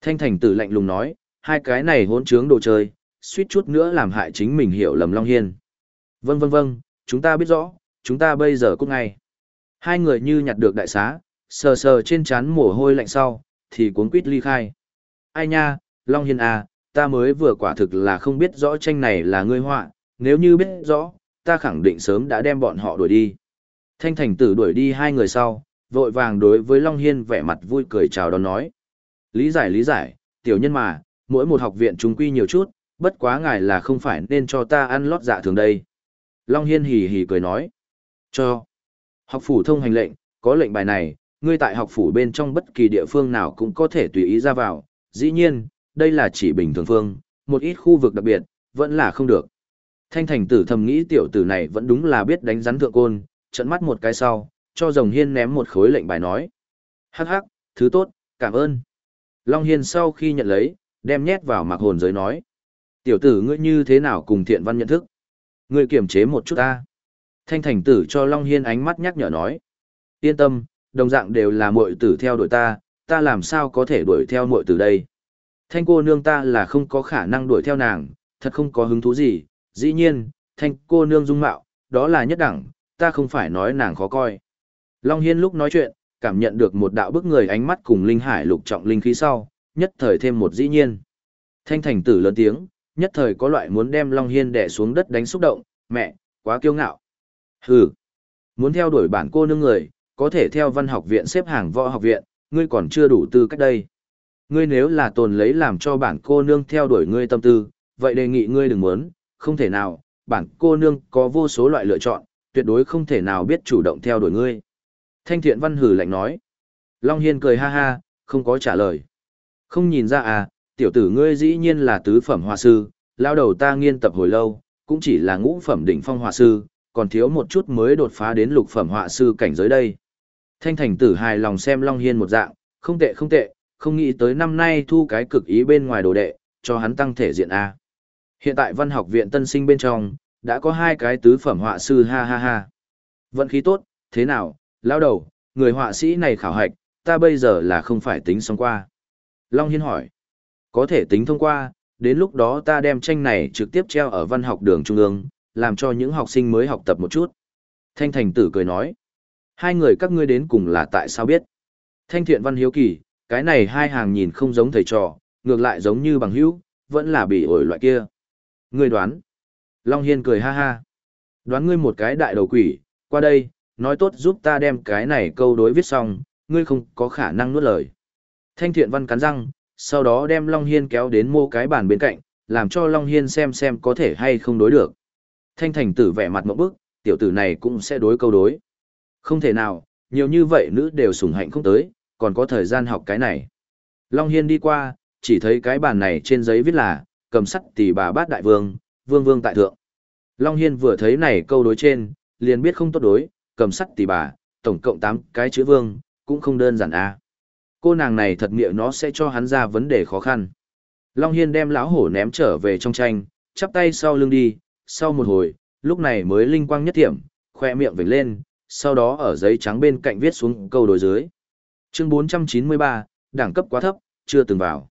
Thanh thành tử lạnh lùng nói, hai cái này hỗn trướng đồ chơi, suýt chút nữa làm hại chính mình hiểu lầm Long Hiên. Vâng vâng vâng, chúng ta biết rõ, chúng ta bây giờ cút ngay. Hai người như nhặt được đại xá, sờ sờ trên trán mồ hôi lạnh sau, thì cuốn quýt ly khai. Ai nha, Long Hiên à, ta mới vừa quả thực là không biết rõ tranh này là ngươi họa, nếu như biết rõ, ta khẳng định sớm đã đem bọn họ đuổi đi. Thanh thành tử đuổi đi hai người sau, vội vàng đối với Long Hiên vẻ mặt vui cười chào đón nói. Lý giải lý giải, tiểu nhân mà, mỗi một học viện chúng quy nhiều chút, bất quá ngài là không phải nên cho ta ăn lót dạ thường đây. Long Hiên hì hì cười nói. Cho. Học phủ thông hành lệnh, có lệnh bài này, ngươi tại học phủ bên trong bất kỳ địa phương nào cũng có thể tùy ý ra vào. Dĩ nhiên, đây là chỉ bình thường phương, một ít khu vực đặc biệt, vẫn là không được. Thanh thành tử thầm nghĩ tiểu tử này vẫn đúng là biết đánh rắn thượng côn, trận mắt một cái sau, cho rồng hiên ném một khối lệnh bài nói. Hắc hắc, thứ tốt, cảm ơn. Long hiên sau khi nhận lấy, đem nhét vào mạc hồn giới nói. Tiểu tử ngươi như thế nào cùng thiện văn nhận thức? Ngươi kiểm chế một chút ta. Thanh thành tử cho Long hiên ánh mắt nhắc nhở nói. Yên tâm, đồng dạng đều là muội tử theo đuổi ta, ta làm sao có thể đuổi theo muội tử đây? Thanh cô nương ta là không có khả năng đuổi theo nàng, thật không có hứng thú gì, dĩ nhiên, thanh cô nương dung mạo, đó là nhất đẳng, ta không phải nói nàng khó coi. Long Hiên lúc nói chuyện, cảm nhận được một đạo bức người ánh mắt cùng linh hải lục trọng linh khí sau, nhất thời thêm một dĩ nhiên. Thanh thành tử lớn tiếng, nhất thời có loại muốn đem Long Hiên đè xuống đất đánh xúc động, mẹ, quá kiêu ngạo. Hừ, muốn theo đuổi bản cô nương người, có thể theo văn học viện xếp hàng võ học viện, ngươi còn chưa đủ tư cách đây. Ngươi nếu là tồn lấy làm cho bản cô nương theo đuổi ngươi tâm tư, vậy đề nghị ngươi đừng muốn, không thể nào, bản cô nương có vô số loại lựa chọn, tuyệt đối không thể nào biết chủ động theo đuổi ngươi. Thanh thiện văn hử lạnh nói. Long Hiên cười ha ha, không có trả lời. Không nhìn ra à, tiểu tử ngươi dĩ nhiên là tứ phẩm hòa sư, lao đầu ta nghiên tập hồi lâu, cũng chỉ là ngũ phẩm đỉnh phong hòa sư, còn thiếu một chút mới đột phá đến lục phẩm họa sư cảnh giới đây. Thanh thành tử hài lòng xem Long Hiên một dạng, không tệ không tệ, không nghĩ tới năm nay thu cái cực ý bên ngoài đồ đệ, cho hắn tăng thể diện A. Hiện tại văn học viện tân sinh bên trong, đã có hai cái tứ phẩm họa sư ha ha ha. Vận khí tốt, thế nào, lao đầu, người họa sĩ này khảo hạch, ta bây giờ là không phải tính xong qua. Long Hiên hỏi, có thể tính thông qua, đến lúc đó ta đem tranh này trực tiếp treo ở văn học đường trung ương, làm cho những học sinh mới học tập một chút. Thanh thành tử cười nói, hai người các ngươi đến cùng là tại sao biết. Thanh thiện văn hiếu kỳ, cái này hai hàng nhìn không giống thầy trò, ngược lại giống như bằng hữu, vẫn là bị ổi loại kia. Ngươi đoán. Long Hiên cười ha ha. Đoán ngươi một cái đại đầu quỷ, qua đây, nói tốt giúp ta đem cái này câu đối viết xong, ngươi không có khả năng nuốt lời. Thanh thiện văn cắn răng, sau đó đem Long Hiên kéo đến mô cái bàn bên cạnh, làm cho Long Hiên xem xem có thể hay không đối được. Thanh thành tử vẻ mặt mẫu bức, tiểu tử này cũng sẽ đối câu đối. Không thể nào, nhiều như vậy nữ đều sủng hạnh không tới, còn có thời gian học cái này. Long Hiên đi qua, chỉ thấy cái bàn này trên giấy viết là, cầm sắt tỷ bà bát đại vương, vương vương tại thượng. Long Hiên vừa thấy này câu đối trên, liền biết không tốt đối, cầm sắt tỷ bà, tổng cộng 8 cái chữ vương, cũng không đơn giản a à. Cô nàng này thật miệng nó sẽ cho hắn ra vấn đề khó khăn. Long Hiên đem lão hổ ném trở về trong tranh, chắp tay sau lưng đi, sau một hồi, lúc này mới linh quang nhất tiệm, khoe miệng vểnh lên, sau đó ở giấy trắng bên cạnh viết xuống câu đối dưới. Chương 493, đẳng cấp quá thấp, chưa từng vào.